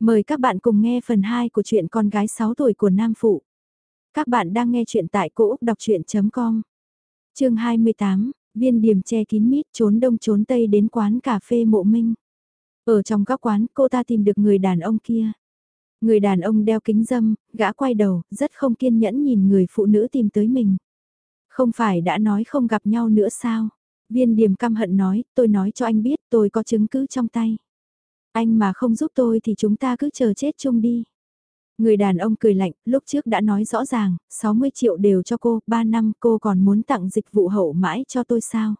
Mời các bạn cùng nghe phần 2 của truyện con gái 6 tuổi của Nam Phụ. Các bạn đang nghe truyện tại cỗ đọc chuyện.com. Trường 28, viên điểm che kín mít trốn đông trốn tây đến quán cà phê mộ minh. Ở trong các quán cô ta tìm được người đàn ông kia. Người đàn ông đeo kính dâm, gã quay đầu, rất không kiên nhẫn nhìn người phụ nữ tìm tới mình. Không phải đã nói không gặp nhau nữa sao? Viên điểm căm hận nói, tôi nói cho anh biết tôi có chứng cứ trong tay. Anh mà không giúp tôi thì chúng ta cứ chờ chết chung đi. Người đàn ông cười lạnh, lúc trước đã nói rõ ràng, 60 triệu đều cho cô, 3 năm cô còn muốn tặng dịch vụ hậu mãi cho tôi sao?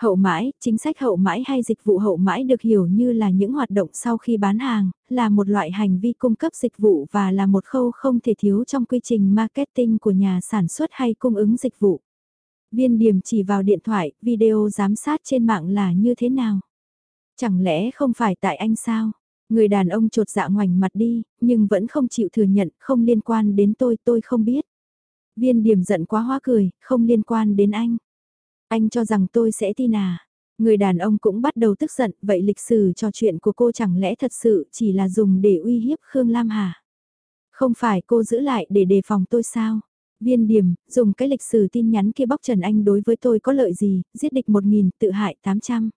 Hậu mãi, chính sách hậu mãi hay dịch vụ hậu mãi được hiểu như là những hoạt động sau khi bán hàng, là một loại hành vi cung cấp dịch vụ và là một khâu không thể thiếu trong quy trình marketing của nhà sản xuất hay cung ứng dịch vụ. Viên điểm chỉ vào điện thoại, video giám sát trên mạng là như thế nào? Chẳng lẽ không phải tại anh sao? Người đàn ông trột dạ ngoảnh mặt đi, nhưng vẫn không chịu thừa nhận, không liên quan đến tôi, tôi không biết. Viên điểm giận quá hóa cười, không liên quan đến anh. Anh cho rằng tôi sẽ tin à? Người đàn ông cũng bắt đầu tức giận, vậy lịch sử trò chuyện của cô chẳng lẽ thật sự chỉ là dùng để uy hiếp Khương Lam Hà? Không phải cô giữ lại để đề phòng tôi sao? Viên điểm, dùng cái lịch sử tin nhắn kia bóc Trần Anh đối với tôi có lợi gì, giết địch 1.000, tự hại 800.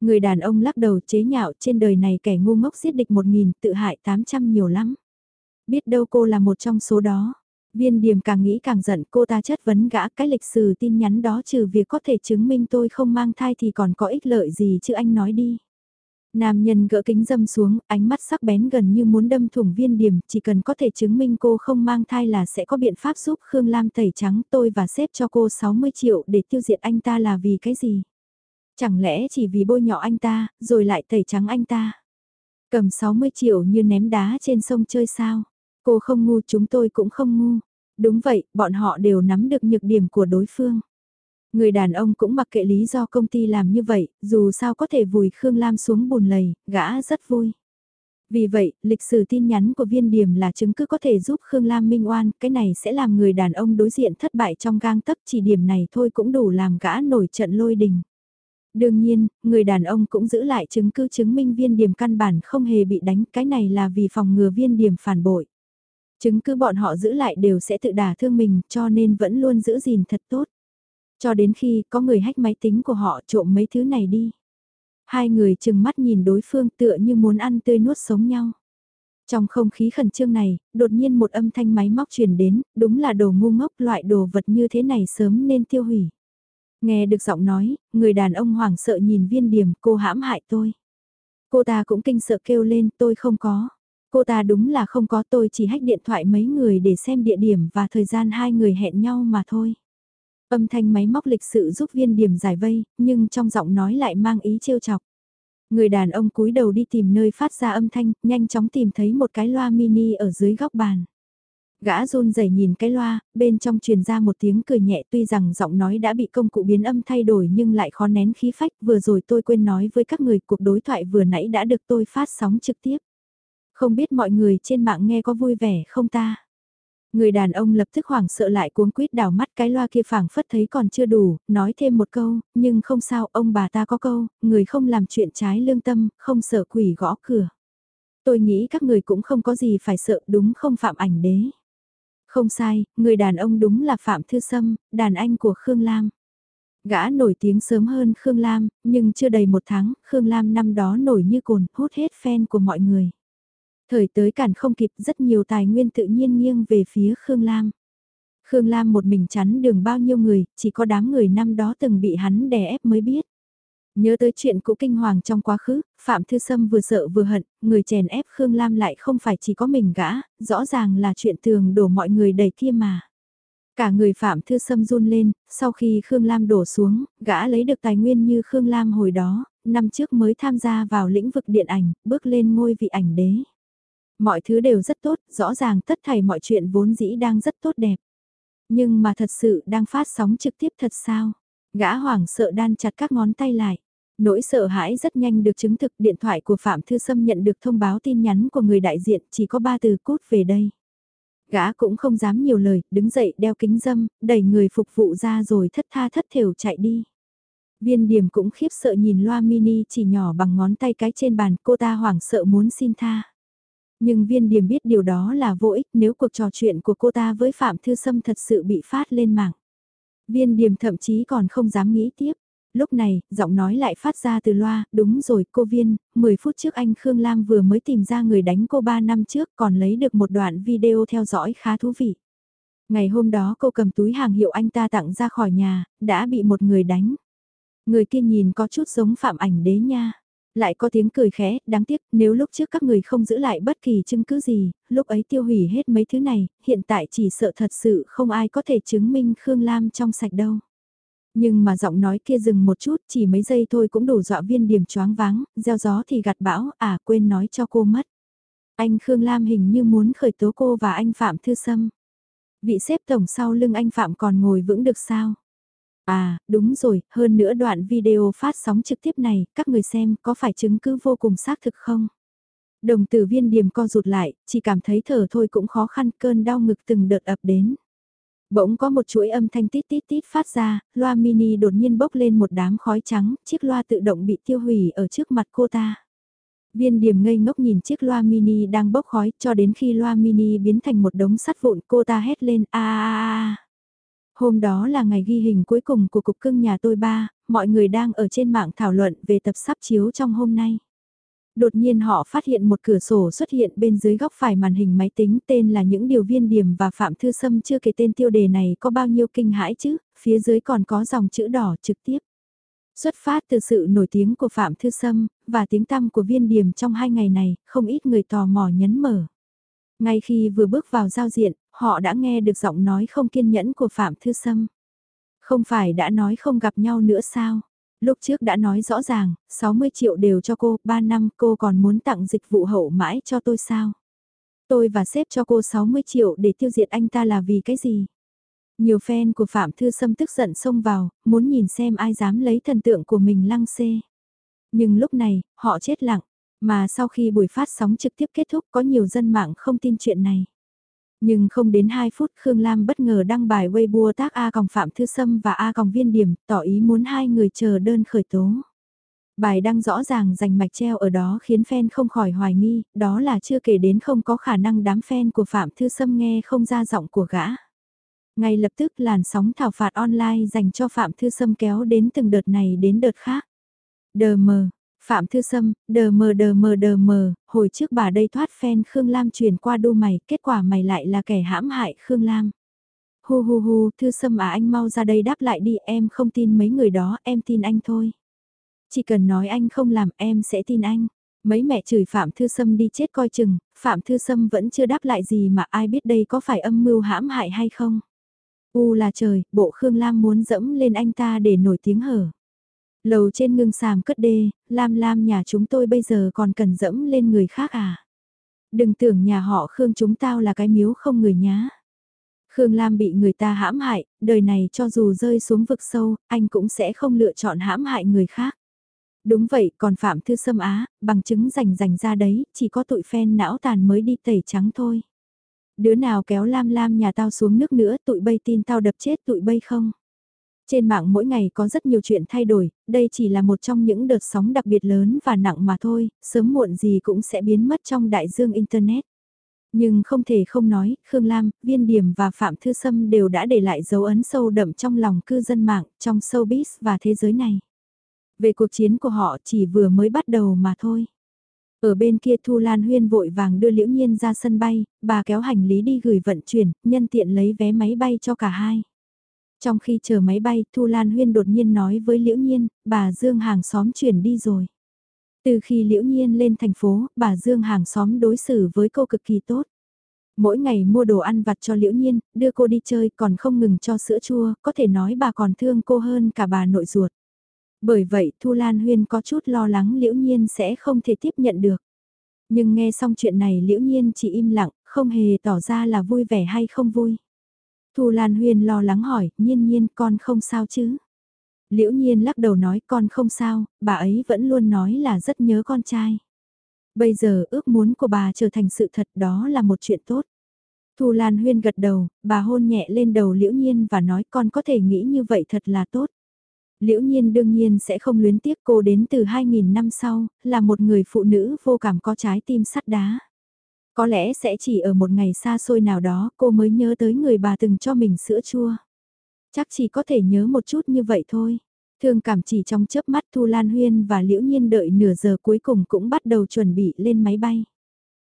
Người đàn ông lắc đầu chế nhạo trên đời này kẻ ngu ngốc giết địch 1.000 tự hại 800 nhiều lắm. Biết đâu cô là một trong số đó. Viên điểm càng nghĩ càng giận cô ta chất vấn gã cái lịch sử tin nhắn đó trừ việc có thể chứng minh tôi không mang thai thì còn có ích lợi gì chứ anh nói đi. Nam nhân gỡ kính dâm xuống, ánh mắt sắc bén gần như muốn đâm thủng viên điểm, chỉ cần có thể chứng minh cô không mang thai là sẽ có biện pháp giúp Khương Lam tẩy trắng tôi và xếp cho cô 60 triệu để tiêu diệt anh ta là vì cái gì. Chẳng lẽ chỉ vì bôi nhọ anh ta, rồi lại tẩy trắng anh ta. Cầm 60 triệu như ném đá trên sông chơi sao. Cô không ngu chúng tôi cũng không ngu. Đúng vậy, bọn họ đều nắm được nhược điểm của đối phương. Người đàn ông cũng mặc kệ lý do công ty làm như vậy, dù sao có thể vùi Khương Lam xuống bùn lầy, gã rất vui. Vì vậy, lịch sử tin nhắn của viên điểm là chứng cứ có thể giúp Khương Lam minh oan, cái này sẽ làm người đàn ông đối diện thất bại trong gang tấc chỉ điểm này thôi cũng đủ làm gã nổi trận lôi đình. Đương nhiên, người đàn ông cũng giữ lại chứng cứ chứng minh viên điểm căn bản không hề bị đánh, cái này là vì phòng ngừa viên điểm phản bội. Chứng cứ bọn họ giữ lại đều sẽ tự đả thương mình cho nên vẫn luôn giữ gìn thật tốt. Cho đến khi có người hách máy tính của họ trộm mấy thứ này đi. Hai người chừng mắt nhìn đối phương tựa như muốn ăn tươi nuốt sống nhau. Trong không khí khẩn trương này, đột nhiên một âm thanh máy móc truyền đến, đúng là đồ ngu ngốc loại đồ vật như thế này sớm nên tiêu hủy. Nghe được giọng nói, người đàn ông hoảng sợ nhìn viên điểm cô hãm hại tôi. Cô ta cũng kinh sợ kêu lên tôi không có. Cô ta đúng là không có tôi chỉ hách điện thoại mấy người để xem địa điểm và thời gian hai người hẹn nhau mà thôi. Âm thanh máy móc lịch sự giúp viên điểm giải vây, nhưng trong giọng nói lại mang ý trêu chọc. Người đàn ông cúi đầu đi tìm nơi phát ra âm thanh, nhanh chóng tìm thấy một cái loa mini ở dưới góc bàn. Gã run rẩy nhìn cái loa, bên trong truyền ra một tiếng cười nhẹ tuy rằng giọng nói đã bị công cụ biến âm thay đổi nhưng lại khó nén khí phách. Vừa rồi tôi quên nói với các người cuộc đối thoại vừa nãy đã được tôi phát sóng trực tiếp. Không biết mọi người trên mạng nghe có vui vẻ không ta? Người đàn ông lập tức hoảng sợ lại cuống quýt đảo mắt cái loa kia phảng phất thấy còn chưa đủ, nói thêm một câu, nhưng không sao, ông bà ta có câu, người không làm chuyện trái lương tâm, không sợ quỷ gõ cửa. Tôi nghĩ các người cũng không có gì phải sợ đúng không phạm ảnh đế. Không sai, người đàn ông đúng là Phạm Thư Sâm, đàn anh của Khương Lam. Gã nổi tiếng sớm hơn Khương Lam, nhưng chưa đầy một tháng, Khương Lam năm đó nổi như cồn, hút hết fan của mọi người. Thời tới cản không kịp rất nhiều tài nguyên tự nhiên nghiêng về phía Khương Lam. Khương Lam một mình chắn đường bao nhiêu người, chỉ có đám người năm đó từng bị hắn đè ép mới biết. Nhớ tới chuyện cũ kinh hoàng trong quá khứ, Phạm Thư Sâm vừa sợ vừa hận, người chèn ép Khương Lam lại không phải chỉ có mình gã, rõ ràng là chuyện thường đổ mọi người đầy kia mà. Cả người Phạm Thư Sâm run lên, sau khi Khương Lam đổ xuống, gã lấy được tài nguyên như Khương Lam hồi đó, năm trước mới tham gia vào lĩnh vực điện ảnh, bước lên ngôi vị ảnh đế. Mọi thứ đều rất tốt, rõ ràng tất thảy mọi chuyện vốn dĩ đang rất tốt đẹp. Nhưng mà thật sự đang phát sóng trực tiếp thật sao? Gã hoảng sợ đan chặt các ngón tay lại. Nỗi sợ hãi rất nhanh được chứng thực điện thoại của Phạm Thư Sâm nhận được thông báo tin nhắn của người đại diện chỉ có ba từ cút về đây. Gã cũng không dám nhiều lời, đứng dậy đeo kính dâm, đẩy người phục vụ ra rồi thất tha thất thểu chạy đi. Viên điểm cũng khiếp sợ nhìn loa mini chỉ nhỏ bằng ngón tay cái trên bàn cô ta hoảng sợ muốn xin tha. Nhưng viên điểm biết điều đó là vô ích nếu cuộc trò chuyện của cô ta với Phạm Thư Sâm thật sự bị phát lên mạng. Viên điểm thậm chí còn không dám nghĩ tiếp. Lúc này, giọng nói lại phát ra từ loa, đúng rồi cô Viên, 10 phút trước anh Khương Lam vừa mới tìm ra người đánh cô 3 năm trước còn lấy được một đoạn video theo dõi khá thú vị. Ngày hôm đó cô cầm túi hàng hiệu anh ta tặng ra khỏi nhà, đã bị một người đánh. Người kia nhìn có chút giống phạm ảnh đế nha. Lại có tiếng cười khẽ, đáng tiếc nếu lúc trước các người không giữ lại bất kỳ chứng cứ gì, lúc ấy tiêu hủy hết mấy thứ này, hiện tại chỉ sợ thật sự không ai có thể chứng minh Khương Lam trong sạch đâu. Nhưng mà giọng nói kia dừng một chút, chỉ mấy giây thôi cũng đủ dọa viên điểm choáng váng, gieo gió thì gặt bão, à quên nói cho cô mất. Anh Khương Lam hình như muốn khởi tố cô và anh Phạm Thư Sâm. Vị xếp tổng sau lưng anh Phạm còn ngồi vững được sao? À, đúng rồi, hơn nữa đoạn video phát sóng trực tiếp này, các người xem có phải chứng cứ vô cùng xác thực không? Đồng tử viên điểm co rụt lại, chỉ cảm thấy thở thôi cũng khó khăn cơn đau ngực từng đợt ập đến. Bỗng có một chuỗi âm thanh tít tít tít phát ra, loa mini đột nhiên bốc lên một đám khói trắng, chiếc loa tự động bị tiêu hủy ở trước mặt cô ta. Viên điểm ngây ngốc nhìn chiếc loa mini đang bốc khói cho đến khi loa mini biến thành một đống sắt vụn cô ta hét lên a a a. Hôm đó là ngày ghi hình cuối cùng của cục cưng nhà tôi ba, mọi người đang ở trên mạng thảo luận về tập sắp chiếu trong hôm nay. Đột nhiên họ phát hiện một cửa sổ xuất hiện bên dưới góc phải màn hình máy tính tên là những điều viên điểm và Phạm Thư Sâm chưa kể tên tiêu đề này có bao nhiêu kinh hãi chứ, phía dưới còn có dòng chữ đỏ trực tiếp. Xuất phát từ sự nổi tiếng của Phạm Thư Sâm, và tiếng tăm của viên điểm trong hai ngày này, không ít người tò mò nhấn mở. Ngay khi vừa bước vào giao diện, họ đã nghe được giọng nói không kiên nhẫn của Phạm Thư Sâm. Không phải đã nói không gặp nhau nữa sao? Lúc trước đã nói rõ ràng, 60 triệu đều cho cô, 3 năm cô còn muốn tặng dịch vụ hậu mãi cho tôi sao? Tôi và sếp cho cô 60 triệu để tiêu diệt anh ta là vì cái gì? Nhiều fan của Phạm Thư Sâm tức giận xông vào, muốn nhìn xem ai dám lấy thần tượng của mình lăng xê. Nhưng lúc này, họ chết lặng, mà sau khi buổi phát sóng trực tiếp kết thúc có nhiều dân mạng không tin chuyện này. Nhưng không đến 2 phút Khương Lam bất ngờ đăng bài Weibo tác A còng Phạm Thư Sâm và A còng Viên Điểm, tỏ ý muốn hai người chờ đơn khởi tố. Bài đăng rõ ràng dành mạch treo ở đó khiến fan không khỏi hoài nghi, đó là chưa kể đến không có khả năng đám fan của Phạm Thư Sâm nghe không ra giọng của gã. Ngay lập tức làn sóng thảo phạt online dành cho Phạm Thư Sâm kéo đến từng đợt này đến đợt khác. Đờ mờ, Phạm Thư Sâm, đờ mờ đờ mờ đờ mờ, hồi trước bà đây thoát phen Khương Lam chuyển qua đu mày, kết quả mày lại là kẻ hãm hại Khương Lam. Hu hu hu, Thư Sâm à anh mau ra đây đáp lại đi, em không tin mấy người đó, em tin anh thôi. Chỉ cần nói anh không làm em sẽ tin anh. Mấy mẹ chửi Phạm Thư Sâm đi chết coi chừng, Phạm Thư Sâm vẫn chưa đáp lại gì mà ai biết đây có phải âm mưu hãm hại hay không. U là trời, bộ Khương Lam muốn dẫm lên anh ta để nổi tiếng hở. Lầu trên ngưng sàm cất đê, Lam Lam nhà chúng tôi bây giờ còn cần dẫm lên người khác à? Đừng tưởng nhà họ Khương chúng tao là cái miếu không người nhá. Khương Lam bị người ta hãm hại, đời này cho dù rơi xuống vực sâu, anh cũng sẽ không lựa chọn hãm hại người khác. Đúng vậy, còn Phạm Thư Sâm Á, bằng chứng rành rành ra đấy, chỉ có tụi phen não tàn mới đi tẩy trắng thôi. Đứa nào kéo Lam Lam nhà tao xuống nước nữa, tụi bay tin tao đập chết tụi bay không? Trên mạng mỗi ngày có rất nhiều chuyện thay đổi, đây chỉ là một trong những đợt sóng đặc biệt lớn và nặng mà thôi, sớm muộn gì cũng sẽ biến mất trong đại dương Internet. Nhưng không thể không nói, Khương Lam, Viên Điểm và Phạm Thư Sâm đều đã để lại dấu ấn sâu đậm trong lòng cư dân mạng, trong showbiz và thế giới này. Về cuộc chiến của họ chỉ vừa mới bắt đầu mà thôi. Ở bên kia Thu Lan Huyên vội vàng đưa Liễu Nhiên ra sân bay, bà kéo hành lý đi gửi vận chuyển, nhân tiện lấy vé máy bay cho cả hai. Trong khi chờ máy bay, Thu Lan Huyên đột nhiên nói với Liễu Nhiên, bà Dương hàng xóm chuyển đi rồi. Từ khi Liễu Nhiên lên thành phố, bà Dương hàng xóm đối xử với cô cực kỳ tốt. Mỗi ngày mua đồ ăn vặt cho Liễu Nhiên, đưa cô đi chơi còn không ngừng cho sữa chua, có thể nói bà còn thương cô hơn cả bà nội ruột. Bởi vậy Thu Lan Huyên có chút lo lắng Liễu Nhiên sẽ không thể tiếp nhận được. Nhưng nghe xong chuyện này Liễu Nhiên chỉ im lặng, không hề tỏ ra là vui vẻ hay không vui. Thu Lan Huyên lo lắng hỏi, nhiên nhiên con không sao chứ? Liễu nhiên lắc đầu nói con không sao, bà ấy vẫn luôn nói là rất nhớ con trai. Bây giờ ước muốn của bà trở thành sự thật đó là một chuyện tốt. Thu Lan Huyên gật đầu, bà hôn nhẹ lên đầu Liễu Nhiên và nói con có thể nghĩ như vậy thật là tốt. Liễu Nhiên đương nhiên sẽ không luyến tiếc cô đến từ 2.000 năm sau, là một người phụ nữ vô cảm có trái tim sắt đá. Có lẽ sẽ chỉ ở một ngày xa xôi nào đó cô mới nhớ tới người bà từng cho mình sữa chua. Chắc chỉ có thể nhớ một chút như vậy thôi. Thương cảm chỉ trong chớp mắt Thu Lan Huyên và Liễu Nhiên đợi nửa giờ cuối cùng cũng bắt đầu chuẩn bị lên máy bay.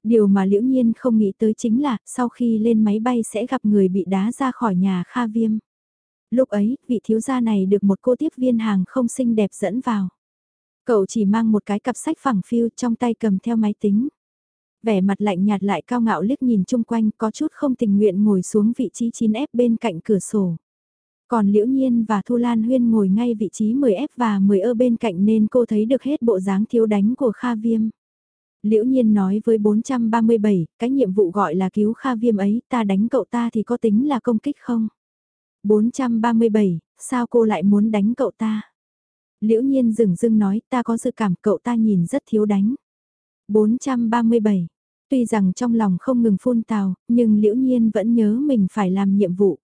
Điều mà Liễu Nhiên không nghĩ tới chính là sau khi lên máy bay sẽ gặp người bị đá ra khỏi nhà Kha Viêm. Lúc ấy, vị thiếu gia này được một cô tiếp viên hàng không xinh đẹp dẫn vào. Cậu chỉ mang một cái cặp sách phẳng phiu trong tay cầm theo máy tính. Vẻ mặt lạnh nhạt lại cao ngạo liếc nhìn chung quanh có chút không tình nguyện ngồi xuống vị trí 9F bên cạnh cửa sổ. Còn Liễu Nhiên và Thu Lan Huyên ngồi ngay vị trí 10F và 10 ơ bên cạnh nên cô thấy được hết bộ dáng thiếu đánh của Kha Viêm. Liễu Nhiên nói với 437, cái nhiệm vụ gọi là cứu Kha Viêm ấy, ta đánh cậu ta thì có tính là công kích không? 437, sao cô lại muốn đánh cậu ta? Liễu Nhiên dừng dưng nói, ta có dự cảm cậu ta nhìn rất thiếu đánh. 437, tuy rằng trong lòng không ngừng phun tào, nhưng Liễu Nhiên vẫn nhớ mình phải làm nhiệm vụ.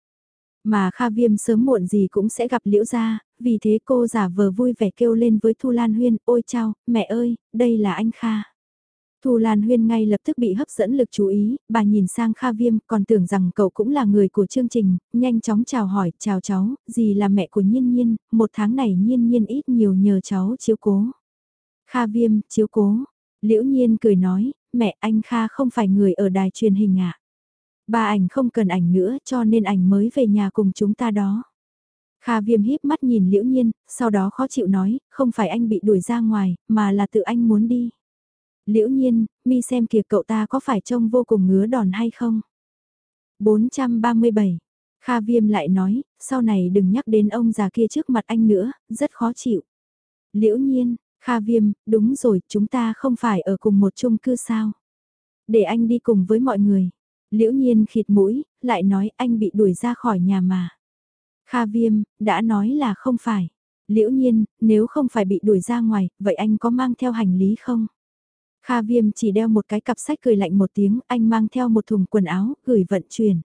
Mà Kha Viêm sớm muộn gì cũng sẽ gặp Liễu gia, vì thế cô giả vờ vui vẻ kêu lên với Thu Lan Huyên, ôi chao, mẹ ơi, đây là anh Kha. Thu Lan Huyên ngay lập tức bị hấp dẫn lực chú ý, bà nhìn sang Kha Viêm còn tưởng rằng cậu cũng là người của chương trình, nhanh chóng chào hỏi, chào cháu, gì là mẹ của Nhiên Nhiên, một tháng này Nhiên Nhiên ít nhiều nhờ cháu chiếu cố. Kha Viêm, chiếu cố. Liễu Nhiên cười nói, mẹ anh Kha không phải người ở đài truyền hình ạ. À? Ba ảnh không cần ảnh nữa cho nên ảnh mới về nhà cùng chúng ta đó. Kha viêm híp mắt nhìn liễu nhiên, sau đó khó chịu nói, không phải anh bị đuổi ra ngoài, mà là tự anh muốn đi. Liễu nhiên, mi xem kìa cậu ta có phải trông vô cùng ngứa đòn hay không? 437. Kha viêm lại nói, sau này đừng nhắc đến ông già kia trước mặt anh nữa, rất khó chịu. Liễu nhiên, Kha viêm, đúng rồi, chúng ta không phải ở cùng một chung cư sao? Để anh đi cùng với mọi người. Liễu nhiên khịt mũi, lại nói anh bị đuổi ra khỏi nhà mà. Kha viêm, đã nói là không phải. Liễu nhiên, nếu không phải bị đuổi ra ngoài, vậy anh có mang theo hành lý không? Kha viêm chỉ đeo một cái cặp sách cười lạnh một tiếng, anh mang theo một thùng quần áo, gửi vận chuyển.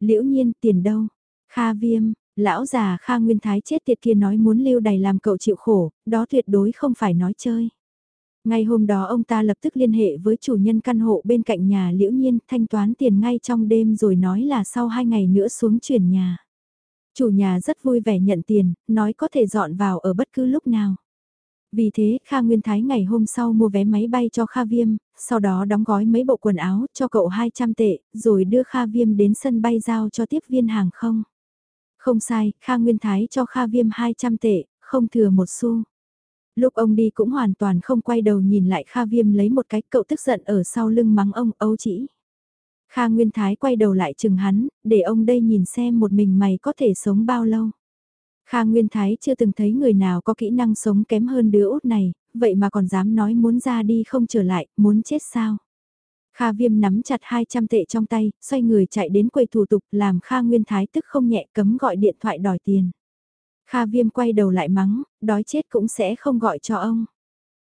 Liễu nhiên, tiền đâu? Kha viêm, lão già Kha Nguyên Thái chết tiệt kia nói muốn lưu đày làm cậu chịu khổ, đó tuyệt đối không phải nói chơi. Ngay hôm đó ông ta lập tức liên hệ với chủ nhân căn hộ bên cạnh nhà Liễu Nhiên thanh toán tiền ngay trong đêm rồi nói là sau hai ngày nữa xuống chuyển nhà. Chủ nhà rất vui vẻ nhận tiền, nói có thể dọn vào ở bất cứ lúc nào. Vì thế, Kha Nguyên Thái ngày hôm sau mua vé máy bay cho Kha Viêm, sau đó đóng gói mấy bộ quần áo cho cậu 200 tệ, rồi đưa Kha Viêm đến sân bay giao cho tiếp viên hàng không. Không sai, Kha Nguyên Thái cho Kha Viêm 200 tệ, không thừa một xu. Lúc ông đi cũng hoàn toàn không quay đầu nhìn lại Kha Viêm lấy một cái cậu tức giận ở sau lưng mắng ông ấu chỉ. Kha Nguyên Thái quay đầu lại chừng hắn, để ông đây nhìn xem một mình mày có thể sống bao lâu. Kha Nguyên Thái chưa từng thấy người nào có kỹ năng sống kém hơn đứa út này, vậy mà còn dám nói muốn ra đi không trở lại, muốn chết sao. Kha Viêm nắm chặt 200 tệ trong tay, xoay người chạy đến quầy thủ tục làm Kha Nguyên Thái tức không nhẹ cấm gọi điện thoại đòi tiền. Kha Viêm quay đầu lại mắng, đói chết cũng sẽ không gọi cho ông.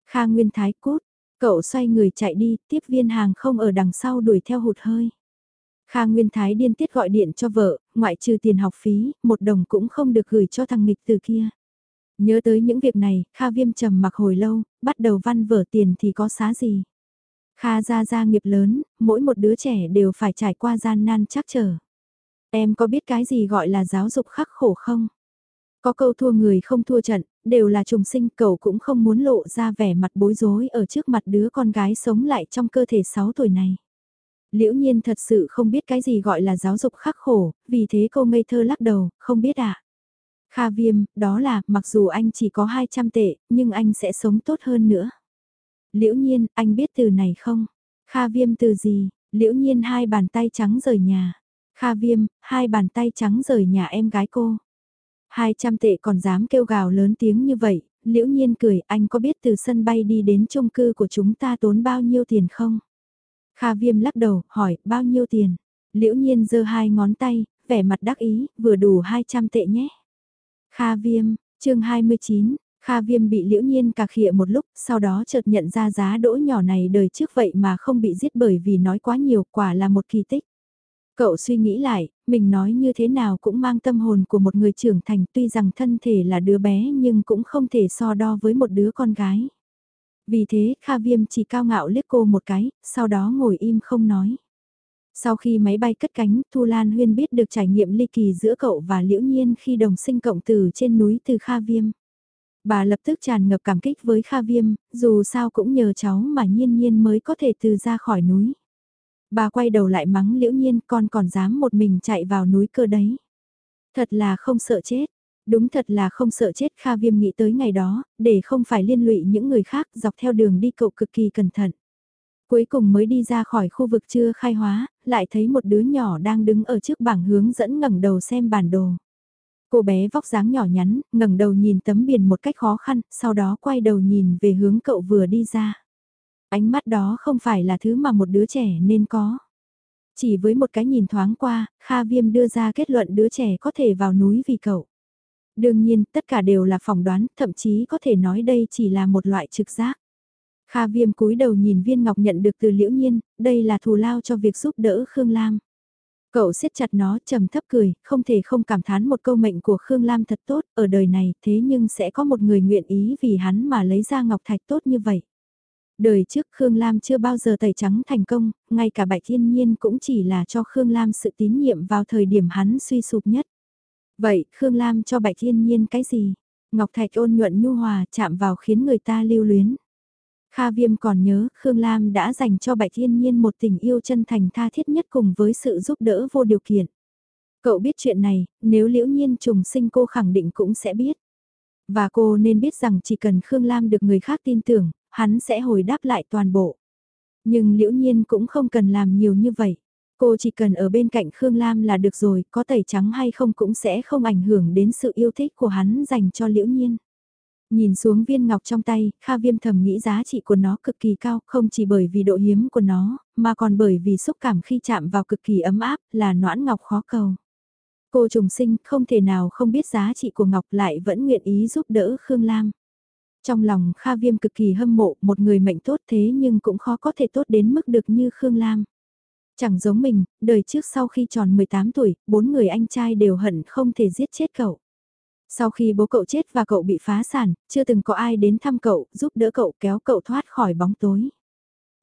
Kha Nguyên Thái cút, cậu xoay người chạy đi, tiếp viên hàng không ở đằng sau đuổi theo hụt hơi. Kha Nguyên Thái điên tiết gọi điện cho vợ, ngoại trừ tiền học phí, một đồng cũng không được gửi cho thằng nghịch từ kia. Nhớ tới những việc này, Kha Viêm trầm mặc hồi lâu, bắt đầu văn vở tiền thì có xá gì. Kha ra gia nghiệp lớn, mỗi một đứa trẻ đều phải trải qua gian nan chắc trở. Em có biết cái gì gọi là giáo dục khắc khổ không? Có câu thua người không thua trận, đều là trùng sinh cậu cũng không muốn lộ ra vẻ mặt bối rối ở trước mặt đứa con gái sống lại trong cơ thể 6 tuổi này. Liễu nhiên thật sự không biết cái gì gọi là giáo dục khắc khổ, vì thế cô ngây thơ lắc đầu, không biết ạ. À? Kha viêm, đó là, mặc dù anh chỉ có 200 tệ, nhưng anh sẽ sống tốt hơn nữa. Liễu nhiên, anh biết từ này không? Kha viêm từ gì? Liễu nhiên hai bàn tay trắng rời nhà. Kha viêm, hai bàn tay trắng rời nhà em gái cô. 200 tệ còn dám kêu gào lớn tiếng như vậy, liễu nhiên cười, anh có biết từ sân bay đi đến chung cư của chúng ta tốn bao nhiêu tiền không? Kha viêm lắc đầu, hỏi, bao nhiêu tiền? Liễu nhiên giơ hai ngón tay, vẻ mặt đắc ý, vừa đủ 200 tệ nhé. Kha viêm, chương 29, Kha viêm bị liễu nhiên cà khịa một lúc, sau đó chợt nhận ra giá đỗ nhỏ này đời trước vậy mà không bị giết bởi vì nói quá nhiều, quả là một kỳ tích. Cậu suy nghĩ lại, mình nói như thế nào cũng mang tâm hồn của một người trưởng thành tuy rằng thân thể là đứa bé nhưng cũng không thể so đo với một đứa con gái. Vì thế, Kha Viêm chỉ cao ngạo liếc cô một cái, sau đó ngồi im không nói. Sau khi máy bay cất cánh, Thu Lan Huyên biết được trải nghiệm ly kỳ giữa cậu và Liễu Nhiên khi đồng sinh cộng tử trên núi từ Kha Viêm. Bà lập tức tràn ngập cảm kích với Kha Viêm, dù sao cũng nhờ cháu mà nhiên nhiên mới có thể từ ra khỏi núi. Bà quay đầu lại mắng Liễu Nhiên con còn dám một mình chạy vào núi cơ đấy. Thật là không sợ chết. Đúng thật là không sợ chết Kha Viêm nghĩ tới ngày đó, để không phải liên lụy những người khác dọc theo đường đi cậu cực kỳ cẩn thận. Cuối cùng mới đi ra khỏi khu vực chưa khai hóa, lại thấy một đứa nhỏ đang đứng ở trước bảng hướng dẫn ngẩng đầu xem bản đồ. Cô bé vóc dáng nhỏ nhắn, ngẩng đầu nhìn tấm biển một cách khó khăn, sau đó quay đầu nhìn về hướng cậu vừa đi ra. Ánh mắt đó không phải là thứ mà một đứa trẻ nên có. Chỉ với một cái nhìn thoáng qua, Kha Viêm đưa ra kết luận đứa trẻ có thể vào núi vì cậu. Đương nhiên, tất cả đều là phỏng đoán, thậm chí có thể nói đây chỉ là một loại trực giác. Kha Viêm cúi đầu nhìn viên ngọc nhận được từ Liễu Nhiên, đây là thù lao cho việc giúp đỡ Khương Lam. Cậu siết chặt nó trầm thấp cười, không thể không cảm thán một câu mệnh của Khương Lam thật tốt, ở đời này thế nhưng sẽ có một người nguyện ý vì hắn mà lấy ra ngọc thạch tốt như vậy. Đời trước Khương Lam chưa bao giờ tẩy trắng thành công, ngay cả Bạch Thiên Nhiên cũng chỉ là cho Khương Lam sự tín nhiệm vào thời điểm hắn suy sụp nhất. Vậy, Khương Lam cho Bạch Thiên Nhiên cái gì? Ngọc Thạch ôn nhuận nhu hòa chạm vào khiến người ta lưu luyến. Kha Viêm còn nhớ Khương Lam đã dành cho Bạch Thiên Nhiên một tình yêu chân thành tha thiết nhất cùng với sự giúp đỡ vô điều kiện. Cậu biết chuyện này, nếu liễu nhiên trùng sinh cô khẳng định cũng sẽ biết. Và cô nên biết rằng chỉ cần Khương Lam được người khác tin tưởng, hắn sẽ hồi đáp lại toàn bộ. Nhưng liễu nhiên cũng không cần làm nhiều như vậy. Cô chỉ cần ở bên cạnh Khương Lam là được rồi, có tẩy trắng hay không cũng sẽ không ảnh hưởng đến sự yêu thích của hắn dành cho liễu nhiên. Nhìn xuống viên ngọc trong tay, Kha Viêm thầm nghĩ giá trị của nó cực kỳ cao, không chỉ bởi vì độ hiếm của nó, mà còn bởi vì xúc cảm khi chạm vào cực kỳ ấm áp, là noãn ngọc khó cầu. Cô trùng sinh không thể nào không biết giá trị của ngọc lại vẫn nguyện ý giúp đỡ Khương Lam. Trong lòng Kha Viêm cực kỳ hâm mộ một người mệnh tốt thế nhưng cũng khó có thể tốt đến mức được như Khương Lam. Chẳng giống mình, đời trước sau khi tròn 18 tuổi, bốn người anh trai đều hận không thể giết chết cậu. Sau khi bố cậu chết và cậu bị phá sản, chưa từng có ai đến thăm cậu, giúp đỡ cậu kéo cậu thoát khỏi bóng tối.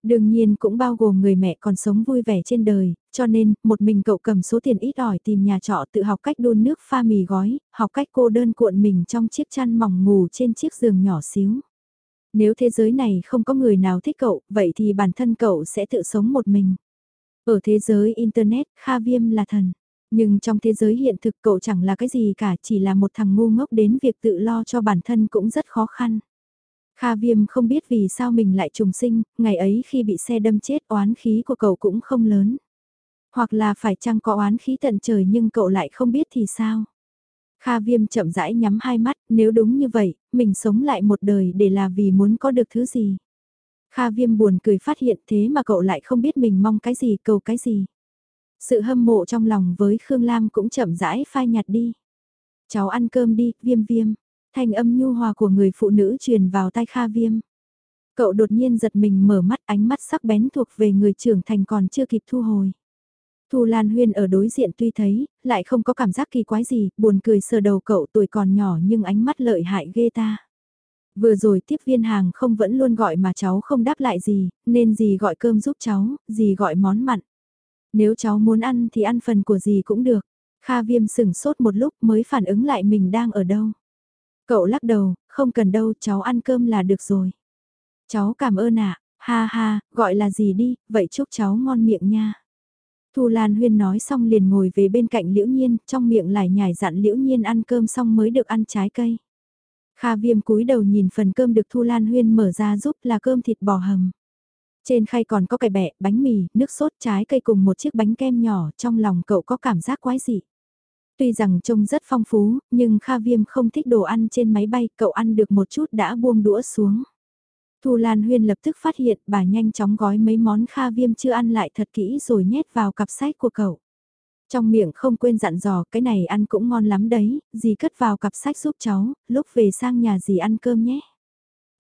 Đương nhiên cũng bao gồm người mẹ còn sống vui vẻ trên đời, cho nên, một mình cậu cầm số tiền ít ỏi tìm nhà trọ tự học cách đun nước pha mì gói, học cách cô đơn cuộn mình trong chiếc chăn mỏng ngủ trên chiếc giường nhỏ xíu. Nếu thế giới này không có người nào thích cậu, vậy thì bản thân cậu sẽ tự sống một mình. Ở thế giới Internet, Kha Viêm là thần. Nhưng trong thế giới hiện thực cậu chẳng là cái gì cả, chỉ là một thằng ngu ngốc đến việc tự lo cho bản thân cũng rất khó khăn. Kha Viêm không biết vì sao mình lại trùng sinh, ngày ấy khi bị xe đâm chết oán khí của cậu cũng không lớn. Hoặc là phải chăng có oán khí tận trời nhưng cậu lại không biết thì sao. Kha Viêm chậm rãi nhắm hai mắt, nếu đúng như vậy, mình sống lại một đời để là vì muốn có được thứ gì. Kha Viêm buồn cười phát hiện thế mà cậu lại không biết mình mong cái gì cầu cái gì. Sự hâm mộ trong lòng với Khương Lam cũng chậm rãi phai nhạt đi. Cháu ăn cơm đi, viêm viêm. Thanh âm nhu hòa của người phụ nữ truyền vào tai Kha Viêm. Cậu đột nhiên giật mình mở mắt ánh mắt sắc bén thuộc về người trưởng thành còn chưa kịp thu hồi. Thu Lan Huyên ở đối diện tuy thấy, lại không có cảm giác kỳ quái gì, buồn cười sờ đầu cậu tuổi còn nhỏ nhưng ánh mắt lợi hại ghê ta. Vừa rồi tiếp viên hàng không vẫn luôn gọi mà cháu không đáp lại gì, nên gì gọi cơm giúp cháu, gì gọi món mặn. Nếu cháu muốn ăn thì ăn phần của gì cũng được. Kha viêm sửng sốt một lúc mới phản ứng lại mình đang ở đâu. Cậu lắc đầu, không cần đâu, cháu ăn cơm là được rồi. Cháu cảm ơn ạ, ha ha, gọi là gì đi, vậy chúc cháu ngon miệng nha. Thu Lan Huyên nói xong liền ngồi về bên cạnh Liễu Nhiên, trong miệng lại nhải dặn Liễu Nhiên ăn cơm xong mới được ăn trái cây. Kha Viêm cúi đầu nhìn phần cơm được Thu Lan Huyên mở ra giúp là cơm thịt bò hầm. Trên khay còn có cải bẹ, bánh mì, nước sốt trái cây cùng một chiếc bánh kem nhỏ, trong lòng cậu có cảm giác quái dị. Tuy rằng trông rất phong phú, nhưng Kha Viêm không thích đồ ăn trên máy bay, cậu ăn được một chút đã buông đũa xuống. Thu Lan Huyên lập tức phát hiện bà nhanh chóng gói mấy món Kha Viêm chưa ăn lại thật kỹ rồi nhét vào cặp sách của cậu. Trong miệng không quên dặn dò cái này ăn cũng ngon lắm đấy, dì cất vào cặp sách giúp cháu, lúc về sang nhà dì ăn cơm nhé.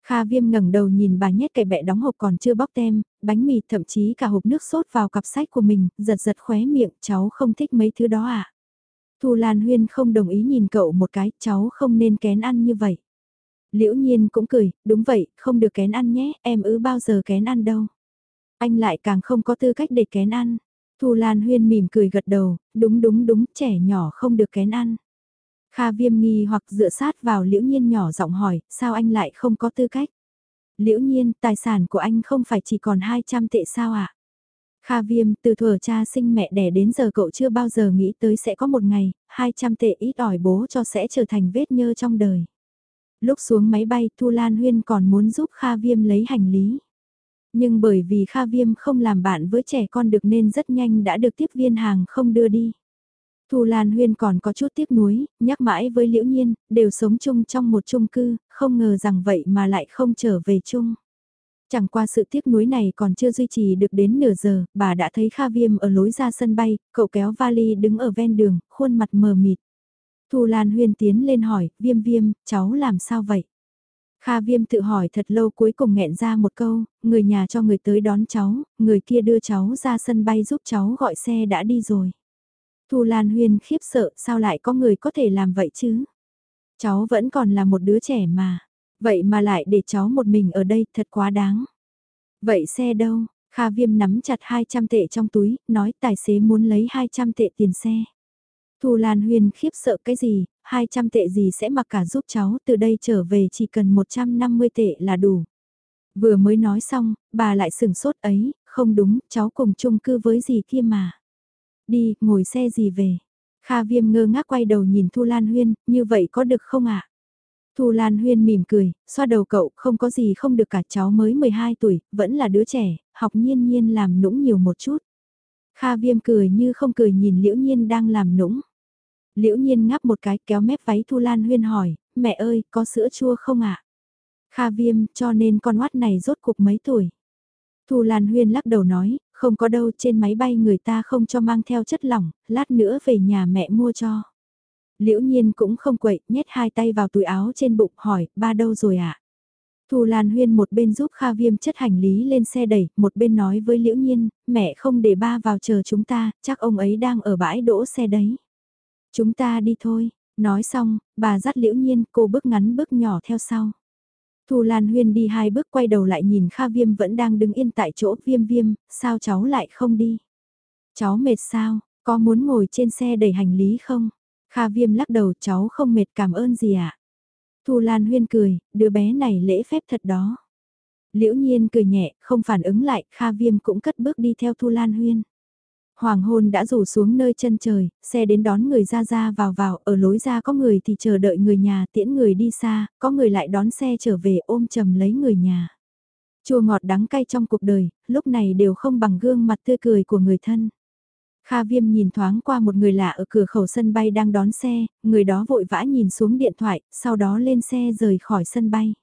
Kha viêm ngẩng đầu nhìn bà nhét cậy bẹ đóng hộp còn chưa bóc tem, bánh mì thậm chí cả hộp nước sốt vào cặp sách của mình, giật giật khóe miệng, cháu không thích mấy thứ đó à. Thu Lan Huyên không đồng ý nhìn cậu một cái, cháu không nên kén ăn như vậy. Liễu nhiên cũng cười, đúng vậy, không được kén ăn nhé, em ứ bao giờ kén ăn đâu. Anh lại càng không có tư cách để kén ăn. Thu Lan Huyên mỉm cười gật đầu, đúng đúng đúng, trẻ nhỏ không được kén ăn. Kha viêm nghi hoặc dựa sát vào liễu nhiên nhỏ giọng hỏi, sao anh lại không có tư cách? Liễu nhiên, tài sản của anh không phải chỉ còn 200 tệ sao ạ? À? Kha viêm, từ thuở cha sinh mẹ đẻ đến giờ cậu chưa bao giờ nghĩ tới sẽ có một ngày, 200 tệ ít ỏi bố cho sẽ trở thành vết nhơ trong đời. Lúc xuống máy bay, Thu Lan Huyên còn muốn giúp Kha viêm lấy hành lý. Nhưng bởi vì Kha viêm không làm bạn với trẻ con được nên rất nhanh đã được tiếp viên hàng không đưa đi. Thu Lan Huyên còn có chút tiếc nuối, nhắc mãi với Liễu Nhiên, đều sống chung trong một chung cư, không ngờ rằng vậy mà lại không trở về chung. Chẳng qua sự tiếc nuối này còn chưa duy trì được đến nửa giờ, bà đã thấy Kha Viêm ở lối ra sân bay, cậu kéo vali đứng ở ven đường, khuôn mặt mờ mịt. Thu Lan Huyên tiến lên hỏi, Viêm Viêm, cháu làm sao vậy? Kha Viêm tự hỏi thật lâu cuối cùng nghẹn ra một câu, người nhà cho người tới đón cháu, người kia đưa cháu ra sân bay giúp cháu gọi xe đã đi rồi. Thu Lan Huyên khiếp sợ sao lại có người có thể làm vậy chứ? Cháu vẫn còn là một đứa trẻ mà. Vậy mà lại để cháu một mình ở đây thật quá đáng. Vậy xe đâu? Kha Viêm nắm chặt 200 tệ trong túi, nói tài xế muốn lấy 200 tệ tiền xe. Thu Lan Huyên khiếp sợ cái gì, 200 tệ gì sẽ mặc cả giúp cháu, từ đây trở về chỉ cần 150 tệ là đủ. Vừa mới nói xong, bà lại sừng sốt ấy, không đúng, cháu cùng chung cư với gì kia mà. Đi, ngồi xe gì về. Kha viêm ngơ ngác quay đầu nhìn Thu Lan Huyên, như vậy có được không ạ? Thu Lan Huyên mỉm cười, xoa đầu cậu, không có gì không được cả cháu mới 12 tuổi, vẫn là đứa trẻ, học nhiên nhiên làm nũng nhiều một chút. Kha viêm cười như không cười nhìn Liễu Nhiên đang làm nũng. Liễu Nhiên ngáp một cái kéo mép váy Thu Lan Huyên hỏi, mẹ ơi, có sữa chua không ạ? Kha viêm, cho nên con oát này rốt cuộc mấy tuổi? Thu Lan Huyên lắc đầu nói, không có đâu trên máy bay người ta không cho mang theo chất lỏng, lát nữa về nhà mẹ mua cho. Liễu nhiên cũng không quậy, nhét hai tay vào túi áo trên bụng hỏi, ba đâu rồi ạ? À? Thu Lan Huyên một bên giúp Kha Viêm chất hành lý lên xe đẩy, một bên nói với Liễu Nhiên, mẹ không để ba vào chờ chúng ta, chắc ông ấy đang ở bãi đỗ xe đấy. Chúng ta đi thôi, nói xong, bà dắt Liễu Nhiên, cô bước ngắn bước nhỏ theo sau. Thu Lan Huyên đi hai bước quay đầu lại nhìn Kha Viêm vẫn đang đứng yên tại chỗ viêm viêm, sao cháu lại không đi? Cháu mệt sao, có muốn ngồi trên xe đẩy hành lý không? Kha Viêm lắc đầu cháu không mệt cảm ơn gì ạ? À? Thu Lan Huyên cười, đứa bé này lễ phép thật đó. Liễu Nhiên cười nhẹ, không phản ứng lại, Kha Viêm cũng cất bước đi theo Thu Lan Huyên. Hoàng hôn đã rủ xuống nơi chân trời, xe đến đón người ra ra vào vào, ở lối ra có người thì chờ đợi người nhà tiễn người đi xa, có người lại đón xe trở về ôm chầm lấy người nhà. Chua ngọt đắng cay trong cuộc đời, lúc này đều không bằng gương mặt tươi cười của người thân. Kha Viêm nhìn thoáng qua một người lạ ở cửa khẩu sân bay đang đón xe, người đó vội vã nhìn xuống điện thoại, sau đó lên xe rời khỏi sân bay.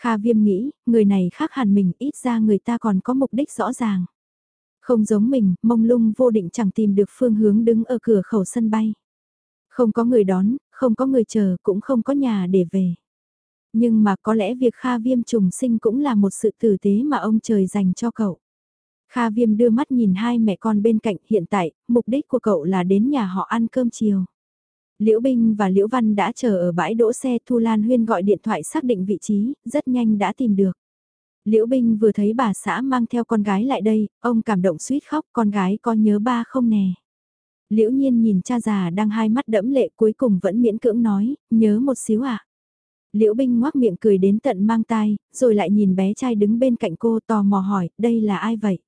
Kha Viêm nghĩ, người này khác hẳn mình, ít ra người ta còn có mục đích rõ ràng. Không giống mình, mông lung vô định chẳng tìm được phương hướng đứng ở cửa khẩu sân bay. Không có người đón, không có người chờ, cũng không có nhà để về. Nhưng mà có lẽ việc Kha Viêm trùng sinh cũng là một sự tử tế mà ông trời dành cho cậu. Kha Viêm đưa mắt nhìn hai mẹ con bên cạnh hiện tại, mục đích của cậu là đến nhà họ ăn cơm chiều. Liễu Binh và Liễu Văn đã chờ ở bãi đỗ xe Thu Lan Huyên gọi điện thoại xác định vị trí, rất nhanh đã tìm được. Liễu Binh vừa thấy bà xã mang theo con gái lại đây, ông cảm động suýt khóc con gái có nhớ ba không nè. Liễu Nhiên nhìn cha già đang hai mắt đẫm lệ cuối cùng vẫn miễn cưỡng nói, nhớ một xíu à. Liễu Binh ngoác miệng cười đến tận mang tai, rồi lại nhìn bé trai đứng bên cạnh cô tò mò hỏi, đây là ai vậy?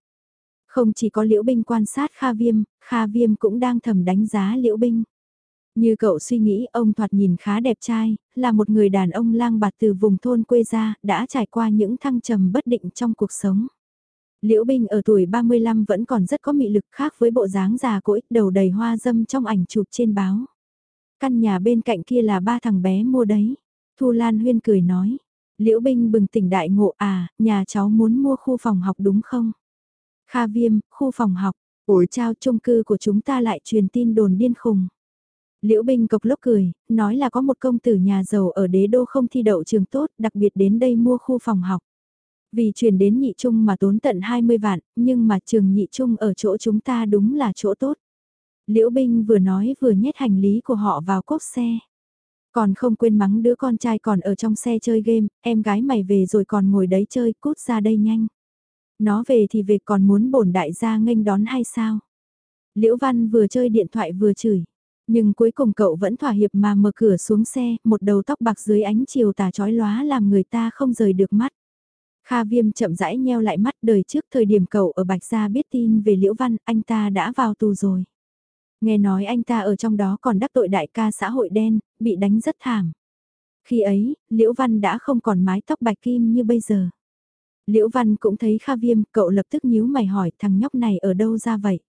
Không chỉ có Liễu Binh quan sát Kha Viêm, Kha Viêm cũng đang thầm đánh giá Liễu Binh. Như cậu suy nghĩ ông thoạt nhìn khá đẹp trai, là một người đàn ông lang bạt từ vùng thôn quê ra, đã trải qua những thăng trầm bất định trong cuộc sống. Liễu Binh ở tuổi 35 vẫn còn rất có mị lực khác với bộ dáng già cỗi, đầu đầy hoa dâm trong ảnh chụp trên báo. Căn nhà bên cạnh kia là ba thằng bé mua đấy. Thu Lan Huyên cười nói. Liễu Binh bừng tỉnh đại ngộ à, nhà cháu muốn mua khu phòng học đúng không? Kha Viêm, khu phòng học, ủi trao chung cư của chúng ta lại truyền tin đồn điên khùng. Liễu Bình cộc lốc cười, nói là có một công tử nhà giàu ở đế đô không thi đậu trường tốt, đặc biệt đến đây mua khu phòng học. Vì chuyển đến nhị trung mà tốn tận 20 vạn, nhưng mà trường nhị trung ở chỗ chúng ta đúng là chỗ tốt. Liễu Bình vừa nói vừa nhét hành lý của họ vào cốp xe. Còn không quên mắng đứa con trai còn ở trong xe chơi game, em gái mày về rồi còn ngồi đấy chơi, cút ra đây nhanh. Nó về thì về còn muốn bổn đại gia nghênh đón hay sao? Liễu Văn vừa chơi điện thoại vừa chửi. Nhưng cuối cùng cậu vẫn thỏa hiệp mà mở cửa xuống xe, một đầu tóc bạc dưới ánh chiều tà chói lóa làm người ta không rời được mắt. Kha Viêm chậm rãi nheo lại mắt đời trước thời điểm cậu ở Bạch Gia biết tin về Liễu Văn, anh ta đã vào tù rồi. Nghe nói anh ta ở trong đó còn đắc tội đại ca xã hội đen, bị đánh rất thảm. Khi ấy, Liễu Văn đã không còn mái tóc bạch kim như bây giờ. Liễu Văn cũng thấy Kha Viêm, cậu lập tức nhíu mày hỏi thằng nhóc này ở đâu ra vậy?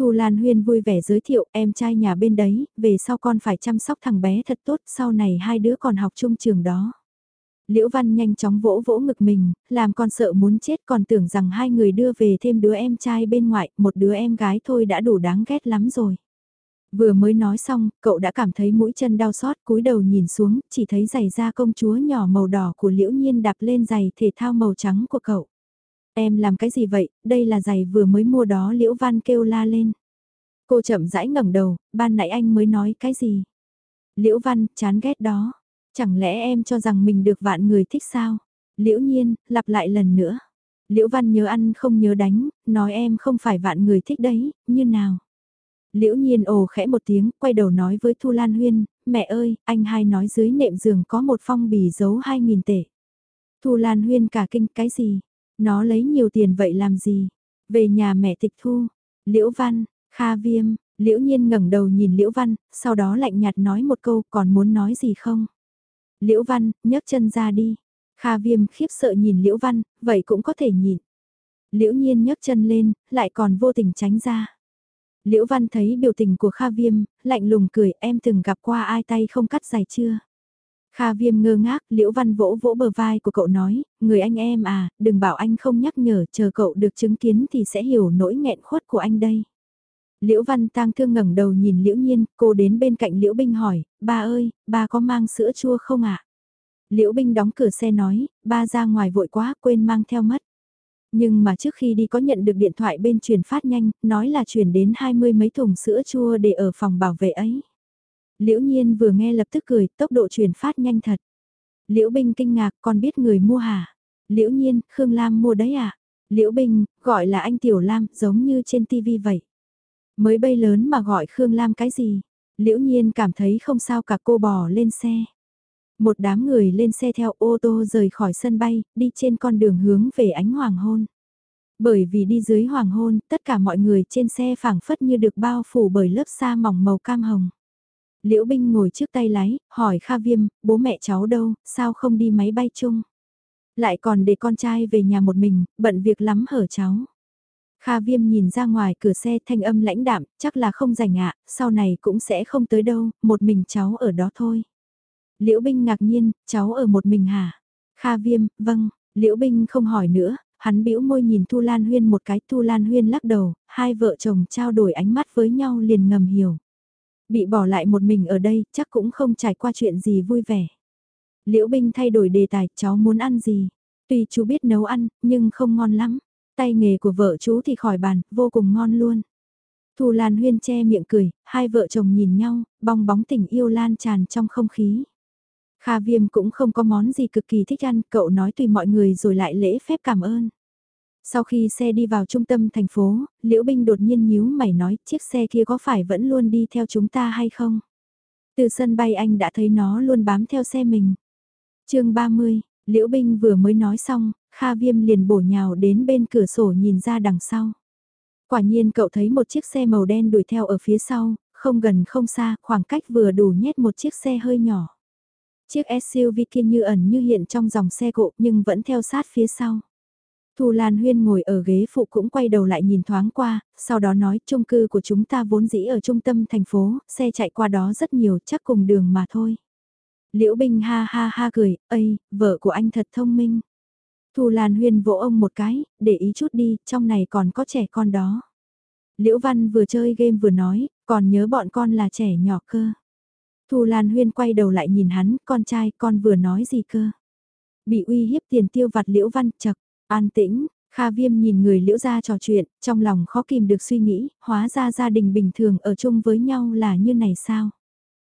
Thu Lan Huyên vui vẻ giới thiệu em trai nhà bên đấy, về sau con phải chăm sóc thằng bé thật tốt, sau này hai đứa còn học chung trường đó. Liễu Văn nhanh chóng vỗ vỗ ngực mình, làm con sợ muốn chết còn tưởng rằng hai người đưa về thêm đứa em trai bên ngoại, một đứa em gái thôi đã đủ đáng ghét lắm rồi. Vừa mới nói xong, cậu đã cảm thấy mũi chân đau xót cúi đầu nhìn xuống, chỉ thấy giày da công chúa nhỏ màu đỏ của Liễu Nhiên đạp lên giày thể thao màu trắng của cậu. Em làm cái gì vậy, đây là giày vừa mới mua đó Liễu Văn kêu la lên. Cô chậm rãi ngẩng đầu, ban nãy anh mới nói cái gì? Liễu Văn, chán ghét đó. Chẳng lẽ em cho rằng mình được vạn người thích sao? Liễu nhiên, lặp lại lần nữa. Liễu Văn nhớ ăn không nhớ đánh, nói em không phải vạn người thích đấy, như nào? Liễu nhiên ồ khẽ một tiếng, quay đầu nói với Thu Lan Huyên, mẹ ơi, anh hai nói dưới nệm giường có một phong bì giấu hai nghìn tệ. Thu Lan Huyên cả kinh cái gì? Nó lấy nhiều tiền vậy làm gì? Về nhà mẹ tịch thu. Liễu Văn, Kha Viêm, Liễu Nhiên ngẩng đầu nhìn Liễu Văn, sau đó lạnh nhạt nói một câu còn muốn nói gì không? Liễu Văn, nhấc chân ra đi. Kha Viêm khiếp sợ nhìn Liễu Văn, vậy cũng có thể nhìn. Liễu Nhiên nhấc chân lên, lại còn vô tình tránh ra. Liễu Văn thấy biểu tình của Kha Viêm, lạnh lùng cười em từng gặp qua ai tay không cắt dài chưa? Kha Viêm ngơ ngác, Liễu Văn vỗ vỗ bờ vai của cậu nói, người anh em à, đừng bảo anh không nhắc nhở, chờ cậu được chứng kiến thì sẽ hiểu nỗi nghẹn khuất của anh đây. Liễu Văn tang thương ngẩng đầu nhìn Liễu Nhiên, cô đến bên cạnh Liễu Binh hỏi, ba ơi, ba có mang sữa chua không ạ? Liễu Binh đóng cửa xe nói, ba ra ngoài vội quá, quên mang theo mất. Nhưng mà trước khi đi có nhận được điện thoại bên truyền phát nhanh, nói là chuyển đến hai mươi mấy thùng sữa chua để ở phòng bảo vệ ấy. Liễu Nhiên vừa nghe lập tức cười, tốc độ truyền phát nhanh thật. Liễu Bình kinh ngạc, còn biết người mua hả? Liễu Nhiên, Khương Lam mua đấy à? Liễu Bình gọi là anh Tiểu Lam, giống như trên tivi vậy. Mới bay lớn mà gọi Khương Lam cái gì? Liễu Nhiên cảm thấy không sao cả cô bò lên xe. Một đám người lên xe theo ô tô rời khỏi sân bay, đi trên con đường hướng về ánh hoàng hôn. Bởi vì đi dưới hoàng hôn, tất cả mọi người trên xe phảng phất như được bao phủ bởi lớp sa mỏng màu cam hồng. Liễu Binh ngồi trước tay lái, hỏi Kha Viêm, bố mẹ cháu đâu, sao không đi máy bay chung? Lại còn để con trai về nhà một mình, bận việc lắm hở cháu. Kha Viêm nhìn ra ngoài cửa xe thanh âm lãnh đạm, chắc là không rảnh ạ, sau này cũng sẽ không tới đâu, một mình cháu ở đó thôi. Liễu Binh ngạc nhiên, cháu ở một mình hả? Kha Viêm, vâng, Liễu Binh không hỏi nữa, hắn bĩu môi nhìn Thu Lan Huyên một cái, Thu Lan Huyên lắc đầu, hai vợ chồng trao đổi ánh mắt với nhau liền ngầm hiểu. Bị bỏ lại một mình ở đây, chắc cũng không trải qua chuyện gì vui vẻ. Liễu Binh thay đổi đề tài, cháu muốn ăn gì? Tuy chú biết nấu ăn, nhưng không ngon lắm. Tay nghề của vợ chú thì khỏi bàn, vô cùng ngon luôn. Thu Lan Huyên che miệng cười, hai vợ chồng nhìn nhau, bong bóng tình yêu lan tràn trong không khí. Kha Viêm cũng không có món gì cực kỳ thích ăn, cậu nói tùy mọi người rồi lại lễ phép cảm ơn. Sau khi xe đi vào trung tâm thành phố, Liễu Binh đột nhiên nhíu mày nói chiếc xe kia có phải vẫn luôn đi theo chúng ta hay không? Từ sân bay anh đã thấy nó luôn bám theo xe mình. chương 30, Liễu Binh vừa mới nói xong, Kha Viêm liền bổ nhào đến bên cửa sổ nhìn ra đằng sau. Quả nhiên cậu thấy một chiếc xe màu đen đuổi theo ở phía sau, không gần không xa, khoảng cách vừa đủ nhét một chiếc xe hơi nhỏ. Chiếc SUV kia như ẩn như hiện trong dòng xe cộ nhưng vẫn theo sát phía sau. Thu Lan Huyên ngồi ở ghế phụ cũng quay đầu lại nhìn thoáng qua, sau đó nói chung cư của chúng ta vốn dĩ ở trung tâm thành phố, xe chạy qua đó rất nhiều chắc cùng đường mà thôi. Liễu Bình ha ha ha cười, ây, vợ của anh thật thông minh. Thu Lan Huyên vỗ ông một cái, để ý chút đi, trong này còn có trẻ con đó. Liễu Văn vừa chơi game vừa nói, còn nhớ bọn con là trẻ nhỏ cơ. Thu Lan Huyên quay đầu lại nhìn hắn, con trai, con vừa nói gì cơ. Bị uy hiếp tiền tiêu vặt Liễu Văn chật, an tĩnh, Kha Viêm nhìn người Liễu gia trò chuyện, trong lòng khó kìm được suy nghĩ, hóa ra gia đình bình thường ở chung với nhau là như này sao.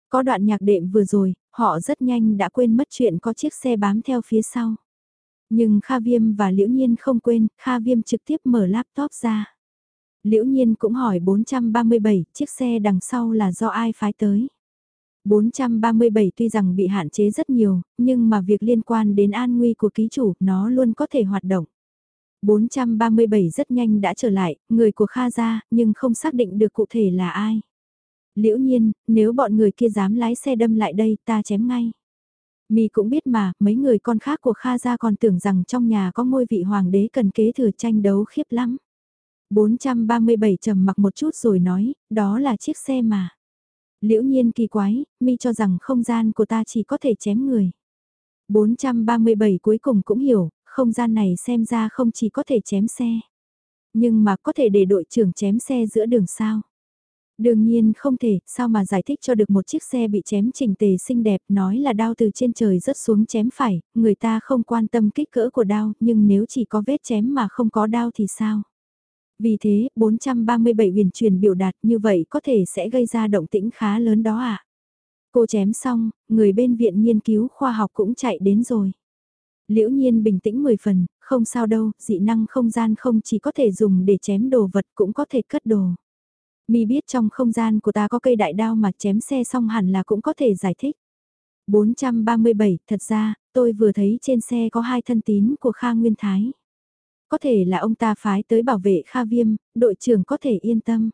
Có đoạn nhạc đệm vừa rồi, họ rất nhanh đã quên mất chuyện có chiếc xe bám theo phía sau. Nhưng Kha Viêm và Liễu Nhiên không quên, Kha Viêm trực tiếp mở laptop ra. Liễu Nhiên cũng hỏi 437, chiếc xe đằng sau là do ai phái tới. 437 tuy rằng bị hạn chế rất nhiều, nhưng mà việc liên quan đến an nguy của ký chủ, nó luôn có thể hoạt động. 437 rất nhanh đã trở lại, người của Kha gia, nhưng không xác định được cụ thể là ai. Liễu nhiên, nếu bọn người kia dám lái xe đâm lại đây, ta chém ngay. Mì cũng biết mà, mấy người con khác của Kha gia còn tưởng rằng trong nhà có ngôi vị hoàng đế cần kế thừa tranh đấu khiếp lắm. 437 trầm mặc một chút rồi nói, đó là chiếc xe mà. Liễu nhiên kỳ quái, mi cho rằng không gian của ta chỉ có thể chém người. 437 cuối cùng cũng hiểu, không gian này xem ra không chỉ có thể chém xe. Nhưng mà có thể để đội trưởng chém xe giữa đường sao. Đương nhiên không thể, sao mà giải thích cho được một chiếc xe bị chém chỉnh tề xinh đẹp nói là đao từ trên trời rớt xuống chém phải, người ta không quan tâm kích cỡ của đao, nhưng nếu chỉ có vết chém mà không có đao thì sao? Vì thế, 437 huyền truyền biểu đạt như vậy có thể sẽ gây ra động tĩnh khá lớn đó à? Cô chém xong, người bên viện nghiên cứu khoa học cũng chạy đến rồi. Liễu nhiên bình tĩnh 10 phần, không sao đâu, dị năng không gian không chỉ có thể dùng để chém đồ vật cũng có thể cất đồ. Mi biết trong không gian của ta có cây đại đao mà chém xe xong hẳn là cũng có thể giải thích. 437, thật ra, tôi vừa thấy trên xe có hai thân tín của Kha Nguyên Thái. Có thể là ông ta phái tới bảo vệ Kha Viêm, đội trưởng có thể yên tâm.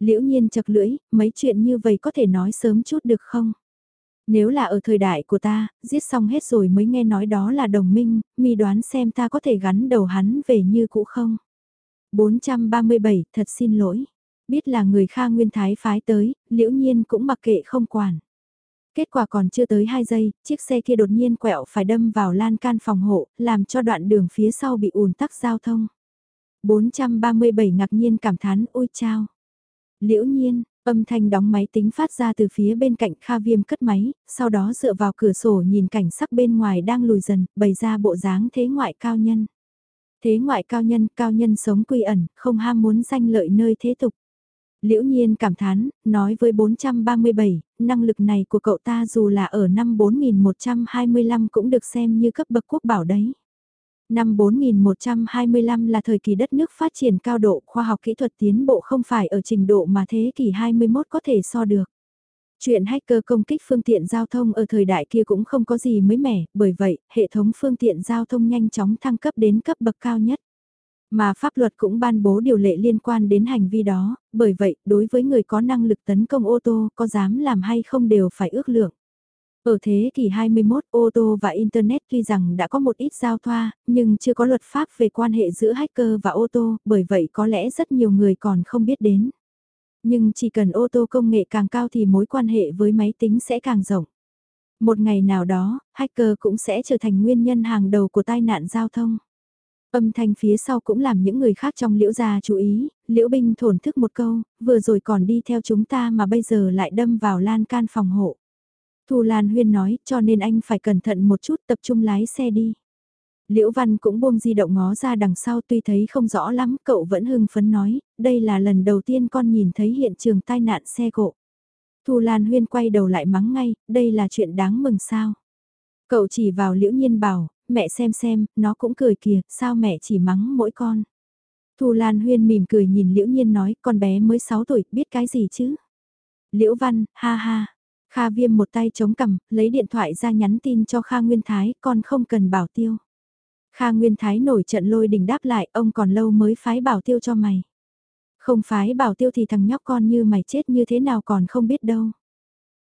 Liễu nhiên chật lưỡi, mấy chuyện như vậy có thể nói sớm chút được không? Nếu là ở thời đại của ta, giết xong hết rồi mới nghe nói đó là đồng minh, mi đoán xem ta có thể gắn đầu hắn về như cũ không? 437, thật xin lỗi. Biết là người Kha Nguyên Thái phái tới, liễu nhiên cũng mặc kệ không quản. Kết quả còn chưa tới 2 giây, chiếc xe kia đột nhiên quẹo phải đâm vào lan can phòng hộ, làm cho đoạn đường phía sau bị ùn tắc giao thông. 437 ngạc nhiên cảm thán ôi chao. Liễu nhiên, âm thanh đóng máy tính phát ra từ phía bên cạnh Kha Viêm cất máy, sau đó dựa vào cửa sổ nhìn cảnh sắc bên ngoài đang lùi dần, bày ra bộ dáng thế ngoại cao nhân. Thế ngoại cao nhân, cao nhân sống quy ẩn, không ham muốn danh lợi nơi thế tục. Liễu nhiên cảm thán, nói với 437, năng lực này của cậu ta dù là ở năm 4125 cũng được xem như cấp bậc quốc bảo đấy. Năm 4125 là thời kỳ đất nước phát triển cao độ, khoa học kỹ thuật tiến bộ không phải ở trình độ mà thế kỷ 21 có thể so được. Chuyện hacker công kích phương tiện giao thông ở thời đại kia cũng không có gì mới mẻ, bởi vậy, hệ thống phương tiện giao thông nhanh chóng thăng cấp đến cấp bậc cao nhất. Mà pháp luật cũng ban bố điều lệ liên quan đến hành vi đó, bởi vậy, đối với người có năng lực tấn công ô tô, có dám làm hay không đều phải ước lượng. Ở thế kỷ 21, ô tô và Internet tuy rằng đã có một ít giao thoa, nhưng chưa có luật pháp về quan hệ giữa hacker và ô tô, bởi vậy có lẽ rất nhiều người còn không biết đến. Nhưng chỉ cần ô tô công nghệ càng cao thì mối quan hệ với máy tính sẽ càng rộng. Một ngày nào đó, hacker cũng sẽ trở thành nguyên nhân hàng đầu của tai nạn giao thông. Âm thanh phía sau cũng làm những người khác trong liễu gia chú ý, liễu binh thổn thức một câu, vừa rồi còn đi theo chúng ta mà bây giờ lại đâm vào lan can phòng hộ. Thu Lan Huyên nói, cho nên anh phải cẩn thận một chút tập trung lái xe đi. Liễu Văn cũng buông di động ngó ra đằng sau tuy thấy không rõ lắm, cậu vẫn hưng phấn nói, đây là lần đầu tiên con nhìn thấy hiện trường tai nạn xe cộ. Thu Lan Huyên quay đầu lại mắng ngay, đây là chuyện đáng mừng sao. Cậu chỉ vào Liễu Nhiên bảo, mẹ xem xem, nó cũng cười kìa, sao mẹ chỉ mắng mỗi con. Thu Lan Huyên mỉm cười nhìn Liễu Nhiên nói, con bé mới 6 tuổi, biết cái gì chứ? Liễu Văn, ha ha. Kha Viêm một tay chống cằm, lấy điện thoại ra nhắn tin cho Kha Nguyên Thái, con không cần bảo tiêu. Kha Nguyên Thái nổi trận lôi đình đáp lại, ông còn lâu mới phái bảo tiêu cho mày. Không phái bảo tiêu thì thằng nhóc con như mày chết như thế nào còn không biết đâu.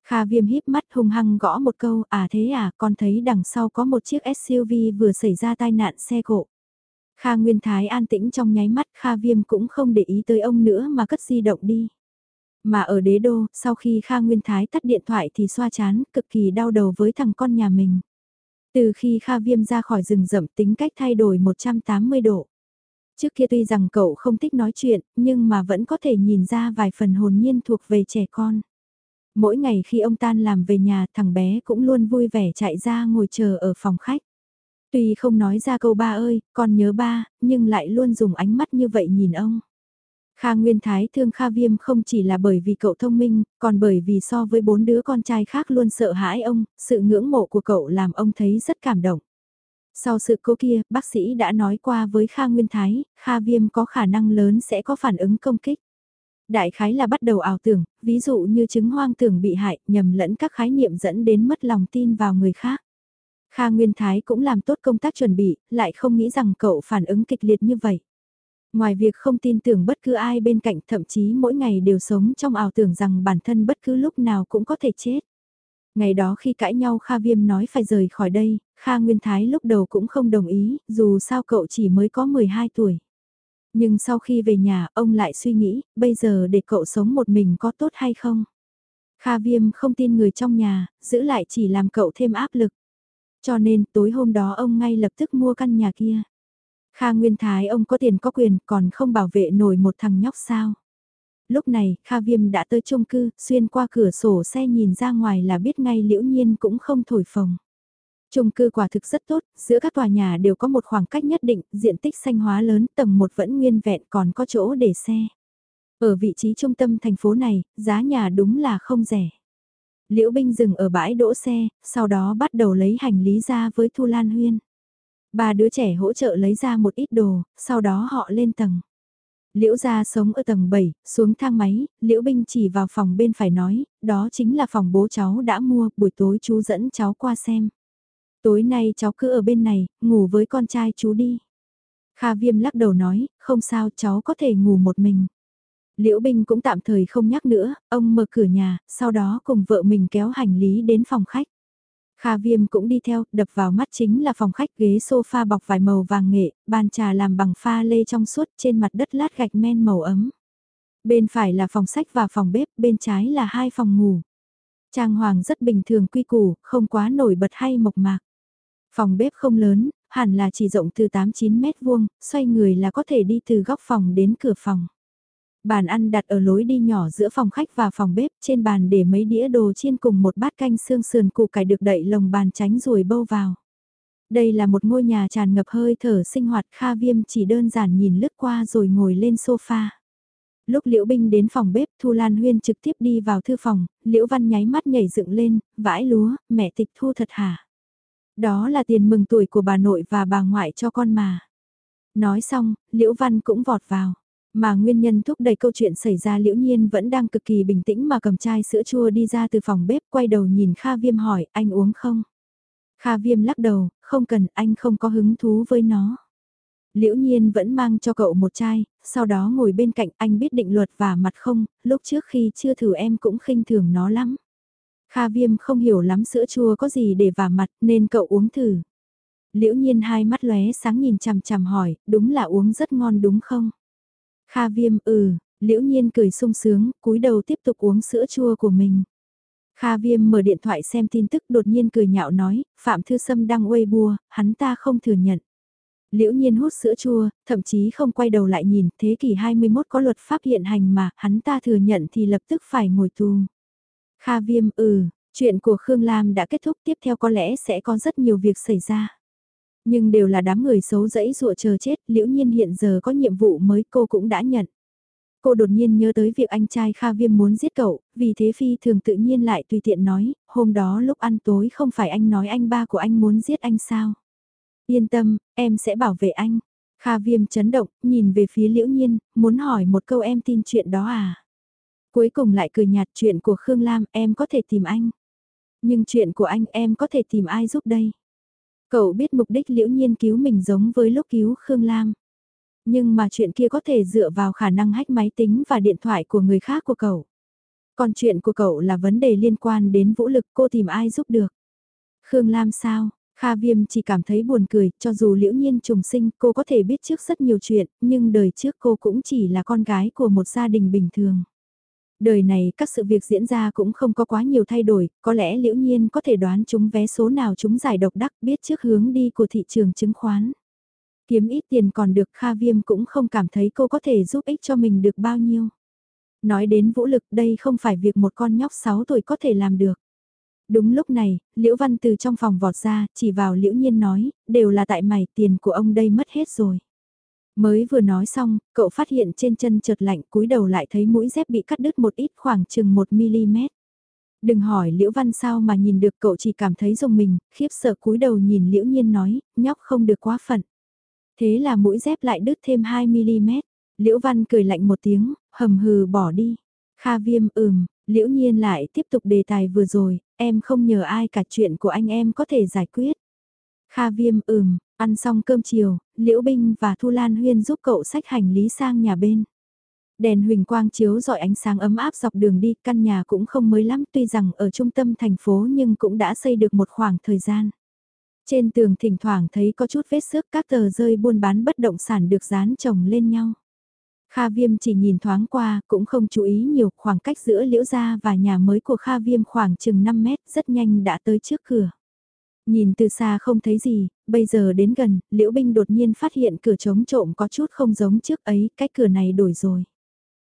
Kha viêm híp mắt hung hăng gõ một câu, à thế à, con thấy đằng sau có một chiếc SUV vừa xảy ra tai nạn xe cộ. Kha Nguyên Thái an tĩnh trong nháy mắt, Kha viêm cũng không để ý tới ông nữa mà cất di động đi. Mà ở đế đô, sau khi Kha Nguyên Thái tắt điện thoại thì xoa chán, cực kỳ đau đầu với thằng con nhà mình. Từ khi Kha Viêm ra khỏi rừng rậm tính cách thay đổi 180 độ. Trước kia tuy rằng cậu không thích nói chuyện, nhưng mà vẫn có thể nhìn ra vài phần hồn nhiên thuộc về trẻ con. Mỗi ngày khi ông tan làm về nhà thằng bé cũng luôn vui vẻ chạy ra ngồi chờ ở phòng khách. Tuy không nói ra câu ba ơi, con nhớ ba, nhưng lại luôn dùng ánh mắt như vậy nhìn ông. Kha Nguyên Thái thương Kha Viêm không chỉ là bởi vì cậu thông minh, còn bởi vì so với bốn đứa con trai khác luôn sợ hãi ông, sự ngưỡng mộ của cậu làm ông thấy rất cảm động. Sau sự cố kia, bác sĩ đã nói qua với Kha Nguyên Thái, Kha Viêm có khả năng lớn sẽ có phản ứng công kích. Đại khái là bắt đầu ảo tưởng, ví dụ như chứng hoang tưởng bị hại, nhầm lẫn các khái niệm dẫn đến mất lòng tin vào người khác. Kha Nguyên Thái cũng làm tốt công tác chuẩn bị, lại không nghĩ rằng cậu phản ứng kịch liệt như vậy. Ngoài việc không tin tưởng bất cứ ai bên cạnh thậm chí mỗi ngày đều sống trong ảo tưởng rằng bản thân bất cứ lúc nào cũng có thể chết. Ngày đó khi cãi nhau Kha Viêm nói phải rời khỏi đây, Kha Nguyên Thái lúc đầu cũng không đồng ý, dù sao cậu chỉ mới có 12 tuổi. Nhưng sau khi về nhà, ông lại suy nghĩ, bây giờ để cậu sống một mình có tốt hay không? Kha Viêm không tin người trong nhà, giữ lại chỉ làm cậu thêm áp lực. Cho nên tối hôm đó ông ngay lập tức mua căn nhà kia. Kha Nguyên Thái ông có tiền có quyền còn không bảo vệ nổi một thằng nhóc sao. Lúc này, Kha Viêm đã tới chung cư, xuyên qua cửa sổ xe nhìn ra ngoài là biết ngay liễu nhiên cũng không thổi phồng. Chung cư quả thực rất tốt, giữa các tòa nhà đều có một khoảng cách nhất định, diện tích xanh hóa lớn, tầng 1 vẫn nguyên vẹn còn có chỗ để xe. Ở vị trí trung tâm thành phố này, giá nhà đúng là không rẻ. Liễu Binh dừng ở bãi đỗ xe, sau đó bắt đầu lấy hành lý ra với Thu Lan Huyên. Ba đứa trẻ hỗ trợ lấy ra một ít đồ, sau đó họ lên tầng. Liễu gia sống ở tầng 7, xuống thang máy, Liễu Binh chỉ vào phòng bên phải nói, đó chính là phòng bố cháu đã mua, buổi tối chú dẫn cháu qua xem. Tối nay cháu cứ ở bên này, ngủ với con trai chú đi. Kha Viêm lắc đầu nói, không sao cháu có thể ngủ một mình. Liễu Bình cũng tạm thời không nhắc nữa, ông mở cửa nhà, sau đó cùng vợ mình kéo hành lý đến phòng khách. Kha Viêm cũng đi theo, đập vào mắt chính là phòng khách ghế sofa bọc vải màu vàng nghệ, bàn trà làm bằng pha lê trong suốt trên mặt đất lát gạch men màu ấm. Bên phải là phòng sách và phòng bếp, bên trái là hai phòng ngủ. Trang hoàng rất bình thường quy củ, không quá nổi bật hay mộc mạc. Phòng bếp không lớn, hẳn là chỉ rộng từ 8-9 mét vuông, xoay người là có thể đi từ góc phòng đến cửa phòng. Bàn ăn đặt ở lối đi nhỏ giữa phòng khách và phòng bếp, trên bàn để mấy đĩa đồ chiên cùng một bát canh xương sườn củ cải được đậy lồng bàn tránh ruồi bâu vào. Đây là một ngôi nhà tràn ngập hơi thở sinh hoạt Kha Viêm chỉ đơn giản nhìn lướt qua rồi ngồi lên sofa. Lúc Liễu Binh đến phòng bếp Thu Lan Huyên trực tiếp đi vào thư phòng, Liễu Văn nháy mắt nhảy dựng lên, vãi lúa, mẹ tịch thu thật hả? Đó là tiền mừng tuổi của bà nội và bà ngoại cho con mà. Nói xong, Liễu Văn cũng vọt vào. Mà nguyên nhân thúc đẩy câu chuyện xảy ra liễu nhiên vẫn đang cực kỳ bình tĩnh mà cầm chai sữa chua đi ra từ phòng bếp quay đầu nhìn Kha Viêm hỏi anh uống không? Kha Viêm lắc đầu, không cần anh không có hứng thú với nó. Liễu nhiên vẫn mang cho cậu một chai, sau đó ngồi bên cạnh anh biết định luật và mặt không, lúc trước khi chưa thử em cũng khinh thường nó lắm. Kha Viêm không hiểu lắm sữa chua có gì để vả mặt nên cậu uống thử. Liễu nhiên hai mắt lóe sáng nhìn chằm chằm hỏi, đúng là uống rất ngon đúng không? Kha viêm ừ, liễu nhiên cười sung sướng, cúi đầu tiếp tục uống sữa chua của mình. Kha viêm mở điện thoại xem tin tức đột nhiên cười nhạo nói, Phạm Thư Sâm đang uê bua, hắn ta không thừa nhận. Liễu nhiên hút sữa chua, thậm chí không quay đầu lại nhìn, thế kỷ 21 có luật pháp hiện hành mà, hắn ta thừa nhận thì lập tức phải ngồi tù. Kha viêm ừ, chuyện của Khương Lam đã kết thúc tiếp theo có lẽ sẽ có rất nhiều việc xảy ra. Nhưng đều là đám người xấu dẫy dụa chờ chết, liễu nhiên hiện giờ có nhiệm vụ mới cô cũng đã nhận. Cô đột nhiên nhớ tới việc anh trai Kha Viêm muốn giết cậu, vì thế Phi thường tự nhiên lại tùy tiện nói, hôm đó lúc ăn tối không phải anh nói anh ba của anh muốn giết anh sao. Yên tâm, em sẽ bảo vệ anh. Kha Viêm chấn động, nhìn về phía liễu nhiên, muốn hỏi một câu em tin chuyện đó à. Cuối cùng lại cười nhạt chuyện của Khương Lam em có thể tìm anh. Nhưng chuyện của anh em có thể tìm ai giúp đây. Cậu biết mục đích liễu nhiên cứu mình giống với lúc cứu Khương Lam. Nhưng mà chuyện kia có thể dựa vào khả năng hách máy tính và điện thoại của người khác của cậu. Còn chuyện của cậu là vấn đề liên quan đến vũ lực cô tìm ai giúp được. Khương Lam sao? Kha Viêm chỉ cảm thấy buồn cười, cho dù liễu nhiên trùng sinh cô có thể biết trước rất nhiều chuyện, nhưng đời trước cô cũng chỉ là con gái của một gia đình bình thường. Đời này các sự việc diễn ra cũng không có quá nhiều thay đổi, có lẽ liễu nhiên có thể đoán chúng vé số nào chúng giải độc đắc biết trước hướng đi của thị trường chứng khoán. Kiếm ít tiền còn được Kha Viêm cũng không cảm thấy cô có thể giúp ích cho mình được bao nhiêu. Nói đến vũ lực đây không phải việc một con nhóc 6 tuổi có thể làm được. Đúng lúc này, Liễu Văn từ trong phòng vọt ra, chỉ vào Liễu Nhiên nói, đều là tại mày, tiền của ông đây mất hết rồi. Mới vừa nói xong, cậu phát hiện trên chân chợt lạnh cúi đầu lại thấy mũi dép bị cắt đứt một ít khoảng chừng 1mm. Đừng hỏi Liễu Văn sao mà nhìn được cậu chỉ cảm thấy dùng mình, khiếp sợ cúi đầu nhìn Liễu Nhiên nói, nhóc không được quá phận. Thế là mũi dép lại đứt thêm 2mm. Liễu Văn cười lạnh một tiếng, hầm hừ bỏ đi. Kha viêm ừm, Liễu Nhiên lại tiếp tục đề tài vừa rồi, em không nhờ ai cả chuyện của anh em có thể giải quyết. Kha viêm ừm, ăn xong cơm chiều, Liễu Binh và Thu Lan Huyên giúp cậu sách hành lý sang nhà bên. Đèn huỳnh quang chiếu dọi ánh sáng ấm áp dọc đường đi, căn nhà cũng không mới lắm tuy rằng ở trung tâm thành phố nhưng cũng đã xây được một khoảng thời gian. Trên tường thỉnh thoảng thấy có chút vết xước các tờ rơi buôn bán bất động sản được dán chồng lên nhau. Kha Viêm chỉ nhìn thoáng qua, cũng không chú ý nhiều khoảng cách giữa liễu gia và nhà mới của Kha Viêm khoảng chừng 5 mét, rất nhanh đã tới trước cửa. Nhìn từ xa không thấy gì, bây giờ đến gần, Liễu Binh đột nhiên phát hiện cửa trống trộm có chút không giống trước ấy, cái cửa này đổi rồi.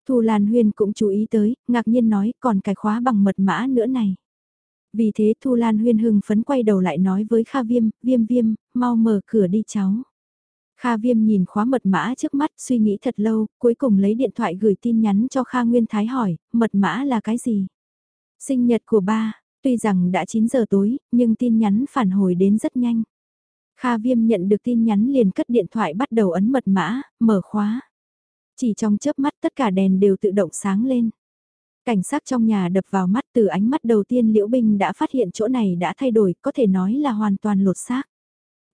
Thu Lan Huyên cũng chú ý tới, ngạc nhiên nói còn cái khóa bằng mật mã nữa này. Vì thế Thu Lan Huyên hưng phấn quay đầu lại nói với Kha Viêm, Viêm Viêm, mau mở cửa đi cháu. Kha Viêm nhìn khóa mật mã trước mắt suy nghĩ thật lâu, cuối cùng lấy điện thoại gửi tin nhắn cho Kha Nguyên Thái hỏi, mật mã là cái gì? Sinh nhật của ba, tuy rằng đã 9 giờ tối, nhưng tin nhắn phản hồi đến rất nhanh. Kha Viêm nhận được tin nhắn liền cất điện thoại bắt đầu ấn mật mã, mở khóa. Chỉ trong chớp mắt tất cả đèn đều tự động sáng lên. Cảnh sát trong nhà đập vào mắt từ ánh mắt đầu tiên Liễu Binh đã phát hiện chỗ này đã thay đổi, có thể nói là hoàn toàn lột xác.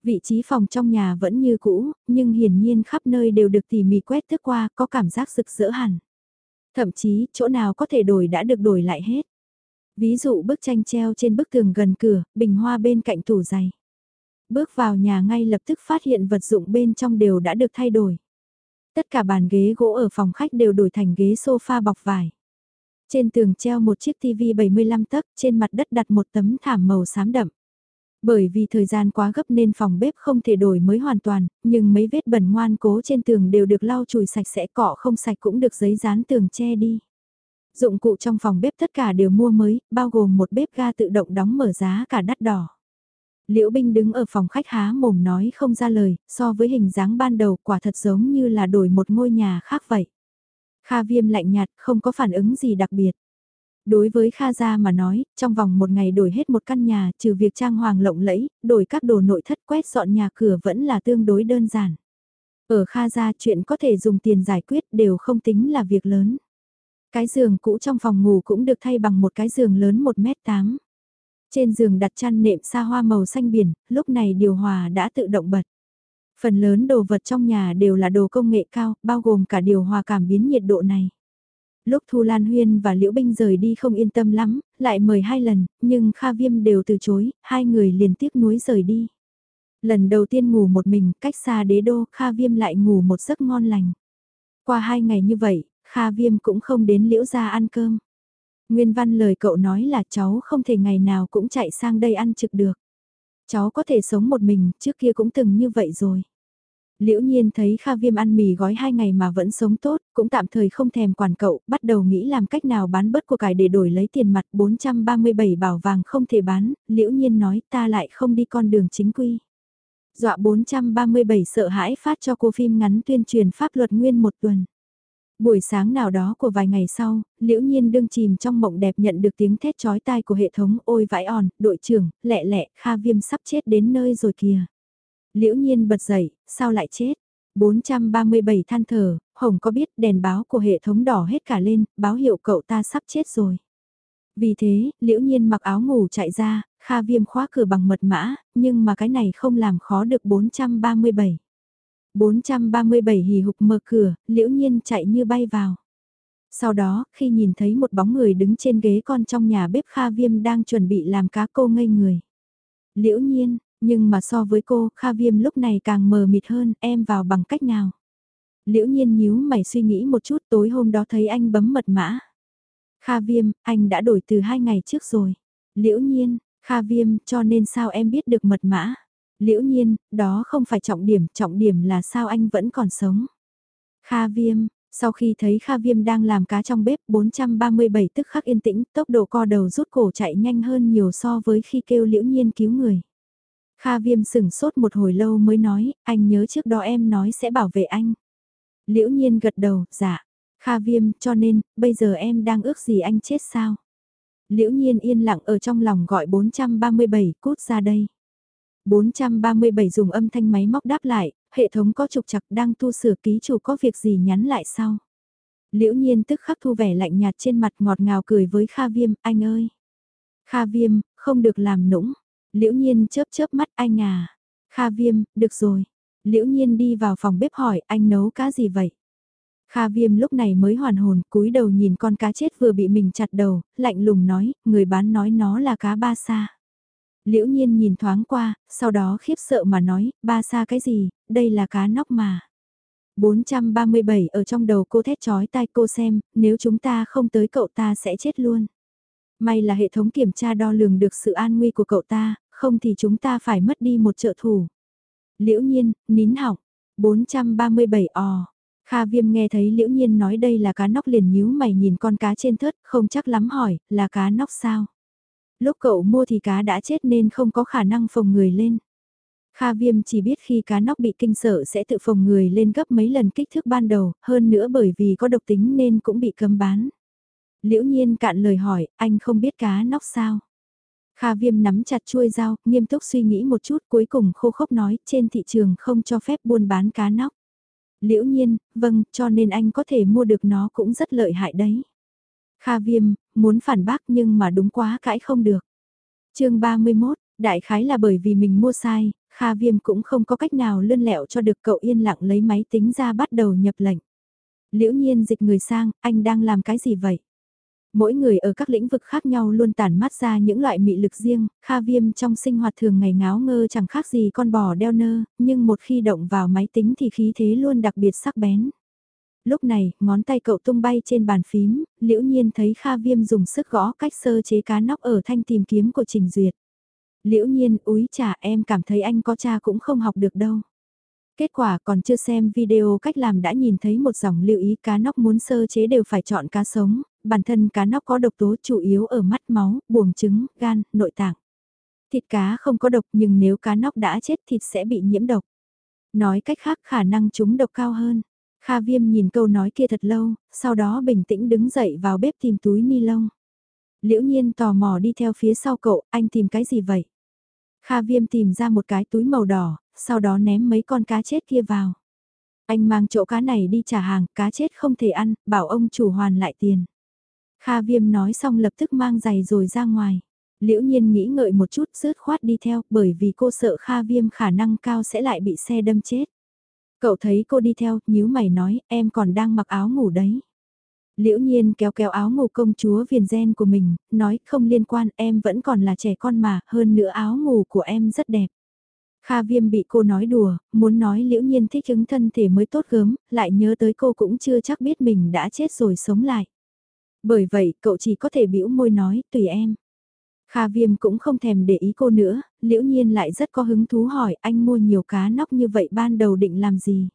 Vị trí phòng trong nhà vẫn như cũ, nhưng hiển nhiên khắp nơi đều được tỉ mỉ quét thức qua, có cảm giác rực rỡ hẳn. Thậm chí, chỗ nào có thể đổi đã được đổi lại hết. Ví dụ bức tranh treo trên bức tường gần cửa, bình hoa bên cạnh tủ giày. Bước vào nhà ngay lập tức phát hiện vật dụng bên trong đều đã được thay đổi. Tất cả bàn ghế gỗ ở phòng khách đều đổi thành ghế sofa bọc vải. Trên tường treo một chiếc TV 75 tấc, trên mặt đất đặt một tấm thảm màu xám đậm. Bởi vì thời gian quá gấp nên phòng bếp không thể đổi mới hoàn toàn, nhưng mấy vết bẩn ngoan cố trên tường đều được lau chùi sạch sẽ cọ không sạch cũng được giấy dán tường che đi. Dụng cụ trong phòng bếp tất cả đều mua mới, bao gồm một bếp ga tự động đóng mở giá cả đắt đỏ. Liễu Binh đứng ở phòng khách há mồm nói không ra lời, so với hình dáng ban đầu quả thật giống như là đổi một ngôi nhà khác vậy. Kha viêm lạnh nhạt, không có phản ứng gì đặc biệt. Đối với Kha Gia mà nói, trong vòng một ngày đổi hết một căn nhà, trừ việc trang hoàng lộng lẫy, đổi các đồ nội thất quét dọn nhà cửa vẫn là tương đối đơn giản. Ở Kha Gia chuyện có thể dùng tiền giải quyết đều không tính là việc lớn. Cái giường cũ trong phòng ngủ cũng được thay bằng một cái giường lớn 1m8. Trên giường đặt chăn nệm xa hoa màu xanh biển, lúc này điều hòa đã tự động bật. Phần lớn đồ vật trong nhà đều là đồ công nghệ cao, bao gồm cả điều hòa cảm biến nhiệt độ này. Lúc Thu Lan Huyên và Liễu Binh rời đi không yên tâm lắm, lại mời hai lần, nhưng Kha Viêm đều từ chối, hai người liền tiếc nuối rời đi. Lần đầu tiên ngủ một mình, cách xa đế đô, Kha Viêm lại ngủ một giấc ngon lành. Qua hai ngày như vậy, Kha Viêm cũng không đến Liễu ra ăn cơm. Nguyên văn lời cậu nói là cháu không thể ngày nào cũng chạy sang đây ăn trực được. Cháu có thể sống một mình, trước kia cũng từng như vậy rồi. Liễu nhiên thấy Kha Viêm ăn mì gói hai ngày mà vẫn sống tốt, cũng tạm thời không thèm quản cậu, bắt đầu nghĩ làm cách nào bán bớt của cải để đổi lấy tiền mặt 437 bảo vàng không thể bán, Liễu nhiên nói ta lại không đi con đường chính quy. Dọa 437 sợ hãi phát cho cô phim ngắn tuyên truyền pháp luật nguyên một tuần. Buổi sáng nào đó của vài ngày sau, liễu nhiên đương chìm trong mộng đẹp nhận được tiếng thét chói tai của hệ thống ôi vãi òn, đội trưởng, lẹ lẹ, Kha Viêm sắp chết đến nơi rồi kìa. Liễu nhiên bật dậy, sao lại chết? 437 than thở, Hồng có biết đèn báo của hệ thống đỏ hết cả lên, báo hiệu cậu ta sắp chết rồi. Vì thế, liễu nhiên mặc áo ngủ chạy ra, Kha Viêm khóa cửa bằng mật mã, nhưng mà cái này không làm khó được 437. 437 hì hục mở cửa, liễu nhiên chạy như bay vào. Sau đó, khi nhìn thấy một bóng người đứng trên ghế con trong nhà bếp Kha Viêm đang chuẩn bị làm cá cô ngây người. Liễu nhiên, nhưng mà so với cô, Kha Viêm lúc này càng mờ mịt hơn, em vào bằng cách nào? Liễu nhiên nhíu mày suy nghĩ một chút tối hôm đó thấy anh bấm mật mã. Kha Viêm, anh đã đổi từ hai ngày trước rồi. Liễu nhiên, Kha Viêm, cho nên sao em biết được mật mã? Liễu nhiên, đó không phải trọng điểm, trọng điểm là sao anh vẫn còn sống. Kha Viêm, sau khi thấy Kha Viêm đang làm cá trong bếp 437 tức khắc yên tĩnh, tốc độ co đầu rút cổ chạy nhanh hơn nhiều so với khi kêu liễu nhiên cứu người. Kha Viêm sửng sốt một hồi lâu mới nói, anh nhớ trước đó em nói sẽ bảo vệ anh. Liễu Nhiên gật đầu, dạ. Kha Viêm, cho nên, bây giờ em đang ước gì anh chết sao? Liễu Nhiên yên lặng ở trong lòng gọi 437, cút ra đây. 437 dùng âm thanh máy móc đáp lại, hệ thống có trục chặt đang tu sửa ký chủ có việc gì nhắn lại sau. Liễu nhiên tức khắc thu vẻ lạnh nhạt trên mặt ngọt ngào cười với Kha Viêm, anh ơi. Kha Viêm, không được làm nũng. Liễu nhiên chớp chớp mắt anh à. Kha Viêm, được rồi. Liễu nhiên đi vào phòng bếp hỏi anh nấu cá gì vậy? Kha Viêm lúc này mới hoàn hồn, cúi đầu nhìn con cá chết vừa bị mình chặt đầu, lạnh lùng nói, người bán nói nó là cá ba sa. Liễu nhiên nhìn thoáng qua, sau đó khiếp sợ mà nói, ba sa cái gì, đây là cá nóc mà. 437 ở trong đầu cô thét chói tai cô xem, nếu chúng ta không tới cậu ta sẽ chết luôn. May là hệ thống kiểm tra đo lường được sự an nguy của cậu ta, không thì chúng ta phải mất đi một trợ thủ. Liễu nhiên, nín hỏng, 437 ò. Kha viêm nghe thấy liễu nhiên nói đây là cá nóc liền nhíu mày nhìn con cá trên thớt, không chắc lắm hỏi, là cá nóc sao? Lúc cậu mua thì cá đã chết nên không có khả năng phồng người lên. Kha viêm chỉ biết khi cá nóc bị kinh sợ sẽ tự phồng người lên gấp mấy lần kích thước ban đầu, hơn nữa bởi vì có độc tính nên cũng bị cấm bán. Liễu nhiên cạn lời hỏi, anh không biết cá nóc sao? Kha viêm nắm chặt chuôi dao, nghiêm túc suy nghĩ một chút cuối cùng khô khốc nói trên thị trường không cho phép buôn bán cá nóc. Liễu nhiên, vâng, cho nên anh có thể mua được nó cũng rất lợi hại đấy. Kha viêm, muốn phản bác nhưng mà đúng quá cãi không được. chương 31, đại khái là bởi vì mình mua sai, Kha viêm cũng không có cách nào lươn lẹo cho được cậu yên lặng lấy máy tính ra bắt đầu nhập lệnh. Liễu nhiên dịch người sang, anh đang làm cái gì vậy? Mỗi người ở các lĩnh vực khác nhau luôn tản mát ra những loại mị lực riêng, Kha Viêm trong sinh hoạt thường ngày ngáo ngơ chẳng khác gì con bò đeo nơ, nhưng một khi động vào máy tính thì khí thế luôn đặc biệt sắc bén. Lúc này, ngón tay cậu tung bay trên bàn phím, liễu nhiên thấy Kha Viêm dùng sức gõ cách sơ chế cá nóc ở thanh tìm kiếm của Trình Duyệt. Liễu nhiên, úi chà em cảm thấy anh có cha cũng không học được đâu. Kết quả còn chưa xem video cách làm đã nhìn thấy một dòng lưu ý cá nóc muốn sơ chế đều phải chọn cá sống, bản thân cá nóc có độc tố chủ yếu ở mắt máu, buồng trứng, gan, nội tạng. Thịt cá không có độc nhưng nếu cá nóc đã chết thịt sẽ bị nhiễm độc. Nói cách khác khả năng chúng độc cao hơn. Kha viêm nhìn câu nói kia thật lâu, sau đó bình tĩnh đứng dậy vào bếp tìm túi ni lông. Liễu nhiên tò mò đi theo phía sau cậu, anh tìm cái gì vậy? Kha viêm tìm ra một cái túi màu đỏ, sau đó ném mấy con cá chết kia vào. Anh mang chỗ cá này đi trả hàng, cá chết không thể ăn, bảo ông chủ hoàn lại tiền. Kha viêm nói xong lập tức mang giày rồi ra ngoài. Liễu nhiên nghĩ ngợi một chút rớt khoát đi theo bởi vì cô sợ Kha viêm khả năng cao sẽ lại bị xe đâm chết. Cậu thấy cô đi theo, nhíu mày nói, em còn đang mặc áo ngủ đấy. Liễu nhiên kéo kéo áo ngủ công chúa viền gen của mình, nói không liên quan em vẫn còn là trẻ con mà, hơn nữa áo ngủ của em rất đẹp. Kha viêm bị cô nói đùa, muốn nói liễu nhiên thích ứng thân thể mới tốt gớm, lại nhớ tới cô cũng chưa chắc biết mình đã chết rồi sống lại. Bởi vậy cậu chỉ có thể bĩu môi nói tùy em. Kha viêm cũng không thèm để ý cô nữa, liễu nhiên lại rất có hứng thú hỏi anh mua nhiều cá nóc như vậy ban đầu định làm gì.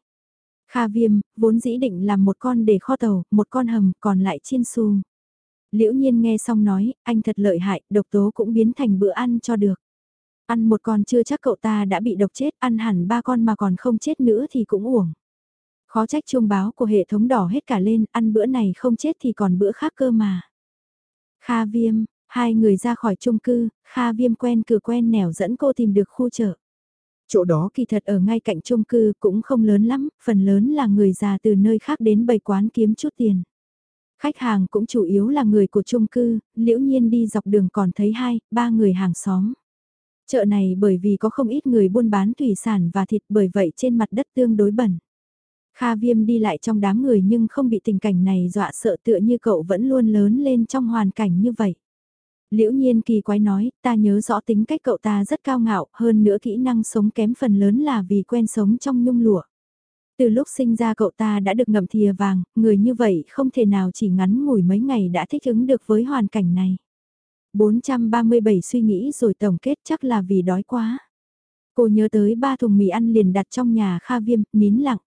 Kha viêm, vốn dĩ định làm một con để kho tàu, một con hầm, còn lại chiên su. Liễu nhiên nghe xong nói, anh thật lợi hại, độc tố cũng biến thành bữa ăn cho được. Ăn một con chưa chắc cậu ta đã bị độc chết, ăn hẳn ba con mà còn không chết nữa thì cũng uổng. Khó trách chuông báo của hệ thống đỏ hết cả lên, ăn bữa này không chết thì còn bữa khác cơ mà. Kha viêm, hai người ra khỏi chung cư, Kha viêm quen cửa quen nẻo dẫn cô tìm được khu chợ. Chỗ đó kỳ thật ở ngay cạnh chung cư cũng không lớn lắm, phần lớn là người già từ nơi khác đến bày quán kiếm chút tiền. Khách hàng cũng chủ yếu là người của chung cư, liễu nhiên đi dọc đường còn thấy hai, ba người hàng xóm. Chợ này bởi vì có không ít người buôn bán thủy sản và thịt bởi vậy trên mặt đất tương đối bẩn. Kha viêm đi lại trong đám người nhưng không bị tình cảnh này dọa sợ tựa như cậu vẫn luôn lớn lên trong hoàn cảnh như vậy. Liễu nhiên kỳ quái nói, ta nhớ rõ tính cách cậu ta rất cao ngạo, hơn nữa kỹ năng sống kém phần lớn là vì quen sống trong nhung lụa. Từ lúc sinh ra cậu ta đã được ngậm thìa vàng, người như vậy không thể nào chỉ ngắn ngủi mấy ngày đã thích ứng được với hoàn cảnh này. 437 suy nghĩ rồi tổng kết chắc là vì đói quá. Cô nhớ tới ba thùng mì ăn liền đặt trong nhà Kha Viêm, nín lặng.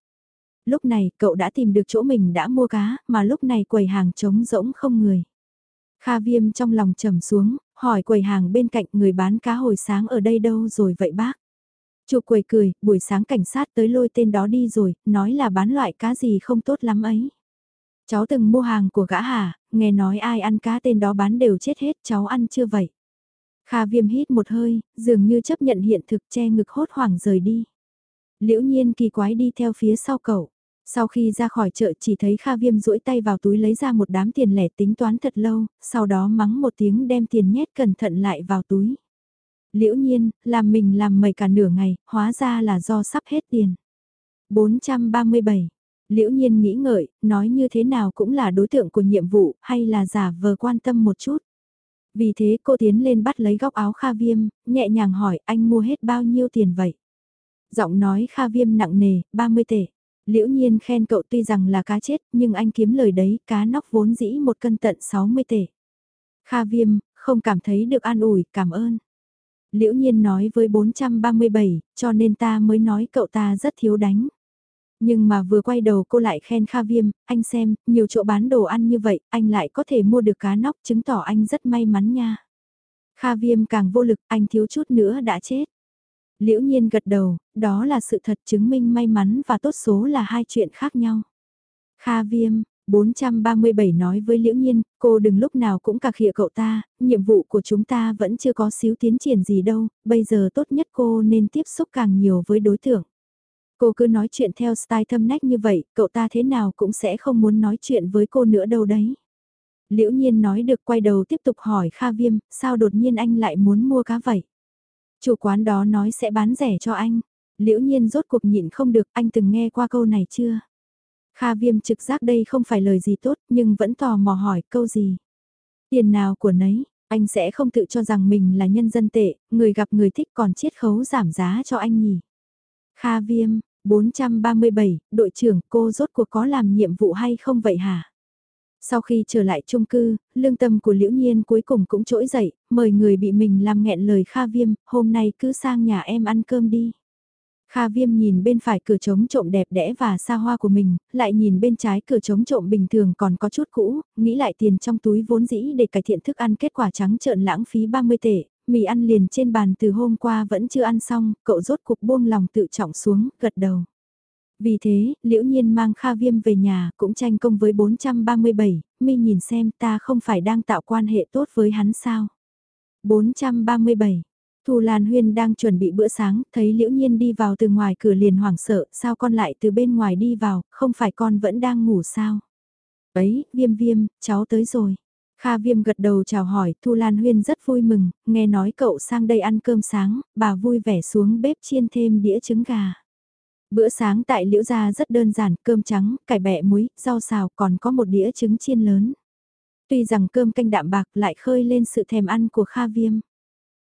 Lúc này cậu đã tìm được chỗ mình đã mua cá, mà lúc này quầy hàng trống rỗng không người. Kha Viêm trong lòng trầm xuống, hỏi quầy hàng bên cạnh người bán cá hồi sáng ở đây đâu rồi vậy bác? Chủ quầy cười, buổi sáng cảnh sát tới lôi tên đó đi rồi, nói là bán loại cá gì không tốt lắm ấy. Cháu từng mua hàng của gã hà, nghe nói ai ăn cá tên đó bán đều chết hết, cháu ăn chưa vậy? Kha viêm hít một hơi, dường như chấp nhận hiện thực che ngực hốt hoảng rời đi. Liễu nhiên kỳ quái đi theo phía sau cậu. Sau khi ra khỏi chợ chỉ thấy Kha Viêm duỗi tay vào túi lấy ra một đám tiền lẻ tính toán thật lâu, sau đó mắng một tiếng đem tiền nhét cẩn thận lại vào túi. Liễu nhiên, làm mình làm mày cả nửa ngày, hóa ra là do sắp hết tiền. 437. Liễu nhiên nghĩ ngợi, nói như thế nào cũng là đối tượng của nhiệm vụ, hay là giả vờ quan tâm một chút. Vì thế cô tiến lên bắt lấy góc áo Kha Viêm, nhẹ nhàng hỏi anh mua hết bao nhiêu tiền vậy? Giọng nói Kha Viêm nặng nề, 30 tệ. Liễu nhiên khen cậu tuy rằng là cá chết, nhưng anh kiếm lời đấy, cá nóc vốn dĩ một cân tận 60 tệ. Kha Viêm, không cảm thấy được an ủi, cảm ơn. Liễu nhiên nói với 437, cho nên ta mới nói cậu ta rất thiếu đánh. Nhưng mà vừa quay đầu cô lại khen Kha Viêm, anh xem, nhiều chỗ bán đồ ăn như vậy, anh lại có thể mua được cá nóc chứng tỏ anh rất may mắn nha. Kha Viêm càng vô lực, anh thiếu chút nữa đã chết. Liễu nhiên gật đầu, đó là sự thật chứng minh may mắn và tốt số là hai chuyện khác nhau. Kha Viêm, 437 nói với Liễu Nhiên, cô đừng lúc nào cũng cạc khịa cậu ta, nhiệm vụ của chúng ta vẫn chưa có xíu tiến triển gì đâu, bây giờ tốt nhất cô nên tiếp xúc càng nhiều với đối tượng. Cô cứ nói chuyện theo style thâm nách như vậy, cậu ta thế nào cũng sẽ không muốn nói chuyện với cô nữa đâu đấy. Liễu Nhiên nói được quay đầu tiếp tục hỏi Kha Viêm, sao đột nhiên anh lại muốn mua cá vậy? Chủ quán đó nói sẽ bán rẻ cho anh. Liễu Nhiên rốt cuộc nhịn không được, anh từng nghe qua câu này chưa? Kha viêm trực giác đây không phải lời gì tốt nhưng vẫn tò mò hỏi câu gì. Tiền nào của nấy, anh sẽ không tự cho rằng mình là nhân dân tệ, người gặp người thích còn chiết khấu giảm giá cho anh nhỉ. Kha viêm, 437, đội trưởng cô rốt cuộc có làm nhiệm vụ hay không vậy hả? Sau khi trở lại chung cư, lương tâm của Liễu Nhiên cuối cùng cũng trỗi dậy, mời người bị mình làm nghẹn lời Kha Viêm, hôm nay cứ sang nhà em ăn cơm đi. Kha Viêm nhìn bên phải cửa trống trộm đẹp đẽ và xa hoa của mình, lại nhìn bên trái cửa trống trộm bình thường còn có chút cũ, nghĩ lại tiền trong túi vốn dĩ để cải thiện thức ăn kết quả trắng trợn lãng phí 30 tệ, mì ăn liền trên bàn từ hôm qua vẫn chưa ăn xong, cậu rốt cục buông lòng tự trọng xuống, gật đầu. Vì thế, liễu nhiên mang Kha Viêm về nhà, cũng tranh công với 437, mi nhìn xem ta không phải đang tạo quan hệ tốt với hắn sao. 437 Thu Lan Huyên đang chuẩn bị bữa sáng, thấy Liễu Nhiên đi vào từ ngoài cửa liền hoảng sợ, sao con lại từ bên ngoài đi vào, không phải con vẫn đang ngủ sao? Ấy, viêm viêm, cháu tới rồi. Kha viêm gật đầu chào hỏi, Thu Lan Huyên rất vui mừng, nghe nói cậu sang đây ăn cơm sáng, bà vui vẻ xuống bếp chiên thêm đĩa trứng gà. Bữa sáng tại Liễu Gia rất đơn giản, cơm trắng, cải bẹ muối, rau xào còn có một đĩa trứng chiên lớn. Tuy rằng cơm canh đạm bạc lại khơi lên sự thèm ăn của Kha Viêm.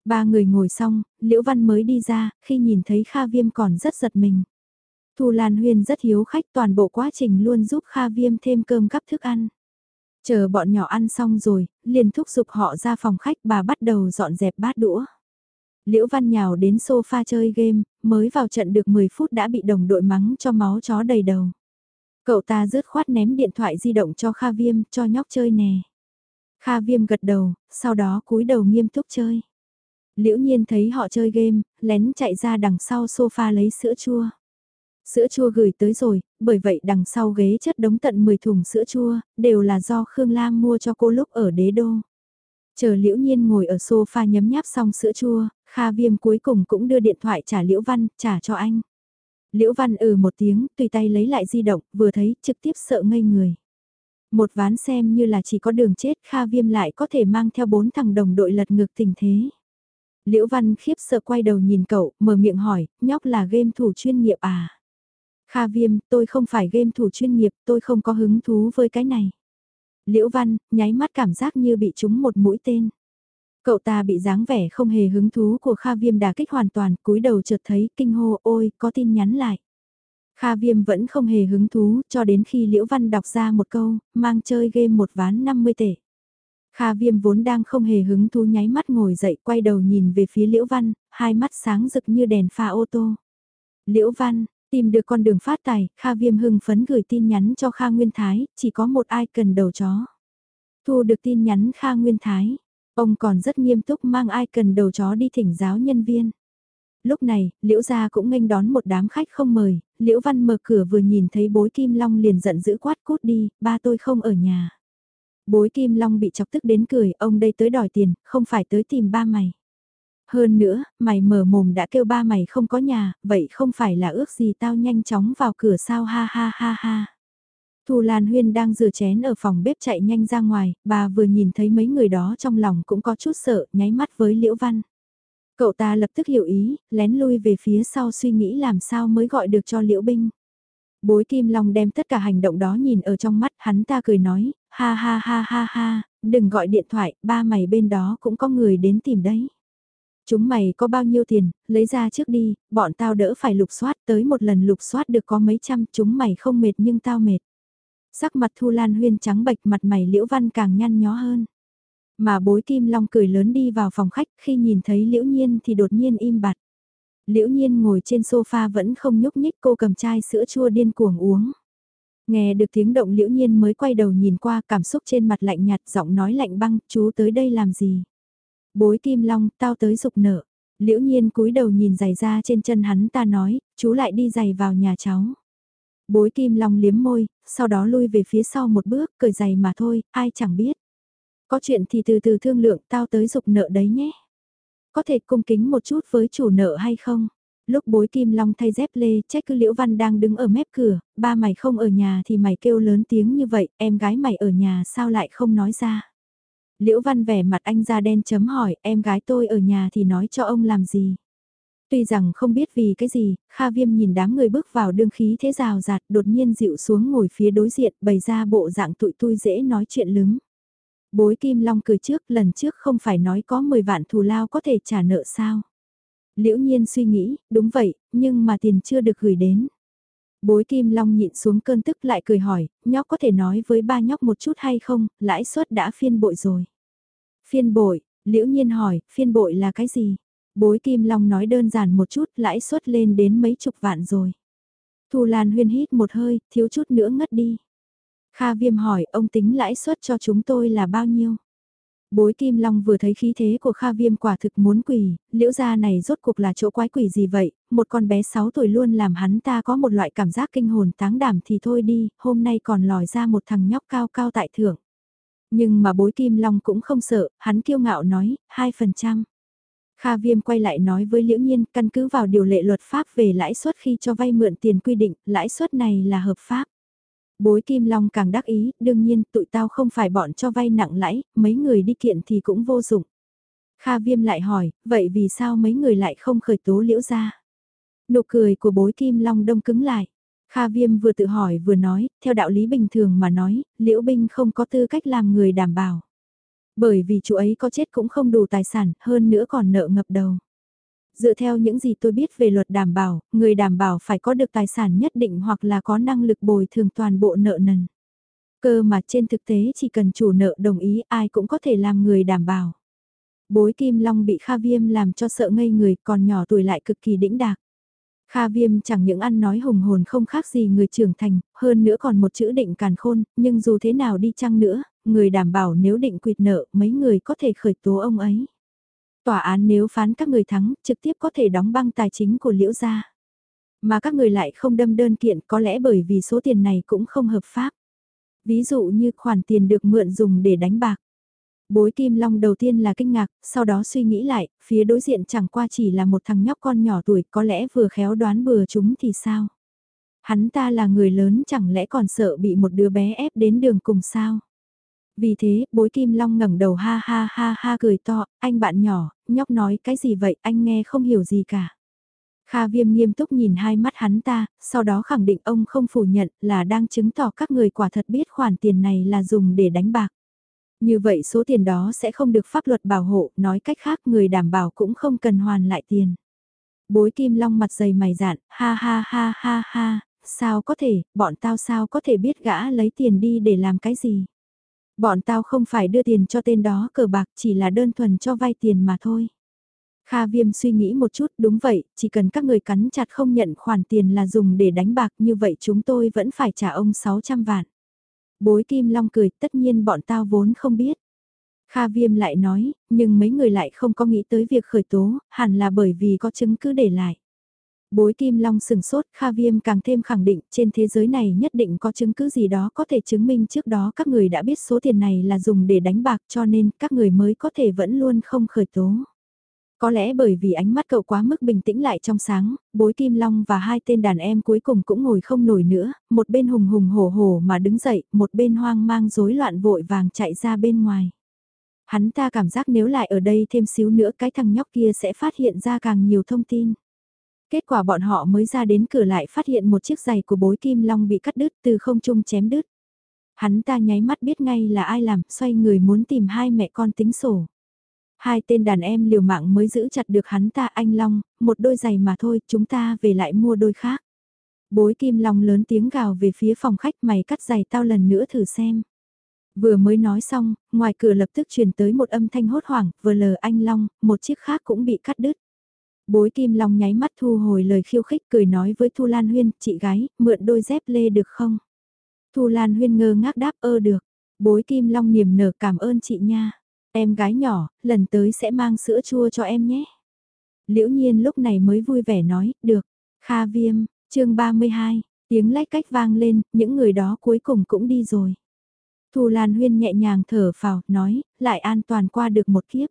Ba người ngồi xong, Liễu Văn mới đi ra, khi nhìn thấy Kha Viêm còn rất giật mình. Thu Lan Huyên rất hiếu khách toàn bộ quá trình luôn giúp Kha Viêm thêm cơm gắp thức ăn. Chờ bọn nhỏ ăn xong rồi, liền thúc giục họ ra phòng khách bà bắt đầu dọn dẹp bát đũa. Liễu Văn nhào đến sofa chơi game, mới vào trận được 10 phút đã bị đồng đội mắng cho máu chó đầy đầu. Cậu ta rứt khoát ném điện thoại di động cho Kha Viêm, cho nhóc chơi nè. Kha Viêm gật đầu, sau đó cúi đầu nghiêm túc chơi. Liễu nhiên thấy họ chơi game, lén chạy ra đằng sau sofa lấy sữa chua. Sữa chua gửi tới rồi, bởi vậy đằng sau ghế chất đống tận 10 thùng sữa chua, đều là do Khương Lam mua cho cô lúc ở đế đô. Chờ Liễu Nhiên ngồi ở sofa nhấm nháp xong sữa chua, Kha Viêm cuối cùng cũng đưa điện thoại trả Liễu Văn, trả cho anh. Liễu Văn ừ một tiếng, tùy tay lấy lại di động, vừa thấy, trực tiếp sợ ngây người. Một ván xem như là chỉ có đường chết Kha Viêm lại có thể mang theo bốn thằng đồng đội lật ngược tình thế. Liễu Văn khiếp sợ quay đầu nhìn cậu, mở miệng hỏi, nhóc là game thủ chuyên nghiệp à? Kha Viêm, tôi không phải game thủ chuyên nghiệp, tôi không có hứng thú với cái này. Liễu Văn, nháy mắt cảm giác như bị trúng một mũi tên. Cậu ta bị dáng vẻ không hề hứng thú của Kha Viêm đả kích hoàn toàn, cúi đầu chợt thấy kinh hô ôi, có tin nhắn lại. Kha Viêm vẫn không hề hứng thú cho đến khi Liễu Văn đọc ra một câu, mang chơi game một ván 50 tệ. Kha Viêm vốn đang không hề hứng thú nháy mắt ngồi dậy quay đầu nhìn về phía Liễu Văn, hai mắt sáng rực như đèn pha ô tô. Liễu Văn, tìm được con đường phát tài, Kha Viêm hưng phấn gửi tin nhắn cho Kha Nguyên Thái, chỉ có một ai cần đầu chó. Thu được tin nhắn Kha Nguyên Thái, ông còn rất nghiêm túc mang ai cần đầu chó đi thỉnh giáo nhân viên. Lúc này, Liễu gia cũng nghênh đón một đám khách không mời, Liễu Văn mở cửa vừa nhìn thấy bối Kim Long liền giận dữ quát cút đi, ba tôi không ở nhà. Bối Kim Long bị chọc tức đến cười, ông đây tới đòi tiền, không phải tới tìm ba mày. Hơn nữa, mày mở mồm đã kêu ba mày không có nhà, vậy không phải là ước gì tao nhanh chóng vào cửa sao ha ha ha ha. Thu Lan Huyên đang rửa chén ở phòng bếp chạy nhanh ra ngoài, bà vừa nhìn thấy mấy người đó trong lòng cũng có chút sợ, nháy mắt với Liễu Văn. Cậu ta lập tức hiểu ý, lén lui về phía sau suy nghĩ làm sao mới gọi được cho Liễu Binh. Bối Kim Long đem tất cả hành động đó nhìn ở trong mắt, hắn ta cười nói, ha ha ha ha ha, đừng gọi điện thoại, ba mày bên đó cũng có người đến tìm đấy. Chúng mày có bao nhiêu tiền, lấy ra trước đi, bọn tao đỡ phải lục soát tới một lần lục soát được có mấy trăm, chúng mày không mệt nhưng tao mệt. Sắc mặt Thu Lan Huyên trắng bệch, mặt mày Liễu Văn càng nhăn nhó hơn. Mà bối Kim Long cười lớn đi vào phòng khách, khi nhìn thấy Liễu Nhiên thì đột nhiên im bặt. Liễu Nhiên ngồi trên sofa vẫn không nhúc nhích, cô cầm chai sữa chua điên cuồng uống. Nghe được tiếng động Liễu Nhiên mới quay đầu nhìn qua, cảm xúc trên mặt lạnh nhạt, giọng nói lạnh băng, chú tới đây làm gì. Bối Kim Long, tao tới dục nợ. Liễu Nhiên cúi đầu nhìn giày ra trên chân hắn, ta nói, chú lại đi giày vào nhà cháu. Bối Kim Long liếm môi, sau đó lui về phía sau một bước, cười dày mà thôi, ai chẳng biết. Có chuyện thì từ từ thương lượng tao tới dục nợ đấy nhé. Có thể cung kính một chút với chủ nợ hay không? Lúc bối kim long thay dép lê, trách cứ liễu văn đang đứng ở mép cửa, ba mày không ở nhà thì mày kêu lớn tiếng như vậy, em gái mày ở nhà sao lại không nói ra? Liễu văn vẻ mặt anh ra đen chấm hỏi, em gái tôi ở nhà thì nói cho ông làm gì? Tuy rằng không biết vì cái gì, Kha Viêm nhìn đám người bước vào đương khí thế rào rạt đột nhiên dịu xuống ngồi phía đối diện bày ra bộ dạng tụi tôi dễ nói chuyện lứng. Bối Kim Long cười trước lần trước không phải nói có 10 vạn thù lao có thể trả nợ sao. Liễu nhiên suy nghĩ, đúng vậy, nhưng mà tiền chưa được gửi đến. Bối Kim Long nhịn xuống cơn tức lại cười hỏi, nhóc có thể nói với ba nhóc một chút hay không, lãi suất đã phiên bội rồi. Phiên bội, liễu nhiên hỏi, phiên bội là cái gì? Bối Kim Long nói đơn giản một chút, lãi suất lên đến mấy chục vạn rồi. Thu Lan huyên hít một hơi, thiếu chút nữa ngất đi. Kha Viêm hỏi, ông tính lãi suất cho chúng tôi là bao nhiêu? Bối Kim Long vừa thấy khí thế của Kha Viêm quả thực muốn quỷ, liễu gia này rốt cuộc là chỗ quái quỷ gì vậy, một con bé 6 tuổi luôn làm hắn ta có một loại cảm giác kinh hồn táng đảm thì thôi đi, hôm nay còn lòi ra một thằng nhóc cao cao tại thượng. Nhưng mà bối Kim Long cũng không sợ, hắn kiêu ngạo nói, 2%. Kha Viêm quay lại nói với Liễu Nhiên, căn cứ vào điều lệ luật pháp về lãi suất khi cho vay mượn tiền quy định, lãi suất này là hợp pháp. Bối Kim Long càng đắc ý, đương nhiên tụi tao không phải bọn cho vay nặng lãi, mấy người đi kiện thì cũng vô dụng. Kha Viêm lại hỏi, vậy vì sao mấy người lại không khởi tố liễu ra? Nụ cười của bối Kim Long đông cứng lại. Kha Viêm vừa tự hỏi vừa nói, theo đạo lý bình thường mà nói, liễu binh không có tư cách làm người đảm bảo. Bởi vì chú ấy có chết cũng không đủ tài sản, hơn nữa còn nợ ngập đầu. Dựa theo những gì tôi biết về luật đảm bảo, người đảm bảo phải có được tài sản nhất định hoặc là có năng lực bồi thường toàn bộ nợ nần. Cơ mà trên thực tế chỉ cần chủ nợ đồng ý ai cũng có thể làm người đảm bảo. Bối Kim Long bị Kha Viêm làm cho sợ ngây người còn nhỏ tuổi lại cực kỳ đĩnh đạc. Kha Viêm chẳng những ăn nói hùng hồn không khác gì người trưởng thành, hơn nữa còn một chữ định càn khôn, nhưng dù thế nào đi chăng nữa, người đảm bảo nếu định quyệt nợ mấy người có thể khởi tố ông ấy. Tòa án nếu phán các người thắng, trực tiếp có thể đóng băng tài chính của liễu gia. Mà các người lại không đâm đơn kiện có lẽ bởi vì số tiền này cũng không hợp pháp. Ví dụ như khoản tiền được mượn dùng để đánh bạc. Bối Kim Long đầu tiên là kinh ngạc, sau đó suy nghĩ lại, phía đối diện chẳng qua chỉ là một thằng nhóc con nhỏ tuổi có lẽ vừa khéo đoán bừa chúng thì sao. Hắn ta là người lớn chẳng lẽ còn sợ bị một đứa bé ép đến đường cùng sao. Vì thế, bối kim long ngẩng đầu ha ha ha ha cười to, anh bạn nhỏ, nhóc nói cái gì vậy, anh nghe không hiểu gì cả. Kha viêm nghiêm túc nhìn hai mắt hắn ta, sau đó khẳng định ông không phủ nhận là đang chứng tỏ các người quả thật biết khoản tiền này là dùng để đánh bạc. Như vậy số tiền đó sẽ không được pháp luật bảo hộ, nói cách khác người đảm bảo cũng không cần hoàn lại tiền. Bối kim long mặt dày mày dạn, ha ha ha ha ha, sao có thể, bọn tao sao có thể biết gã lấy tiền đi để làm cái gì. Bọn tao không phải đưa tiền cho tên đó cờ bạc chỉ là đơn thuần cho vay tiền mà thôi. Kha Viêm suy nghĩ một chút, đúng vậy, chỉ cần các người cắn chặt không nhận khoản tiền là dùng để đánh bạc như vậy chúng tôi vẫn phải trả ông 600 vạn. Bối Kim Long cười, tất nhiên bọn tao vốn không biết. Kha Viêm lại nói, nhưng mấy người lại không có nghĩ tới việc khởi tố, hẳn là bởi vì có chứng cứ để lại. Bối Kim Long sừng sốt, Kha Viêm càng thêm khẳng định trên thế giới này nhất định có chứng cứ gì đó có thể chứng minh trước đó các người đã biết số tiền này là dùng để đánh bạc cho nên các người mới có thể vẫn luôn không khởi tố. Có lẽ bởi vì ánh mắt cậu quá mức bình tĩnh lại trong sáng, bối Kim Long và hai tên đàn em cuối cùng cũng ngồi không nổi nữa, một bên hùng hùng hổ hổ mà đứng dậy, một bên hoang mang rối loạn vội vàng chạy ra bên ngoài. Hắn ta cảm giác nếu lại ở đây thêm xíu nữa cái thằng nhóc kia sẽ phát hiện ra càng nhiều thông tin. Kết quả bọn họ mới ra đến cửa lại phát hiện một chiếc giày của bối Kim Long bị cắt đứt từ không trung chém đứt. Hắn ta nháy mắt biết ngay là ai làm, xoay người muốn tìm hai mẹ con tính sổ. Hai tên đàn em liều mạng mới giữ chặt được hắn ta anh Long, một đôi giày mà thôi, chúng ta về lại mua đôi khác. Bối Kim Long lớn tiếng gào về phía phòng khách mày cắt giày tao lần nữa thử xem. Vừa mới nói xong, ngoài cửa lập tức truyền tới một âm thanh hốt hoảng, vừa lờ anh Long, một chiếc khác cũng bị cắt đứt. Bối Kim Long nháy mắt thu hồi lời khiêu khích cười nói với Thu Lan Huyên, chị gái, mượn đôi dép lê được không? Thu Lan Huyên ngơ ngác đáp ơ được. Bối Kim Long niềm nở cảm ơn chị nha. Em gái nhỏ, lần tới sẽ mang sữa chua cho em nhé. Liễu nhiên lúc này mới vui vẻ nói, được. Kha Viêm, chương 32, tiếng lách cách vang lên, những người đó cuối cùng cũng đi rồi. Thu Lan Huyên nhẹ nhàng thở phào, nói, lại an toàn qua được một kiếp.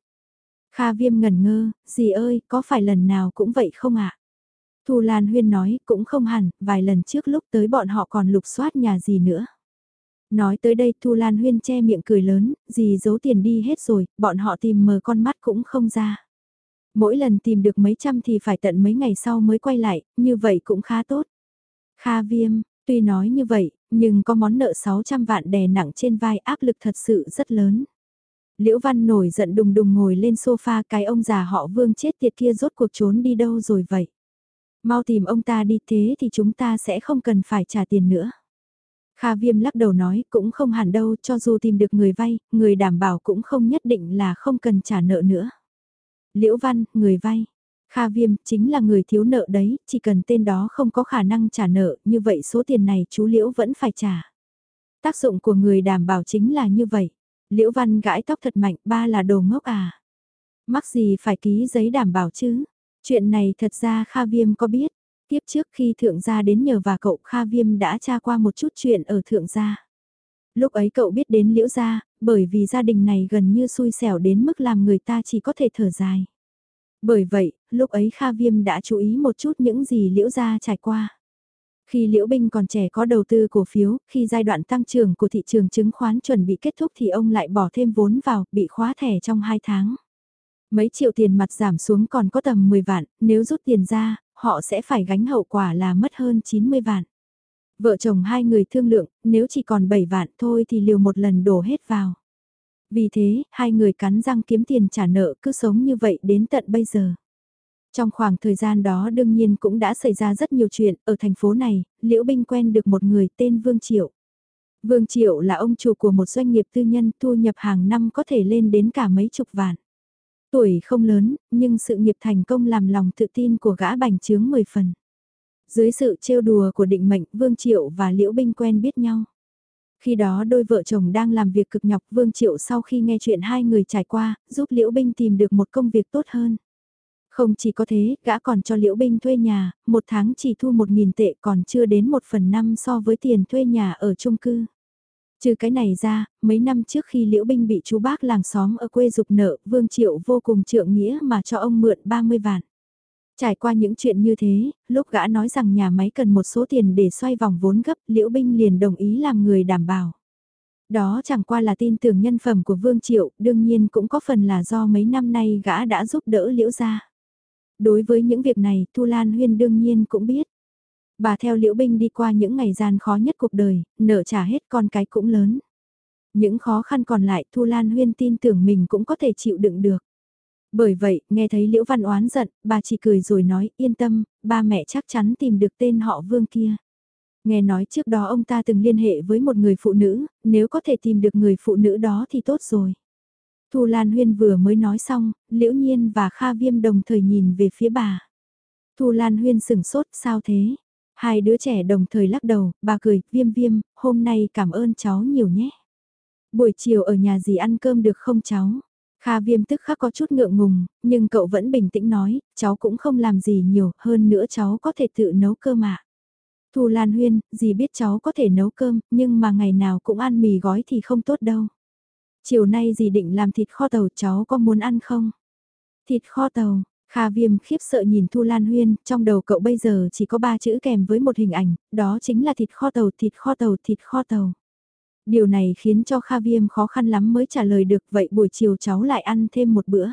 Kha Viêm ngẩn ngơ, dì ơi, có phải lần nào cũng vậy không ạ? Thu Lan Huyên nói, cũng không hẳn, vài lần trước lúc tới bọn họ còn lục soát nhà gì nữa. Nói tới đây Thu Lan Huyên che miệng cười lớn, dì giấu tiền đi hết rồi, bọn họ tìm mờ con mắt cũng không ra. Mỗi lần tìm được mấy trăm thì phải tận mấy ngày sau mới quay lại, như vậy cũng khá tốt. Kha Viêm, tuy nói như vậy, nhưng có món nợ 600 vạn đè nặng trên vai áp lực thật sự rất lớn. Liễu Văn nổi giận đùng đùng ngồi lên sofa cái ông già họ vương chết tiệt kia rốt cuộc trốn đi đâu rồi vậy. Mau tìm ông ta đi thế thì chúng ta sẽ không cần phải trả tiền nữa. Kha Viêm lắc đầu nói cũng không hẳn đâu cho dù tìm được người vay, người đảm bảo cũng không nhất định là không cần trả nợ nữa. Liễu Văn, người vay. Kha Viêm chính là người thiếu nợ đấy, chỉ cần tên đó không có khả năng trả nợ, như vậy số tiền này chú Liễu vẫn phải trả. Tác dụng của người đảm bảo chính là như vậy. Liễu Văn gãi tóc thật mạnh, ba là đồ ngốc à. Mắc gì phải ký giấy đảm bảo chứ? Chuyện này thật ra Kha Viêm có biết. Tiếp trước khi thượng gia đến nhờ và cậu Kha Viêm đã tra qua một chút chuyện ở thượng gia. Lúc ấy cậu biết đến liễu gia, bởi vì gia đình này gần như xui xẻo đến mức làm người ta chỉ có thể thở dài. Bởi vậy, lúc ấy Kha Viêm đã chú ý một chút những gì liễu gia trải qua. Khi Liễu Binh còn trẻ có đầu tư cổ phiếu, khi giai đoạn tăng trưởng của thị trường chứng khoán chuẩn bị kết thúc thì ông lại bỏ thêm vốn vào, bị khóa thẻ trong 2 tháng. Mấy triệu tiền mặt giảm xuống còn có tầm 10 vạn, nếu rút tiền ra, họ sẽ phải gánh hậu quả là mất hơn 90 vạn. Vợ chồng hai người thương lượng, nếu chỉ còn 7 vạn thôi thì liều một lần đổ hết vào. Vì thế, hai người cắn răng kiếm tiền trả nợ cứ sống như vậy đến tận bây giờ. Trong khoảng thời gian đó đương nhiên cũng đã xảy ra rất nhiều chuyện, ở thành phố này, Liễu Binh quen được một người tên Vương Triệu. Vương Triệu là ông chủ của một doanh nghiệp tư nhân thu nhập hàng năm có thể lên đến cả mấy chục vạn. Tuổi không lớn, nhưng sự nghiệp thành công làm lòng tự tin của gã bành trướng 10 phần. Dưới sự trêu đùa của định mệnh, Vương Triệu và Liễu Binh quen biết nhau. Khi đó đôi vợ chồng đang làm việc cực nhọc Vương Triệu sau khi nghe chuyện hai người trải qua, giúp Liễu Binh tìm được một công việc tốt hơn. Không chỉ có thế, gã còn cho Liễu Binh thuê nhà, một tháng chỉ thu 1.000 tệ còn chưa đến 1 phần năm so với tiền thuê nhà ở chung cư. Trừ cái này ra, mấy năm trước khi Liễu Binh bị chú bác làng xóm ở quê dục nợ, Vương Triệu vô cùng trượng nghĩa mà cho ông mượn 30 vạn. Trải qua những chuyện như thế, lúc gã nói rằng nhà máy cần một số tiền để xoay vòng vốn gấp, Liễu Binh liền đồng ý làm người đảm bảo. Đó chẳng qua là tin tưởng nhân phẩm của Vương Triệu, đương nhiên cũng có phần là do mấy năm nay gã đã giúp đỡ Liễu gia. Đối với những việc này, Thu Lan Huyên đương nhiên cũng biết. Bà theo Liễu Binh đi qua những ngày gian khó nhất cuộc đời, nợ trả hết con cái cũng lớn. Những khó khăn còn lại Thu Lan Huyên tin tưởng mình cũng có thể chịu đựng được. Bởi vậy, nghe thấy Liễu Văn oán giận, bà chỉ cười rồi nói, yên tâm, ba mẹ chắc chắn tìm được tên họ Vương kia. Nghe nói trước đó ông ta từng liên hệ với một người phụ nữ, nếu có thể tìm được người phụ nữ đó thì tốt rồi. Thu Lan Huyên vừa mới nói xong, Liễu Nhiên và Kha Viêm đồng thời nhìn về phía bà. Thu Lan Huyên sừng sốt, sao thế? Hai đứa trẻ đồng thời lắc đầu, bà cười, viêm viêm, hôm nay cảm ơn cháu nhiều nhé. Buổi chiều ở nhà gì ăn cơm được không cháu? Kha viêm tức khắc có chút ngượng ngùng, nhưng cậu vẫn bình tĩnh nói, cháu cũng không làm gì nhiều, hơn nữa cháu có thể tự nấu cơm ạ. Thu Lan Huyên, dì biết cháu có thể nấu cơm, nhưng mà ngày nào cũng ăn mì gói thì không tốt đâu. Chiều nay dì định làm thịt kho tàu cháu có muốn ăn không? Thịt kho tàu, Kha Viêm khiếp sợ nhìn Thu Lan Huyên, trong đầu cậu bây giờ chỉ có ba chữ kèm với một hình ảnh, đó chính là thịt kho tàu, thịt kho tàu, thịt kho tàu. Điều này khiến cho Kha Viêm khó khăn lắm mới trả lời được vậy buổi chiều cháu lại ăn thêm một bữa.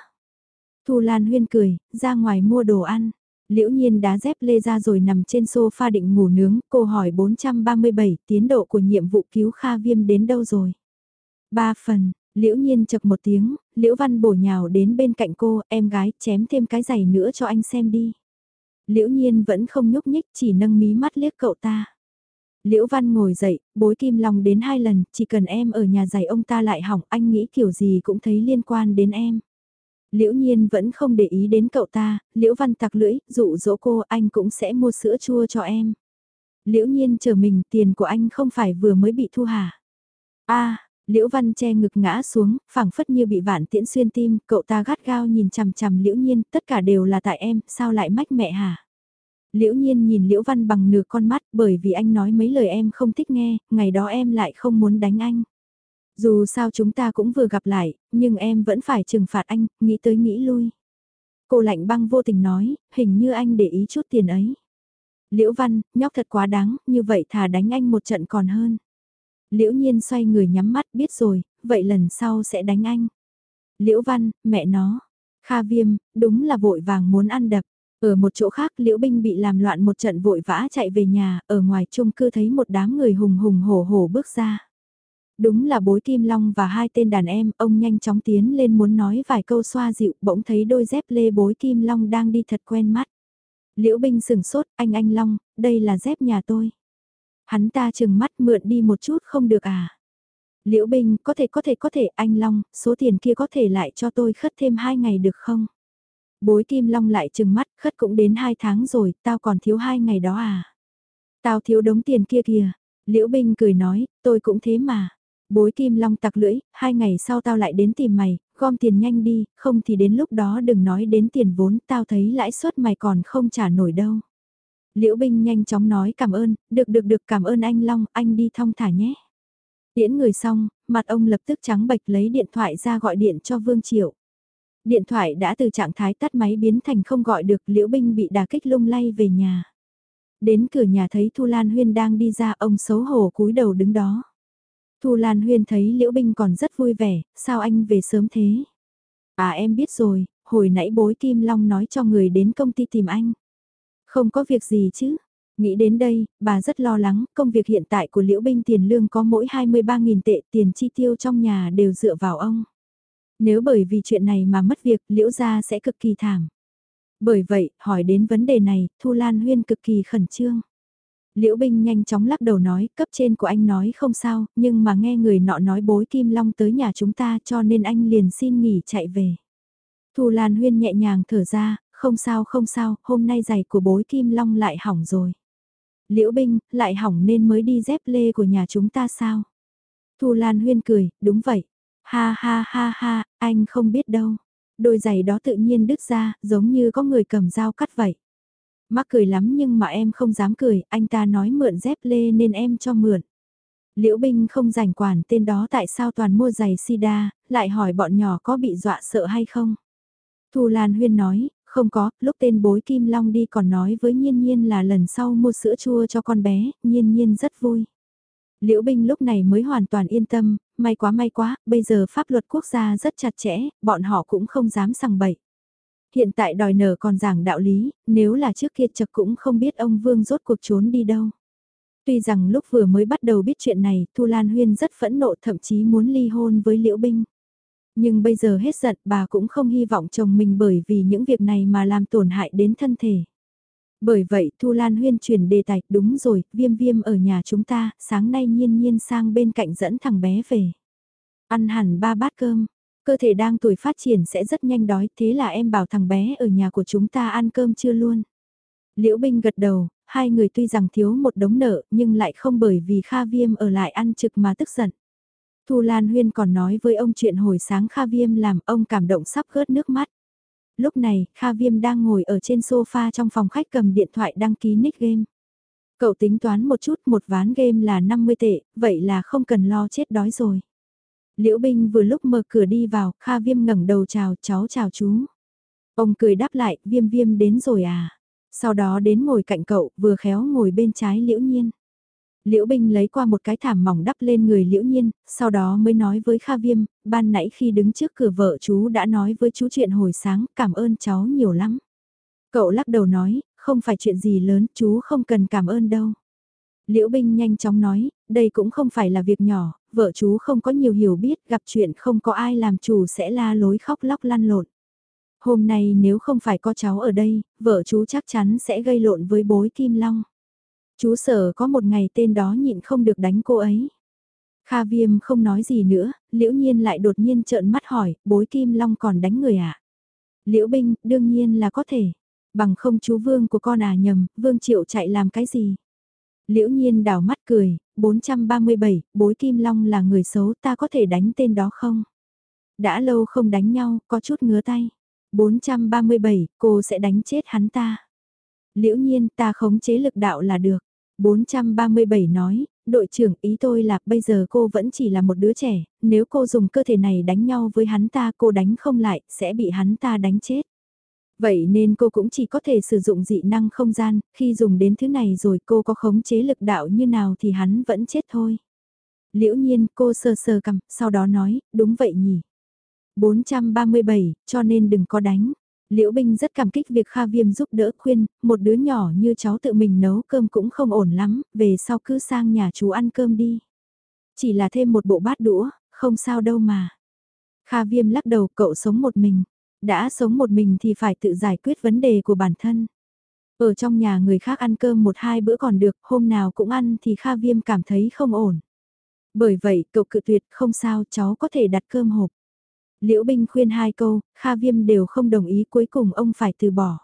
Thu Lan Huyên cười, ra ngoài mua đồ ăn. Liễu nhiên đá dép lê ra rồi nằm trên sofa định ngủ nướng, cô hỏi 437 tiến độ của nhiệm vụ cứu Kha Viêm đến đâu rồi. Ba phần, Liễu nhiên chập một tiếng, Liễu Văn bổ nhào đến bên cạnh cô, em gái chém thêm cái giày nữa cho anh xem đi. Liễu nhiên vẫn không nhúc nhích chỉ nâng mí mắt liếc cậu ta. Liễu Văn ngồi dậy, bối kim long đến hai lần, chỉ cần em ở nhà giày ông ta lại hỏng, anh nghĩ kiểu gì cũng thấy liên quan đến em. Liễu Nhiên vẫn không để ý đến cậu ta, Liễu Văn tặc lưỡi, dụ dỗ cô anh cũng sẽ mua sữa chua cho em. Liễu Nhiên chờ mình tiền của anh không phải vừa mới bị thu hả? a Liễu Văn che ngực ngã xuống, phảng phất như bị vạn tiễn xuyên tim, cậu ta gắt gao nhìn chằm chằm Liễu Nhiên, tất cả đều là tại em, sao lại mách mẹ hả? Liễu Nhiên nhìn Liễu Văn bằng nửa con mắt bởi vì anh nói mấy lời em không thích nghe, ngày đó em lại không muốn đánh anh. Dù sao chúng ta cũng vừa gặp lại, nhưng em vẫn phải trừng phạt anh, nghĩ tới nghĩ lui. Cô lạnh băng vô tình nói, hình như anh để ý chút tiền ấy. Liễu Văn, nhóc thật quá đáng, như vậy thà đánh anh một trận còn hơn. Liễu Nhiên xoay người nhắm mắt, biết rồi, vậy lần sau sẽ đánh anh. Liễu Văn, mẹ nó. Kha Viêm, đúng là vội vàng muốn ăn đập. Ở một chỗ khác Liễu Binh bị làm loạn một trận vội vã chạy về nhà, ở ngoài chung cư thấy một đám người hùng hùng hổ hổ bước ra. Đúng là bối Kim Long và hai tên đàn em, ông nhanh chóng tiến lên muốn nói vài câu xoa dịu, bỗng thấy đôi dép lê bối Kim Long đang đi thật quen mắt. Liễu Binh sừng sốt, anh anh Long, đây là dép nhà tôi. Hắn ta chừng mắt mượn đi một chút không được à. Liễu bình có thể có thể có thể, anh Long, số tiền kia có thể lại cho tôi khất thêm hai ngày được không? Bối Kim Long lại chừng mắt, khất cũng đến hai tháng rồi, tao còn thiếu hai ngày đó à? Tao thiếu đống tiền kia kìa. Liễu bình cười nói, tôi cũng thế mà. Bối Kim Long tặc lưỡi, hai ngày sau tao lại đến tìm mày, gom tiền nhanh đi, không thì đến lúc đó đừng nói đến tiền vốn, tao thấy lãi suất mày còn không trả nổi đâu. Liễu Binh nhanh chóng nói cảm ơn, được được được cảm ơn anh Long, anh đi thong thả nhé. Tiễn người xong, mặt ông lập tức trắng bệch lấy điện thoại ra gọi điện cho Vương Triệu. Điện thoại đã từ trạng thái tắt máy biến thành không gọi được Liễu Binh bị đà kích lung lay về nhà. Đến cửa nhà thấy Thu Lan Huyên đang đi ra ông xấu hổ cúi đầu đứng đó. Thu Lan Huyên thấy Liễu Binh còn rất vui vẻ, sao anh về sớm thế? À em biết rồi, hồi nãy bối Kim Long nói cho người đến công ty tìm anh. Không có việc gì chứ. Nghĩ đến đây, bà rất lo lắng, công việc hiện tại của Liễu Binh tiền lương có mỗi 23.000 tệ tiền chi tiêu trong nhà đều dựa vào ông. Nếu bởi vì chuyện này mà mất việc, Liễu gia sẽ cực kỳ thảm. Bởi vậy, hỏi đến vấn đề này, Thu Lan Huyên cực kỳ khẩn trương. Liễu Binh nhanh chóng lắc đầu nói, cấp trên của anh nói không sao, nhưng mà nghe người nọ nói bối Kim Long tới nhà chúng ta cho nên anh liền xin nghỉ chạy về. Thu Lan Huyên nhẹ nhàng thở ra, không sao không sao, hôm nay giày của bối Kim Long lại hỏng rồi. Liễu Binh, lại hỏng nên mới đi dép lê của nhà chúng ta sao? Thu Lan Huyên cười, đúng vậy. Ha ha ha ha, anh không biết đâu. Đôi giày đó tự nhiên đứt ra, giống như có người cầm dao cắt vậy. Mắc cười lắm nhưng mà em không dám cười, anh ta nói mượn dép lê nên em cho mượn. Liễu Binh không rảnh quản tên đó tại sao toàn mua giày sida, lại hỏi bọn nhỏ có bị dọa sợ hay không. Thu Lan Huyên nói, không có, lúc tên bối Kim Long đi còn nói với Nhiên Nhiên là lần sau mua sữa chua cho con bé, Nhiên Nhiên rất vui. Liễu Binh lúc này mới hoàn toàn yên tâm, may quá may quá, bây giờ pháp luật quốc gia rất chặt chẽ, bọn họ cũng không dám sằng bậy. Hiện tại đòi nở còn giảng đạo lý, nếu là trước kia chật cũng không biết ông Vương rốt cuộc trốn đi đâu. Tuy rằng lúc vừa mới bắt đầu biết chuyện này, Thu Lan Huyên rất phẫn nộ thậm chí muốn ly hôn với Liễu Binh. Nhưng bây giờ hết giận bà cũng không hy vọng chồng mình bởi vì những việc này mà làm tổn hại đến thân thể. Bởi vậy Thu Lan Huyên chuyển đề tài, đúng rồi, viêm viêm ở nhà chúng ta, sáng nay nhiên nhiên sang bên cạnh dẫn thằng bé về. Ăn hẳn ba bát cơm, cơ thể đang tuổi phát triển sẽ rất nhanh đói, thế là em bảo thằng bé ở nhà của chúng ta ăn cơm chưa luôn. Liễu Binh gật đầu, hai người tuy rằng thiếu một đống nợ nhưng lại không bởi vì Kha Viêm ở lại ăn trực mà tức giận. Thu Lan Huyên còn nói với ông chuyện hồi sáng Kha Viêm làm ông cảm động sắp gớt nước mắt. Lúc này, Kha Viêm đang ngồi ở trên sofa trong phòng khách cầm điện thoại đăng ký nick game. Cậu tính toán một chút một ván game là 50 tệ, vậy là không cần lo chết đói rồi. Liễu Binh vừa lúc mở cửa đi vào, Kha Viêm ngẩng đầu chào cháu chào chú. Ông cười đáp lại, Viêm Viêm đến rồi à. Sau đó đến ngồi cạnh cậu, vừa khéo ngồi bên trái Liễu Nhiên. Liễu Binh lấy qua một cái thảm mỏng đắp lên người Liễu Nhiên, sau đó mới nói với Kha Viêm, ban nãy khi đứng trước cửa vợ chú đã nói với chú chuyện hồi sáng, cảm ơn cháu nhiều lắm. Cậu lắc đầu nói, không phải chuyện gì lớn, chú không cần cảm ơn đâu. Liễu Binh nhanh chóng nói, đây cũng không phải là việc nhỏ, vợ chú không có nhiều hiểu biết, gặp chuyện không có ai làm chủ sẽ la lối khóc lóc lăn lộn. Hôm nay nếu không phải có cháu ở đây, vợ chú chắc chắn sẽ gây lộn với bối Kim Long. Chú sở có một ngày tên đó nhịn không được đánh cô ấy. Kha Viêm không nói gì nữa, liễu nhiên lại đột nhiên trợn mắt hỏi, bối Kim Long còn đánh người à? Liễu Binh, đương nhiên là có thể. Bằng không chú Vương của con à nhầm, Vương Triệu chạy làm cái gì? Liễu nhiên đảo mắt cười, 437, bối Kim Long là người xấu ta có thể đánh tên đó không? Đã lâu không đánh nhau, có chút ngứa tay. 437, cô sẽ đánh chết hắn ta. Liễu nhiên ta khống chế lực đạo là được. 437 nói, đội trưởng ý tôi là bây giờ cô vẫn chỉ là một đứa trẻ, nếu cô dùng cơ thể này đánh nhau với hắn ta cô đánh không lại, sẽ bị hắn ta đánh chết. Vậy nên cô cũng chỉ có thể sử dụng dị năng không gian, khi dùng đến thứ này rồi cô có khống chế lực đạo như nào thì hắn vẫn chết thôi. Liễu nhiên cô sơ sơ cầm, sau đó nói, đúng vậy nhỉ. 437, cho nên đừng có đánh. Liễu Binh rất cảm kích việc Kha Viêm giúp đỡ khuyên, một đứa nhỏ như cháu tự mình nấu cơm cũng không ổn lắm, về sau cứ sang nhà chú ăn cơm đi. Chỉ là thêm một bộ bát đũa, không sao đâu mà. Kha Viêm lắc đầu cậu sống một mình, đã sống một mình thì phải tự giải quyết vấn đề của bản thân. Ở trong nhà người khác ăn cơm một hai bữa còn được, hôm nào cũng ăn thì Kha Viêm cảm thấy không ổn. Bởi vậy cậu cự tuyệt không sao cháu có thể đặt cơm hộp. Liễu Binh khuyên hai câu, Kha Viêm đều không đồng ý cuối cùng ông phải từ bỏ.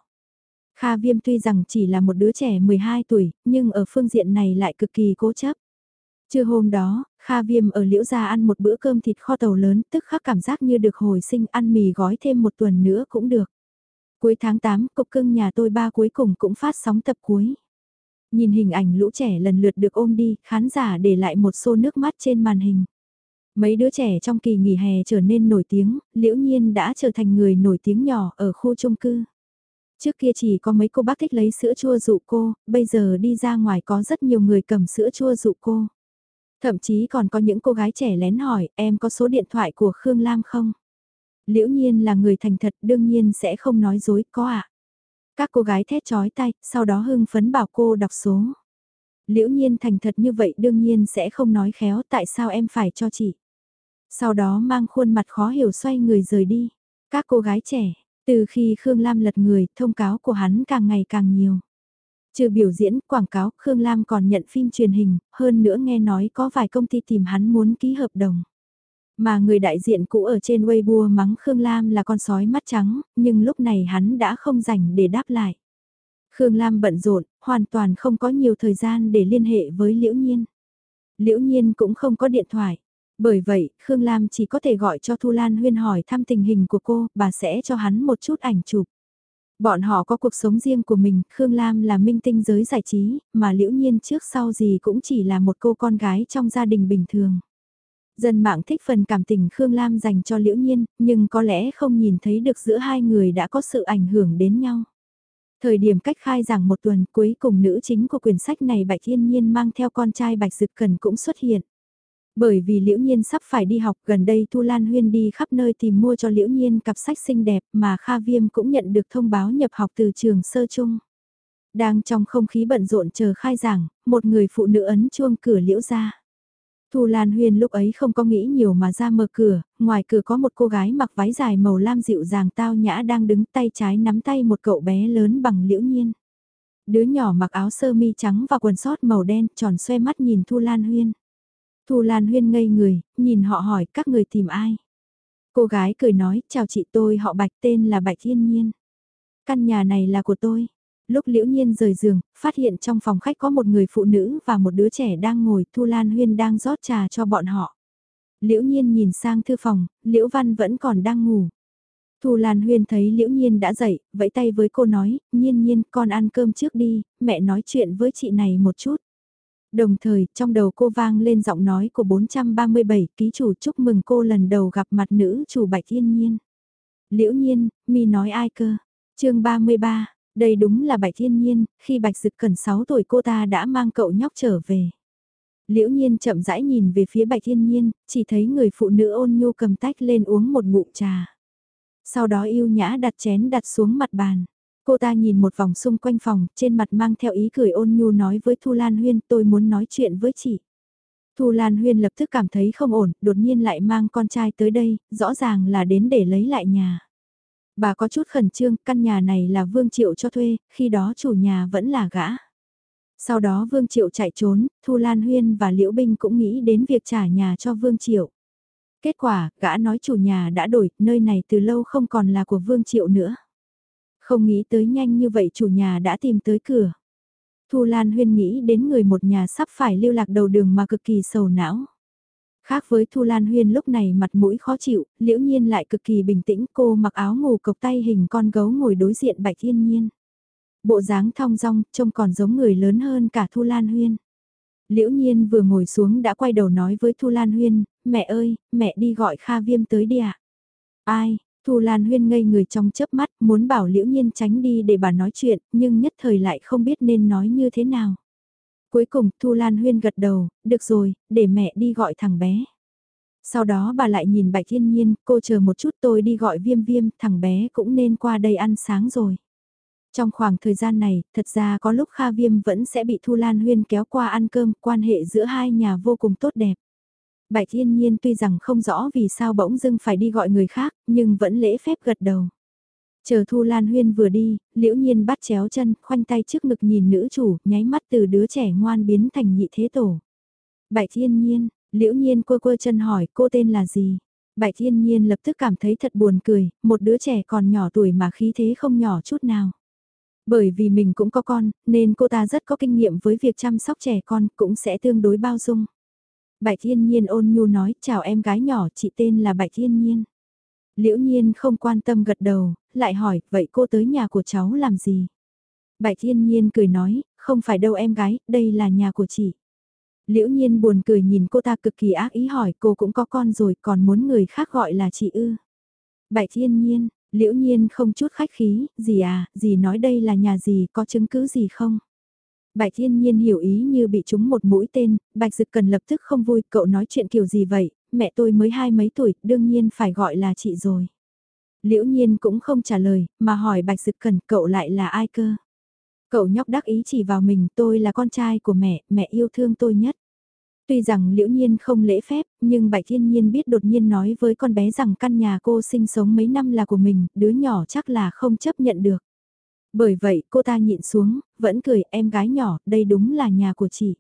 Kha Viêm tuy rằng chỉ là một đứa trẻ 12 tuổi, nhưng ở phương diện này lại cực kỳ cố chấp. Trưa hôm đó, Kha Viêm ở Liễu Gia ăn một bữa cơm thịt kho tàu lớn, tức khắc cảm giác như được hồi sinh ăn mì gói thêm một tuần nữa cũng được. Cuối tháng 8, cục cưng nhà tôi ba cuối cùng cũng phát sóng tập cuối. Nhìn hình ảnh lũ trẻ lần lượt được ôm đi, khán giả để lại một xô nước mắt trên màn hình. Mấy đứa trẻ trong kỳ nghỉ hè trở nên nổi tiếng, liễu nhiên đã trở thành người nổi tiếng nhỏ ở khu chung cư. Trước kia chỉ có mấy cô bác thích lấy sữa chua dụ cô, bây giờ đi ra ngoài có rất nhiều người cầm sữa chua dụ cô. Thậm chí còn có những cô gái trẻ lén hỏi, em có số điện thoại của Khương Lam không? Liễu nhiên là người thành thật đương nhiên sẽ không nói dối, có ạ. À? Các cô gái thét chói tay, sau đó hưng phấn bảo cô đọc số. Liễu nhiên thành thật như vậy đương nhiên sẽ không nói khéo tại sao em phải cho chị. Sau đó mang khuôn mặt khó hiểu xoay người rời đi. Các cô gái trẻ, từ khi Khương Lam lật người, thông cáo của hắn càng ngày càng nhiều. Trừ biểu diễn, quảng cáo, Khương Lam còn nhận phim truyền hình, hơn nữa nghe nói có vài công ty tìm hắn muốn ký hợp đồng. Mà người đại diện cũ ở trên Weibo mắng Khương Lam là con sói mắt trắng, nhưng lúc này hắn đã không rảnh để đáp lại. Khương Lam bận rộn, hoàn toàn không có nhiều thời gian để liên hệ với Liễu Nhiên. Liễu Nhiên cũng không có điện thoại. Bởi vậy, Khương Lam chỉ có thể gọi cho Thu Lan Huyên hỏi thăm tình hình của cô, bà sẽ cho hắn một chút ảnh chụp. Bọn họ có cuộc sống riêng của mình, Khương Lam là minh tinh giới giải trí, mà liễu nhiên trước sau gì cũng chỉ là một cô con gái trong gia đình bình thường. Dân mạng thích phần cảm tình Khương Lam dành cho liễu nhiên, nhưng có lẽ không nhìn thấy được giữa hai người đã có sự ảnh hưởng đến nhau. Thời điểm cách khai giảng một tuần cuối cùng nữ chính của quyển sách này Bạch Thiên Nhiên mang theo con trai Bạch Dực Cần cũng xuất hiện. Bởi vì Liễu Nhiên sắp phải đi học gần đây Thu Lan Huyên đi khắp nơi tìm mua cho Liễu Nhiên cặp sách xinh đẹp mà Kha Viêm cũng nhận được thông báo nhập học từ trường sơ chung. Đang trong không khí bận rộn chờ khai giảng, một người phụ nữ ấn chuông cửa Liễu ra. Thu Lan Huyên lúc ấy không có nghĩ nhiều mà ra mở cửa, ngoài cửa có một cô gái mặc váy dài màu lam dịu dàng tao nhã đang đứng tay trái nắm tay một cậu bé lớn bằng liễu nhiên. Đứa nhỏ mặc áo sơ mi trắng và quần sót màu đen tròn xoe mắt nhìn Thu Lan Huyên. Thu Lan Huyên ngây người, nhìn họ hỏi các người tìm ai. Cô gái cười nói, chào chị tôi họ Bạch tên là Bạch Thiên Nhiên. Căn nhà này là của tôi. Lúc Liễu Nhiên rời giường, phát hiện trong phòng khách có một người phụ nữ và một đứa trẻ đang ngồi, Thu Lan Huyên đang rót trà cho bọn họ. Liễu Nhiên nhìn sang thư phòng, Liễu Văn vẫn còn đang ngủ. Thu Lan Huyên thấy Liễu Nhiên đã dậy, vẫy tay với cô nói, Nhiên Nhiên con ăn cơm trước đi, mẹ nói chuyện với chị này một chút. Đồng thời, trong đầu cô vang lên giọng nói của 437 ký chủ chúc mừng cô lần đầu gặp mặt nữ chủ Bạch Thiên Nhiên. Liễu Nhiên, mi nói ai cơ? chương 33, đây đúng là Bạch Thiên Nhiên, khi Bạch Dực cần 6 tuổi cô ta đã mang cậu nhóc trở về. Liễu Nhiên chậm rãi nhìn về phía Bạch Thiên Nhiên, chỉ thấy người phụ nữ ôn nhu cầm tách lên uống một ngụm trà. Sau đó yêu nhã đặt chén đặt xuống mặt bàn. Cô ta nhìn một vòng xung quanh phòng, trên mặt mang theo ý cười ôn nhu nói với Thu Lan Huyên tôi muốn nói chuyện với chị. Thu Lan Huyên lập tức cảm thấy không ổn, đột nhiên lại mang con trai tới đây, rõ ràng là đến để lấy lại nhà. Bà có chút khẩn trương, căn nhà này là Vương Triệu cho thuê, khi đó chủ nhà vẫn là gã. Sau đó Vương Triệu chạy trốn, Thu Lan Huyên và Liễu Binh cũng nghĩ đến việc trả nhà cho Vương Triệu. Kết quả, gã nói chủ nhà đã đổi, nơi này từ lâu không còn là của Vương Triệu nữa. Không nghĩ tới nhanh như vậy chủ nhà đã tìm tới cửa. Thu Lan Huyên nghĩ đến người một nhà sắp phải lưu lạc đầu đường mà cực kỳ sầu não. Khác với Thu Lan Huyên lúc này mặt mũi khó chịu, liễu nhiên lại cực kỳ bình tĩnh cô mặc áo ngủ cộc tay hình con gấu ngồi đối diện Bạch Thiên Nhiên. Bộ dáng thong dong, trông còn giống người lớn hơn cả Thu Lan Huyên. Liễu nhiên vừa ngồi xuống đã quay đầu nói với Thu Lan Huyên, mẹ ơi, mẹ đi gọi Kha Viêm tới đi ạ. Ai, Thu Lan Huyên ngây người trong chớp mắt, muốn bảo Liễu Nhiên tránh đi để bà nói chuyện, nhưng nhất thời lại không biết nên nói như thế nào. Cuối cùng Thu Lan Huyên gật đầu, được rồi, để mẹ đi gọi thằng bé. Sau đó bà lại nhìn Bạch Thiên Nhiên, cô chờ một chút tôi đi gọi viêm viêm, thằng bé cũng nên qua đây ăn sáng rồi. Trong khoảng thời gian này, thật ra có lúc Kha Viêm vẫn sẽ bị Thu Lan Huyên kéo qua ăn cơm, quan hệ giữa hai nhà vô cùng tốt đẹp. Bạch Thiên Nhiên tuy rằng không rõ vì sao bỗng dưng phải đi gọi người khác, nhưng vẫn lễ phép gật đầu. Chờ Thu Lan Huyên vừa đi, liễu nhiên bắt chéo chân, khoanh tay trước ngực nhìn nữ chủ, nháy mắt từ đứa trẻ ngoan biến thành nhị thế tổ. Bạch Thiên Nhiên, liễu nhiên quơ quơ chân hỏi cô tên là gì? Bạch Thiên Nhiên lập tức cảm thấy thật buồn cười, một đứa trẻ còn nhỏ tuổi mà khí thế không nhỏ chút nào. Bởi vì mình cũng có con, nên cô ta rất có kinh nghiệm với việc chăm sóc trẻ con, cũng sẽ tương đối bao dung. Bạch Thiên Nhiên ôn nhu nói, chào em gái nhỏ, chị tên là Bạch Thiên Nhiên. Liễu Nhiên không quan tâm gật đầu, lại hỏi, vậy cô tới nhà của cháu làm gì? Bạch Thiên Nhiên cười nói, không phải đâu em gái, đây là nhà của chị. Liễu Nhiên buồn cười nhìn cô ta cực kỳ ác ý hỏi cô cũng có con rồi còn muốn người khác gọi là chị ư. Bạch Thiên Nhiên, Liễu Nhiên không chút khách khí, gì à, gì nói đây là nhà gì, có chứng cứ gì không? Bạch Thiên Nhiên hiểu ý như bị trúng một mũi tên, Bạch Dực Cần lập tức không vui, cậu nói chuyện kiểu gì vậy, mẹ tôi mới hai mấy tuổi, đương nhiên phải gọi là chị rồi. Liễu Nhiên cũng không trả lời, mà hỏi Bạch Dực Cần cậu lại là ai cơ? Cậu nhóc đắc ý chỉ vào mình, tôi là con trai của mẹ, mẹ yêu thương tôi nhất. Tuy rằng liễu nhiên không lễ phép, nhưng Bạch Thiên Nhiên biết đột nhiên nói với con bé rằng căn nhà cô sinh sống mấy năm là của mình, đứa nhỏ chắc là không chấp nhận được. Bởi vậy cô ta nhịn xuống, vẫn cười em gái nhỏ, đây đúng là nhà của chị.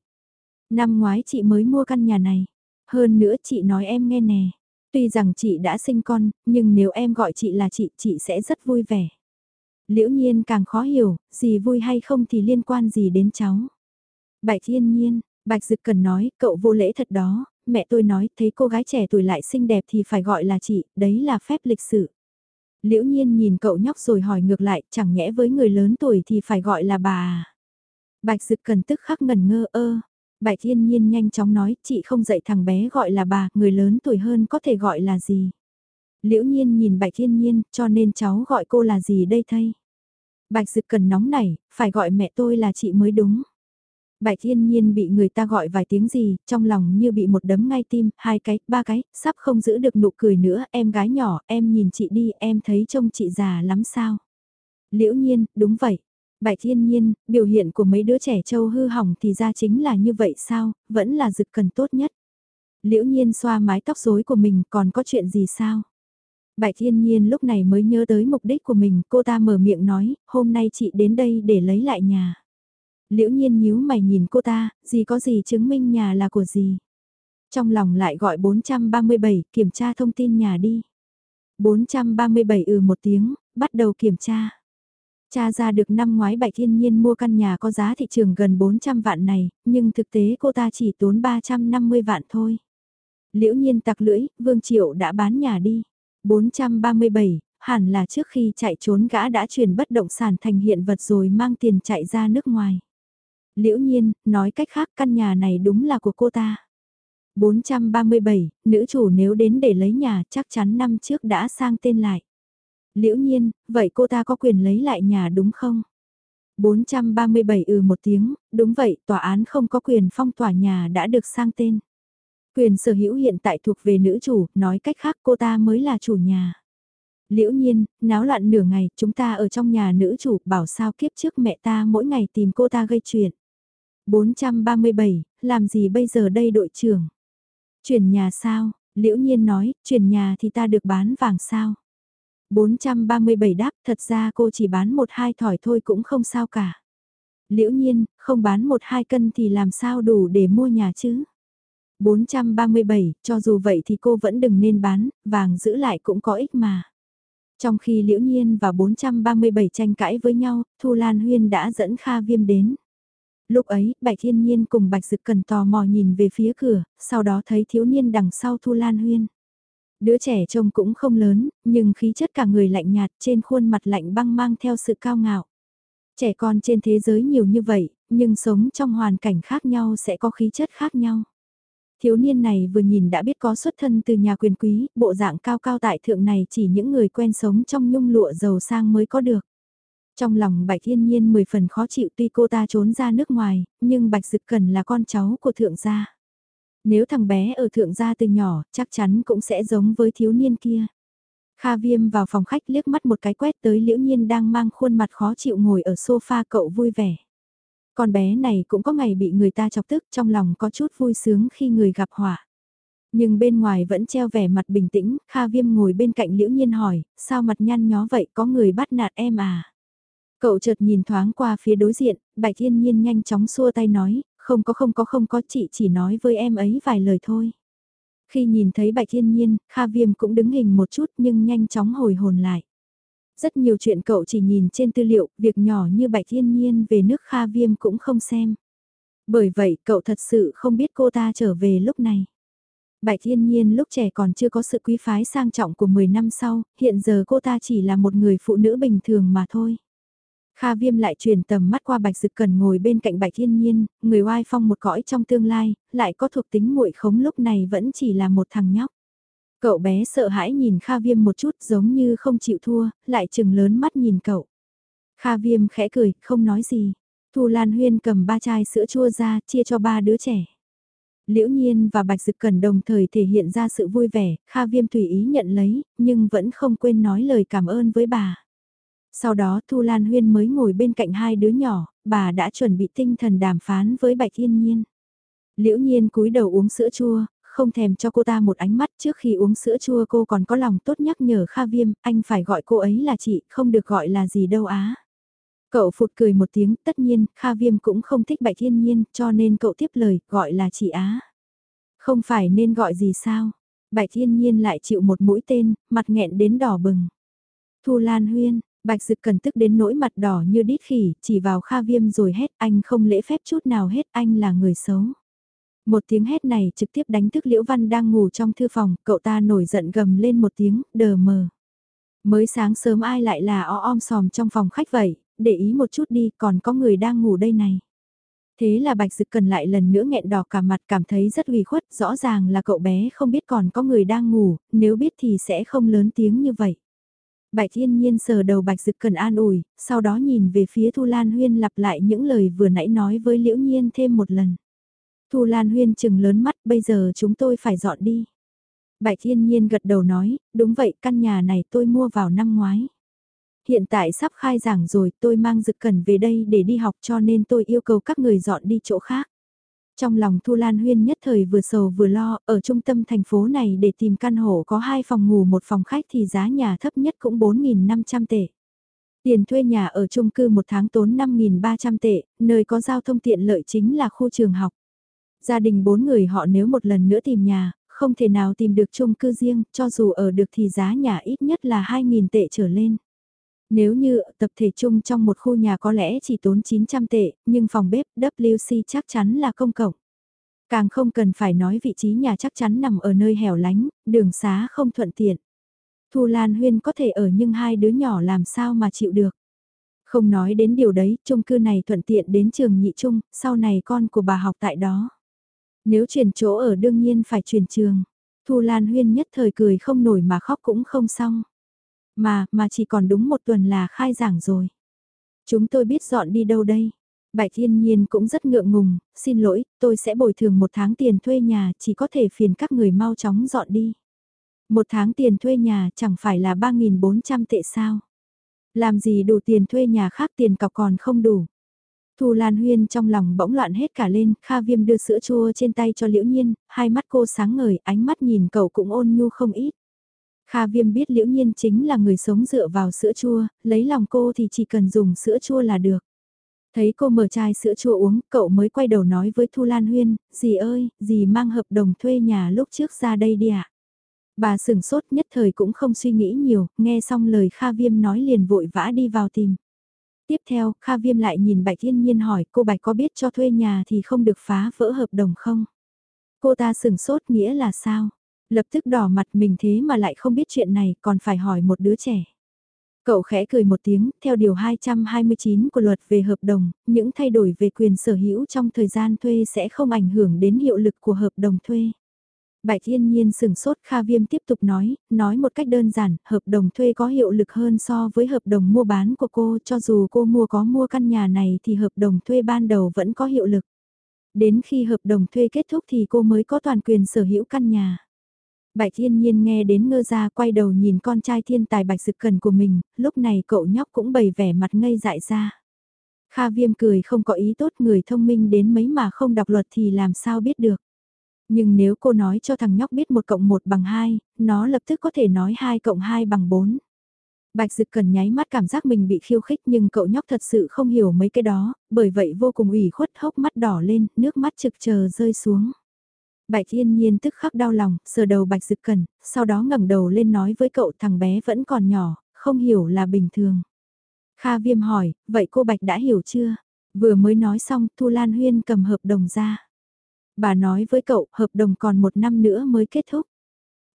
Năm ngoái chị mới mua căn nhà này. Hơn nữa chị nói em nghe nè. Tuy rằng chị đã sinh con, nhưng nếu em gọi chị là chị, chị sẽ rất vui vẻ. Liễu nhiên càng khó hiểu, gì vui hay không thì liên quan gì đến cháu. Bạch thiên nhiên, Bạch Dực cần nói, cậu vô lễ thật đó, mẹ tôi nói, thấy cô gái trẻ tuổi lại xinh đẹp thì phải gọi là chị, đấy là phép lịch sử. Liễu nhiên nhìn cậu nhóc rồi hỏi ngược lại, chẳng nhẽ với người lớn tuổi thì phải gọi là bà à? Bạch Dực cần tức khắc ngẩn ngơ ơ. Bạch Thiên Nhiên nhanh chóng nói, chị không dạy thằng bé gọi là bà, người lớn tuổi hơn có thể gọi là gì. Liễu nhiên nhìn Bạch Thiên Nhiên, cho nên cháu gọi cô là gì đây thay? Bạch Dực cần nóng nảy, phải gọi mẹ tôi là chị mới đúng. Bạch Thiên Nhiên bị người ta gọi vài tiếng gì, trong lòng như bị một đấm ngay tim, hai cái, ba cái, sắp không giữ được nụ cười nữa, em gái nhỏ, em nhìn chị đi, em thấy trông chị già lắm sao. Liễu Nhiên, đúng vậy. Bạch Thiên Nhiên, biểu hiện của mấy đứa trẻ trâu hư hỏng thì ra chính là như vậy sao, vẫn là dực cần tốt nhất. Liễu Nhiên xoa mái tóc rối của mình còn có chuyện gì sao? Bạch Thiên Nhiên lúc này mới nhớ tới mục đích của mình, cô ta mở miệng nói, hôm nay chị đến đây để lấy lại nhà. Liễu nhiên nhíu mày nhìn cô ta, gì có gì chứng minh nhà là của gì. Trong lòng lại gọi 437, kiểm tra thông tin nhà đi. 437 ừ một tiếng, bắt đầu kiểm tra. Cha ra được năm ngoái Bạch Thiên Nhiên mua căn nhà có giá thị trường gần 400 vạn này, nhưng thực tế cô ta chỉ tốn 350 vạn thôi. Liễu nhiên tặc lưỡi, Vương Triệu đã bán nhà đi. 437, hẳn là trước khi chạy trốn gã đã chuyển bất động sản thành hiện vật rồi mang tiền chạy ra nước ngoài. Liễu nhiên, nói cách khác căn nhà này đúng là của cô ta. 437, nữ chủ nếu đến để lấy nhà chắc chắn năm trước đã sang tên lại. Liễu nhiên, vậy cô ta có quyền lấy lại nhà đúng không? 437 ừ một tiếng, đúng vậy, tòa án không có quyền phong tỏa nhà đã được sang tên. Quyền sở hữu hiện tại thuộc về nữ chủ, nói cách khác cô ta mới là chủ nhà. Liễu nhiên, náo loạn nửa ngày, chúng ta ở trong nhà nữ chủ, bảo sao kiếp trước mẹ ta mỗi ngày tìm cô ta gây chuyện. 437, làm gì bây giờ đây đội trưởng? Chuyển nhà sao? Liễu nhiên nói, chuyển nhà thì ta được bán vàng sao? 437 đáp, thật ra cô chỉ bán một hai thỏi thôi cũng không sao cả. Liễu nhiên, không bán một hai cân thì làm sao đủ để mua nhà chứ? 437, cho dù vậy thì cô vẫn đừng nên bán, vàng giữ lại cũng có ích mà. Trong khi Liễu Nhiên và 437 tranh cãi với nhau, Thu Lan Huyên đã dẫn Kha Viêm đến. Lúc ấy, Bạch Thiên Nhiên cùng Bạch Dực Cần tò mò nhìn về phía cửa, sau đó thấy thiếu niên đằng sau Thu Lan Huyên. Đứa trẻ trông cũng không lớn, nhưng khí chất cả người lạnh nhạt trên khuôn mặt lạnh băng mang theo sự cao ngạo. Trẻ con trên thế giới nhiều như vậy, nhưng sống trong hoàn cảnh khác nhau sẽ có khí chất khác nhau. Thiếu niên này vừa nhìn đã biết có xuất thân từ nhà quyền quý, bộ dạng cao cao tại thượng này chỉ những người quen sống trong nhung lụa giàu sang mới có được. Trong lòng Bạch Thiên Nhiên mười phần khó chịu tuy cô ta trốn ra nước ngoài, nhưng Bạch Dực Cần là con cháu của thượng gia. Nếu thằng bé ở thượng gia từ nhỏ, chắc chắn cũng sẽ giống với thiếu niên kia. Kha Viêm vào phòng khách liếc mắt một cái quét tới Liễu Nhiên đang mang khuôn mặt khó chịu ngồi ở sofa cậu vui vẻ. Con bé này cũng có ngày bị người ta chọc tức trong lòng có chút vui sướng khi người gặp họa. Nhưng bên ngoài vẫn treo vẻ mặt bình tĩnh, Kha Viêm ngồi bên cạnh Liễu Nhiên hỏi, sao mặt nhăn nhó vậy có người bắt nạt em à? Cậu chợt nhìn thoáng qua phía đối diện, Bạch Thiên Nhiên nhanh chóng xua tay nói, không có không có không có chị chỉ nói với em ấy vài lời thôi. Khi nhìn thấy Bạch Thiên Nhiên, Kha Viêm cũng đứng hình một chút nhưng nhanh chóng hồi hồn lại. Rất nhiều chuyện cậu chỉ nhìn trên tư liệu, việc nhỏ như Bạch Thiên Nhiên về nước Kha Viêm cũng không xem. Bởi vậy cậu thật sự không biết cô ta trở về lúc này. Bạch Thiên Nhiên lúc trẻ còn chưa có sự quý phái sang trọng của 10 năm sau, hiện giờ cô ta chỉ là một người phụ nữ bình thường mà thôi. Kha Viêm lại chuyển tầm mắt qua Bạch Dực Cần ngồi bên cạnh Bạch Thiên Nhiên, người oai phong một cõi trong tương lai, lại có thuộc tính muội khống lúc này vẫn chỉ là một thằng nhóc. Cậu bé sợ hãi nhìn Kha Viêm một chút giống như không chịu thua, lại chừng lớn mắt nhìn cậu. Kha Viêm khẽ cười, không nói gì. Thu Lan Huyên cầm ba chai sữa chua ra, chia cho ba đứa trẻ. Liễu Nhiên và Bạch Dực Cần đồng thời thể hiện ra sự vui vẻ, Kha Viêm tùy ý nhận lấy, nhưng vẫn không quên nói lời cảm ơn với bà. Sau đó Thu Lan Huyên mới ngồi bên cạnh hai đứa nhỏ, bà đã chuẩn bị tinh thần đàm phán với Bạch Thiên Nhiên. Liễu Nhiên cúi đầu uống sữa chua, không thèm cho cô ta một ánh mắt trước khi uống sữa chua cô còn có lòng tốt nhắc nhở Kha Viêm, anh phải gọi cô ấy là chị, không được gọi là gì đâu á. Cậu phụt cười một tiếng, tất nhiên, Kha Viêm cũng không thích Bạch Thiên Nhiên, cho nên cậu tiếp lời, gọi là chị Á. Không phải nên gọi gì sao? Bạch Thiên Nhiên lại chịu một mũi tên, mặt nghẹn đến đỏ bừng. Thu Lan Huyên, Bạch Dực cần tức đến nỗi mặt đỏ như đít khỉ, chỉ vào Kha Viêm rồi hét anh không lễ phép chút nào hết, anh là người xấu. Một tiếng hét này trực tiếp đánh thức Liễu Văn đang ngủ trong thư phòng, cậu ta nổi giận gầm lên một tiếng, đờ mờ. Mới sáng sớm ai lại là o om sòm trong phòng khách vậy, để ý một chút đi, còn có người đang ngủ đây này. Thế là Bạch Dực cần lại lần nữa nghẹn đỏ cả mặt cảm thấy rất ủy khuất, rõ ràng là cậu bé không biết còn có người đang ngủ, nếu biết thì sẽ không lớn tiếng như vậy. Bạch Thiên Nhiên sờ đầu Bạch Dực cần an ủi, sau đó nhìn về phía Thu Lan Huyên lặp lại những lời vừa nãy nói với Liễu Nhiên thêm một lần. Thu Lan Huyên chừng lớn mắt, bây giờ chúng tôi phải dọn đi. Bạch Thiên Nhiên gật đầu nói, đúng vậy, căn nhà này tôi mua vào năm ngoái. Hiện tại sắp khai giảng rồi, tôi mang Dực cần về đây để đi học cho nên tôi yêu cầu các người dọn đi chỗ khác. Trong lòng Thu Lan Huyên nhất thời vừa sầu vừa lo, ở trung tâm thành phố này để tìm căn hộ có hai phòng ngủ một phòng khách thì giá nhà thấp nhất cũng 4.500 tệ. Tiền thuê nhà ở chung cư một tháng tốn 5.300 tệ, nơi có giao thông tiện lợi chính là khu trường học. Gia đình bốn người họ nếu một lần nữa tìm nhà, không thể nào tìm được chung cư riêng, cho dù ở được thì giá nhà ít nhất là 2.000 tệ trở lên. Nếu như tập thể chung trong một khu nhà có lẽ chỉ tốn 900 tệ, nhưng phòng bếp WC chắc chắn là công cộng. Càng không cần phải nói vị trí nhà chắc chắn nằm ở nơi hẻo lánh, đường xá không thuận tiện. Thu Lan Huyên có thể ở nhưng hai đứa nhỏ làm sao mà chịu được. Không nói đến điều đấy, chung cư này thuận tiện đến trường nhị trung, sau này con của bà học tại đó. Nếu chuyển chỗ ở đương nhiên phải chuyển trường. Thu Lan Huyên nhất thời cười không nổi mà khóc cũng không xong. Mà, mà chỉ còn đúng một tuần là khai giảng rồi. Chúng tôi biết dọn đi đâu đây. Bạch Thiên Nhiên cũng rất ngượng ngùng, xin lỗi, tôi sẽ bồi thường một tháng tiền thuê nhà, chỉ có thể phiền các người mau chóng dọn đi. Một tháng tiền thuê nhà chẳng phải là 3.400 tệ sao. Làm gì đủ tiền thuê nhà khác tiền cọc còn không đủ. Thù Lan Huyên trong lòng bỗng loạn hết cả lên, Kha Viêm đưa sữa chua trên tay cho Liễu Nhiên, hai mắt cô sáng ngời, ánh mắt nhìn cậu cũng ôn nhu không ít. Kha Viêm biết Liễu Nhiên chính là người sống dựa vào sữa chua, lấy lòng cô thì chỉ cần dùng sữa chua là được. Thấy cô mở chai sữa chua uống, cậu mới quay đầu nói với Thu Lan Huyên, dì ơi, dì mang hợp đồng thuê nhà lúc trước ra đây đi ạ. Bà sửng sốt nhất thời cũng không suy nghĩ nhiều, nghe xong lời Kha Viêm nói liền vội vã đi vào tìm. Tiếp theo, Kha Viêm lại nhìn Bạch Thiên Nhiên hỏi cô Bạch có biết cho thuê nhà thì không được phá vỡ hợp đồng không? Cô ta sửng sốt nghĩa là sao? Lập tức đỏ mặt mình thế mà lại không biết chuyện này còn phải hỏi một đứa trẻ. Cậu khẽ cười một tiếng, theo điều 229 của luật về hợp đồng, những thay đổi về quyền sở hữu trong thời gian thuê sẽ không ảnh hưởng đến hiệu lực của hợp đồng thuê. Bạch yên Nhiên sừng sốt Kha Viêm tiếp tục nói, nói một cách đơn giản, hợp đồng thuê có hiệu lực hơn so với hợp đồng mua bán của cô, cho dù cô mua có mua căn nhà này thì hợp đồng thuê ban đầu vẫn có hiệu lực. Đến khi hợp đồng thuê kết thúc thì cô mới có toàn quyền sở hữu căn nhà. Bạch Thiên Nhiên nghe đến ngơ ra quay đầu nhìn con trai thiên tài Bạch Dực Cần của mình, lúc này cậu nhóc cũng bày vẻ mặt ngây dại ra. Kha Viêm cười không có ý tốt người thông minh đến mấy mà không đọc luật thì làm sao biết được. Nhưng nếu cô nói cho thằng nhóc biết một cộng một bằng hai, nó lập tức có thể nói hai cộng hai bằng bốn. Bạch Dực cần nháy mắt cảm giác mình bị khiêu khích nhưng cậu nhóc thật sự không hiểu mấy cái đó, bởi vậy vô cùng ủy khuất hốc mắt đỏ lên, nước mắt trực chờ rơi xuống. Bạch Thiên Nhiên tức khắc đau lòng, sờ đầu Bạch Dực Cần, sau đó ngẩng đầu lên nói với cậu thằng bé vẫn còn nhỏ, không hiểu là bình thường. Kha Viêm hỏi, vậy cô Bạch đã hiểu chưa? Vừa mới nói xong, Thu Lan Huyên cầm hợp đồng ra. Bà nói với cậu, hợp đồng còn một năm nữa mới kết thúc.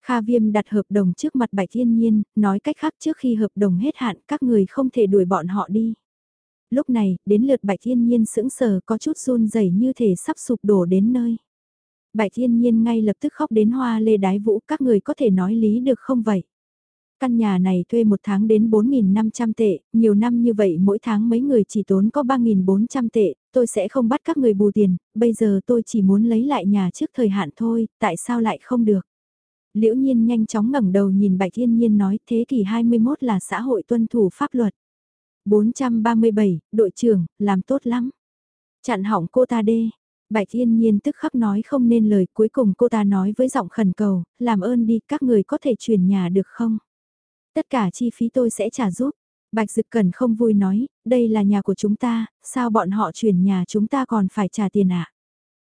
Kha Viêm đặt hợp đồng trước mặt Bạch Thiên Nhiên, nói cách khác trước khi hợp đồng hết hạn các người không thể đuổi bọn họ đi. Lúc này, đến lượt Bạch Thiên Nhiên sững sờ có chút run rẩy như thể sắp sụp đổ đến nơi. Bạch Thiên Nhiên ngay lập tức khóc đến hoa lê đái vũ các người có thể nói lý được không vậy? Căn nhà này thuê một tháng đến 4.500 tệ, nhiều năm như vậy mỗi tháng mấy người chỉ tốn có 3.400 tệ, tôi sẽ không bắt các người bù tiền, bây giờ tôi chỉ muốn lấy lại nhà trước thời hạn thôi, tại sao lại không được? Liễu Nhiên nhanh chóng ngẩng đầu nhìn Bạch Thiên Nhiên nói thế kỷ 21 là xã hội tuân thủ pháp luật. 437, đội trưởng, làm tốt lắm. Chặn hỏng cô ta đê, Bạch yên Nhiên tức khắc nói không nên lời cuối cùng cô ta nói với giọng khẩn cầu, làm ơn đi các người có thể chuyển nhà được không? Tất cả chi phí tôi sẽ trả giúp. Bạch Dực Cần không vui nói, đây là nhà của chúng ta, sao bọn họ chuyển nhà chúng ta còn phải trả tiền ạ? À?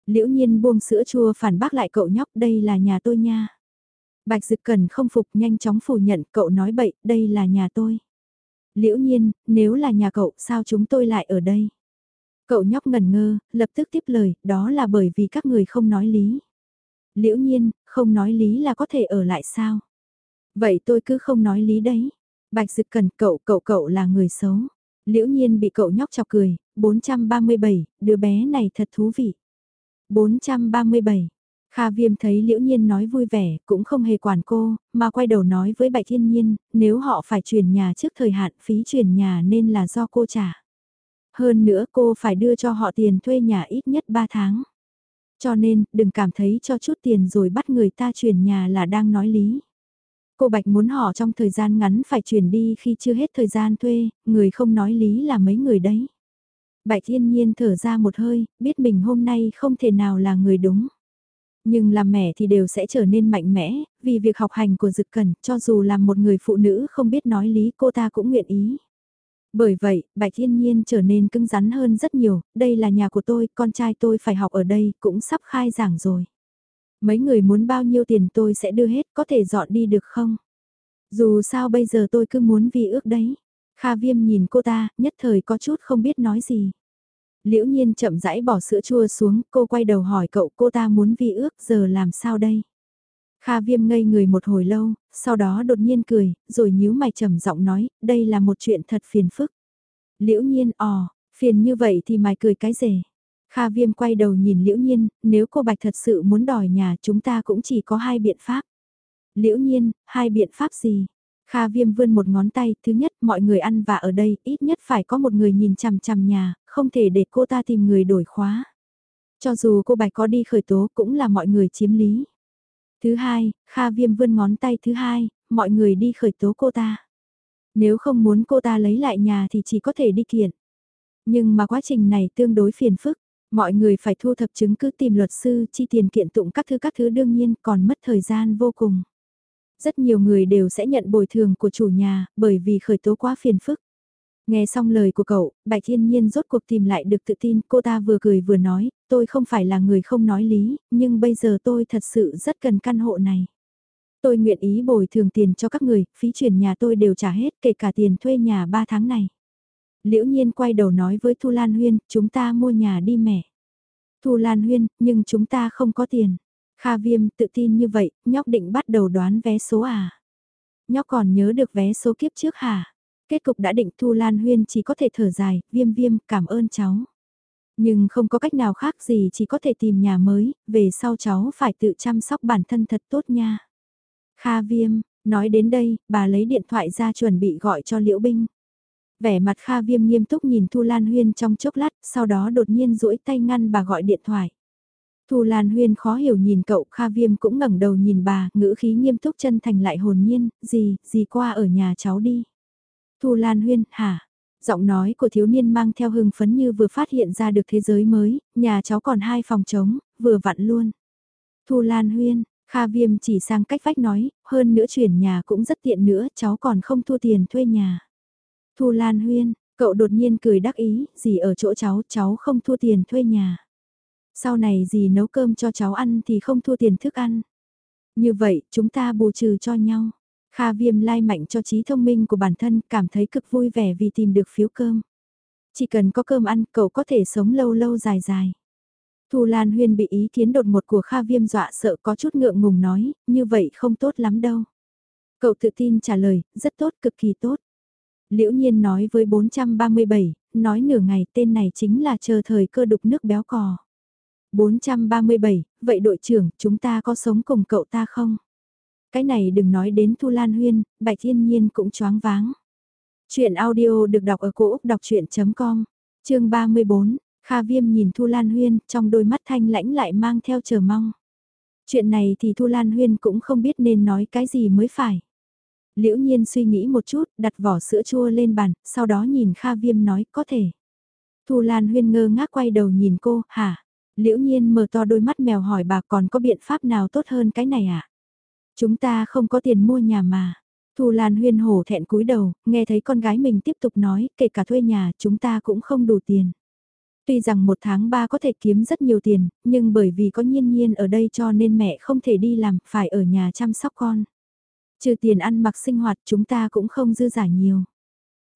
Liễu nhiên buông sữa chua phản bác lại cậu nhóc đây là nhà tôi nha. Bạch Dực Cần không phục nhanh chóng phủ nhận cậu nói bậy, đây là nhà tôi. Liễu nhiên, nếu là nhà cậu sao chúng tôi lại ở đây? Cậu nhóc ngần ngơ, lập tức tiếp lời, đó là bởi vì các người không nói lý. Liễu nhiên, không nói lý là có thể ở lại sao? Vậy tôi cứ không nói lý đấy. Bạch Dực Cần cậu cậu cậu là người xấu. Liễu nhiên bị cậu nhóc chọc cười, 437, đứa bé này thật thú vị. 437, Kha Viêm thấy Liễu Nhiên nói vui vẻ, cũng không hề quản cô, mà quay đầu nói với Bạch Thiên Nhiên, nếu họ phải chuyển nhà trước thời hạn phí chuyển nhà nên là do cô trả. Hơn nữa cô phải đưa cho họ tiền thuê nhà ít nhất 3 tháng. Cho nên, đừng cảm thấy cho chút tiền rồi bắt người ta chuyển nhà là đang nói lý. Cô Bạch muốn họ trong thời gian ngắn phải chuyển đi khi chưa hết thời gian thuê, người không nói lý là mấy người đấy. Bạch Thiên Nhiên thở ra một hơi, biết mình hôm nay không thể nào là người đúng. Nhưng làm mẹ thì đều sẽ trở nên mạnh mẽ, vì việc học hành của Dực Cần, cho dù là một người phụ nữ không biết nói lý cô ta cũng nguyện ý. Bởi vậy, Bạch Thiên Nhiên trở nên cứng rắn hơn rất nhiều, đây là nhà của tôi, con trai tôi phải học ở đây, cũng sắp khai giảng rồi. Mấy người muốn bao nhiêu tiền tôi sẽ đưa hết, có thể dọn đi được không? Dù sao bây giờ tôi cứ muốn vì ước đấy. Kha Viêm nhìn cô ta, nhất thời có chút không biết nói gì. Liễu nhiên chậm rãi bỏ sữa chua xuống, cô quay đầu hỏi cậu cô ta muốn vi ước giờ làm sao đây? Kha viêm ngây người một hồi lâu, sau đó đột nhiên cười, rồi nhíu mày trầm giọng nói, đây là một chuyện thật phiền phức. Liễu nhiên ò, phiền như vậy thì mày cười cái gì? Kha viêm quay đầu nhìn liễu nhiên, nếu cô Bạch thật sự muốn đòi nhà chúng ta cũng chỉ có hai biện pháp. Liễu nhiên, hai biện pháp gì? Kha viêm vươn một ngón tay, thứ nhất mọi người ăn và ở đây ít nhất phải có một người nhìn chằm chằm nhà, không thể để cô ta tìm người đổi khóa. Cho dù cô Bạch có đi khởi tố cũng là mọi người chiếm lý. Thứ hai, Kha viêm vươn ngón tay thứ hai, mọi người đi khởi tố cô ta. Nếu không muốn cô ta lấy lại nhà thì chỉ có thể đi kiện. Nhưng mà quá trình này tương đối phiền phức. Mọi người phải thu thập chứng cứ tìm luật sư, chi tiền kiện tụng các thứ các thứ đương nhiên còn mất thời gian vô cùng. Rất nhiều người đều sẽ nhận bồi thường của chủ nhà, bởi vì khởi tố quá phiền phức. Nghe xong lời của cậu, Bạch Thiên Nhiên rốt cuộc tìm lại được tự tin, cô ta vừa cười vừa nói, tôi không phải là người không nói lý, nhưng bây giờ tôi thật sự rất cần căn hộ này. Tôi nguyện ý bồi thường tiền cho các người, phí chuyển nhà tôi đều trả hết, kể cả tiền thuê nhà 3 tháng này. Liễu Nhiên quay đầu nói với Thu Lan Huyên, chúng ta mua nhà đi mẹ. Thu Lan Huyên, nhưng chúng ta không có tiền. Kha Viêm tự tin như vậy, nhóc định bắt đầu đoán vé số à. Nhóc còn nhớ được vé số kiếp trước hả? Kết cục đã định Thu Lan Huyên chỉ có thể thở dài, viêm viêm cảm ơn cháu. Nhưng không có cách nào khác gì chỉ có thể tìm nhà mới, về sau cháu phải tự chăm sóc bản thân thật tốt nha. Kha Viêm, nói đến đây, bà lấy điện thoại ra chuẩn bị gọi cho Liễu Binh. Vẻ mặt Kha Viêm nghiêm túc nhìn Thu Lan Huyên trong chốc lát, sau đó đột nhiên duỗi tay ngăn bà gọi điện thoại. Thu Lan Huyên khó hiểu nhìn cậu, Kha Viêm cũng ngẩng đầu nhìn bà, ngữ khí nghiêm túc chân thành lại hồn nhiên, gì, gì qua ở nhà cháu đi. Thu Lan Huyên, hả? Giọng nói của thiếu niên mang theo hưng phấn như vừa phát hiện ra được thế giới mới, nhà cháu còn hai phòng trống, vừa vặn luôn. Thu Lan Huyên, Kha Viêm chỉ sang cách vách nói, hơn nữa chuyển nhà cũng rất tiện nữa, cháu còn không thua tiền thuê nhà. Thu Lan Huyên, cậu đột nhiên cười đắc ý, gì ở chỗ cháu, cháu không thua tiền thuê nhà. Sau này gì nấu cơm cho cháu ăn thì không thua tiền thức ăn. Như vậy, chúng ta bù trừ cho nhau. Kha Viêm lai mạnh cho trí thông minh của bản thân, cảm thấy cực vui vẻ vì tìm được phiếu cơm. Chỉ cần có cơm ăn, cậu có thể sống lâu lâu dài dài. Thu Lan Huyên bị ý kiến đột một của Kha Viêm dọa sợ có chút ngượng ngùng nói, như vậy không tốt lắm đâu. Cậu tự tin trả lời, rất tốt, cực kỳ tốt. Liễu Nhiên nói với 437, nói nửa ngày tên này chính là chờ thời cơ đục nước béo cò. 437, vậy đội trưởng, chúng ta có sống cùng cậu ta không? Cái này đừng nói đến Thu Lan Huyên, Bạch Thiên Nhiên cũng choáng váng. Chuyện audio được đọc ở cổ Úc đọc chuyện.com, chương 34, Kha Viêm nhìn Thu Lan Huyên, trong đôi mắt thanh lãnh lại mang theo chờ mong. Chuyện này thì Thu Lan Huyên cũng không biết nên nói cái gì mới phải. Liễu nhiên suy nghĩ một chút, đặt vỏ sữa chua lên bàn, sau đó nhìn Kha Viêm nói có thể. Thu Lan Huyên ngơ ngác quay đầu nhìn cô, hả? Liễu nhiên mở to đôi mắt mèo hỏi bà còn có biện pháp nào tốt hơn cái này à? Chúng ta không có tiền mua nhà mà. Thu Lan Huyên hổ thẹn cúi đầu, nghe thấy con gái mình tiếp tục nói, kể cả thuê nhà chúng ta cũng không đủ tiền. Tuy rằng một tháng ba có thể kiếm rất nhiều tiền, nhưng bởi vì có nhiên nhiên ở đây cho nên mẹ không thể đi làm, phải ở nhà chăm sóc con. Trừ tiền ăn mặc sinh hoạt chúng ta cũng không dư giả nhiều.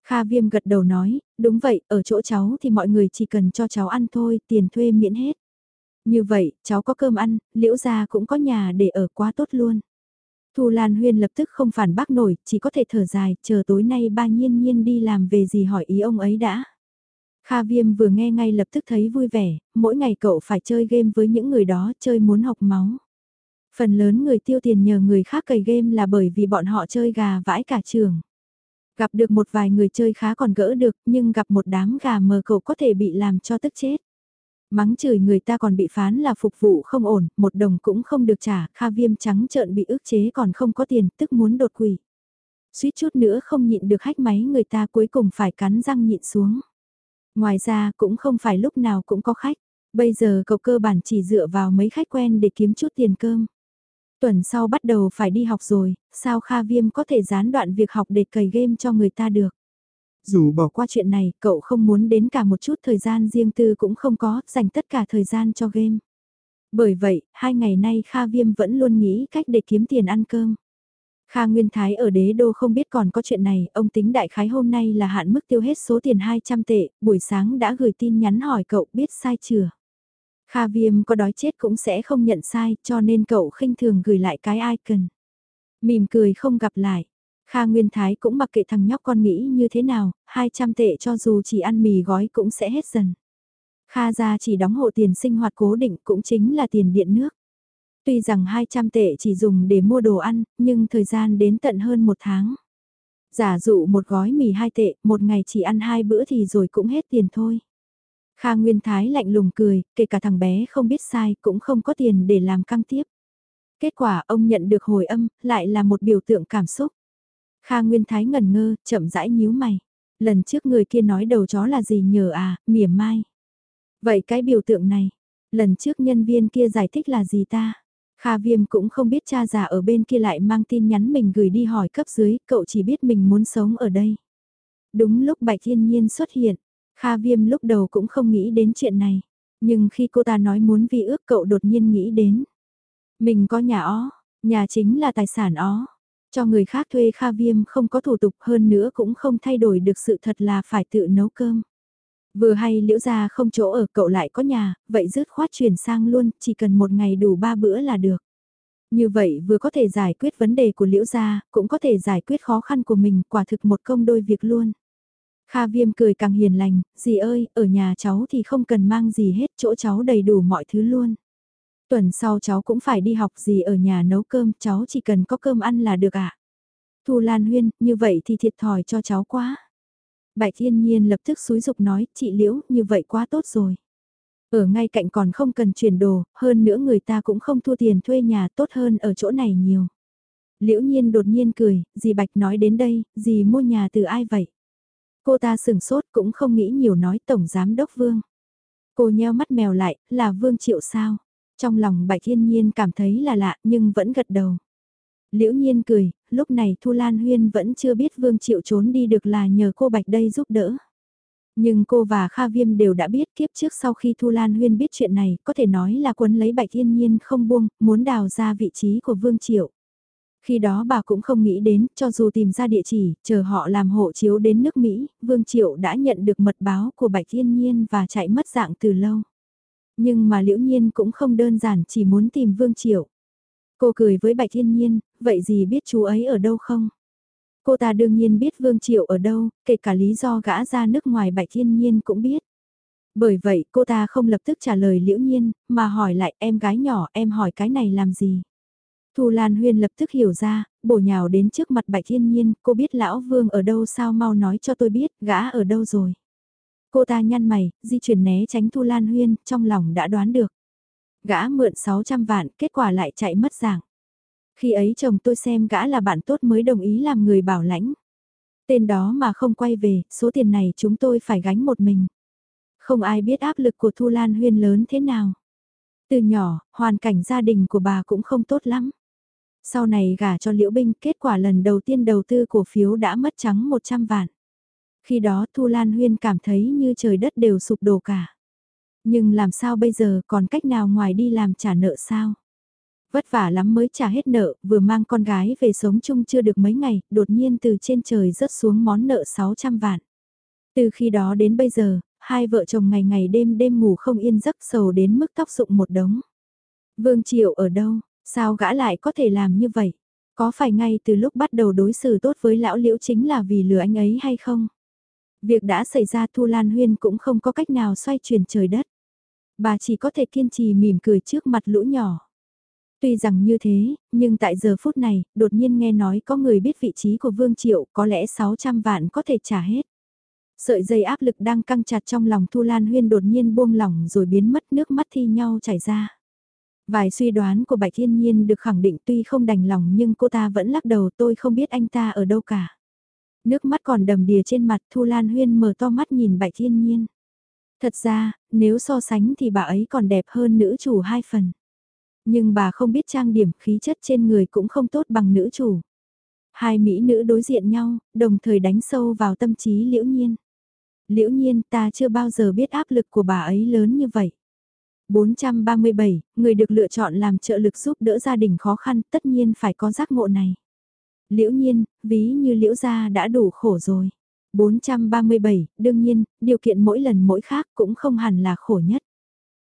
Kha Viêm gật đầu nói, đúng vậy, ở chỗ cháu thì mọi người chỉ cần cho cháu ăn thôi, tiền thuê miễn hết. Như vậy, cháu có cơm ăn, liễu gia cũng có nhà để ở quá tốt luôn. Thu Lan Huyên lập tức không phản bác nổi, chỉ có thể thở dài, chờ tối nay ba nhiên nhiên đi làm về gì hỏi ý ông ấy đã. Kha Viêm vừa nghe ngay lập tức thấy vui vẻ, mỗi ngày cậu phải chơi game với những người đó, chơi muốn học máu. Phần lớn người tiêu tiền nhờ người khác cày game là bởi vì bọn họ chơi gà vãi cả trường. Gặp được một vài người chơi khá còn gỡ được, nhưng gặp một đám gà mờ cậu có thể bị làm cho tức chết. Mắng chửi người ta còn bị phán là phục vụ không ổn, một đồng cũng không được trả, Kha Viêm trắng trợn bị ức chế còn không có tiền, tức muốn đột quỷ. Suýt chút nữa không nhịn được hách máy người ta cuối cùng phải cắn răng nhịn xuống. Ngoài ra cũng không phải lúc nào cũng có khách, bây giờ cậu cơ bản chỉ dựa vào mấy khách quen để kiếm chút tiền cơm. Tuần sau bắt đầu phải đi học rồi, sao Kha Viêm có thể gián đoạn việc học để cày game cho người ta được. Dù bỏ qua chuyện này, cậu không muốn đến cả một chút thời gian riêng tư cũng không có, dành tất cả thời gian cho game. Bởi vậy, hai ngày nay Kha Viêm vẫn luôn nghĩ cách để kiếm tiền ăn cơm. Kha Nguyên Thái ở đế đô không biết còn có chuyện này, ông tính đại khái hôm nay là hạn mức tiêu hết số tiền 200 tệ, buổi sáng đã gửi tin nhắn hỏi cậu biết sai chưa. Kha Viêm có đói chết cũng sẽ không nhận sai, cho nên cậu khinh thường gửi lại cái icon. Mỉm cười không gặp lại. Kha Nguyên Thái cũng mặc kệ thằng nhóc con nghĩ như thế nào, 200 tệ cho dù chỉ ăn mì gói cũng sẽ hết dần. Kha gia chỉ đóng hộ tiền sinh hoạt cố định cũng chính là tiền điện nước. Tuy rằng 200 tệ chỉ dùng để mua đồ ăn, nhưng thời gian đến tận hơn một tháng. Giả dụ một gói mì 2 tệ, một ngày chỉ ăn hai bữa thì rồi cũng hết tiền thôi. Kha Nguyên Thái lạnh lùng cười, kể cả thằng bé không biết sai cũng không có tiền để làm căng tiếp. Kết quả ông nhận được hồi âm, lại là một biểu tượng cảm xúc. Kha Nguyên Thái ngẩn ngơ, chậm rãi nhíu mày. Lần trước người kia nói đầu chó là gì nhờ à, mỉa mai. Vậy cái biểu tượng này, lần trước nhân viên kia giải thích là gì ta? Kha Viêm cũng không biết cha già ở bên kia lại mang tin nhắn mình gửi đi hỏi cấp dưới, cậu chỉ biết mình muốn sống ở đây. Đúng lúc Bạch Thiên Nhiên xuất hiện, Kha Viêm lúc đầu cũng không nghĩ đến chuyện này. Nhưng khi cô ta nói muốn vi ước cậu đột nhiên nghĩ đến. Mình có nhà ó, nhà chính là tài sản ó. Cho người khác thuê Kha Viêm không có thủ tục hơn nữa cũng không thay đổi được sự thật là phải tự nấu cơm. Vừa hay liễu gia không chỗ ở cậu lại có nhà, vậy dứt khoát chuyển sang luôn, chỉ cần một ngày đủ ba bữa là được. Như vậy vừa có thể giải quyết vấn đề của liễu gia, cũng có thể giải quyết khó khăn của mình, quả thực một công đôi việc luôn. Kha viêm cười càng hiền lành, dì ơi, ở nhà cháu thì không cần mang gì hết, chỗ cháu đầy đủ mọi thứ luôn. Tuần sau cháu cũng phải đi học gì ở nhà nấu cơm, cháu chỉ cần có cơm ăn là được ạ. À? Thu Lan Huyên, như vậy thì thiệt thòi cho cháu quá. Bạch Thiên Nhiên lập tức xúi dục nói, chị Liễu, như vậy quá tốt rồi. Ở ngay cạnh còn không cần chuyển đồ, hơn nữa người ta cũng không thua tiền thuê nhà tốt hơn ở chỗ này nhiều. Liễu Nhiên đột nhiên cười, dì Bạch nói đến đây, dì mua nhà từ ai vậy? Cô ta sừng sốt cũng không nghĩ nhiều nói Tổng Giám Đốc Vương. Cô nheo mắt mèo lại, là Vương Triệu sao? Trong lòng Bạch Thiên Nhiên cảm thấy là lạ nhưng vẫn gật đầu. Liễu Nhiên cười, lúc này Thu Lan Huyên vẫn chưa biết Vương Triệu trốn đi được là nhờ cô Bạch đây giúp đỡ. Nhưng cô và Kha Viêm đều đã biết kiếp trước sau khi Thu Lan Huyên biết chuyện này, có thể nói là quân lấy Bạch Thiên Nhiên không buông, muốn đào ra vị trí của Vương Triệu. Khi đó bà cũng không nghĩ đến, cho dù tìm ra địa chỉ, chờ họ làm hộ chiếu đến nước Mỹ, Vương Triệu đã nhận được mật báo của Bạch Thiên Nhiên và chạy mất dạng từ lâu. Nhưng mà liễu nhiên cũng không đơn giản chỉ muốn tìm Vương Triệu. Cô cười với Bạch Thiên Nhiên, vậy gì biết chú ấy ở đâu không? Cô ta đương nhiên biết Vương Triệu ở đâu, kể cả lý do gã ra nước ngoài Bạch Thiên Nhiên cũng biết. Bởi vậy cô ta không lập tức trả lời liễu nhiên, mà hỏi lại em gái nhỏ em hỏi cái này làm gì? Thu Lan Huyên lập tức hiểu ra, bổ nhào đến trước mặt Bạch Thiên Nhiên, cô biết lão Vương ở đâu sao mau nói cho tôi biết, gã ở đâu rồi. Cô ta nhăn mày, di chuyển né tránh Thu Lan Huyên, trong lòng đã đoán được. Gã mượn 600 vạn, kết quả lại chạy mất dạng. Khi ấy chồng tôi xem gã là bạn tốt mới đồng ý làm người bảo lãnh. Tên đó mà không quay về, số tiền này chúng tôi phải gánh một mình. Không ai biết áp lực của Thu Lan Huyên lớn thế nào. Từ nhỏ, hoàn cảnh gia đình của bà cũng không tốt lắm. Sau này gả cho Liễu Binh, kết quả lần đầu tiên đầu tư cổ phiếu đã mất trắng 100 vạn. Khi đó Thu Lan Huyên cảm thấy như trời đất đều sụp đổ cả. Nhưng làm sao bây giờ còn cách nào ngoài đi làm trả nợ sao? Vất vả lắm mới trả hết nợ, vừa mang con gái về sống chung chưa được mấy ngày, đột nhiên từ trên trời rớt xuống món nợ 600 vạn. Từ khi đó đến bây giờ, hai vợ chồng ngày ngày đêm đêm ngủ không yên giấc sầu đến mức tóc rụng một đống. Vương Triệu ở đâu? Sao gã lại có thể làm như vậy? Có phải ngay từ lúc bắt đầu đối xử tốt với lão liễu chính là vì lừa anh ấy hay không? Việc đã xảy ra Thu Lan Huyên cũng không có cách nào xoay chuyển trời đất. Bà chỉ có thể kiên trì mỉm cười trước mặt lũ nhỏ. Tuy rằng như thế, nhưng tại giờ phút này, đột nhiên nghe nói có người biết vị trí của Vương Triệu, có lẽ 600 vạn có thể trả hết. Sợi dây áp lực đang căng chặt trong lòng Thu Lan Huyên đột nhiên buông lỏng rồi biến mất nước mắt thi nhau chảy ra. Vài suy đoán của Bạch Thiên Nhiên được khẳng định tuy không đành lòng nhưng cô ta vẫn lắc đầu tôi không biết anh ta ở đâu cả. Nước mắt còn đầm đìa trên mặt Thu Lan Huyên mở to mắt nhìn Bạch Thiên Nhiên. Thật ra, nếu so sánh thì bà ấy còn đẹp hơn nữ chủ hai phần. Nhưng bà không biết trang điểm khí chất trên người cũng không tốt bằng nữ chủ. Hai mỹ nữ đối diện nhau, đồng thời đánh sâu vào tâm trí liễu nhiên. Liễu nhiên ta chưa bao giờ biết áp lực của bà ấy lớn như vậy. 437, người được lựa chọn làm trợ lực giúp đỡ gia đình khó khăn tất nhiên phải có giác ngộ này. Liễu nhiên, ví như liễu gia đã đủ khổ rồi. 437, đương nhiên, điều kiện mỗi lần mỗi khác cũng không hẳn là khổ nhất.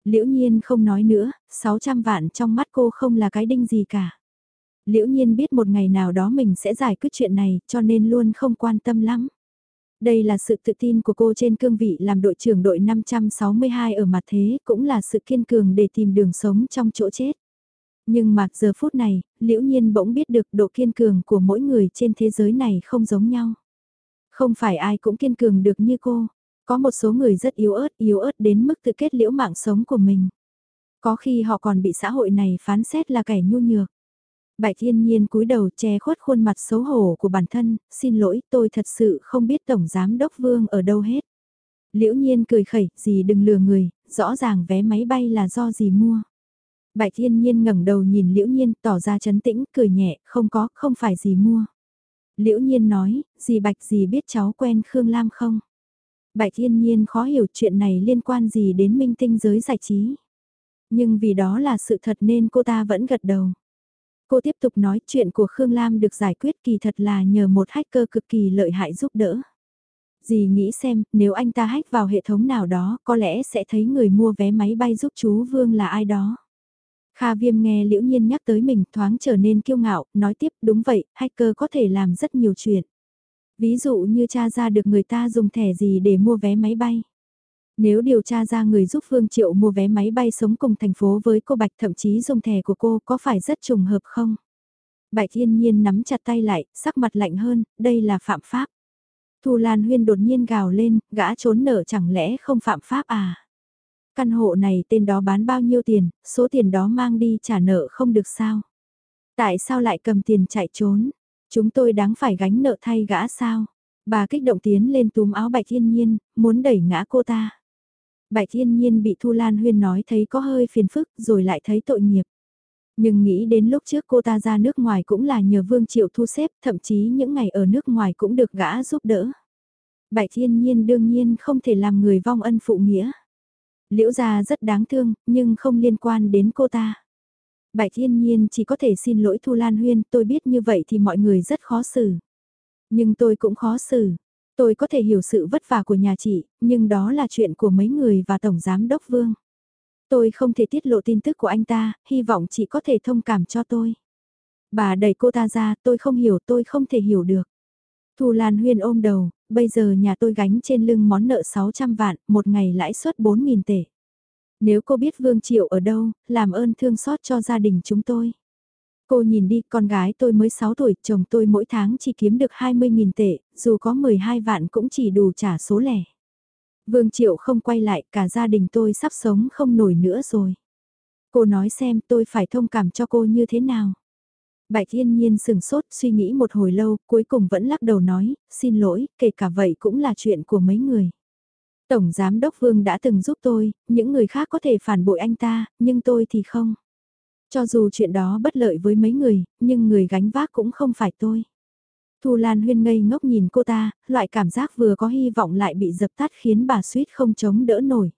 Liễu nhiên không nói nữa, 600 vạn trong mắt cô không là cái đinh gì cả. Liễu nhiên biết một ngày nào đó mình sẽ giải quyết chuyện này cho nên luôn không quan tâm lắm. Đây là sự tự tin của cô trên cương vị làm đội trưởng đội 562 ở mặt thế, cũng là sự kiên cường để tìm đường sống trong chỗ chết. Nhưng mà giờ phút này, liễu nhiên bỗng biết được độ kiên cường của mỗi người trên thế giới này không giống nhau. Không phải ai cũng kiên cường được như cô. Có một số người rất yếu ớt, yếu ớt đến mức tự kết liễu mạng sống của mình. Có khi họ còn bị xã hội này phán xét là kẻ nhu nhược. Bạch Thiên Nhiên cúi đầu che khuất khuôn mặt xấu hổ của bản thân, xin lỗi tôi thật sự không biết Tổng Giám Đốc Vương ở đâu hết. Liễu Nhiên cười khẩy, gì đừng lừa người, rõ ràng vé máy bay là do gì mua. Bạch Thiên Nhiên ngẩng đầu nhìn Liễu Nhiên tỏ ra chấn tĩnh, cười nhẹ, không có, không phải gì mua. Liễu Nhiên nói, gì Bạch gì biết cháu quen Khương Lam không? Bạch Thiên Nhiên khó hiểu chuyện này liên quan gì đến minh tinh giới giải trí. Nhưng vì đó là sự thật nên cô ta vẫn gật đầu. Cô tiếp tục nói chuyện của Khương Lam được giải quyết kỳ thật là nhờ một hacker cực kỳ lợi hại giúp đỡ. Dì nghĩ xem, nếu anh ta hack vào hệ thống nào đó, có lẽ sẽ thấy người mua vé máy bay giúp chú Vương là ai đó. Kha Viêm nghe Liễu Nhiên nhắc tới mình thoáng trở nên kiêu ngạo, nói tiếp đúng vậy, hacker có thể làm rất nhiều chuyện. Ví dụ như tra ra được người ta dùng thẻ gì để mua vé máy bay. Nếu điều tra ra người giúp Phương Triệu mua vé máy bay sống cùng thành phố với cô Bạch thậm chí dùng thẻ của cô có phải rất trùng hợp không? Bạch Thiên Nhiên nắm chặt tay lại, sắc mặt lạnh hơn, đây là phạm pháp. Thu Lan Huyên đột nhiên gào lên, gã trốn nở chẳng lẽ không phạm pháp à? Căn hộ này tên đó bán bao nhiêu tiền, số tiền đó mang đi trả nợ không được sao? Tại sao lại cầm tiền chạy trốn? Chúng tôi đáng phải gánh nợ thay gã sao? Bà kích động tiến lên túm áo Bạch Thiên Nhiên, muốn đẩy ngã cô ta. Bạch Thiên Nhiên bị Thu Lan Huyên nói thấy có hơi phiền phức rồi lại thấy tội nghiệp. Nhưng nghĩ đến lúc trước cô ta ra nước ngoài cũng là nhờ Vương Triệu thu xếp, thậm chí những ngày ở nước ngoài cũng được gã giúp đỡ. Bạch Thiên Nhiên đương nhiên không thể làm người vong ân phụ nghĩa. Liễu gia rất đáng thương, nhưng không liên quan đến cô ta. Bạch Thiên Nhiên chỉ có thể xin lỗi Thu Lan Huyên, tôi biết như vậy thì mọi người rất khó xử. Nhưng tôi cũng khó xử. Tôi có thể hiểu sự vất vả của nhà chị, nhưng đó là chuyện của mấy người và Tổng Giám Đốc Vương. Tôi không thể tiết lộ tin tức của anh ta, hy vọng chị có thể thông cảm cho tôi. Bà đẩy cô ta ra, tôi không hiểu, tôi không thể hiểu được. Thu Lan Huyên ôm đầu, bây giờ nhà tôi gánh trên lưng món nợ 600 vạn, một ngày lãi suất 4.000 tệ. Nếu cô biết Vương Triệu ở đâu, làm ơn thương xót cho gia đình chúng tôi. Cô nhìn đi, con gái tôi mới 6 tuổi, chồng tôi mỗi tháng chỉ kiếm được 20.000 tệ, dù có 12 vạn cũng chỉ đủ trả số lẻ. Vương Triệu không quay lại, cả gia đình tôi sắp sống không nổi nữa rồi. Cô nói xem tôi phải thông cảm cho cô như thế nào. Bạch Thiên Nhiên sừng sốt suy nghĩ một hồi lâu, cuối cùng vẫn lắc đầu nói, xin lỗi, kể cả vậy cũng là chuyện của mấy người. Tổng Giám Đốc Vương đã từng giúp tôi, những người khác có thể phản bội anh ta, nhưng tôi thì không. Cho dù chuyện đó bất lợi với mấy người, nhưng người gánh vác cũng không phải tôi. Thu Lan Huyên ngây ngốc nhìn cô ta, loại cảm giác vừa có hy vọng lại bị dập tắt khiến bà suýt không chống đỡ nổi.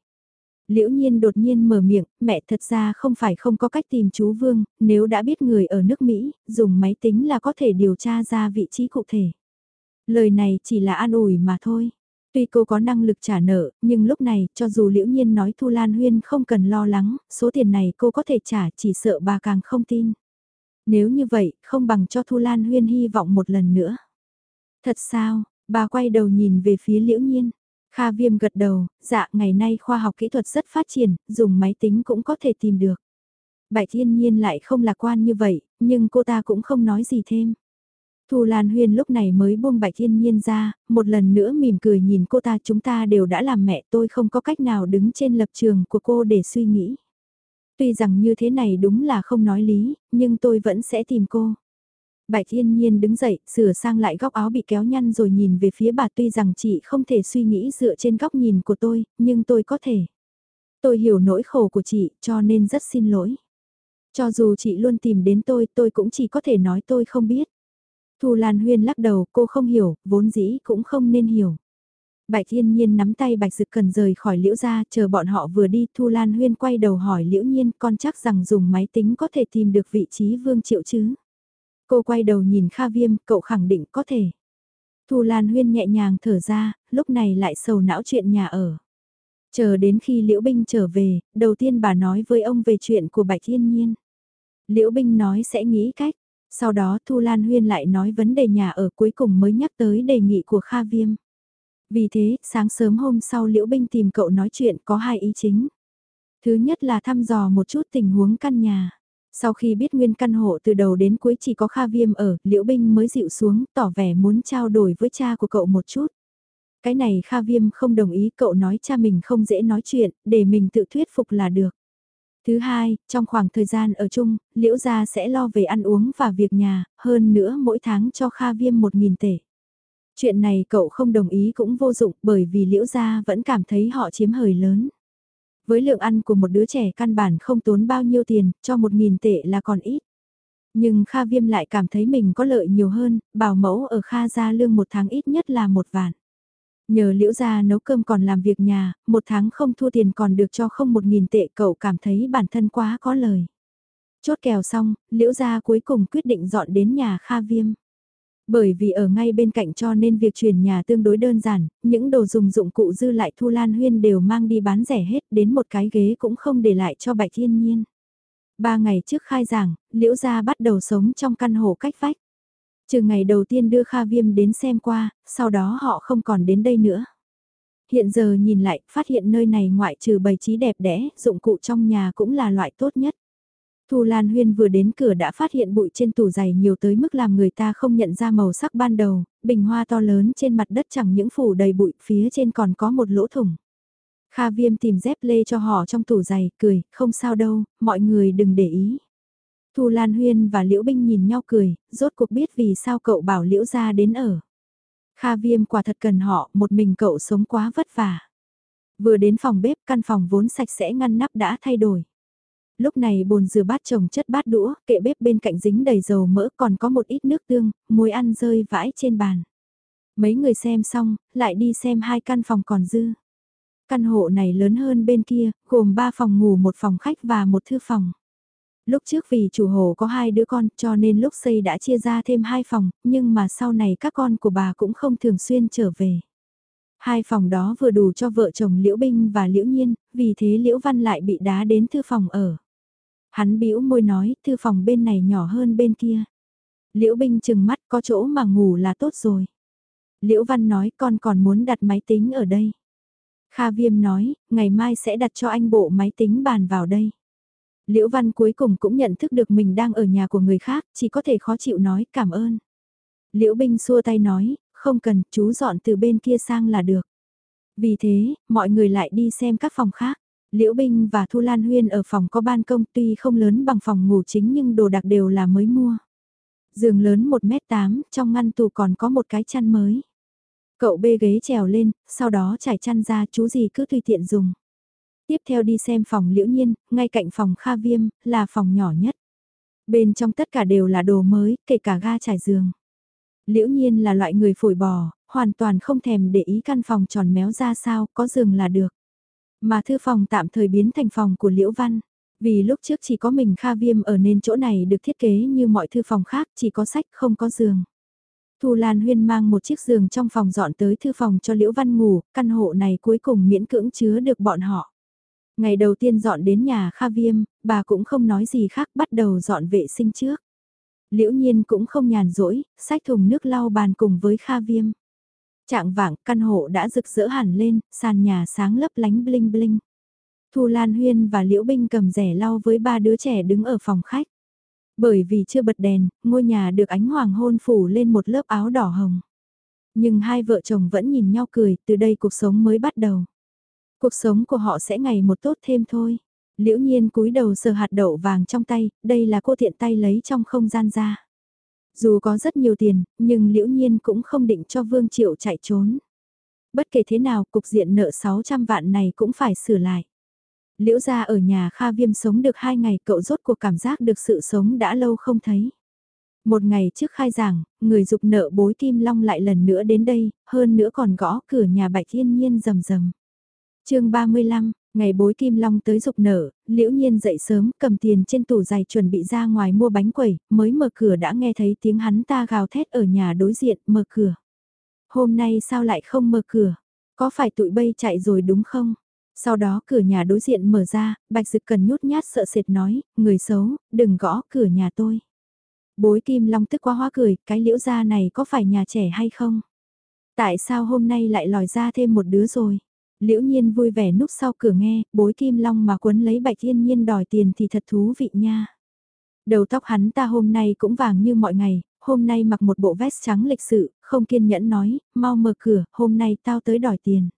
Liễu nhiên đột nhiên mở miệng, mẹ thật ra không phải không có cách tìm chú Vương, nếu đã biết người ở nước Mỹ, dùng máy tính là có thể điều tra ra vị trí cụ thể. Lời này chỉ là an ủi mà thôi. Tuy cô có năng lực trả nợ, nhưng lúc này, cho dù Liễu Nhiên nói Thu Lan Huyên không cần lo lắng, số tiền này cô có thể trả chỉ sợ bà càng không tin. Nếu như vậy, không bằng cho Thu Lan Huyên hy vọng một lần nữa. Thật sao, bà quay đầu nhìn về phía Liễu Nhiên. Kha Viêm gật đầu, dạ ngày nay khoa học kỹ thuật rất phát triển, dùng máy tính cũng có thể tìm được. Bạch Thiên Nhiên lại không lạc quan như vậy, nhưng cô ta cũng không nói gì thêm. Thu Lan Huyên lúc này mới buông Bạch Thiên Nhiên ra, một lần nữa mỉm cười nhìn cô ta chúng ta đều đã làm mẹ tôi không có cách nào đứng trên lập trường của cô để suy nghĩ. Tuy rằng như thế này đúng là không nói lý, nhưng tôi vẫn sẽ tìm cô. Bạch Thiên Nhiên đứng dậy, sửa sang lại góc áo bị kéo nhăn rồi nhìn về phía bà tuy rằng chị không thể suy nghĩ dựa trên góc nhìn của tôi, nhưng tôi có thể. Tôi hiểu nỗi khổ của chị, cho nên rất xin lỗi. Cho dù chị luôn tìm đến tôi, tôi cũng chỉ có thể nói tôi không biết. Thu Lan Huyên lắc đầu, cô không hiểu, vốn dĩ cũng không nên hiểu. Bạch Thiên Nhiên nắm tay Bạch Dực Cần rời khỏi liễu ra, chờ bọn họ vừa đi, Thu Lan Huyên quay đầu hỏi liễu nhiên, con chắc rằng dùng máy tính có thể tìm được vị trí Vương Triệu chứ. Cô quay đầu nhìn Kha Viêm, cậu khẳng định có thể. Thu Lan Huyên nhẹ nhàng thở ra, lúc này lại sầu não chuyện nhà ở. Chờ đến khi Liễu Binh trở về, đầu tiên bà nói với ông về chuyện của Bạch Thiên Nhiên. Liễu Binh nói sẽ nghĩ cách, sau đó Thu Lan Huyên lại nói vấn đề nhà ở cuối cùng mới nhắc tới đề nghị của Kha Viêm. Vì thế, sáng sớm hôm sau Liễu Binh tìm cậu nói chuyện có hai ý chính. Thứ nhất là thăm dò một chút tình huống căn nhà. Sau khi biết nguyên căn hộ từ đầu đến cuối chỉ có Kha Viêm ở, Liễu Binh mới dịu xuống, tỏ vẻ muốn trao đổi với cha của cậu một chút. Cái này Kha Viêm không đồng ý cậu nói cha mình không dễ nói chuyện, để mình tự thuyết phục là được. Thứ hai, trong khoảng thời gian ở chung, Liễu Gia sẽ lo về ăn uống và việc nhà, hơn nữa mỗi tháng cho Kha Viêm 1.000 tể. Chuyện này cậu không đồng ý cũng vô dụng bởi vì Liễu Gia vẫn cảm thấy họ chiếm hời lớn. Với lượng ăn của một đứa trẻ căn bản không tốn bao nhiêu tiền, cho 1.000 tệ là còn ít. Nhưng Kha Viêm lại cảm thấy mình có lợi nhiều hơn, bảo mẫu ở Kha Gia lương một tháng ít nhất là một vạn. Nhờ liễu gia nấu cơm còn làm việc nhà, một tháng không thua tiền còn được cho không một nghìn tệ cậu cảm thấy bản thân quá có lời. Chốt kèo xong, liễu gia cuối cùng quyết định dọn đến nhà Kha Viêm. Bởi vì ở ngay bên cạnh cho nên việc chuyển nhà tương đối đơn giản, những đồ dùng dụng cụ dư lại Thu Lan Huyên đều mang đi bán rẻ hết đến một cái ghế cũng không để lại cho Bạch Thiên Nhiên. Ba ngày trước khai giảng, Liễu Gia bắt đầu sống trong căn hộ cách vách. Trừ ngày đầu tiên đưa Kha Viêm đến xem qua, sau đó họ không còn đến đây nữa. Hiện giờ nhìn lại, phát hiện nơi này ngoại trừ bày trí đẹp đẽ, dụng cụ trong nhà cũng là loại tốt nhất. Thu Lan Huyên vừa đến cửa đã phát hiện bụi trên tủ giày nhiều tới mức làm người ta không nhận ra màu sắc ban đầu, bình hoa to lớn trên mặt đất chẳng những phủ đầy bụi, phía trên còn có một lỗ thủng. Kha Viêm tìm dép lê cho họ trong tủ giày, cười, không sao đâu, mọi người đừng để ý. Thu Lan Huyên và Liễu Binh nhìn nhau cười, rốt cuộc biết vì sao cậu bảo Liễu ra đến ở. Kha Viêm quả thật cần họ, một mình cậu sống quá vất vả. Vừa đến phòng bếp, căn phòng vốn sạch sẽ ngăn nắp đã thay đổi. Lúc này bồn rửa bát trồng chất bát đũa, kệ bếp bên cạnh dính đầy dầu mỡ còn có một ít nước tương, muối ăn rơi vãi trên bàn. Mấy người xem xong, lại đi xem hai căn phòng còn dư. Căn hộ này lớn hơn bên kia, gồm 3 phòng ngủ một phòng khách và một thư phòng. Lúc trước vì chủ hồ có hai đứa con cho nên lúc xây đã chia ra thêm hai phòng, nhưng mà sau này các con của bà cũng không thường xuyên trở về. Hai phòng đó vừa đủ cho vợ chồng Liễu Binh và Liễu Nhiên, vì thế Liễu Văn lại bị đá đến thư phòng ở. Hắn bĩu môi nói, thư phòng bên này nhỏ hơn bên kia. Liễu Binh chừng mắt có chỗ mà ngủ là tốt rồi. Liễu Văn nói con còn muốn đặt máy tính ở đây. Kha Viêm nói, ngày mai sẽ đặt cho anh bộ máy tính bàn vào đây. Liễu Văn cuối cùng cũng nhận thức được mình đang ở nhà của người khác, chỉ có thể khó chịu nói cảm ơn. Liễu Binh xua tay nói, không cần, chú dọn từ bên kia sang là được. Vì thế, mọi người lại đi xem các phòng khác. Liễu Binh và Thu Lan Huyên ở phòng có ban công tuy không lớn bằng phòng ngủ chính nhưng đồ đặc đều là mới mua. Giường lớn 1m8, trong ngăn tủ còn có một cái chăn mới. Cậu bê ghế trèo lên, sau đó trải chăn ra chú gì cứ tùy tiện dùng. Tiếp theo đi xem phòng liễu nhiên, ngay cạnh phòng Kha Viêm, là phòng nhỏ nhất. Bên trong tất cả đều là đồ mới, kể cả ga trải giường. Liễu nhiên là loại người phổi bò, hoàn toàn không thèm để ý căn phòng tròn méo ra sao, có giường là được. Mà thư phòng tạm thời biến thành phòng của Liễu Văn. Vì lúc trước chỉ có mình Kha Viêm ở nên chỗ này được thiết kế như mọi thư phòng khác, chỉ có sách không có giường. Thu Lan Huyên mang một chiếc giường trong phòng dọn tới thư phòng cho Liễu Văn ngủ, căn hộ này cuối cùng miễn cưỡng chứa được bọn họ. Ngày đầu tiên dọn đến nhà Kha Viêm, bà cũng không nói gì khác bắt đầu dọn vệ sinh trước. Liễu nhiên cũng không nhàn rỗi, sách thùng nước lau bàn cùng với Kha Viêm. Trạng vạng, căn hộ đã rực rỡ hẳn lên, sàn nhà sáng lấp lánh bling bling. Thu Lan Huyên và Liễu Binh cầm rẻ lau với ba đứa trẻ đứng ở phòng khách. Bởi vì chưa bật đèn, ngôi nhà được ánh hoàng hôn phủ lên một lớp áo đỏ hồng. Nhưng hai vợ chồng vẫn nhìn nhau cười, từ đây cuộc sống mới bắt đầu. Cuộc sống của họ sẽ ngày một tốt thêm thôi. Liễu nhiên cúi đầu sờ hạt đậu vàng trong tay, đây là cô tiện tay lấy trong không gian ra. Dù có rất nhiều tiền, nhưng liễu nhiên cũng không định cho Vương Triệu chạy trốn. Bất kể thế nào, cục diện nợ 600 vạn này cũng phải sửa lại. Liễu gia ở nhà Kha Viêm sống được 2 ngày cậu rốt cuộc cảm giác được sự sống đã lâu không thấy. Một ngày trước khai giảng, người dục nợ bối Kim Long lại lần nữa đến đây, hơn nữa còn gõ cửa nhà Bạch Thiên Nhiên rầm rầm chương 35, Ngày bối Kim Long tới dục nở, liễu nhiên dậy sớm cầm tiền trên tủ giày chuẩn bị ra ngoài mua bánh quẩy, mới mở cửa đã nghe thấy tiếng hắn ta gào thét ở nhà đối diện, mở cửa. Hôm nay sao lại không mở cửa? Có phải tụi bay chạy rồi đúng không? Sau đó cửa nhà đối diện mở ra, Bạch Dực cần nhút nhát sợ sệt nói, người xấu, đừng gõ cửa nhà tôi. Bối Kim Long tức quá hoa cười, cái liễu gia này có phải nhà trẻ hay không? Tại sao hôm nay lại lòi ra thêm một đứa rồi? Liễu nhiên vui vẻ núp sau cửa nghe, bối Kim Long mà quấn lấy Bạch Thiên Nhiên đòi tiền thì thật thú vị nha. Đầu tóc hắn ta hôm nay cũng vàng như mọi ngày, hôm nay mặc một bộ vest trắng lịch sự, không kiên nhẫn nói, mau mở cửa, hôm nay tao tới đòi tiền.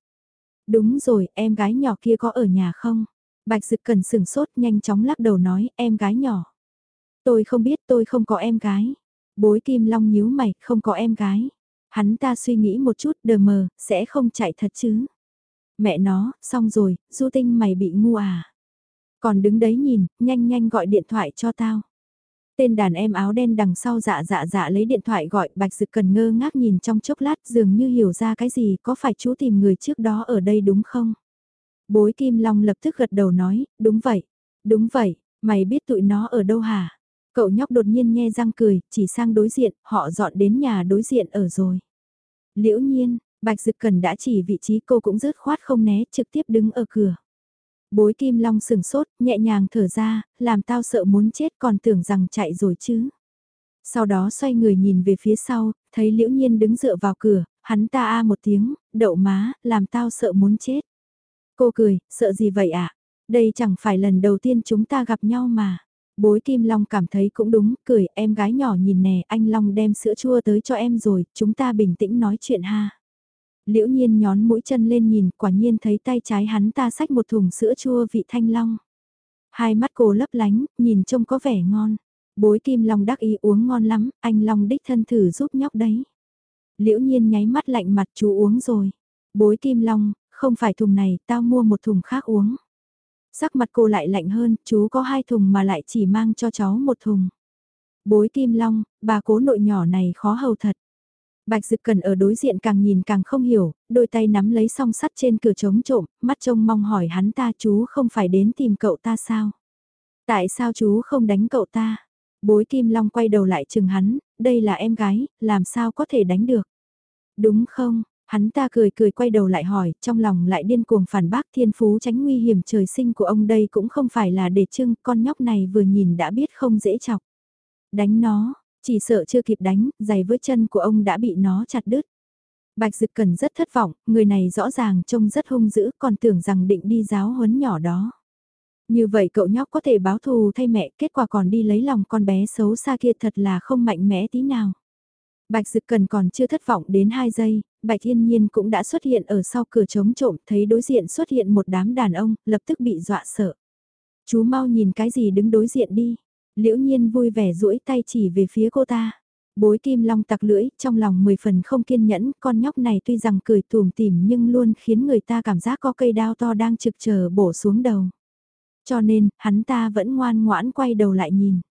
Đúng rồi, em gái nhỏ kia có ở nhà không? Bạch Dực cần sửng sốt nhanh chóng lắc đầu nói, em gái nhỏ. Tôi không biết tôi không có em gái. Bối Kim Long nhíu mày, không có em gái. Hắn ta suy nghĩ một chút đờ mờ, sẽ không chạy thật chứ. Mẹ nó, xong rồi, du tinh mày bị ngu à. Còn đứng đấy nhìn, nhanh nhanh gọi điện thoại cho tao. Tên đàn em áo đen đằng sau dạ dạ dạ lấy điện thoại gọi bạch dực cần ngơ ngác nhìn trong chốc lát dường như hiểu ra cái gì có phải chú tìm người trước đó ở đây đúng không? Bối Kim Long lập tức gật đầu nói, đúng vậy, đúng vậy, mày biết tụi nó ở đâu hả? Cậu nhóc đột nhiên nghe răng cười, chỉ sang đối diện, họ dọn đến nhà đối diện ở rồi. Liễu nhiên, Bạch Dực Cần đã chỉ vị trí cô cũng rớt khoát không né, trực tiếp đứng ở cửa. Bối Kim Long sừng sốt, nhẹ nhàng thở ra, làm tao sợ muốn chết còn tưởng rằng chạy rồi chứ. Sau đó xoay người nhìn về phía sau, thấy Liễu Nhiên đứng dựa vào cửa, hắn ta a một tiếng, đậu má, làm tao sợ muốn chết. Cô cười, sợ gì vậy ạ? À? Đây chẳng phải lần đầu tiên chúng ta gặp nhau mà. Bối Kim Long cảm thấy cũng đúng, cười, em gái nhỏ nhìn nè, anh Long đem sữa chua tới cho em rồi, chúng ta bình tĩnh nói chuyện ha. Liễu nhiên nhón mũi chân lên nhìn, quả nhiên thấy tay trái hắn ta xách một thùng sữa chua vị thanh long. Hai mắt cô lấp lánh, nhìn trông có vẻ ngon. Bối Kim Long đắc ý uống ngon lắm, anh Long đích thân thử giúp nhóc đấy. Liễu nhiên nháy mắt lạnh mặt chú uống rồi. Bối Kim Long, không phải thùng này, tao mua một thùng khác uống. Sắc mặt cô lại lạnh hơn, chú có hai thùng mà lại chỉ mang cho cháu một thùng. Bối Kim Long, bà cố nội nhỏ này khó hầu thật. Bạch Dực Cần ở đối diện càng nhìn càng không hiểu, đôi tay nắm lấy song sắt trên cửa chống trộm, mắt trông mong hỏi hắn ta chú không phải đến tìm cậu ta sao? Tại sao chú không đánh cậu ta? Bối Kim Long quay đầu lại chừng hắn, đây là em gái, làm sao có thể đánh được? Đúng không? Hắn ta cười cười quay đầu lại hỏi, trong lòng lại điên cuồng phản bác thiên phú tránh nguy hiểm trời sinh của ông đây cũng không phải là để trưng, con nhóc này vừa nhìn đã biết không dễ chọc. Đánh nó, chỉ sợ chưa kịp đánh, giày với chân của ông đã bị nó chặt đứt. Bạch Dực Cần rất thất vọng, người này rõ ràng trông rất hung dữ, còn tưởng rằng định đi giáo huấn nhỏ đó. Như vậy cậu nhóc có thể báo thù thay mẹ, kết quả còn đi lấy lòng con bé xấu xa kia thật là không mạnh mẽ tí nào. Bạch Dực Cần còn chưa thất vọng đến 2 giây, Bạch Thiên Nhiên cũng đã xuất hiện ở sau cửa chống trộm, thấy đối diện xuất hiện một đám đàn ông, lập tức bị dọa sợ. Chú mau nhìn cái gì đứng đối diện đi. Liễu Nhiên vui vẻ duỗi tay chỉ về phía cô ta. Bối Kim Long tặc lưỡi, trong lòng mười phần không kiên nhẫn, con nhóc này tuy rằng cười tùm tìm nhưng luôn khiến người ta cảm giác có cây đao to đang trực chờ bổ xuống đầu. Cho nên, hắn ta vẫn ngoan ngoãn quay đầu lại nhìn.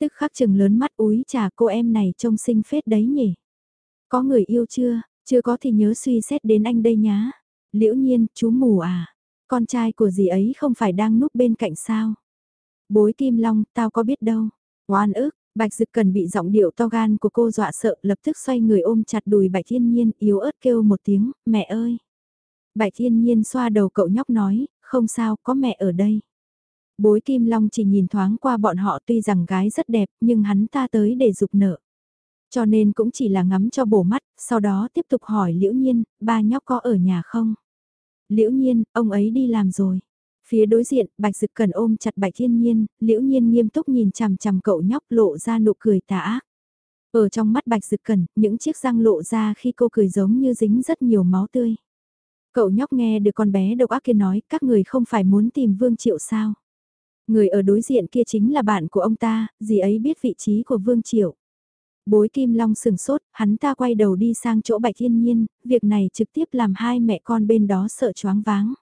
Tức khắc chừng lớn mắt úi trà cô em này trông xinh phết đấy nhỉ. Có người yêu chưa, chưa có thì nhớ suy xét đến anh đây nhá. Liễu nhiên, chú mù à, con trai của dì ấy không phải đang núp bên cạnh sao. Bối Kim Long, tao có biết đâu. Oan ức, Bạch Dực cần bị giọng điệu to gan của cô dọa sợ, lập tức xoay người ôm chặt đùi Bạch Thiên Nhiên, yếu ớt kêu một tiếng, mẹ ơi. Bạch Thiên Nhiên xoa đầu cậu nhóc nói, không sao, có mẹ ở đây. Bối Kim Long chỉ nhìn thoáng qua bọn họ tuy rằng gái rất đẹp, nhưng hắn ta tới để dục nợ. Cho nên cũng chỉ là ngắm cho bổ mắt, sau đó tiếp tục hỏi Liễu Nhiên, ba nhóc có ở nhà không? Liễu Nhiên, ông ấy đi làm rồi. Phía đối diện, Bạch Dực Cần ôm chặt Bạch Thiên Nhiên, Liễu Nhiên nghiêm túc nhìn chằm chằm cậu nhóc lộ ra nụ cười tà ác. Ở trong mắt Bạch Dực Cần, những chiếc răng lộ ra khi cô cười giống như dính rất nhiều máu tươi. Cậu nhóc nghe được con bé độc ác kia nói, các người không phải muốn tìm Vương Triệu sao? Người ở đối diện kia chính là bạn của ông ta, gì ấy biết vị trí của Vương Triệu. Bối Kim Long sừng sốt, hắn ta quay đầu đi sang chỗ Bạch Thiên Nhiên, việc này trực tiếp làm hai mẹ con bên đó sợ choáng váng.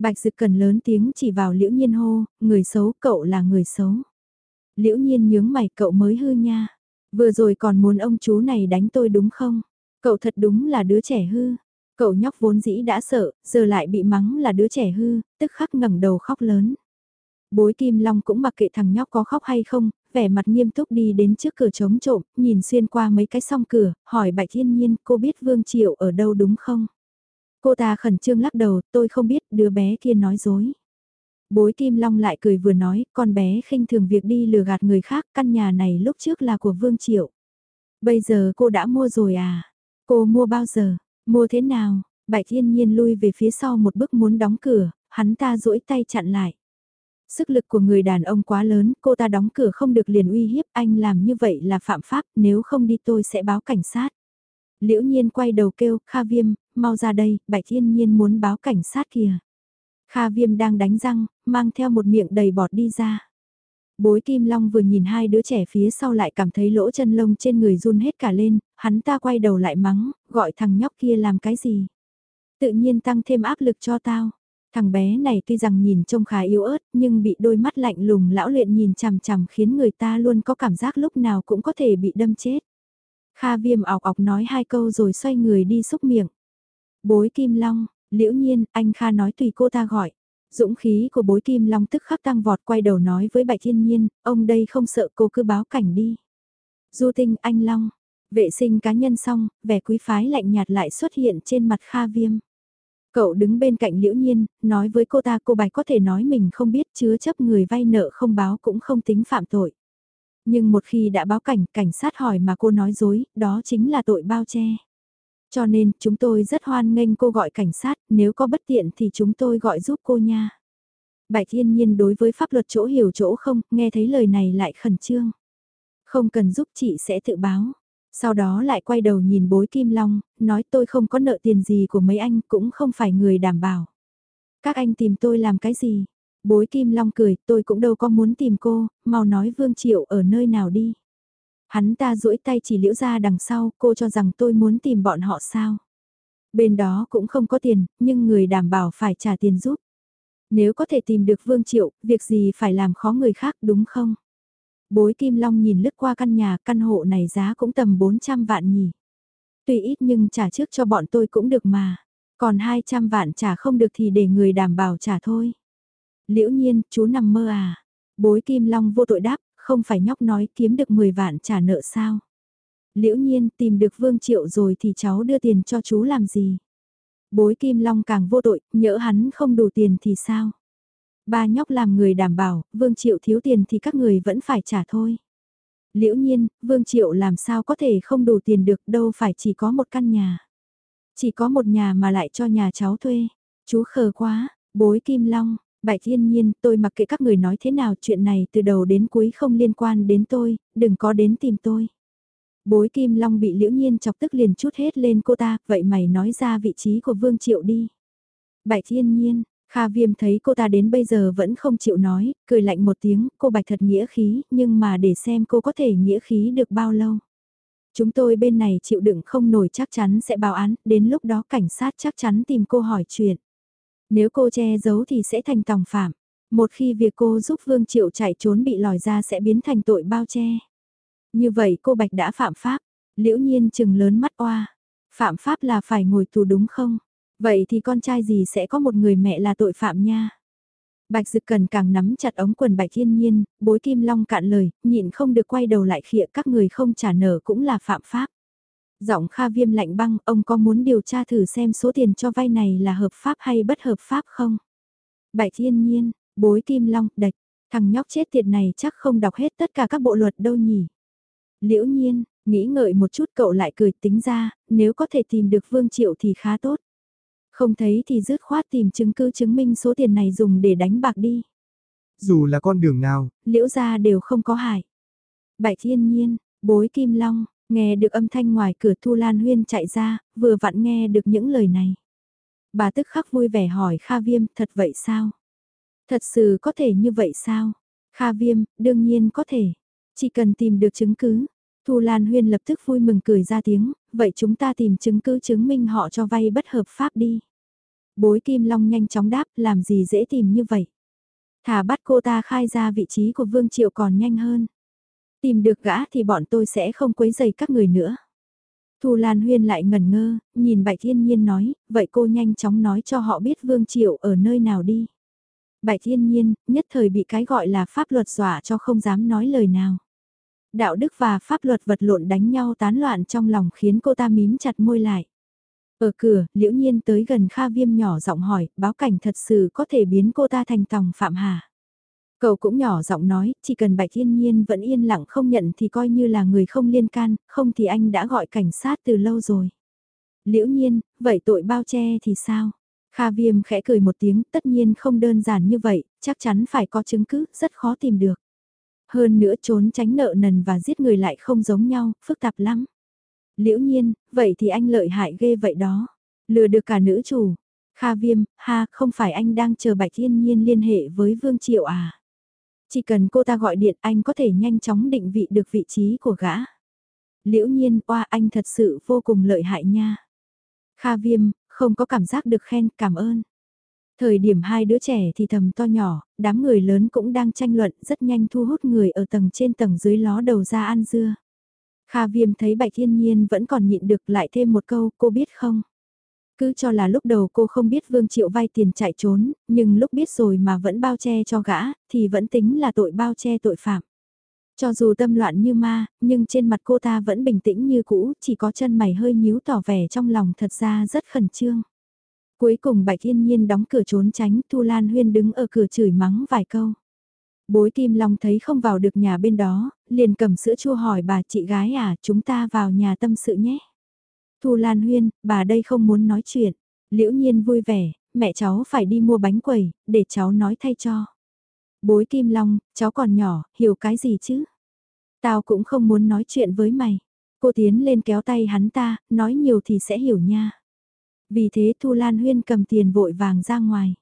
Bạch Dực cần lớn tiếng chỉ vào Liễu Nhiên hô, người xấu, cậu là người xấu. Liễu Nhiên nhướng mày cậu mới hư nha. Vừa rồi còn muốn ông chú này đánh tôi đúng không? Cậu thật đúng là đứa trẻ hư. Cậu nhóc vốn dĩ đã sợ, giờ lại bị mắng là đứa trẻ hư, tức khắc ngẩng đầu khóc lớn. Bối Kim Long cũng mặc kệ thằng nhóc có khóc hay không, vẻ mặt nghiêm túc đi đến trước cửa trống trộm, nhìn xuyên qua mấy cái song cửa, hỏi Bạch Thiên Nhiên cô biết Vương Triệu ở đâu đúng không? Cô ta khẩn trương lắc đầu, tôi không biết, đứa bé kia nói dối. Bối Kim Long lại cười vừa nói, con bé khinh thường việc đi lừa gạt người khác, căn nhà này lúc trước là của Vương Triệu. Bây giờ cô đã mua rồi à? Cô mua bao giờ? Mua thế nào? Bạch Thiên Nhiên lui về phía sau một bước muốn đóng cửa, hắn ta duỗi tay chặn lại. Sức lực của người đàn ông quá lớn, cô ta đóng cửa không được liền uy hiếp anh làm như vậy là phạm pháp, nếu không đi tôi sẽ báo cảnh sát. Liễu nhiên quay đầu kêu, Kha Viêm, mau ra đây, Bạch Thiên Nhiên muốn báo cảnh sát kìa. Kha Viêm đang đánh răng, mang theo một miệng đầy bọt đi ra. Bối Kim Long vừa nhìn hai đứa trẻ phía sau lại cảm thấy lỗ chân lông trên người run hết cả lên, hắn ta quay đầu lại mắng, gọi thằng nhóc kia làm cái gì. Tự nhiên tăng thêm áp lực cho tao. Thằng bé này tuy rằng nhìn trông khá yếu ớt nhưng bị đôi mắt lạnh lùng lão luyện nhìn chằm chằm khiến người ta luôn có cảm giác lúc nào cũng có thể bị đâm chết. Kha viêm ọc ọc nói hai câu rồi xoay người đi xúc miệng. Bối Kim Long, liễu nhiên, anh Kha nói tùy cô ta gọi. Dũng khí của bối Kim Long tức khắc tăng vọt quay đầu nói với Bạch Thiên Nhiên, ông đây không sợ cô cứ báo cảnh đi. Du tinh anh Long, vệ sinh cá nhân xong, vẻ quý phái lạnh nhạt lại xuất hiện trên mặt Kha Viêm. Cậu đứng bên cạnh Liễu Nhiên, nói với cô ta cô Bạch có thể nói mình không biết chứa chấp người vay nợ không báo cũng không tính phạm tội. Nhưng một khi đã báo cảnh, cảnh sát hỏi mà cô nói dối, đó chính là tội bao che. Cho nên, chúng tôi rất hoan nghênh cô gọi cảnh sát, nếu có bất tiện thì chúng tôi gọi giúp cô nha. Bạch Thiên Nhiên đối với pháp luật chỗ hiểu chỗ không, nghe thấy lời này lại khẩn trương. Không cần giúp chị sẽ tự báo. Sau đó lại quay đầu nhìn bối Kim Long, nói tôi không có nợ tiền gì của mấy anh cũng không phải người đảm bảo. Các anh tìm tôi làm cái gì? Bối Kim Long cười, tôi cũng đâu có muốn tìm cô, mau nói Vương Triệu ở nơi nào đi. Hắn ta duỗi tay chỉ liễu ra đằng sau, cô cho rằng tôi muốn tìm bọn họ sao. Bên đó cũng không có tiền, nhưng người đảm bảo phải trả tiền giúp. Nếu có thể tìm được Vương Triệu, việc gì phải làm khó người khác đúng không? Bối Kim Long nhìn lướt qua căn nhà, căn hộ này giá cũng tầm 400 vạn nhỉ. Tuy ít nhưng trả trước cho bọn tôi cũng được mà. Còn 200 vạn trả không được thì để người đảm bảo trả thôi. Liễu nhiên, chú nằm mơ à? Bối Kim Long vô tội đáp, không phải nhóc nói kiếm được 10 vạn trả nợ sao? Liễu nhiên, tìm được Vương Triệu rồi thì cháu đưa tiền cho chú làm gì? Bối Kim Long càng vô tội, nhỡ hắn không đủ tiền thì sao? Ba nhóc làm người đảm bảo, Vương Triệu thiếu tiền thì các người vẫn phải trả thôi. Liễu nhiên, Vương Triệu làm sao có thể không đủ tiền được đâu phải chỉ có một căn nhà. Chỉ có một nhà mà lại cho nhà cháu thuê. Chú khờ quá, bối Kim Long, Bạch Thiên Nhiên, tôi mặc kệ các người nói thế nào chuyện này từ đầu đến cuối không liên quan đến tôi, đừng có đến tìm tôi. Bối Kim Long bị liễu nhiên chọc tức liền chút hết lên cô ta, vậy mày nói ra vị trí của Vương Triệu đi. Bạch Thiên Nhiên, Kha Viêm thấy cô ta đến bây giờ vẫn không chịu nói, cười lạnh một tiếng, cô Bạch thật nghĩa khí, nhưng mà để xem cô có thể nghĩa khí được bao lâu. Chúng tôi bên này chịu đựng không nổi chắc chắn sẽ báo án, đến lúc đó cảnh sát chắc chắn tìm cô hỏi chuyện. Nếu cô che giấu thì sẽ thành tòng phạm. Một khi việc cô giúp Vương Triệu chạy trốn bị lòi ra sẽ biến thành tội bao che. Như vậy cô Bạch đã phạm pháp. Liễu nhiên chừng lớn mắt oa. Phạm pháp là phải ngồi tù đúng không? Vậy thì con trai gì sẽ có một người mẹ là tội phạm nha? Bạch Dực Cần càng nắm chặt ống quần Bạch Thiên Nhiên, bối Kim Long cạn lời, nhịn không được quay đầu lại khịa các người không trả nợ cũng là phạm pháp. Giọng Kha Viêm lạnh băng, ông có muốn điều tra thử xem số tiền cho vay này là hợp pháp hay bất hợp pháp không? Bạch Thiên Nhiên, bối Kim Long, đạch, thằng nhóc chết tiệt này chắc không đọc hết tất cả các bộ luật đâu nhỉ? Liễu Nhiên, nghĩ ngợi một chút cậu lại cười tính ra, nếu có thể tìm được Vương Triệu thì khá tốt. Không thấy thì dứt khoát tìm chứng cứ chứng minh số tiền này dùng để đánh bạc đi. Dù là con đường nào, liễu gia đều không có hại. Bạch thiên nhiên, bối kim long, nghe được âm thanh ngoài cửa Thu Lan Huyên chạy ra, vừa vặn nghe được những lời này. Bà tức khắc vui vẻ hỏi Kha Viêm, thật vậy sao? Thật sự có thể như vậy sao? Kha Viêm, đương nhiên có thể. Chỉ cần tìm được chứng cứ. Thu Lan Huyên lập tức vui mừng cười ra tiếng, vậy chúng ta tìm chứng cứ chứng minh họ cho vay bất hợp pháp đi. Bối Kim Long nhanh chóng đáp, làm gì dễ tìm như vậy. Thả bắt cô ta khai ra vị trí của Vương Triệu còn nhanh hơn. Tìm được gã thì bọn tôi sẽ không quấy dày các người nữa. Thu Lan Huyên lại ngẩn ngơ, nhìn Bạch Thiên Nhiên nói, vậy cô nhanh chóng nói cho họ biết Vương Triệu ở nơi nào đi. Bạch Thiên Nhiên, nhất thời bị cái gọi là pháp luật dọa cho không dám nói lời nào. Đạo đức và pháp luật vật lộn đánh nhau tán loạn trong lòng khiến cô ta mím chặt môi lại. Ở cửa, liễu nhiên tới gần Kha Viêm nhỏ giọng hỏi, báo cảnh thật sự có thể biến cô ta thành tòng phạm hà. Cậu cũng nhỏ giọng nói, chỉ cần Bạch Thiên Nhiên vẫn yên lặng không nhận thì coi như là người không liên can, không thì anh đã gọi cảnh sát từ lâu rồi. Liễu nhiên, vậy tội bao che thì sao? Kha Viêm khẽ cười một tiếng, tất nhiên không đơn giản như vậy, chắc chắn phải có chứng cứ, rất khó tìm được. Hơn nữa trốn tránh nợ nần và giết người lại không giống nhau, phức tạp lắm. Liễu nhiên, vậy thì anh lợi hại ghê vậy đó. Lừa được cả nữ chủ. Kha Viêm, ha, không phải anh đang chờ Bạch Thiên Nhiên liên hệ với Vương Triệu à? Chỉ cần cô ta gọi điện anh có thể nhanh chóng định vị được vị trí của gã. Liễu nhiên, oa anh thật sự vô cùng lợi hại nha. Kha Viêm, không có cảm giác được khen, cảm ơn. Thời điểm hai đứa trẻ thì thầm to nhỏ, đám người lớn cũng đang tranh luận rất nhanh thu hút người ở tầng trên tầng dưới ló đầu ra ăn dưa. Kha viêm thấy bạch thiên nhiên vẫn còn nhịn được lại thêm một câu, cô biết không? Cứ cho là lúc đầu cô không biết Vương Triệu vay tiền chạy trốn, nhưng lúc biết rồi mà vẫn bao che cho gã, thì vẫn tính là tội bao che tội phạm. Cho dù tâm loạn như ma, nhưng trên mặt cô ta vẫn bình tĩnh như cũ, chỉ có chân mày hơi nhíu tỏ vẻ trong lòng thật ra rất khẩn trương. Cuối cùng Bạch Yên Nhiên đóng cửa trốn tránh, Thu Lan Huyên đứng ở cửa chửi mắng vài câu. Bối Kim Long thấy không vào được nhà bên đó, liền cầm sữa chua hỏi bà chị gái à, chúng ta vào nhà tâm sự nhé. Thu Lan Huyên, bà đây không muốn nói chuyện. Liễu Nhiên vui vẻ, mẹ cháu phải đi mua bánh quẩy, để cháu nói thay cho. Bối Kim Long, cháu còn nhỏ, hiểu cái gì chứ? Tao cũng không muốn nói chuyện với mày. Cô tiến lên kéo tay hắn ta, nói nhiều thì sẽ hiểu nha. Vì thế Thu Lan Huyên cầm tiền vội vàng ra ngoài.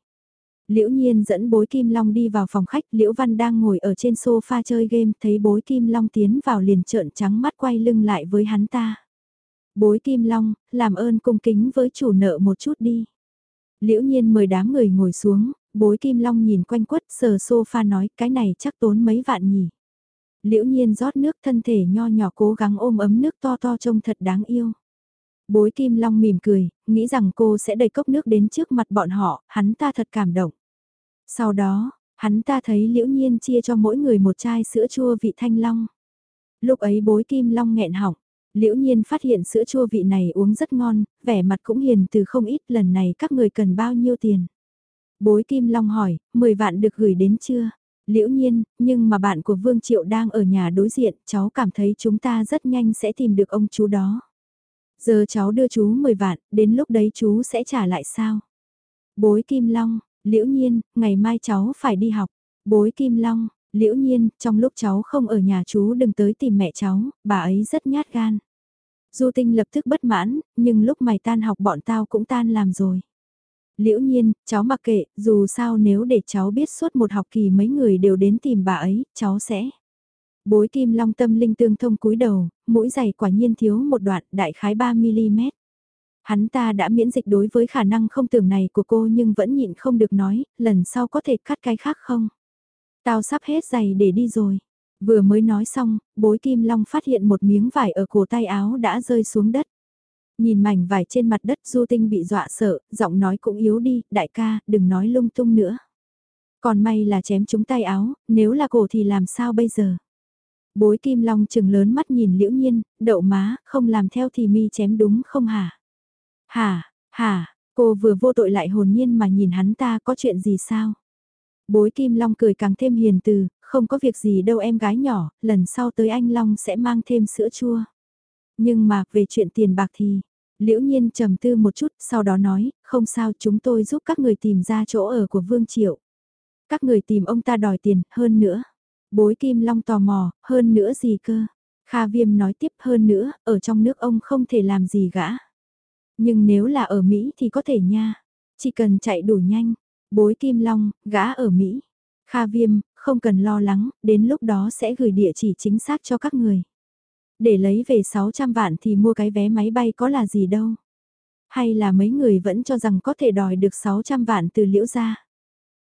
Liễu Nhiên dẫn bối Kim Long đi vào phòng khách, Liễu Văn đang ngồi ở trên sofa chơi game, thấy bối Kim Long tiến vào liền trợn trắng mắt quay lưng lại với hắn ta. Bối Kim Long, làm ơn cung kính với chủ nợ một chút đi. Liễu Nhiên mời đám người ngồi xuống, bối Kim Long nhìn quanh quất sờ sofa nói cái này chắc tốn mấy vạn nhỉ. Liễu Nhiên rót nước thân thể nho nhỏ cố gắng ôm ấm nước to to trông thật đáng yêu. Bối Kim Long mỉm cười, nghĩ rằng cô sẽ đầy cốc nước đến trước mặt bọn họ, hắn ta thật cảm động. Sau đó, hắn ta thấy liễu nhiên chia cho mỗi người một chai sữa chua vị thanh long. Lúc ấy bối Kim Long nghẹn họng, liễu nhiên phát hiện sữa chua vị này uống rất ngon, vẻ mặt cũng hiền từ không ít lần này các người cần bao nhiêu tiền. Bối Kim Long hỏi, 10 vạn được gửi đến chưa? Liễu nhiên, nhưng mà bạn của Vương Triệu đang ở nhà đối diện, cháu cảm thấy chúng ta rất nhanh sẽ tìm được ông chú đó. Giờ cháu đưa chú 10 vạn, đến lúc đấy chú sẽ trả lại sao? Bối Kim Long, liễu nhiên, ngày mai cháu phải đi học. Bối Kim Long, liễu nhiên, trong lúc cháu không ở nhà chú đừng tới tìm mẹ cháu, bà ấy rất nhát gan. Du tinh lập tức bất mãn, nhưng lúc mày tan học bọn tao cũng tan làm rồi. Liễu nhiên, cháu mặc kệ, dù sao nếu để cháu biết suốt một học kỳ mấy người đều đến tìm bà ấy, cháu sẽ. Bối kim long tâm linh tương thông cúi đầu, mũi giày quả nhiên thiếu một đoạn đại khái 3mm. Hắn ta đã miễn dịch đối với khả năng không tưởng này của cô nhưng vẫn nhịn không được nói, lần sau có thể cắt cái khác không? Tao sắp hết giày để đi rồi. Vừa mới nói xong, bối kim long phát hiện một miếng vải ở cổ tay áo đã rơi xuống đất. Nhìn mảnh vải trên mặt đất du tinh bị dọa sợ, giọng nói cũng yếu đi, đại ca, đừng nói lung tung nữa. Còn may là chém chúng tay áo, nếu là cổ thì làm sao bây giờ? Bối kim long chừng lớn mắt nhìn liễu nhiên, đậu má, không làm theo thì mi chém đúng không hả? Hả, hả, cô vừa vô tội lại hồn nhiên mà nhìn hắn ta có chuyện gì sao? Bối kim long cười càng thêm hiền từ, không có việc gì đâu em gái nhỏ, lần sau tới anh Long sẽ mang thêm sữa chua. Nhưng mà về chuyện tiền bạc thì, liễu nhiên trầm tư một chút, sau đó nói, không sao chúng tôi giúp các người tìm ra chỗ ở của Vương Triệu. Các người tìm ông ta đòi tiền, hơn nữa. Bối Kim Long tò mò, hơn nữa gì cơ? Kha Viêm nói tiếp hơn nữa, ở trong nước ông không thể làm gì gã. Nhưng nếu là ở Mỹ thì có thể nha. Chỉ cần chạy đủ nhanh. Bối Kim Long, gã ở Mỹ. Kha Viêm, không cần lo lắng, đến lúc đó sẽ gửi địa chỉ chính xác cho các người. Để lấy về 600 vạn thì mua cái vé máy bay có là gì đâu. Hay là mấy người vẫn cho rằng có thể đòi được 600 vạn từ liễu ra.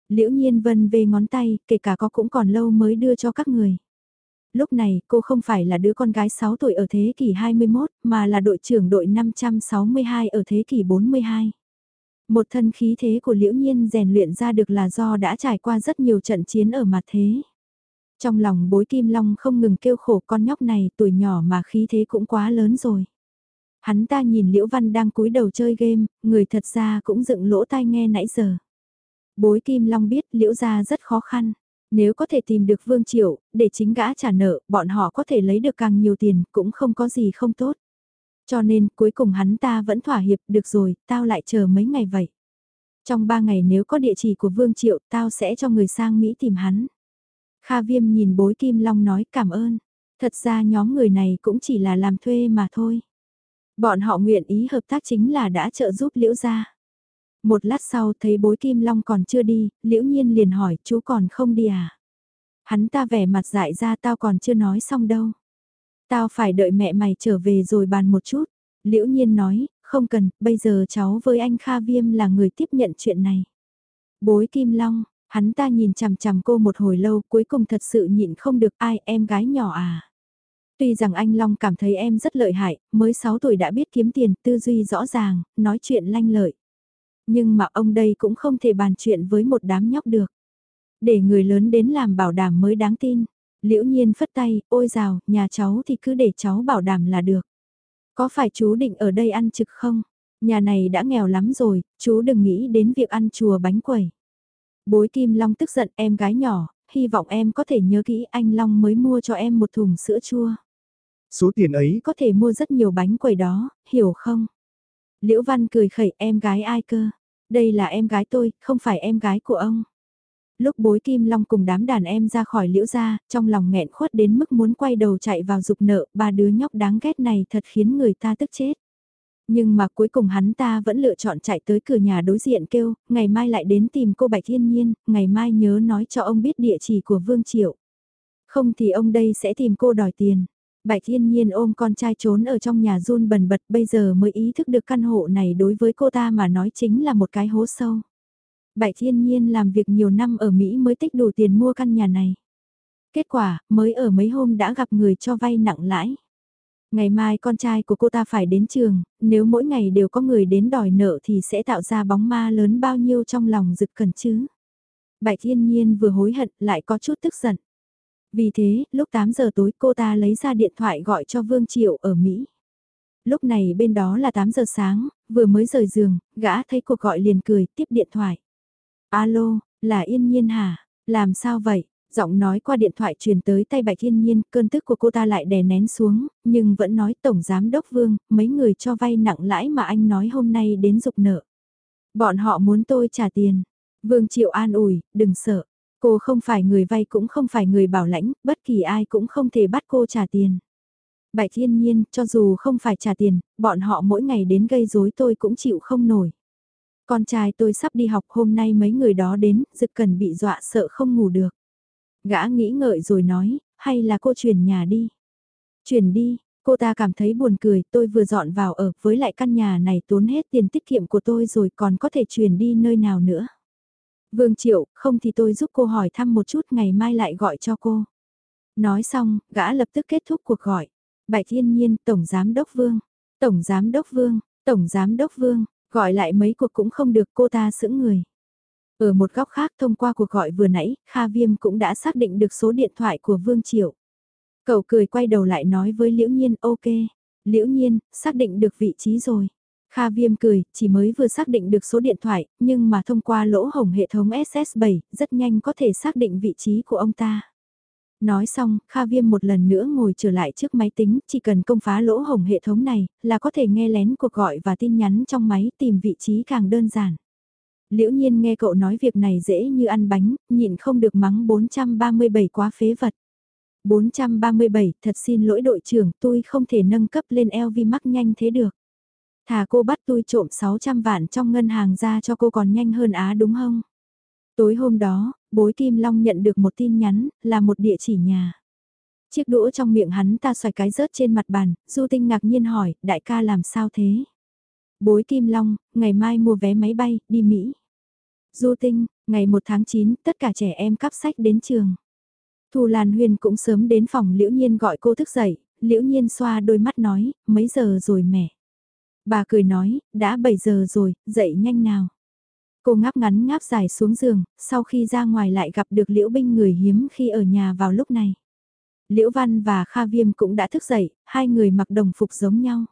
Liễu nhiên vân về ngón tay, kể cả có cũng còn lâu mới đưa cho các người. Lúc này cô không phải là đứa con gái 6 tuổi ở thế kỷ 21 mà là đội trưởng đội 562 ở thế kỷ 42. Một thân khí thế của liễu nhiên rèn luyện ra được là do đã trải qua rất nhiều trận chiến ở mặt thế. Trong lòng bối kim long không ngừng kêu khổ con nhóc này tuổi nhỏ mà khí thế cũng quá lớn rồi. Hắn ta nhìn Liễu Văn đang cúi đầu chơi game, người thật ra cũng dựng lỗ tai nghe nãy giờ. Bối Kim Long biết Liễu gia rất khó khăn. Nếu có thể tìm được Vương Triệu, để chính gã trả nợ, bọn họ có thể lấy được càng nhiều tiền, cũng không có gì không tốt. Cho nên, cuối cùng hắn ta vẫn thỏa hiệp, được rồi, tao lại chờ mấy ngày vậy. Trong ba ngày nếu có địa chỉ của Vương Triệu, tao sẽ cho người sang Mỹ tìm hắn. Kha Viêm nhìn bối Kim Long nói cảm ơn. Thật ra nhóm người này cũng chỉ là làm thuê mà thôi. Bọn họ nguyện ý hợp tác chính là đã trợ giúp Liễu gia. Một lát sau thấy bối Kim Long còn chưa đi, Liễu Nhiên liền hỏi chú còn không đi à? Hắn ta vẻ mặt dại ra tao còn chưa nói xong đâu. Tao phải đợi mẹ mày trở về rồi bàn một chút. Liễu Nhiên nói, không cần, bây giờ cháu với anh Kha Viêm là người tiếp nhận chuyện này. Bối Kim Long, hắn ta nhìn chằm chằm cô một hồi lâu cuối cùng thật sự nhịn không được ai em gái nhỏ à. Tuy rằng anh Long cảm thấy em rất lợi hại, mới 6 tuổi đã biết kiếm tiền, tư duy rõ ràng, nói chuyện lanh lợi. Nhưng mà ông đây cũng không thể bàn chuyện với một đám nhóc được. Để người lớn đến làm bảo đảm mới đáng tin. Liễu nhiên phất tay, ôi rào, nhà cháu thì cứ để cháu bảo đảm là được. Có phải chú định ở đây ăn trực không? Nhà này đã nghèo lắm rồi, chú đừng nghĩ đến việc ăn chùa bánh quẩy. Bối Kim Long tức giận em gái nhỏ, hy vọng em có thể nhớ kỹ anh Long mới mua cho em một thùng sữa chua. Số tiền ấy có thể mua rất nhiều bánh quẩy đó, hiểu không? Liễu Văn cười khẩy em gái ai cơ? Đây là em gái tôi, không phải em gái của ông. Lúc bối Kim Long cùng đám đàn em ra khỏi liễu gia, trong lòng nghẹn khuất đến mức muốn quay đầu chạy vào dục nợ, ba đứa nhóc đáng ghét này thật khiến người ta tức chết. Nhưng mà cuối cùng hắn ta vẫn lựa chọn chạy tới cửa nhà đối diện kêu, ngày mai lại đến tìm cô Bạch Thiên Nhiên, ngày mai nhớ nói cho ông biết địa chỉ của Vương Triệu. Không thì ông đây sẽ tìm cô đòi tiền. Bạch Thiên Nhiên ôm con trai trốn ở trong nhà run bần bật bây giờ mới ý thức được căn hộ này đối với cô ta mà nói chính là một cái hố sâu. Bạch Thiên Nhiên làm việc nhiều năm ở Mỹ mới tích đủ tiền mua căn nhà này. Kết quả, mới ở mấy hôm đã gặp người cho vay nặng lãi. Ngày mai con trai của cô ta phải đến trường, nếu mỗi ngày đều có người đến đòi nợ thì sẽ tạo ra bóng ma lớn bao nhiêu trong lòng rực cần chứ. Bạch Thiên Nhiên vừa hối hận lại có chút tức giận. Vì thế, lúc 8 giờ tối cô ta lấy ra điện thoại gọi cho Vương Triệu ở Mỹ. Lúc này bên đó là 8 giờ sáng, vừa mới rời giường, gã thấy cuộc gọi liền cười, tiếp điện thoại. Alo, là Yên Nhiên hả? Làm sao vậy? Giọng nói qua điện thoại truyền tới tay Bạch Thiên Nhiên, cơn tức của cô ta lại đè nén xuống, nhưng vẫn nói Tổng Giám Đốc Vương, mấy người cho vay nặng lãi mà anh nói hôm nay đến dục nợ. Bọn họ muốn tôi trả tiền. Vương Triệu an ủi, đừng sợ. Cô không phải người vay cũng không phải người bảo lãnh, bất kỳ ai cũng không thể bắt cô trả tiền. Bạch Thiên Nhiên, cho dù không phải trả tiền, bọn họ mỗi ngày đến gây rối tôi cũng chịu không nổi. Con trai tôi sắp đi học hôm nay mấy người đó đến, Dực Cần bị dọa sợ không ngủ được. Gã nghĩ ngợi rồi nói, hay là cô chuyển nhà đi. Chuyển đi, cô ta cảm thấy buồn cười, tôi vừa dọn vào ở với lại căn nhà này tốn hết tiền tiết kiệm của tôi rồi còn có thể chuyển đi nơi nào nữa. Vương Triệu, không thì tôi giúp cô hỏi thăm một chút ngày mai lại gọi cho cô. Nói xong, gã lập tức kết thúc cuộc gọi. Bạch Thiên Nhiên, Tổng Giám Đốc Vương. Tổng Giám Đốc Vương, Tổng Giám Đốc Vương, gọi lại mấy cuộc cũng không được cô ta sững người. Ở một góc khác thông qua cuộc gọi vừa nãy, Kha Viêm cũng đã xác định được số điện thoại của Vương Triệu. Cậu cười quay đầu lại nói với Liễu Nhiên ok. Liễu Nhiên, xác định được vị trí rồi. Kha Viêm cười, chỉ mới vừa xác định được số điện thoại, nhưng mà thông qua lỗ hổng hệ thống SS7, rất nhanh có thể xác định vị trí của ông ta. Nói xong, Kha Viêm một lần nữa ngồi trở lại trước máy tính, chỉ cần công phá lỗ hổng hệ thống này, là có thể nghe lén cuộc gọi và tin nhắn trong máy tìm vị trí càng đơn giản. Liễu nhiên nghe cậu nói việc này dễ như ăn bánh, nhịn không được mắng 437 quá phế vật. 437, thật xin lỗi đội trưởng, tôi không thể nâng cấp lên LV mắc nhanh thế được. Thà cô bắt tôi trộm 600 vạn trong ngân hàng ra cho cô còn nhanh hơn á đúng không? Tối hôm đó, bối Kim Long nhận được một tin nhắn, là một địa chỉ nhà. Chiếc đũa trong miệng hắn ta xoài cái rớt trên mặt bàn, Du Tinh ngạc nhiên hỏi, đại ca làm sao thế? Bối Kim Long, ngày mai mua vé máy bay, đi Mỹ. Du Tinh, ngày 1 tháng 9, tất cả trẻ em cắp sách đến trường. Thu Lan Huyền cũng sớm đến phòng Liễu Nhiên gọi cô thức dậy, Liễu Nhiên xoa đôi mắt nói, mấy giờ rồi mẹ. Bà cười nói, đã 7 giờ rồi, dậy nhanh nào. Cô ngáp ngắn ngáp dài xuống giường, sau khi ra ngoài lại gặp được Liễu Binh người hiếm khi ở nhà vào lúc này. Liễu Văn và Kha Viêm cũng đã thức dậy, hai người mặc đồng phục giống nhau.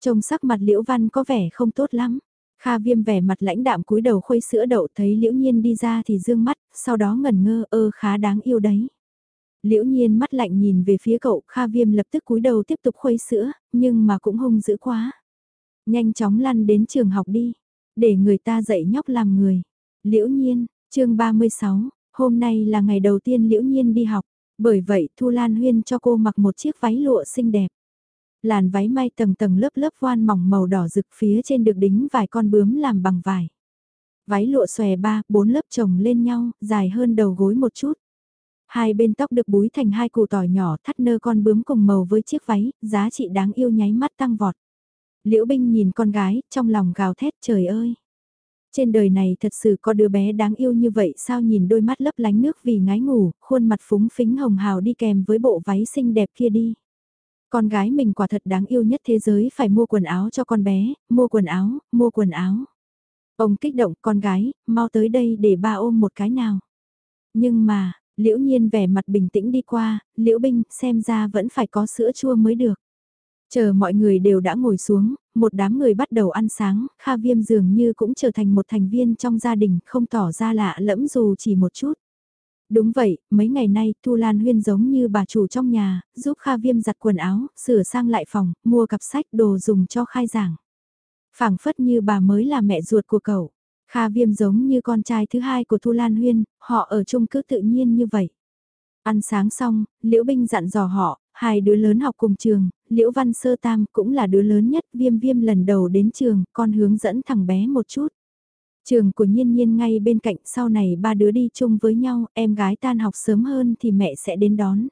Trông sắc mặt Liễu Văn có vẻ không tốt lắm. Kha Viêm vẻ mặt lãnh đạm cúi đầu khuấy sữa đậu thấy Liễu Nhiên đi ra thì dương mắt, sau đó ngẩn ngơ ơ khá đáng yêu đấy. Liễu Nhiên mắt lạnh nhìn về phía cậu, Kha Viêm lập tức cúi đầu tiếp tục khuấy sữa, nhưng mà cũng hung dữ quá. Nhanh chóng lăn đến trường học đi, để người ta dạy nhóc làm người. Liễu Nhiên, chương 36, hôm nay là ngày đầu tiên Liễu Nhiên đi học, bởi vậy Thu Lan Huyên cho cô mặc một chiếc váy lụa xinh đẹp. Làn váy may tầng tầng lớp lớp voan mỏng màu đỏ rực phía trên được đính vài con bướm làm bằng vải. Váy lụa xòe ba, bốn lớp chồng lên nhau, dài hơn đầu gối một chút. Hai bên tóc được búi thành hai củ tỏi nhỏ thắt nơ con bướm cùng màu với chiếc váy, giá trị đáng yêu nháy mắt tăng vọt. Liễu Binh nhìn con gái, trong lòng gào thét trời ơi. Trên đời này thật sự có đứa bé đáng yêu như vậy sao nhìn đôi mắt lấp lánh nước vì ngái ngủ, khuôn mặt phúng phính hồng hào đi kèm với bộ váy xinh đẹp kia đi. Con gái mình quả thật đáng yêu nhất thế giới phải mua quần áo cho con bé, mua quần áo, mua quần áo. Ông kích động con gái, mau tới đây để ba ôm một cái nào. Nhưng mà, liễu nhiên vẻ mặt bình tĩnh đi qua, liễu binh xem ra vẫn phải có sữa chua mới được. Chờ mọi người đều đã ngồi xuống, một đám người bắt đầu ăn sáng, Kha Viêm dường như cũng trở thành một thành viên trong gia đình, không tỏ ra lạ lẫm dù chỉ một chút. Đúng vậy, mấy ngày nay Thu Lan Huyên giống như bà chủ trong nhà, giúp Kha Viêm giặt quần áo, sửa sang lại phòng, mua cặp sách đồ dùng cho khai giảng. phảng phất như bà mới là mẹ ruột của cậu. Kha Viêm giống như con trai thứ hai của Thu Lan Huyên, họ ở chung cứ tự nhiên như vậy. Ăn sáng xong, Liễu Binh dặn dò họ, hai đứa lớn học cùng trường, Liễu Văn Sơ Tam cũng là đứa lớn nhất, Viêm Viêm lần đầu đến trường, con hướng dẫn thằng bé một chút. Trường của Nhiên Nhiên ngay bên cạnh sau này ba đứa đi chung với nhau, em gái tan học sớm hơn thì mẹ sẽ đến đón.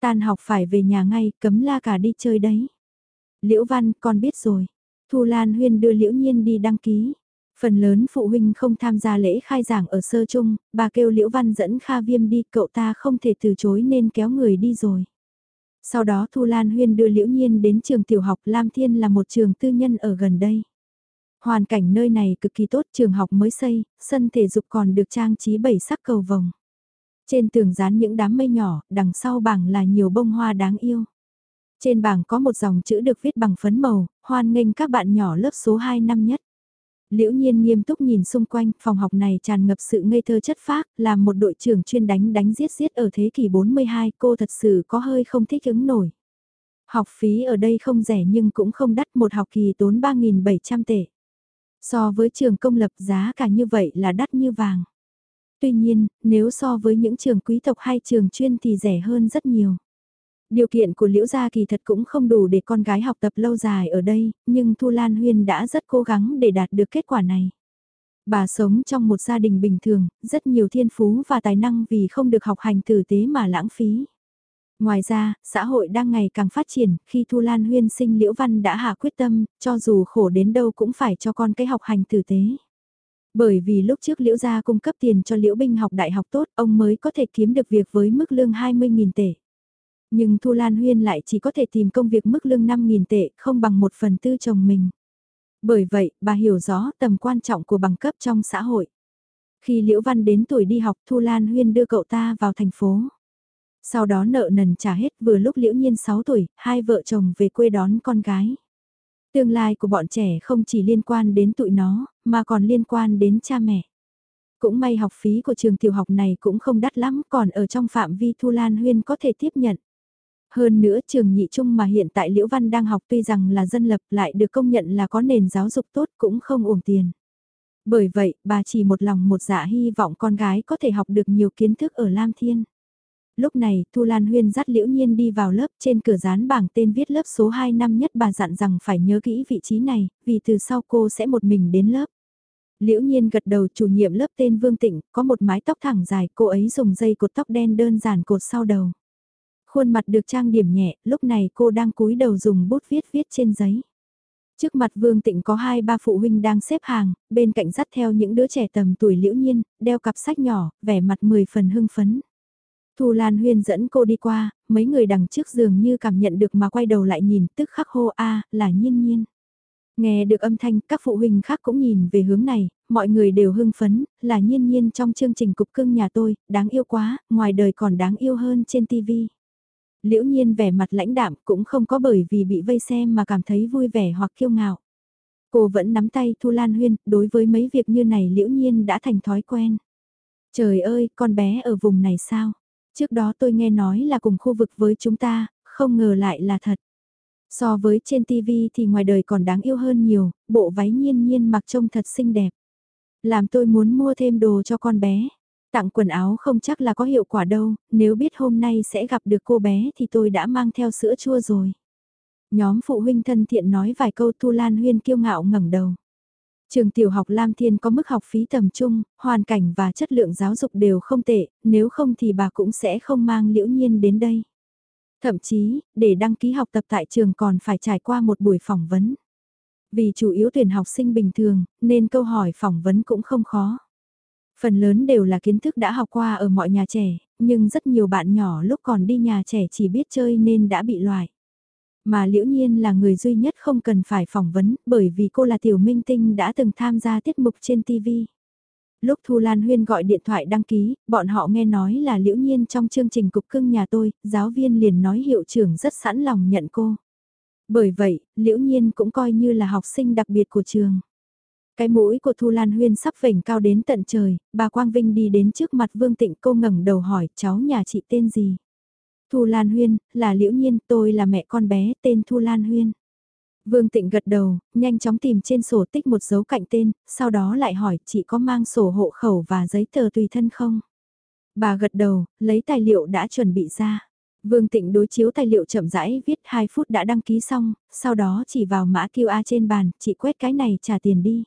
Tan học phải về nhà ngay, cấm la cả đi chơi đấy. Liễu Văn, con biết rồi. Thu Lan Huyên đưa Liễu Nhiên đi đăng ký. Phần lớn phụ huynh không tham gia lễ khai giảng ở sơ chung, bà kêu Liễu Văn dẫn Kha Viêm đi, cậu ta không thể từ chối nên kéo người đi rồi. Sau đó Thu Lan Huyên đưa Liễu Nhiên đến trường tiểu học Lam Thiên là một trường tư nhân ở gần đây. Hoàn cảnh nơi này cực kỳ tốt, trường học mới xây, sân thể dục còn được trang trí bảy sắc cầu vồng. Trên tường dán những đám mây nhỏ, đằng sau bảng là nhiều bông hoa đáng yêu. Trên bảng có một dòng chữ được viết bằng phấn màu, hoan nghênh các bạn nhỏ lớp số 2 năm nhất. Liễu nhiên nghiêm túc nhìn xung quanh, phòng học này tràn ngập sự ngây thơ chất phác, là một đội trưởng chuyên đánh đánh giết giết ở thế kỷ 42, cô thật sự có hơi không thích ứng nổi. Học phí ở đây không rẻ nhưng cũng không đắt một học kỳ tốn 3.700 tệ. So với trường công lập giá cả như vậy là đắt như vàng. Tuy nhiên, nếu so với những trường quý tộc hay trường chuyên thì rẻ hơn rất nhiều. Điều kiện của Liễu Gia kỳ thật cũng không đủ để con gái học tập lâu dài ở đây, nhưng Thu Lan Huyên đã rất cố gắng để đạt được kết quả này. Bà sống trong một gia đình bình thường, rất nhiều thiên phú và tài năng vì không được học hành tử tế mà lãng phí. Ngoài ra, xã hội đang ngày càng phát triển, khi Thu Lan Huyên sinh Liễu Văn đã hạ quyết tâm, cho dù khổ đến đâu cũng phải cho con cái học hành tử tế. Bởi vì lúc trước Liễu Gia cung cấp tiền cho Liễu Binh học đại học tốt, ông mới có thể kiếm được việc với mức lương 20.000 tệ. Nhưng Thu Lan Huyên lại chỉ có thể tìm công việc mức lương 5.000 tệ, không bằng một phần tư chồng mình. Bởi vậy, bà hiểu rõ tầm quan trọng của bằng cấp trong xã hội. Khi Liễu Văn đến tuổi đi học Thu Lan Huyên đưa cậu ta vào thành phố. Sau đó nợ nần trả hết vừa lúc liễu nhiên 6 tuổi, hai vợ chồng về quê đón con gái. Tương lai của bọn trẻ không chỉ liên quan đến tụi nó, mà còn liên quan đến cha mẹ. Cũng may học phí của trường tiểu học này cũng không đắt lắm, còn ở trong phạm vi Thu Lan Huyên có thể tiếp nhận. Hơn nữa trường nhị trung mà hiện tại Liễu Văn đang học tuy rằng là dân lập lại được công nhận là có nền giáo dục tốt cũng không uổng tiền. Bởi vậy, bà chỉ một lòng một dạ hy vọng con gái có thể học được nhiều kiến thức ở Lam Thiên. Lúc này, Thu Lan Huyên dắt Liễu Nhiên đi vào lớp trên cửa dán bảng tên viết lớp số 2 năm nhất bà dặn rằng phải nhớ kỹ vị trí này, vì từ sau cô sẽ một mình đến lớp. Liễu Nhiên gật đầu chủ nhiệm lớp tên Vương Tịnh, có một mái tóc thẳng dài, cô ấy dùng dây cột tóc đen đơn giản cột sau đầu. Khuôn mặt được trang điểm nhẹ, lúc này cô đang cúi đầu dùng bút viết viết trên giấy. Trước mặt Vương Tịnh có hai ba phụ huynh đang xếp hàng, bên cạnh dắt theo những đứa trẻ tầm tuổi liễu nhiên, đeo cặp sách nhỏ, vẻ mặt mười phần hưng phấn. Thu Lan Huyên dẫn cô đi qua, mấy người đằng trước giường như cảm nhận được mà quay đầu lại nhìn tức khắc hô a là nhiên nhiên. Nghe được âm thanh, các phụ huynh khác cũng nhìn về hướng này, mọi người đều hưng phấn, là nhiên nhiên trong chương trình cục cưng nhà tôi, đáng yêu quá, ngoài đời còn đáng yêu hơn trên tivi. Liễu nhiên vẻ mặt lãnh đạm cũng không có bởi vì bị vây xem mà cảm thấy vui vẻ hoặc kiêu ngạo. Cô vẫn nắm tay Thu Lan Huyên, đối với mấy việc như này liễu nhiên đã thành thói quen. Trời ơi, con bé ở vùng này sao? Trước đó tôi nghe nói là cùng khu vực với chúng ta, không ngờ lại là thật. So với trên TV thì ngoài đời còn đáng yêu hơn nhiều, bộ váy nhiên nhiên mặc trông thật xinh đẹp. Làm tôi muốn mua thêm đồ cho con bé. Tặng quần áo không chắc là có hiệu quả đâu, nếu biết hôm nay sẽ gặp được cô bé thì tôi đã mang theo sữa chua rồi. Nhóm phụ huynh thân thiện nói vài câu Thu Lan Huyên kiêu ngạo ngẩng đầu. Trường tiểu học Lam Thiên có mức học phí tầm trung, hoàn cảnh và chất lượng giáo dục đều không tệ, nếu không thì bà cũng sẽ không mang liễu nhiên đến đây. Thậm chí, để đăng ký học tập tại trường còn phải trải qua một buổi phỏng vấn. Vì chủ yếu tuyển học sinh bình thường, nên câu hỏi phỏng vấn cũng không khó. Phần lớn đều là kiến thức đã học qua ở mọi nhà trẻ, nhưng rất nhiều bạn nhỏ lúc còn đi nhà trẻ chỉ biết chơi nên đã bị loại. Mà liễu nhiên là người duy nhất không cần phải phỏng vấn bởi vì cô là tiểu minh tinh đã từng tham gia tiết mục trên TV. Lúc Thu Lan Huyên gọi điện thoại đăng ký, bọn họ nghe nói là liễu nhiên trong chương trình cục cưng nhà tôi, giáo viên liền nói hiệu trưởng rất sẵn lòng nhận cô. Bởi vậy, liễu nhiên cũng coi như là học sinh đặc biệt của trường. Cái mũi của Thu Lan Huyên sắp vểnh cao đến tận trời, bà Quang Vinh đi đến trước mặt Vương Tịnh cô ngẩng đầu hỏi cháu nhà chị tên gì. Thu Lan Huyên, là Liễu Nhiên, tôi là mẹ con bé, tên Thu Lan Huyên. Vương Tịnh gật đầu, nhanh chóng tìm trên sổ tích một dấu cạnh tên, sau đó lại hỏi chị có mang sổ hộ khẩu và giấy tờ tùy thân không? Bà gật đầu, lấy tài liệu đã chuẩn bị ra. Vương Tịnh đối chiếu tài liệu chậm rãi viết 2 phút đã đăng ký xong, sau đó chỉ vào mã QR trên bàn, chị quét cái này trả tiền đi.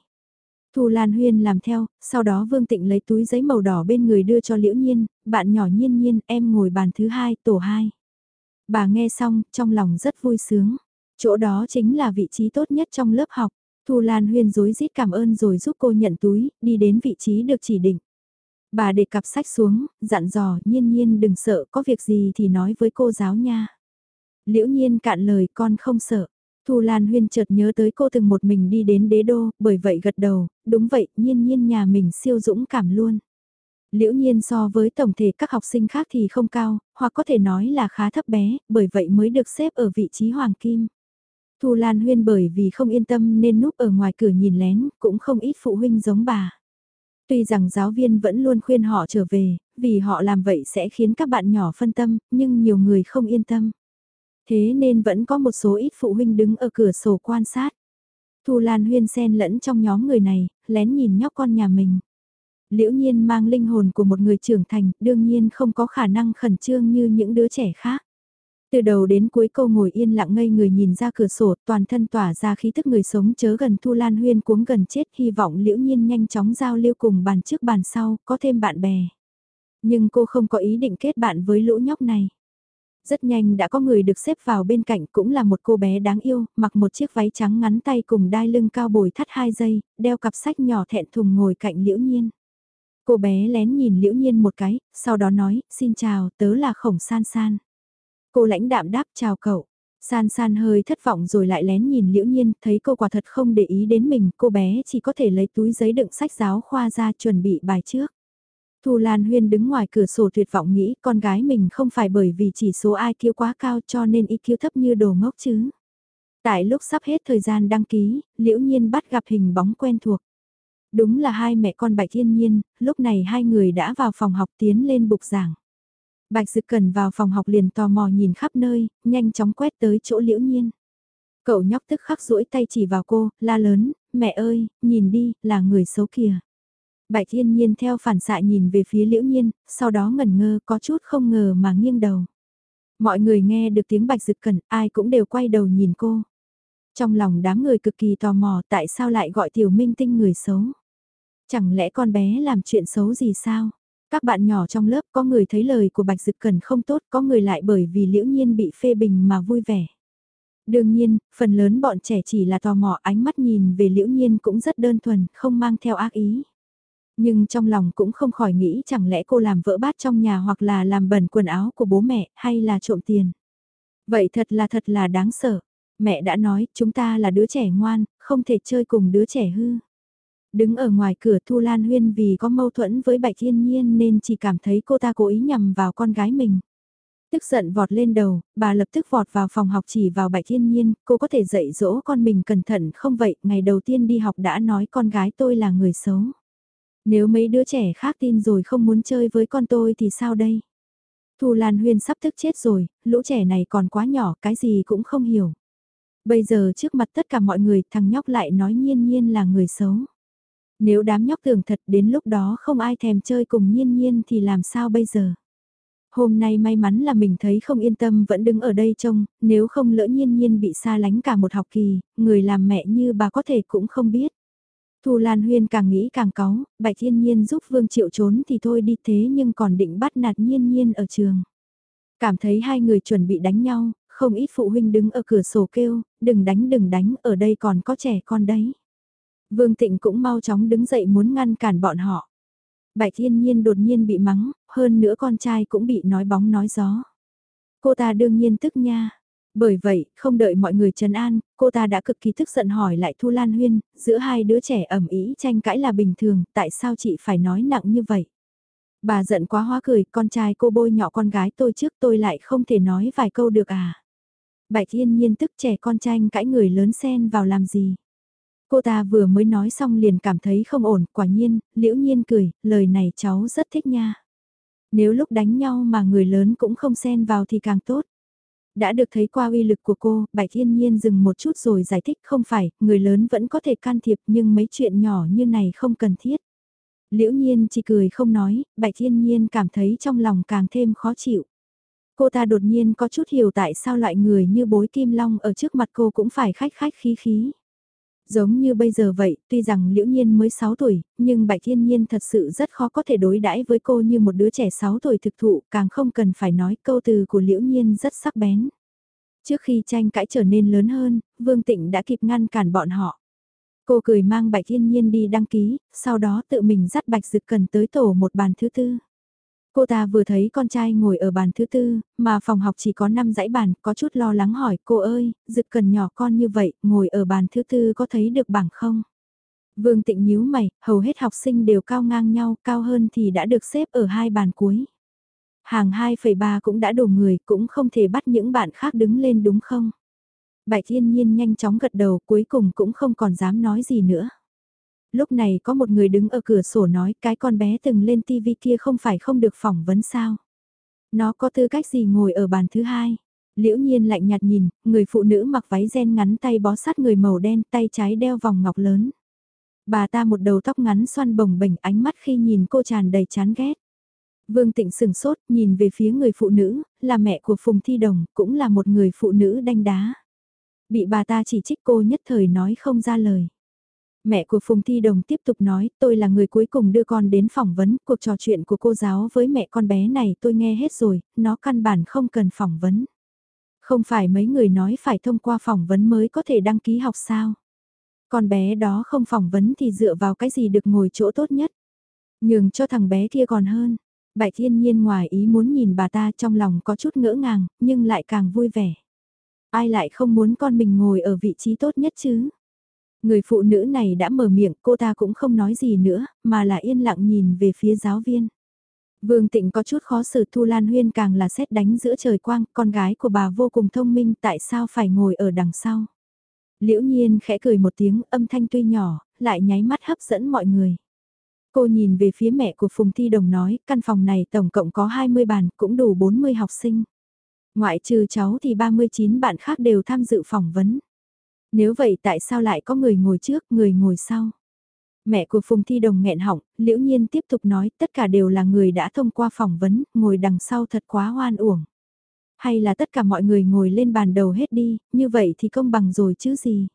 Thu Lan Huyên làm theo, sau đó Vương Tịnh lấy túi giấy màu đỏ bên người đưa cho Liễu Nhiên, bạn nhỏ nhiên nhiên em ngồi bàn thứ hai, tổ hai. Bà nghe xong, trong lòng rất vui sướng. Chỗ đó chính là vị trí tốt nhất trong lớp học. Thu Lan Huyên dối rít cảm ơn rồi giúp cô nhận túi, đi đến vị trí được chỉ định. Bà để cặp sách xuống, dặn dò, nhiên nhiên đừng sợ, có việc gì thì nói với cô giáo nha. Liễu nhiên cạn lời con không sợ. Thu Lan Huyên chợt nhớ tới cô từng một mình đi đến đế đô, bởi vậy gật đầu, đúng vậy, nhiên nhiên nhà mình siêu dũng cảm luôn. Liễu nhiên so với tổng thể các học sinh khác thì không cao, hoặc có thể nói là khá thấp bé, bởi vậy mới được xếp ở vị trí hoàng kim. Thu Lan Huyên bởi vì không yên tâm nên núp ở ngoài cửa nhìn lén, cũng không ít phụ huynh giống bà. Tuy rằng giáo viên vẫn luôn khuyên họ trở về, vì họ làm vậy sẽ khiến các bạn nhỏ phân tâm, nhưng nhiều người không yên tâm. Thế nên vẫn có một số ít phụ huynh đứng ở cửa sổ quan sát. Thu Lan Huyên xen lẫn trong nhóm người này, lén nhìn nhóc con nhà mình. Liễu nhiên mang linh hồn của một người trưởng thành, đương nhiên không có khả năng khẩn trương như những đứa trẻ khác. Từ đầu đến cuối câu ngồi yên lặng ngây người nhìn ra cửa sổ, toàn thân tỏa ra khí thức người sống chớ gần Thu Lan Huyên cuống gần chết hy vọng liễu nhiên nhanh chóng giao lưu cùng bàn trước bàn sau, có thêm bạn bè. Nhưng cô không có ý định kết bạn với lũ nhóc này. Rất nhanh đã có người được xếp vào bên cạnh cũng là một cô bé đáng yêu, mặc một chiếc váy trắng ngắn tay cùng đai lưng cao bồi thắt hai giây, đeo cặp sách nhỏ thẹn thùng ngồi cạnh liễu nhiên. Cô bé lén nhìn liễu nhiên một cái, sau đó nói, xin chào, tớ là khổng san san. Cô lãnh đạm đáp chào cậu. San san hơi thất vọng rồi lại lén nhìn liễu nhiên, thấy cô quả thật không để ý đến mình, cô bé chỉ có thể lấy túi giấy đựng sách giáo khoa ra chuẩn bị bài trước. Thu Lan Huyên đứng ngoài cửa sổ tuyệt vọng nghĩ con gái mình không phải bởi vì chỉ số IQ quá cao cho nên IQ thấp như đồ ngốc chứ. Tại lúc sắp hết thời gian đăng ký, liễu nhiên bắt gặp hình bóng quen thuộc. Đúng là hai mẹ con Bạch Thiên Nhiên, lúc này hai người đã vào phòng học tiến lên bục giảng. Bạch Dực Cần vào phòng học liền tò mò nhìn khắp nơi, nhanh chóng quét tới chỗ liễu nhiên. Cậu nhóc tức khắc duỗi tay chỉ vào cô, la lớn, mẹ ơi, nhìn đi, là người xấu kìa. Bạch Thiên Nhiên theo phản xạ nhìn về phía Liễu Nhiên, sau đó ngẩn ngơ có chút không ngờ mà nghiêng đầu. Mọi người nghe được tiếng Bạch Dực Cẩn, ai cũng đều quay đầu nhìn cô. Trong lòng đám người cực kỳ tò mò tại sao lại gọi Tiểu Minh Tinh người xấu. Chẳng lẽ con bé làm chuyện xấu gì sao? Các bạn nhỏ trong lớp có người thấy lời của Bạch Dực Cẩn không tốt, có người lại bởi vì Liễu Nhiên bị phê bình mà vui vẻ. Đương nhiên, phần lớn bọn trẻ chỉ là tò mò ánh mắt nhìn về Liễu Nhiên cũng rất đơn thuần, không mang theo ác ý. Nhưng trong lòng cũng không khỏi nghĩ chẳng lẽ cô làm vỡ bát trong nhà hoặc là làm bẩn quần áo của bố mẹ hay là trộm tiền. Vậy thật là thật là đáng sợ. Mẹ đã nói chúng ta là đứa trẻ ngoan, không thể chơi cùng đứa trẻ hư. Đứng ở ngoài cửa Thu Lan Huyên vì có mâu thuẫn với Bạch Thiên Nhiên nên chỉ cảm thấy cô ta cố ý nhầm vào con gái mình. Tức giận vọt lên đầu, bà lập tức vọt vào phòng học chỉ vào Bạch Thiên Nhiên, cô có thể dạy dỗ con mình cẩn thận không vậy, ngày đầu tiên đi học đã nói con gái tôi là người xấu. Nếu mấy đứa trẻ khác tin rồi không muốn chơi với con tôi thì sao đây? Thu Lan Huyên sắp tức chết rồi, lũ trẻ này còn quá nhỏ, cái gì cũng không hiểu. Bây giờ trước mặt tất cả mọi người thằng nhóc lại nói nhiên nhiên là người xấu. Nếu đám nhóc tưởng thật đến lúc đó không ai thèm chơi cùng nhiên nhiên thì làm sao bây giờ? Hôm nay may mắn là mình thấy không yên tâm vẫn đứng ở đây trông, nếu không lỡ nhiên nhiên bị xa lánh cả một học kỳ, người làm mẹ như bà có thể cũng không biết. Thu Lan Huyên càng nghĩ càng cáu, Bạch Thiên Nhiên giúp Vương Triệu trốn thì thôi đi thế nhưng còn định bắt nạt Nhiên Nhiên ở trường. Cảm thấy hai người chuẩn bị đánh nhau, không ít phụ huynh đứng ở cửa sổ kêu, đừng đánh đừng đánh, ở đây còn có trẻ con đấy. Vương Tịnh cũng mau chóng đứng dậy muốn ngăn cản bọn họ. Bạch Thiên Nhiên đột nhiên bị mắng, hơn nữa con trai cũng bị nói bóng nói gió. Cô ta đương nhiên tức nha. Bởi vậy, không đợi mọi người trấn an, cô ta đã cực kỳ tức giận hỏi lại Thu Lan Huyên, giữa hai đứa trẻ ẩm ý tranh cãi là bình thường, tại sao chị phải nói nặng như vậy? Bà giận quá hóa cười, con trai cô bôi nhọ con gái tôi trước tôi lại không thể nói vài câu được à? Bạch Thiên Nhiên tức trẻ con tranh cãi người lớn xen vào làm gì? Cô ta vừa mới nói xong liền cảm thấy không ổn, quả nhiên, liễu nhiên cười, lời này cháu rất thích nha. Nếu lúc đánh nhau mà người lớn cũng không xen vào thì càng tốt. Đã được thấy qua uy lực của cô, Bạch Thiên Nhiên dừng một chút rồi giải thích không phải, người lớn vẫn có thể can thiệp nhưng mấy chuyện nhỏ như này không cần thiết. Liễu Nhiên chỉ cười không nói, Bạch Thiên Nhiên cảm thấy trong lòng càng thêm khó chịu. Cô ta đột nhiên có chút hiểu tại sao loại người như bối kim long ở trước mặt cô cũng phải khách khách khí khí. Giống như bây giờ vậy, tuy rằng Liễu Nhiên mới 6 tuổi, nhưng Bạch Thiên Nhiên thật sự rất khó có thể đối đãi với cô như một đứa trẻ 6 tuổi thực thụ, càng không cần phải nói câu từ của Liễu Nhiên rất sắc bén. Trước khi tranh cãi trở nên lớn hơn, Vương Tịnh đã kịp ngăn cản bọn họ. Cô cười mang Bạch Thiên Nhiên đi đăng ký, sau đó tự mình dắt Bạch Dực Cần tới tổ một bàn thứ tư. Cô ta vừa thấy con trai ngồi ở bàn thứ tư, mà phòng học chỉ có 5 dãy bàn, có chút lo lắng hỏi cô ơi, Dực Cần nhỏ con như vậy, ngồi ở bàn thứ tư có thấy được bảng không? Vương Tịnh nhíu mày, hầu hết học sinh đều cao ngang nhau, cao hơn thì đã được xếp ở hai bàn cuối. Hàng 2,3 cũng đã đủ người, cũng không thể bắt những bạn khác đứng lên đúng không? Bạch Thiên Nhiên nhanh chóng gật đầu cuối cùng cũng không còn dám nói gì nữa. Lúc này có một người đứng ở cửa sổ nói cái con bé từng lên tivi kia không phải không được phỏng vấn sao. Nó có tư cách gì ngồi ở bàn thứ hai? Liễu nhiên lạnh nhạt nhìn, người phụ nữ mặc váy ren ngắn tay bó sát người màu đen tay trái đeo vòng ngọc lớn. Bà ta một đầu tóc ngắn xoăn bồng bềnh ánh mắt khi nhìn cô tràn đầy chán ghét. Vương Tịnh sừng sốt nhìn về phía người phụ nữ, là mẹ của Phùng Thi Đồng, cũng là một người phụ nữ đanh đá. Bị bà ta chỉ trích cô nhất thời nói không ra lời. Mẹ của Phùng Thi Đồng tiếp tục nói, tôi là người cuối cùng đưa con đến phỏng vấn, cuộc trò chuyện của cô giáo với mẹ con bé này tôi nghe hết rồi, nó căn bản không cần phỏng vấn. Không phải mấy người nói phải thông qua phỏng vấn mới có thể đăng ký học sao. Con bé đó không phỏng vấn thì dựa vào cái gì được ngồi chỗ tốt nhất. Nhường cho thằng bé kia còn hơn. Bạch thiên nhiên ngoài ý muốn nhìn bà ta trong lòng có chút ngỡ ngàng, nhưng lại càng vui vẻ. Ai lại không muốn con mình ngồi ở vị trí tốt nhất chứ? Người phụ nữ này đã mở miệng, cô ta cũng không nói gì nữa, mà là yên lặng nhìn về phía giáo viên. Vương Tịnh có chút khó xử Thu Lan Huyên càng là xét đánh giữa trời quang, con gái của bà vô cùng thông minh tại sao phải ngồi ở đằng sau. Liễu nhiên khẽ cười một tiếng âm thanh tuy nhỏ, lại nháy mắt hấp dẫn mọi người. Cô nhìn về phía mẹ của Phùng Thi Đồng nói, căn phòng này tổng cộng có 20 bàn, cũng đủ 40 học sinh. Ngoại trừ cháu thì 39 bạn khác đều tham dự phỏng vấn. Nếu vậy tại sao lại có người ngồi trước, người ngồi sau? Mẹ của Phùng Thi Đồng nghẹn họng, liễu nhiên tiếp tục nói tất cả đều là người đã thông qua phỏng vấn, ngồi đằng sau thật quá hoan uổng. Hay là tất cả mọi người ngồi lên bàn đầu hết đi, như vậy thì công bằng rồi chứ gì?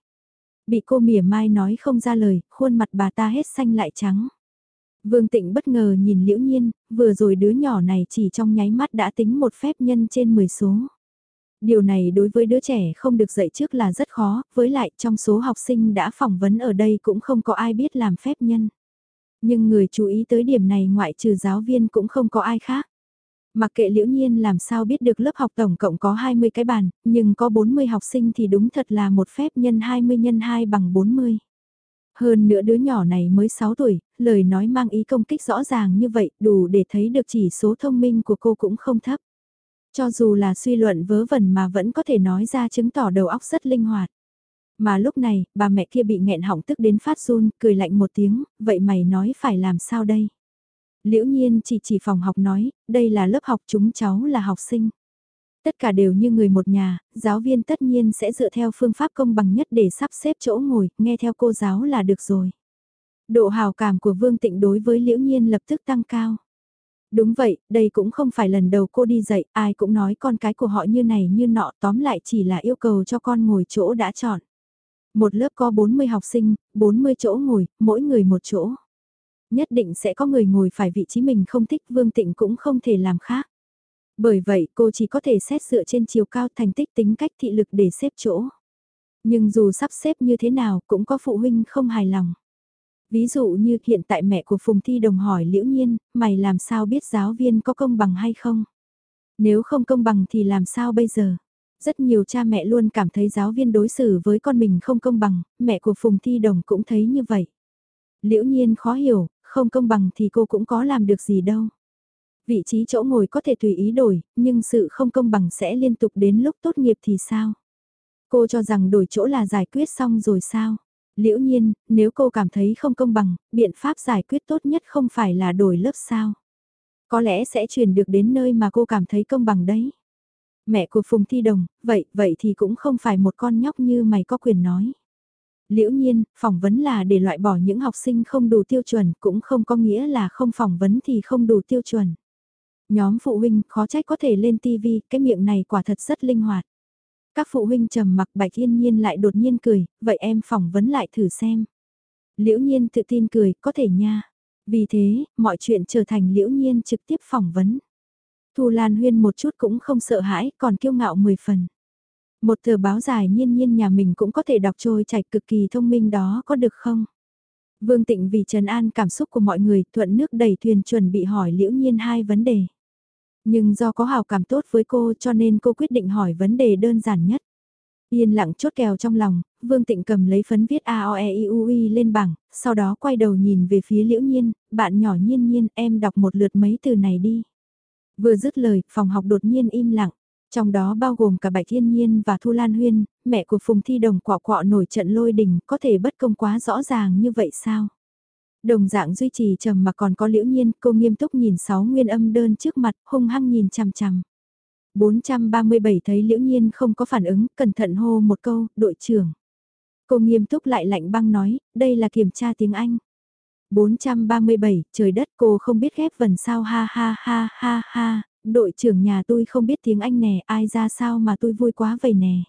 Bị cô mỉa mai nói không ra lời, khuôn mặt bà ta hết xanh lại trắng. Vương Tịnh bất ngờ nhìn liễu nhiên, vừa rồi đứa nhỏ này chỉ trong nháy mắt đã tính một phép nhân trên 10 số. Điều này đối với đứa trẻ không được dạy trước là rất khó, với lại trong số học sinh đã phỏng vấn ở đây cũng không có ai biết làm phép nhân. Nhưng người chú ý tới điểm này ngoại trừ giáo viên cũng không có ai khác. Mặc kệ liễu nhiên làm sao biết được lớp học tổng cộng có 20 cái bàn, nhưng có 40 học sinh thì đúng thật là một phép nhân 20 nhân 2 bằng 40. Hơn nữa đứa nhỏ này mới 6 tuổi, lời nói mang ý công kích rõ ràng như vậy đủ để thấy được chỉ số thông minh của cô cũng không thấp. Cho dù là suy luận vớ vẩn mà vẫn có thể nói ra chứng tỏ đầu óc rất linh hoạt. Mà lúc này, bà mẹ kia bị nghẹn họng tức đến phát run, cười lạnh một tiếng, vậy mày nói phải làm sao đây? Liễu nhiên chỉ chỉ phòng học nói, đây là lớp học chúng cháu là học sinh. Tất cả đều như người một nhà, giáo viên tất nhiên sẽ dựa theo phương pháp công bằng nhất để sắp xếp chỗ ngồi, nghe theo cô giáo là được rồi. Độ hào cảm của Vương Tịnh đối với Liễu Nhiên lập tức tăng cao. Đúng vậy, đây cũng không phải lần đầu cô đi dạy, ai cũng nói con cái của họ như này như nọ tóm lại chỉ là yêu cầu cho con ngồi chỗ đã chọn. Một lớp có 40 học sinh, 40 chỗ ngồi, mỗi người một chỗ. Nhất định sẽ có người ngồi phải vị trí mình không thích Vương Tịnh cũng không thể làm khác. Bởi vậy cô chỉ có thể xét dựa trên chiều cao thành tích tính cách thị lực để xếp chỗ. Nhưng dù sắp xếp như thế nào cũng có phụ huynh không hài lòng. Ví dụ như hiện tại mẹ của Phùng Thi Đồng hỏi Liễu Nhiên, mày làm sao biết giáo viên có công bằng hay không? Nếu không công bằng thì làm sao bây giờ? Rất nhiều cha mẹ luôn cảm thấy giáo viên đối xử với con mình không công bằng, mẹ của Phùng Thi Đồng cũng thấy như vậy. Liễu Nhiên khó hiểu, không công bằng thì cô cũng có làm được gì đâu. Vị trí chỗ ngồi có thể tùy ý đổi, nhưng sự không công bằng sẽ liên tục đến lúc tốt nghiệp thì sao? Cô cho rằng đổi chỗ là giải quyết xong rồi sao? Liễu nhiên, nếu cô cảm thấy không công bằng, biện pháp giải quyết tốt nhất không phải là đổi lớp sao? Có lẽ sẽ truyền được đến nơi mà cô cảm thấy công bằng đấy. Mẹ của Phùng Thi Đồng, vậy, vậy thì cũng không phải một con nhóc như mày có quyền nói. Liễu nhiên, phỏng vấn là để loại bỏ những học sinh không đủ tiêu chuẩn, cũng không có nghĩa là không phỏng vấn thì không đủ tiêu chuẩn. Nhóm phụ huynh khó trách có thể lên TV, cái miệng này quả thật rất linh hoạt. Các phụ huynh trầm mặc bạch yên nhiên lại đột nhiên cười, vậy em phỏng vấn lại thử xem. Liễu nhiên tự tin cười, có thể nha. Vì thế, mọi chuyện trở thành liễu nhiên trực tiếp phỏng vấn. Thu Lan Huyên một chút cũng không sợ hãi, còn kiêu ngạo mười phần. Một tờ báo dài nhiên nhiên nhà mình cũng có thể đọc trôi chảy cực kỳ thông minh đó có được không? Vương Tịnh vì trần an cảm xúc của mọi người thuận nước đẩy thuyền chuẩn bị hỏi liễu nhiên hai vấn đề. Nhưng do có hào cảm tốt với cô cho nên cô quyết định hỏi vấn đề đơn giản nhất. Yên lặng chốt kèo trong lòng, Vương Tịnh cầm lấy phấn viết A O E I U lên bảng, sau đó quay đầu nhìn về phía Liễu Nhiên, bạn nhỏ nhiên nhiên em đọc một lượt mấy từ này đi. Vừa dứt lời, phòng học đột nhiên im lặng, trong đó bao gồm cả Bạch Thiên Nhiên và Thu Lan Huyên, mẹ của Phùng Thi Đồng quọ quọ nổi trận lôi đình, có thể bất công quá rõ ràng như vậy sao? Đồng dạng duy trì trầm mà còn có liễu nhiên, cô nghiêm túc nhìn sáu nguyên âm đơn trước mặt, hung hăng nhìn chằm chằm. 437 thấy liễu nhiên không có phản ứng, cẩn thận hô một câu, đội trưởng. Cô nghiêm túc lại lạnh băng nói, đây là kiểm tra tiếng Anh. 437, trời đất cô không biết ghép vần sao ha ha ha ha ha, đội trưởng nhà tôi không biết tiếng Anh nè, ai ra sao mà tôi vui quá vậy nè.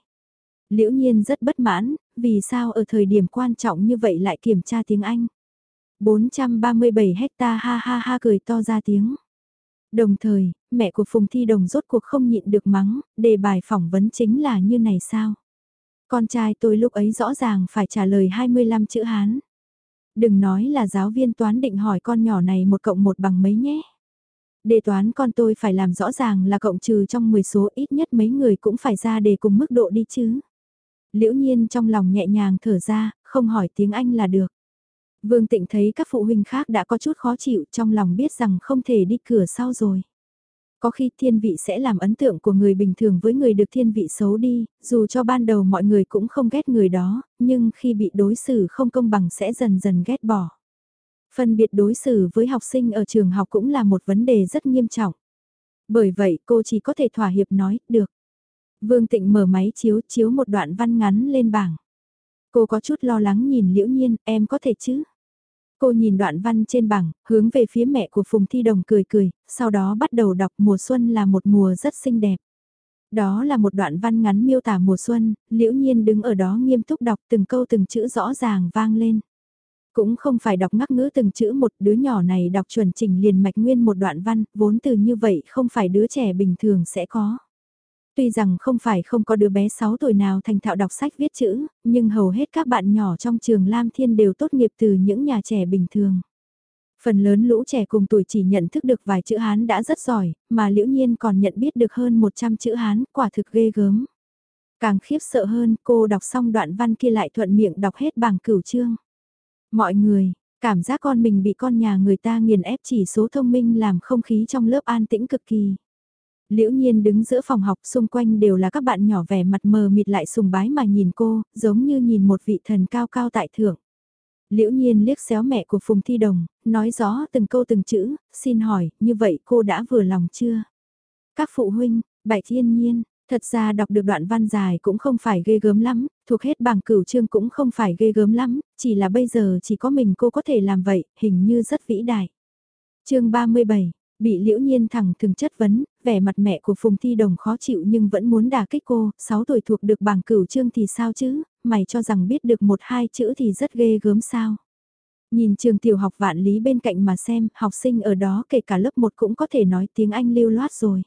Liễu nhiên rất bất mãn, vì sao ở thời điểm quan trọng như vậy lại kiểm tra tiếng Anh. 437 hecta ha ha ha cười to ra tiếng. Đồng thời, mẹ của Phùng Thi Đồng rốt cuộc không nhịn được mắng, đề bài phỏng vấn chính là như này sao? Con trai tôi lúc ấy rõ ràng phải trả lời 25 chữ Hán. Đừng nói là giáo viên toán định hỏi con nhỏ này một cộng một bằng mấy nhé. Đề toán con tôi phải làm rõ ràng là cộng trừ trong 10 số ít nhất mấy người cũng phải ra đề cùng mức độ đi chứ. Liễu nhiên trong lòng nhẹ nhàng thở ra, không hỏi tiếng Anh là được. Vương Tịnh thấy các phụ huynh khác đã có chút khó chịu trong lòng biết rằng không thể đi cửa sau rồi. Có khi thiên vị sẽ làm ấn tượng của người bình thường với người được thiên vị xấu đi, dù cho ban đầu mọi người cũng không ghét người đó, nhưng khi bị đối xử không công bằng sẽ dần dần ghét bỏ. Phân biệt đối xử với học sinh ở trường học cũng là một vấn đề rất nghiêm trọng. Bởi vậy cô chỉ có thể thỏa hiệp nói, được. Vương Tịnh mở máy chiếu chiếu một đoạn văn ngắn lên bảng. Cô có chút lo lắng nhìn liễu nhiên, em có thể chứ? Cô nhìn đoạn văn trên bảng, hướng về phía mẹ của Phùng Thi Đồng cười cười, sau đó bắt đầu đọc mùa xuân là một mùa rất xinh đẹp. Đó là một đoạn văn ngắn miêu tả mùa xuân, liễu nhiên đứng ở đó nghiêm túc đọc từng câu từng chữ rõ ràng vang lên. Cũng không phải đọc ngắc ngữ từng chữ một đứa nhỏ này đọc chuẩn chỉnh liền mạch nguyên một đoạn văn, vốn từ như vậy không phải đứa trẻ bình thường sẽ có. Tuy rằng không phải không có đứa bé 6 tuổi nào thành thạo đọc sách viết chữ, nhưng hầu hết các bạn nhỏ trong trường Lam Thiên đều tốt nghiệp từ những nhà trẻ bình thường. Phần lớn lũ trẻ cùng tuổi chỉ nhận thức được vài chữ Hán đã rất giỏi, mà liễu nhiên còn nhận biết được hơn 100 chữ Hán, quả thực ghê gớm. Càng khiếp sợ hơn, cô đọc xong đoạn văn kia lại thuận miệng đọc hết bảng cửu chương. Mọi người, cảm giác con mình bị con nhà người ta nghiền ép chỉ số thông minh làm không khí trong lớp an tĩnh cực kỳ. Liễu nhiên đứng giữa phòng học xung quanh đều là các bạn nhỏ vẻ mặt mờ mịt lại sùng bái mà nhìn cô, giống như nhìn một vị thần cao cao tại thượng. Liễu nhiên liếc xéo mẹ của Phùng Thi Đồng, nói rõ từng câu từng chữ, xin hỏi, như vậy cô đã vừa lòng chưa? Các phụ huynh, bạch thiên nhiên, thật ra đọc được đoạn văn dài cũng không phải ghê gớm lắm, thuộc hết bảng cửu chương cũng không phải ghê gớm lắm, chỉ là bây giờ chỉ có mình cô có thể làm vậy, hình như rất vĩ đại. chương 37 Bị liễu nhiên thẳng thường chất vấn, vẻ mặt mẹ của Phùng Thi Đồng khó chịu nhưng vẫn muốn đả kích cô, 6 tuổi thuộc được bảng cửu chương thì sao chứ, mày cho rằng biết được một hai chữ thì rất ghê gớm sao. Nhìn trường tiểu học vạn lý bên cạnh mà xem, học sinh ở đó kể cả lớp 1 cũng có thể nói tiếng Anh lưu loát rồi.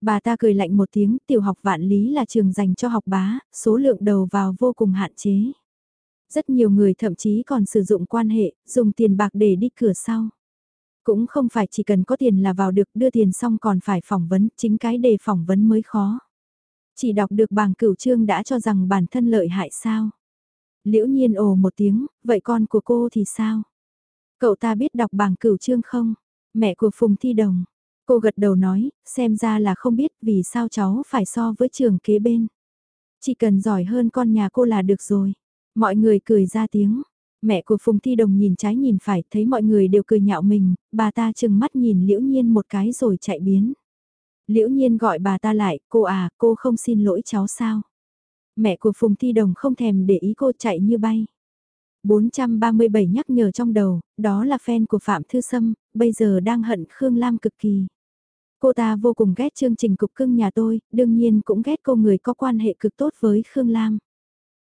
Bà ta cười lạnh một tiếng, tiểu học vạn lý là trường dành cho học bá, số lượng đầu vào vô cùng hạn chế. Rất nhiều người thậm chí còn sử dụng quan hệ, dùng tiền bạc để đi cửa sau. Cũng không phải chỉ cần có tiền là vào được đưa tiền xong còn phải phỏng vấn, chính cái đề phỏng vấn mới khó. Chỉ đọc được bảng cửu chương đã cho rằng bản thân lợi hại sao. Liễu nhiên ồ một tiếng, vậy con của cô thì sao? Cậu ta biết đọc bảng cửu chương không? Mẹ của Phùng Thi Đồng. Cô gật đầu nói, xem ra là không biết vì sao cháu phải so với trường kế bên. Chỉ cần giỏi hơn con nhà cô là được rồi. Mọi người cười ra tiếng. Mẹ của Phùng Thi Đồng nhìn trái nhìn phải, thấy mọi người đều cười nhạo mình, bà ta chừng mắt nhìn Liễu Nhiên một cái rồi chạy biến. Liễu Nhiên gọi bà ta lại, cô à, cô không xin lỗi cháu sao? Mẹ của Phùng Thi Đồng không thèm để ý cô chạy như bay. 437 nhắc nhở trong đầu, đó là fan của Phạm Thư Sâm, bây giờ đang hận Khương Lam cực kỳ. Cô ta vô cùng ghét chương trình cục cưng nhà tôi, đương nhiên cũng ghét cô người có quan hệ cực tốt với Khương Lam.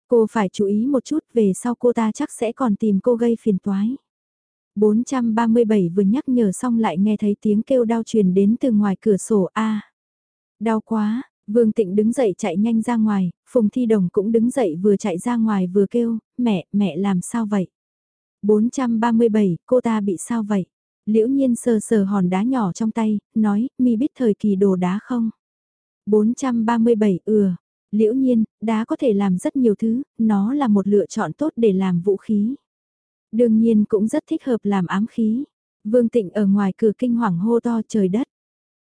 Cô phải chú ý một chút về sau cô ta chắc sẽ còn tìm cô gây phiền toái. 437 vừa nhắc nhở xong lại nghe thấy tiếng kêu đau truyền đến từ ngoài cửa sổ A. đau quá, Vương Tịnh đứng dậy chạy nhanh ra ngoài, Phùng Thi Đồng cũng đứng dậy vừa chạy ra ngoài vừa kêu, mẹ, mẹ làm sao vậy? 437, cô ta bị sao vậy? Liễu nhiên sờ sờ hòn đá nhỏ trong tay, nói, mi biết thời kỳ đồ đá không? 437, ừa, Liễu nhiên, đá có thể làm rất nhiều thứ, nó là một lựa chọn tốt để làm vũ khí. Đương nhiên cũng rất thích hợp làm ám khí. Vương Tịnh ở ngoài cửa kinh hoàng hô to trời đất.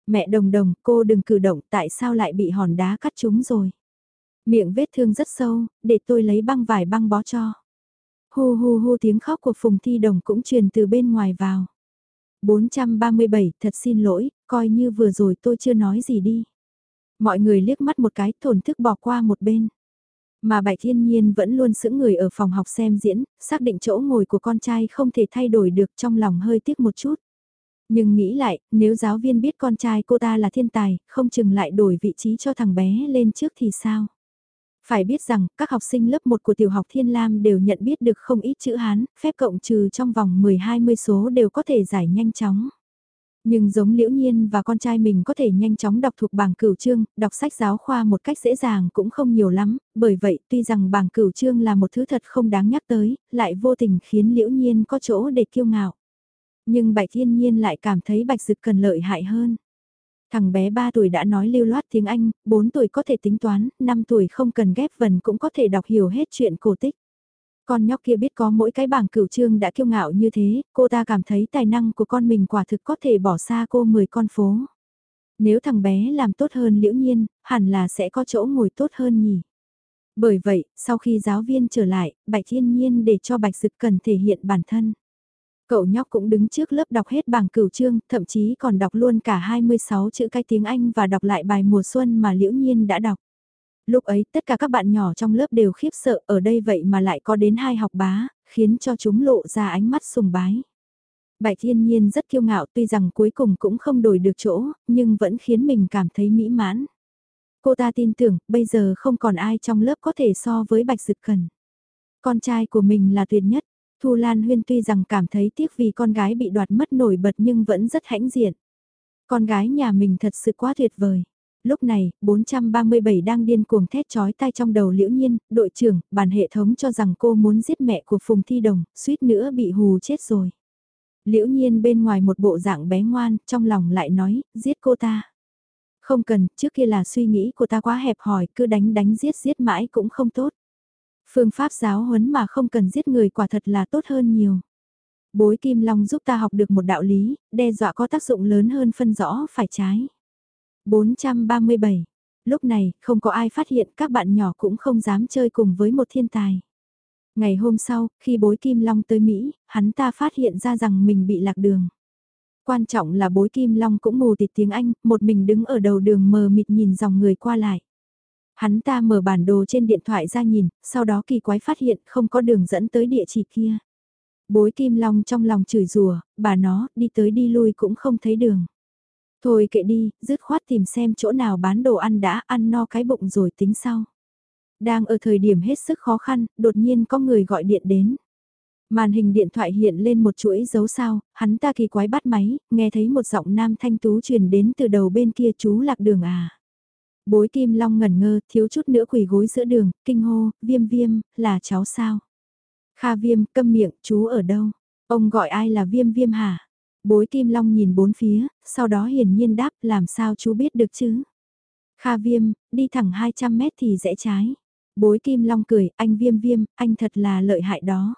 Mẹ đồng đồng, cô đừng cử động, tại sao lại bị hòn đá cắt trúng rồi? Miệng vết thương rất sâu, để tôi lấy băng vải băng bó cho. Hù hù hù tiếng khóc của Phùng Thi Đồng cũng truyền từ bên ngoài vào. 437, thật xin lỗi, coi như vừa rồi tôi chưa nói gì đi. Mọi người liếc mắt một cái thổn thức bỏ qua một bên. Mà Bạch Thiên Nhiên vẫn luôn sững người ở phòng học xem diễn, xác định chỗ ngồi của con trai không thể thay đổi được trong lòng hơi tiếc một chút. Nhưng nghĩ lại, nếu giáo viên biết con trai cô ta là thiên tài, không chừng lại đổi vị trí cho thằng bé lên trước thì sao? Phải biết rằng, các học sinh lớp 1 của tiểu học Thiên Lam đều nhận biết được không ít chữ Hán, phép cộng trừ trong vòng 10-20 số đều có thể giải nhanh chóng. Nhưng giống liễu nhiên và con trai mình có thể nhanh chóng đọc thuộc bảng cửu chương, đọc sách giáo khoa một cách dễ dàng cũng không nhiều lắm, bởi vậy tuy rằng bảng cửu chương là một thứ thật không đáng nhắc tới, lại vô tình khiến liễu nhiên có chỗ để kiêu ngạo. Nhưng bạch thiên nhiên lại cảm thấy bạch dực cần lợi hại hơn. Thằng bé 3 tuổi đã nói lưu loát tiếng Anh, 4 tuổi có thể tính toán, 5 tuổi không cần ghép vần cũng có thể đọc hiểu hết chuyện cổ tích. Con nhóc kia biết có mỗi cái bảng cửu trương đã kiêu ngạo như thế, cô ta cảm thấy tài năng của con mình quả thực có thể bỏ xa cô 10 con phố. Nếu thằng bé làm tốt hơn liễu nhiên, hẳn là sẽ có chỗ ngồi tốt hơn nhỉ. Bởi vậy, sau khi giáo viên trở lại, Bạch Thiên Nhiên để cho Bạch Dực cần thể hiện bản thân. Cậu nhóc cũng đứng trước lớp đọc hết bảng cửu trương, thậm chí còn đọc luôn cả 26 chữ cái tiếng Anh và đọc lại bài mùa xuân mà Liễu Nhiên đã đọc. Lúc ấy tất cả các bạn nhỏ trong lớp đều khiếp sợ ở đây vậy mà lại có đến hai học bá, khiến cho chúng lộ ra ánh mắt sùng bái. Bạch Thiên Nhiên rất kiêu ngạo tuy rằng cuối cùng cũng không đổi được chỗ, nhưng vẫn khiến mình cảm thấy mỹ mãn. Cô ta tin tưởng, bây giờ không còn ai trong lớp có thể so với Bạch Dực Cần. Con trai của mình là tuyệt nhất, Thu Lan Huyên tuy rằng cảm thấy tiếc vì con gái bị đoạt mất nổi bật nhưng vẫn rất hãnh diện. Con gái nhà mình thật sự quá tuyệt vời. Lúc này, 437 đang điên cuồng thét chói tai trong đầu liễu nhiên, đội trưởng, bản hệ thống cho rằng cô muốn giết mẹ của Phùng Thi Đồng, suýt nữa bị hù chết rồi. Liễu nhiên bên ngoài một bộ dạng bé ngoan, trong lòng lại nói, giết cô ta. Không cần, trước kia là suy nghĩ của ta quá hẹp hòi, cứ đánh đánh giết giết mãi cũng không tốt. Phương pháp giáo huấn mà không cần giết người quả thật là tốt hơn nhiều. Bối Kim Long giúp ta học được một đạo lý, đe dọa có tác dụng lớn hơn phân rõ phải trái. 437. Lúc này, không có ai phát hiện các bạn nhỏ cũng không dám chơi cùng với một thiên tài. Ngày hôm sau, khi bối Kim Long tới Mỹ, hắn ta phát hiện ra rằng mình bị lạc đường. Quan trọng là bối Kim Long cũng mù tịt tiếng Anh, một mình đứng ở đầu đường mờ mịt nhìn dòng người qua lại. Hắn ta mở bản đồ trên điện thoại ra nhìn, sau đó kỳ quái phát hiện không có đường dẫn tới địa chỉ kia. Bối Kim Long trong lòng chửi rủa, bà nó, đi tới đi lui cũng không thấy đường. Thôi kệ đi, dứt khoát tìm xem chỗ nào bán đồ ăn đã ăn no cái bụng rồi tính sau. Đang ở thời điểm hết sức khó khăn, đột nhiên có người gọi điện đến. Màn hình điện thoại hiện lên một chuỗi dấu sao, hắn ta kỳ quái bắt máy, nghe thấy một giọng nam thanh tú truyền đến từ đầu bên kia chú lạc đường à. Bối kim long ngẩn ngơ, thiếu chút nữa quỳ gối giữa đường, kinh hô, viêm viêm, là cháu sao? Kha viêm, câm miệng, chú ở đâu? Ông gọi ai là viêm viêm hả? Bối kim long nhìn bốn phía, sau đó hiển nhiên đáp làm sao chú biết được chứ? Kha viêm, đi thẳng 200 mét thì rẽ trái. Bối kim long cười, anh viêm viêm, anh thật là lợi hại đó.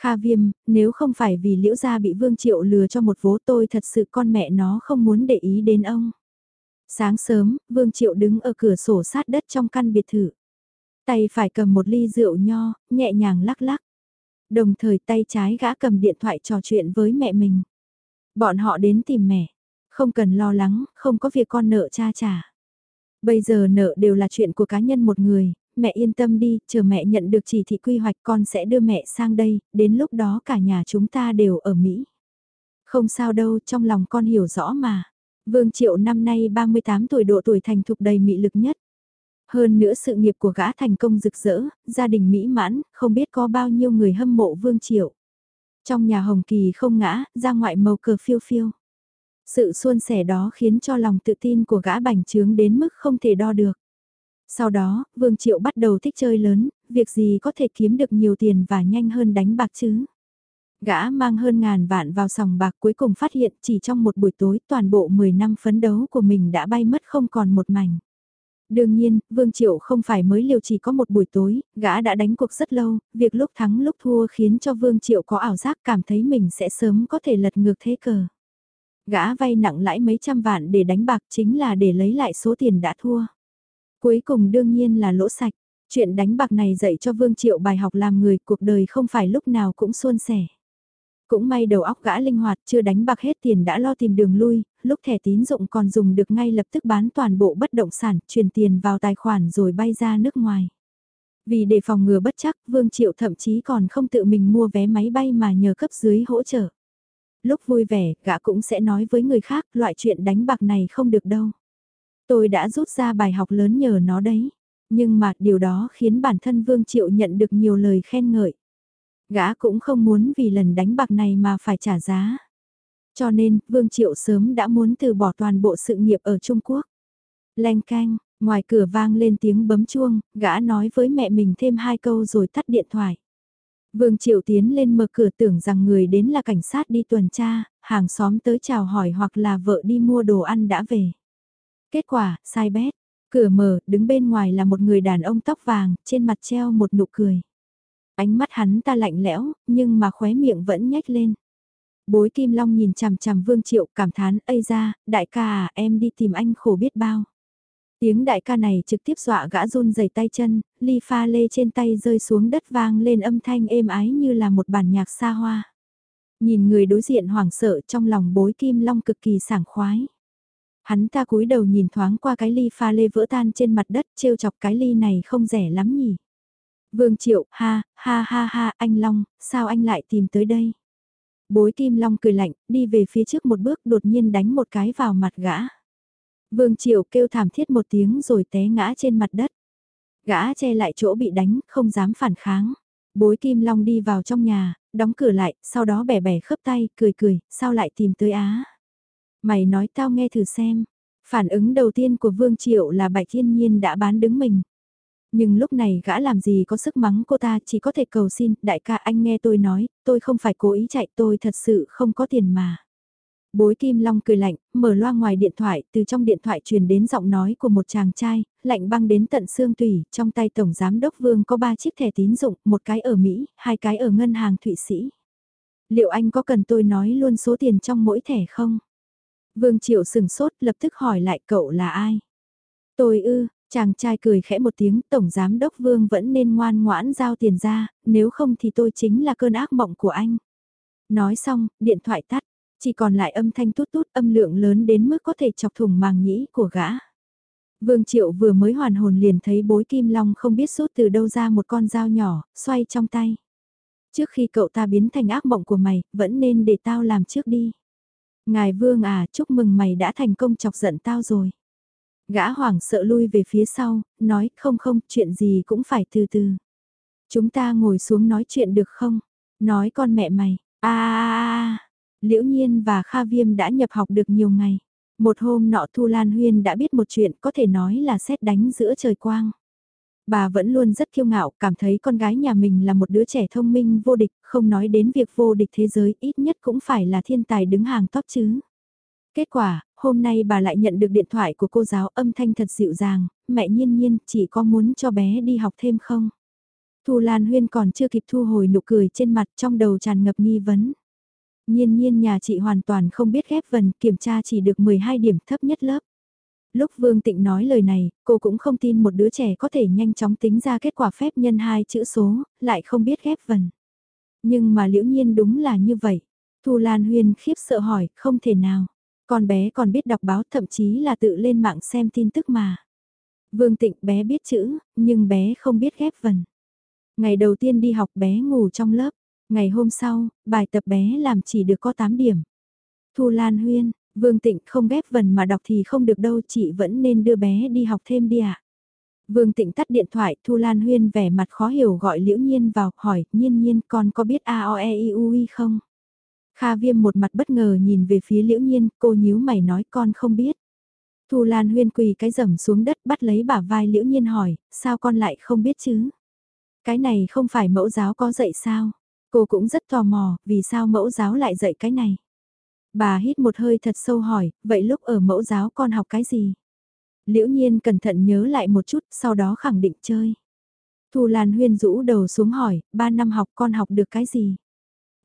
Kha viêm, nếu không phải vì liễu gia bị vương triệu lừa cho một vố tôi thật sự con mẹ nó không muốn để ý đến ông. Sáng sớm, vương triệu đứng ở cửa sổ sát đất trong căn biệt thự. Tay phải cầm một ly rượu nho, nhẹ nhàng lắc lắc. Đồng thời tay trái gã cầm điện thoại trò chuyện với mẹ mình. Bọn họ đến tìm mẹ. Không cần lo lắng, không có việc con nợ cha trả. Bây giờ nợ đều là chuyện của cá nhân một người, mẹ yên tâm đi, chờ mẹ nhận được chỉ thị quy hoạch con sẽ đưa mẹ sang đây, đến lúc đó cả nhà chúng ta đều ở Mỹ. Không sao đâu, trong lòng con hiểu rõ mà. Vương Triệu năm nay 38 tuổi độ tuổi thành thục đầy mị lực nhất. Hơn nữa sự nghiệp của gã thành công rực rỡ, gia đình mỹ mãn, không biết có bao nhiêu người hâm mộ Vương Triệu. Trong nhà Hồng Kỳ không ngã, ra ngoại màu cờ phiêu phiêu. Sự suôn sẻ đó khiến cho lòng tự tin của gã bành trướng đến mức không thể đo được. Sau đó, Vương Triệu bắt đầu thích chơi lớn, việc gì có thể kiếm được nhiều tiền và nhanh hơn đánh bạc chứ. Gã mang hơn ngàn vạn vào sòng bạc cuối cùng phát hiện chỉ trong một buổi tối toàn bộ 10 năm phấn đấu của mình đã bay mất không còn một mảnh. Đương nhiên, Vương Triệu không phải mới liều chỉ có một buổi tối, gã đã đánh cuộc rất lâu, việc lúc thắng lúc thua khiến cho Vương Triệu có ảo giác cảm thấy mình sẽ sớm có thể lật ngược thế cờ. Gã vay nặng lãi mấy trăm vạn để đánh bạc chính là để lấy lại số tiền đã thua. Cuối cùng đương nhiên là lỗ sạch. Chuyện đánh bạc này dạy cho Vương Triệu bài học làm người cuộc đời không phải lúc nào cũng suôn sẻ. Cũng may đầu óc gã linh hoạt chưa đánh bạc hết tiền đã lo tìm đường lui, lúc thẻ tín dụng còn dùng được ngay lập tức bán toàn bộ bất động sản, chuyển tiền vào tài khoản rồi bay ra nước ngoài. Vì để phòng ngừa bất chắc, Vương Triệu thậm chí còn không tự mình mua vé máy bay mà nhờ cấp dưới hỗ trợ. Lúc vui vẻ, gã cũng sẽ nói với người khác, loại chuyện đánh bạc này không được đâu. Tôi đã rút ra bài học lớn nhờ nó đấy. Nhưng mà điều đó khiến bản thân Vương Triệu nhận được nhiều lời khen ngợi. Gã cũng không muốn vì lần đánh bạc này mà phải trả giá. Cho nên, Vương Triệu sớm đã muốn từ bỏ toàn bộ sự nghiệp ở Trung Quốc. Leng canh, ngoài cửa vang lên tiếng bấm chuông, gã nói với mẹ mình thêm hai câu rồi tắt điện thoại. Vương Triệu tiến lên mở cửa tưởng rằng người đến là cảnh sát đi tuần tra, hàng xóm tới chào hỏi hoặc là vợ đi mua đồ ăn đã về. Kết quả, sai bét. Cửa mở, đứng bên ngoài là một người đàn ông tóc vàng, trên mặt treo một nụ cười. Ánh mắt hắn ta lạnh lẽo, nhưng mà khóe miệng vẫn nhếch lên. Bối Kim Long nhìn chằm chằm Vương Triệu cảm thán, ây ra, đại ca à, em đi tìm anh khổ biết bao. Tiếng đại ca này trực tiếp dọa gã run rẩy tay chân, ly pha lê trên tay rơi xuống đất vang lên âm thanh êm ái như là một bản nhạc xa hoa. Nhìn người đối diện hoảng sợ trong lòng bối Kim Long cực kỳ sảng khoái. Hắn ta cúi đầu nhìn thoáng qua cái ly pha lê vỡ tan trên mặt đất trêu chọc cái ly này không rẻ lắm nhỉ. Vương Triệu, ha, ha ha ha, anh Long, sao anh lại tìm tới đây? Bối Kim Long cười lạnh, đi về phía trước một bước đột nhiên đánh một cái vào mặt gã. Vương Triệu kêu thảm thiết một tiếng rồi té ngã trên mặt đất. Gã che lại chỗ bị đánh, không dám phản kháng. Bối Kim Long đi vào trong nhà, đóng cửa lại, sau đó bẻ bẻ khớp tay, cười cười, sao lại tìm tới Á? Mày nói tao nghe thử xem. Phản ứng đầu tiên của Vương Triệu là Bạch Thiên Nhiên đã bán đứng mình. Nhưng lúc này gã làm gì có sức mắng cô ta chỉ có thể cầu xin, đại ca anh nghe tôi nói, tôi không phải cố ý chạy tôi thật sự không có tiền mà. Bối Kim Long cười lạnh, mở loa ngoài điện thoại, từ trong điện thoại truyền đến giọng nói của một chàng trai, lạnh băng đến tận xương tủy, trong tay Tổng Giám Đốc Vương có 3 chiếc thẻ tín dụng, một cái ở Mỹ, hai cái ở ngân hàng Thụy Sĩ. Liệu anh có cần tôi nói luôn số tiền trong mỗi thẻ không? Vương Triệu sừng sốt lập tức hỏi lại cậu là ai? Tôi ư, chàng trai cười khẽ một tiếng Tổng Giám Đốc Vương vẫn nên ngoan ngoãn giao tiền ra, nếu không thì tôi chính là cơn ác mộng của anh. Nói xong, điện thoại tắt, chỉ còn lại âm thanh tút tút âm lượng lớn đến mức có thể chọc thủng màng nhĩ của gã. Vương Triệu vừa mới hoàn hồn liền thấy bối kim long không biết rút từ đâu ra một con dao nhỏ, xoay trong tay. Trước khi cậu ta biến thành ác mộng của mày, vẫn nên để tao làm trước đi. Ngài Vương à, chúc mừng mày đã thành công chọc giận tao rồi. Gã hoảng sợ lui về phía sau, nói không không, chuyện gì cũng phải từ từ. Chúng ta ngồi xuống nói chuyện được không? Nói con mẹ mày, a Liễu Nhiên và Kha Viêm đã nhập học được nhiều ngày. Một hôm nọ Thu Lan Huyên đã biết một chuyện có thể nói là xét đánh giữa trời quang. Bà vẫn luôn rất kiêu ngạo, cảm thấy con gái nhà mình là một đứa trẻ thông minh vô địch, không nói đến việc vô địch thế giới, ít nhất cũng phải là thiên tài đứng hàng top chứ. Kết quả, hôm nay bà lại nhận được điện thoại của cô giáo âm thanh thật dịu dàng, mẹ nhiên nhiên chỉ có muốn cho bé đi học thêm không? Thu Lan Huyên còn chưa kịp thu hồi nụ cười trên mặt trong đầu tràn ngập nghi vấn. Nhiên nhiên nhà chị hoàn toàn không biết ghép vần, kiểm tra chỉ được 12 điểm thấp nhất lớp. Lúc Vương Tịnh nói lời này, cô cũng không tin một đứa trẻ có thể nhanh chóng tính ra kết quả phép nhân hai chữ số, lại không biết ghép vần. Nhưng mà liễu nhiên đúng là như vậy. Thu Lan Huyên khiếp sợ hỏi, không thể nào. Con bé còn biết đọc báo thậm chí là tự lên mạng xem tin tức mà. Vương Tịnh bé biết chữ, nhưng bé không biết ghép vần. Ngày đầu tiên đi học bé ngủ trong lớp. Ngày hôm sau, bài tập bé làm chỉ được có 8 điểm. Thu Lan Huyên, Vương Tịnh không ghép vần mà đọc thì không được đâu chị vẫn nên đưa bé đi học thêm đi ạ. À? Vương Tịnh tắt điện thoại, Thu Lan Huyên vẻ mặt khó hiểu gọi Liễu Nhiên vào, hỏi, Nhiên Nhiên con có biết A O E I U I không? Kha Viêm một mặt bất ngờ nhìn về phía Liễu Nhiên, cô nhíu mày nói con không biết. Thu Lan Huyên quỳ cái rầm xuống đất bắt lấy bả vai Liễu Nhiên hỏi, sao con lại không biết chứ? Cái này không phải mẫu giáo có dạy sao? Cô cũng rất tò mò, vì sao mẫu giáo lại dạy cái này? Bà hít một hơi thật sâu hỏi, vậy lúc ở mẫu giáo con học cái gì? Liễu nhiên cẩn thận nhớ lại một chút, sau đó khẳng định chơi. Thu Lan Huyên rũ đầu xuống hỏi, ba năm học con học được cái gì?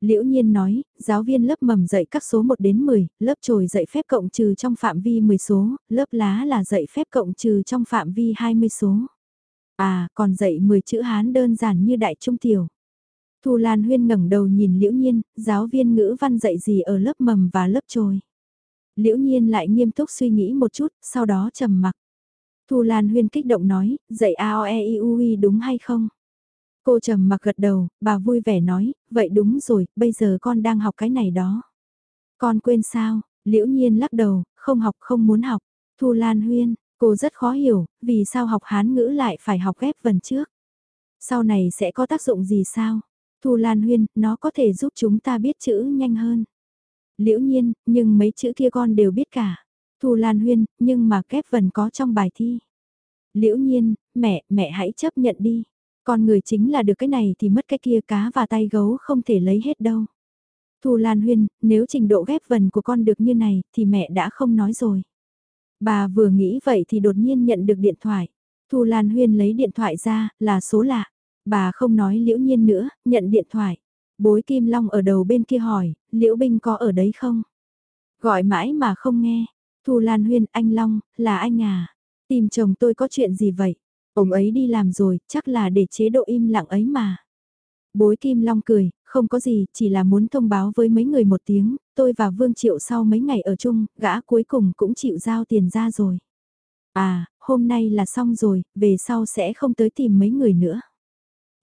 Liễu nhiên nói, giáo viên lớp mầm dạy các số 1 đến 10, lớp trồi dạy phép cộng trừ trong phạm vi 10 số, lớp lá là dạy phép cộng trừ trong phạm vi 20 số. À, còn dạy 10 chữ Hán đơn giản như đại trung tiểu. Thu Lan Huyên ngẩng đầu nhìn Liễu Nhiên, giáo viên ngữ văn dạy gì ở lớp mầm và lớp trồi. Liễu Nhiên lại nghiêm túc suy nghĩ một chút, sau đó trầm mặc. Thu Lan Huyên kích động nói, dạy A O E I U đúng hay không? Cô trầm mặc gật đầu, bà vui vẻ nói, vậy đúng rồi, bây giờ con đang học cái này đó. Con quên sao? Liễu Nhiên lắc đầu, không học không muốn học. Thu Lan Huyên, cô rất khó hiểu, vì sao học Hán ngữ lại phải học ghép vần trước? Sau này sẽ có tác dụng gì sao? Thu Lan Huyên, nó có thể giúp chúng ta biết chữ nhanh hơn. Liễu nhiên, nhưng mấy chữ kia con đều biết cả. Thu Lan Huyên, nhưng mà kép vần có trong bài thi. Liễu nhiên, mẹ, mẹ hãy chấp nhận đi. Con người chính là được cái này thì mất cái kia cá và tay gấu không thể lấy hết đâu. Thu Lan Huyên, nếu trình độ ghép vần của con được như này thì mẹ đã không nói rồi. Bà vừa nghĩ vậy thì đột nhiên nhận được điện thoại. Thu Lan Huyên lấy điện thoại ra, là số lạ. Bà không nói liễu nhiên nữa, nhận điện thoại. Bối Kim Long ở đầu bên kia hỏi, liễu binh có ở đấy không? Gọi mãi mà không nghe. Thu Lan Huyên, anh Long, là anh à? Tìm chồng tôi có chuyện gì vậy? Ông ấy đi làm rồi, chắc là để chế độ im lặng ấy mà. Bối Kim Long cười, không có gì, chỉ là muốn thông báo với mấy người một tiếng, tôi và Vương Triệu sau mấy ngày ở chung, gã cuối cùng cũng chịu giao tiền ra rồi. À, hôm nay là xong rồi, về sau sẽ không tới tìm mấy người nữa.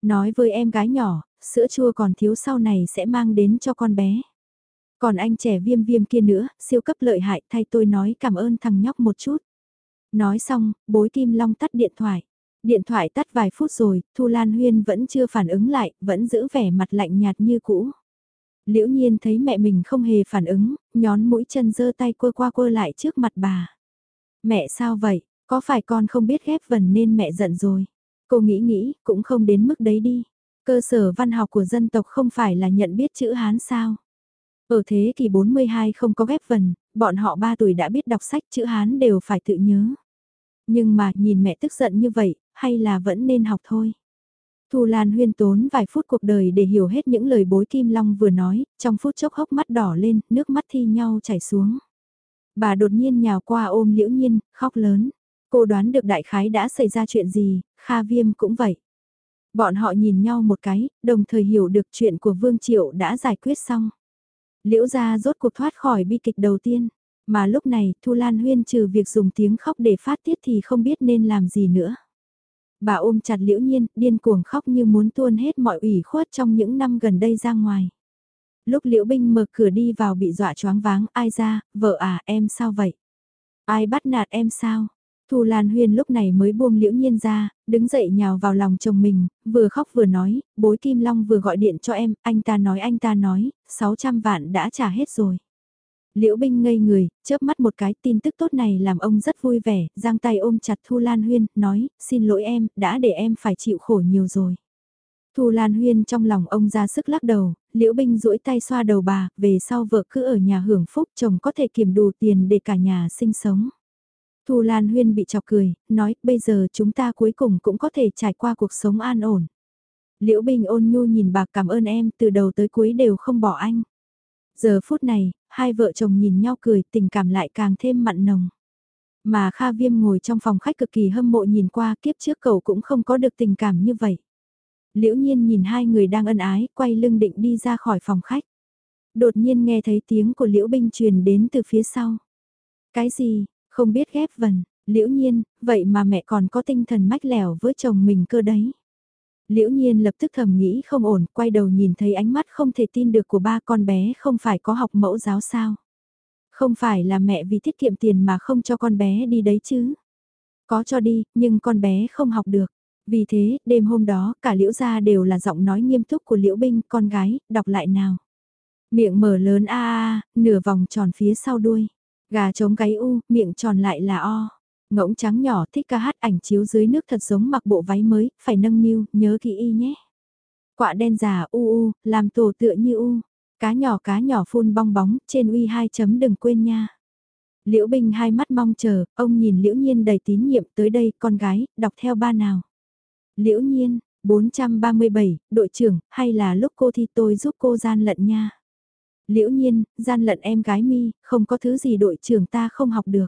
Nói với em gái nhỏ, sữa chua còn thiếu sau này sẽ mang đến cho con bé. Còn anh trẻ viêm viêm kia nữa, siêu cấp lợi hại thay tôi nói cảm ơn thằng nhóc một chút. Nói xong, bối kim long tắt điện thoại. Điện thoại tắt vài phút rồi, Thu Lan Huyên vẫn chưa phản ứng lại, vẫn giữ vẻ mặt lạnh nhạt như cũ. Liễu nhiên thấy mẹ mình không hề phản ứng, nhón mũi chân giơ tay quơ qua quơ lại trước mặt bà. Mẹ sao vậy, có phải con không biết ghép vần nên mẹ giận rồi? Cô nghĩ nghĩ, cũng không đến mức đấy đi. Cơ sở văn học của dân tộc không phải là nhận biết chữ Hán sao. Ở thế kỷ 42 không có ghép vần, bọn họ 3 tuổi đã biết đọc sách chữ Hán đều phải tự nhớ. Nhưng mà nhìn mẹ tức giận như vậy, hay là vẫn nên học thôi. Thu Lan huyên tốn vài phút cuộc đời để hiểu hết những lời bối Kim Long vừa nói, trong phút chốc hốc mắt đỏ lên, nước mắt thi nhau chảy xuống. Bà đột nhiên nhào qua ôm liễu nhiên, khóc lớn. Cô đoán được đại khái đã xảy ra chuyện gì, Kha Viêm cũng vậy. Bọn họ nhìn nhau một cái, đồng thời hiểu được chuyện của Vương Triệu đã giải quyết xong. Liễu gia rốt cuộc thoát khỏi bi kịch đầu tiên, mà lúc này Thu Lan Huyên trừ việc dùng tiếng khóc để phát tiết thì không biết nên làm gì nữa. Bà ôm chặt liễu nhiên, điên cuồng khóc như muốn tuôn hết mọi ủy khuất trong những năm gần đây ra ngoài. Lúc liễu binh mở cửa đi vào bị dọa choáng váng, ai ra, vợ à, em sao vậy? Ai bắt nạt em sao? Thu Lan Huyên lúc này mới buông liễu nhiên ra, đứng dậy nhào vào lòng chồng mình, vừa khóc vừa nói, bối Kim Long vừa gọi điện cho em, anh ta nói anh ta nói, 600 vạn đã trả hết rồi. Liễu Binh ngây người, chớp mắt một cái tin tức tốt này làm ông rất vui vẻ, giang tay ôm chặt Thu Lan Huyên, nói, xin lỗi em, đã để em phải chịu khổ nhiều rồi. Thu Lan Huyên trong lòng ông ra sức lắc đầu, Liễu Binh duỗi tay xoa đầu bà, về sau vợ cứ ở nhà hưởng phúc chồng có thể kiểm đủ tiền để cả nhà sinh sống. Thu Lan Huyên bị chọc cười, nói, bây giờ chúng ta cuối cùng cũng có thể trải qua cuộc sống an ổn. Liễu Bình ôn nhu nhìn bà cảm ơn em, từ đầu tới cuối đều không bỏ anh. Giờ phút này, hai vợ chồng nhìn nhau cười, tình cảm lại càng thêm mặn nồng. Mà Kha Viêm ngồi trong phòng khách cực kỳ hâm mộ nhìn qua kiếp trước cậu cũng không có được tình cảm như vậy. Liễu nhiên nhìn hai người đang ân ái, quay lưng định đi ra khỏi phòng khách. Đột nhiên nghe thấy tiếng của Liễu Binh truyền đến từ phía sau. Cái gì, không biết ghép vần, liễu nhiên, vậy mà mẹ còn có tinh thần mách lẻo với chồng mình cơ đấy. Liễu nhiên lập tức thầm nghĩ không ổn, quay đầu nhìn thấy ánh mắt không thể tin được của ba con bé không phải có học mẫu giáo sao. Không phải là mẹ vì tiết kiệm tiền mà không cho con bé đi đấy chứ. Có cho đi, nhưng con bé không học được. Vì thế, đêm hôm đó, cả liễu gia đều là giọng nói nghiêm túc của liễu binh, con gái, đọc lại nào. Miệng mở lớn a a, nửa vòng tròn phía sau đuôi. Gà trống gáy u, miệng tròn lại là o. Ngỗng trắng nhỏ thích ca hát ảnh chiếu dưới nước thật giống mặc bộ váy mới, phải nâng niu, nhớ kỹ y nhé. Quạ đen già u u, làm tổ tựa như u. Cá nhỏ cá nhỏ phun bong bóng, trên uy hai chấm đừng quên nha. Liễu Bình hai mắt mong chờ, ông nhìn Liễu Nhiên đầy tín nhiệm tới đây, con gái, đọc theo ba nào. Liễu Nhiên, 437, đội trưởng, hay là lúc cô thi tôi giúp cô gian lận nha. Liễu nhiên, gian lận em gái mi, không có thứ gì đội trưởng ta không học được.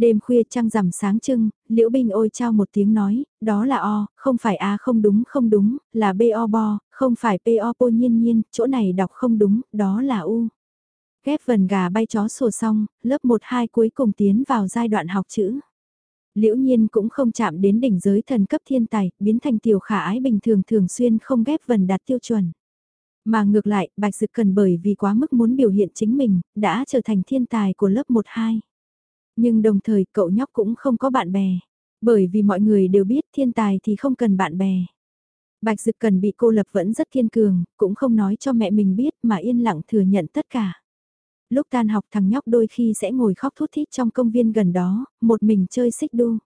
Đêm khuya trăng rằm sáng trưng, Liễu Bình ôi trao một tiếng nói, đó là O, không phải A không đúng không đúng, là B O bo, không phải P O po nhiên nhiên, chỗ này đọc không đúng, đó là U. Ghép vần gà bay chó sổ xong, lớp 1-2 cuối cùng tiến vào giai đoạn học chữ. Liễu nhiên cũng không chạm đến đỉnh giới thần cấp thiên tài, biến thành tiểu khả ái bình thường thường xuyên không ghép vần đạt tiêu chuẩn. Mà ngược lại, Bạch Dực Cần bởi vì quá mức muốn biểu hiện chính mình, đã trở thành thiên tài của lớp 1-2. Nhưng đồng thời cậu nhóc cũng không có bạn bè. Bởi vì mọi người đều biết thiên tài thì không cần bạn bè. Bạch Dực Cần bị cô lập vẫn rất kiên cường, cũng không nói cho mẹ mình biết mà yên lặng thừa nhận tất cả. Lúc tan học thằng nhóc đôi khi sẽ ngồi khóc thút thít trong công viên gần đó, một mình chơi xích đu.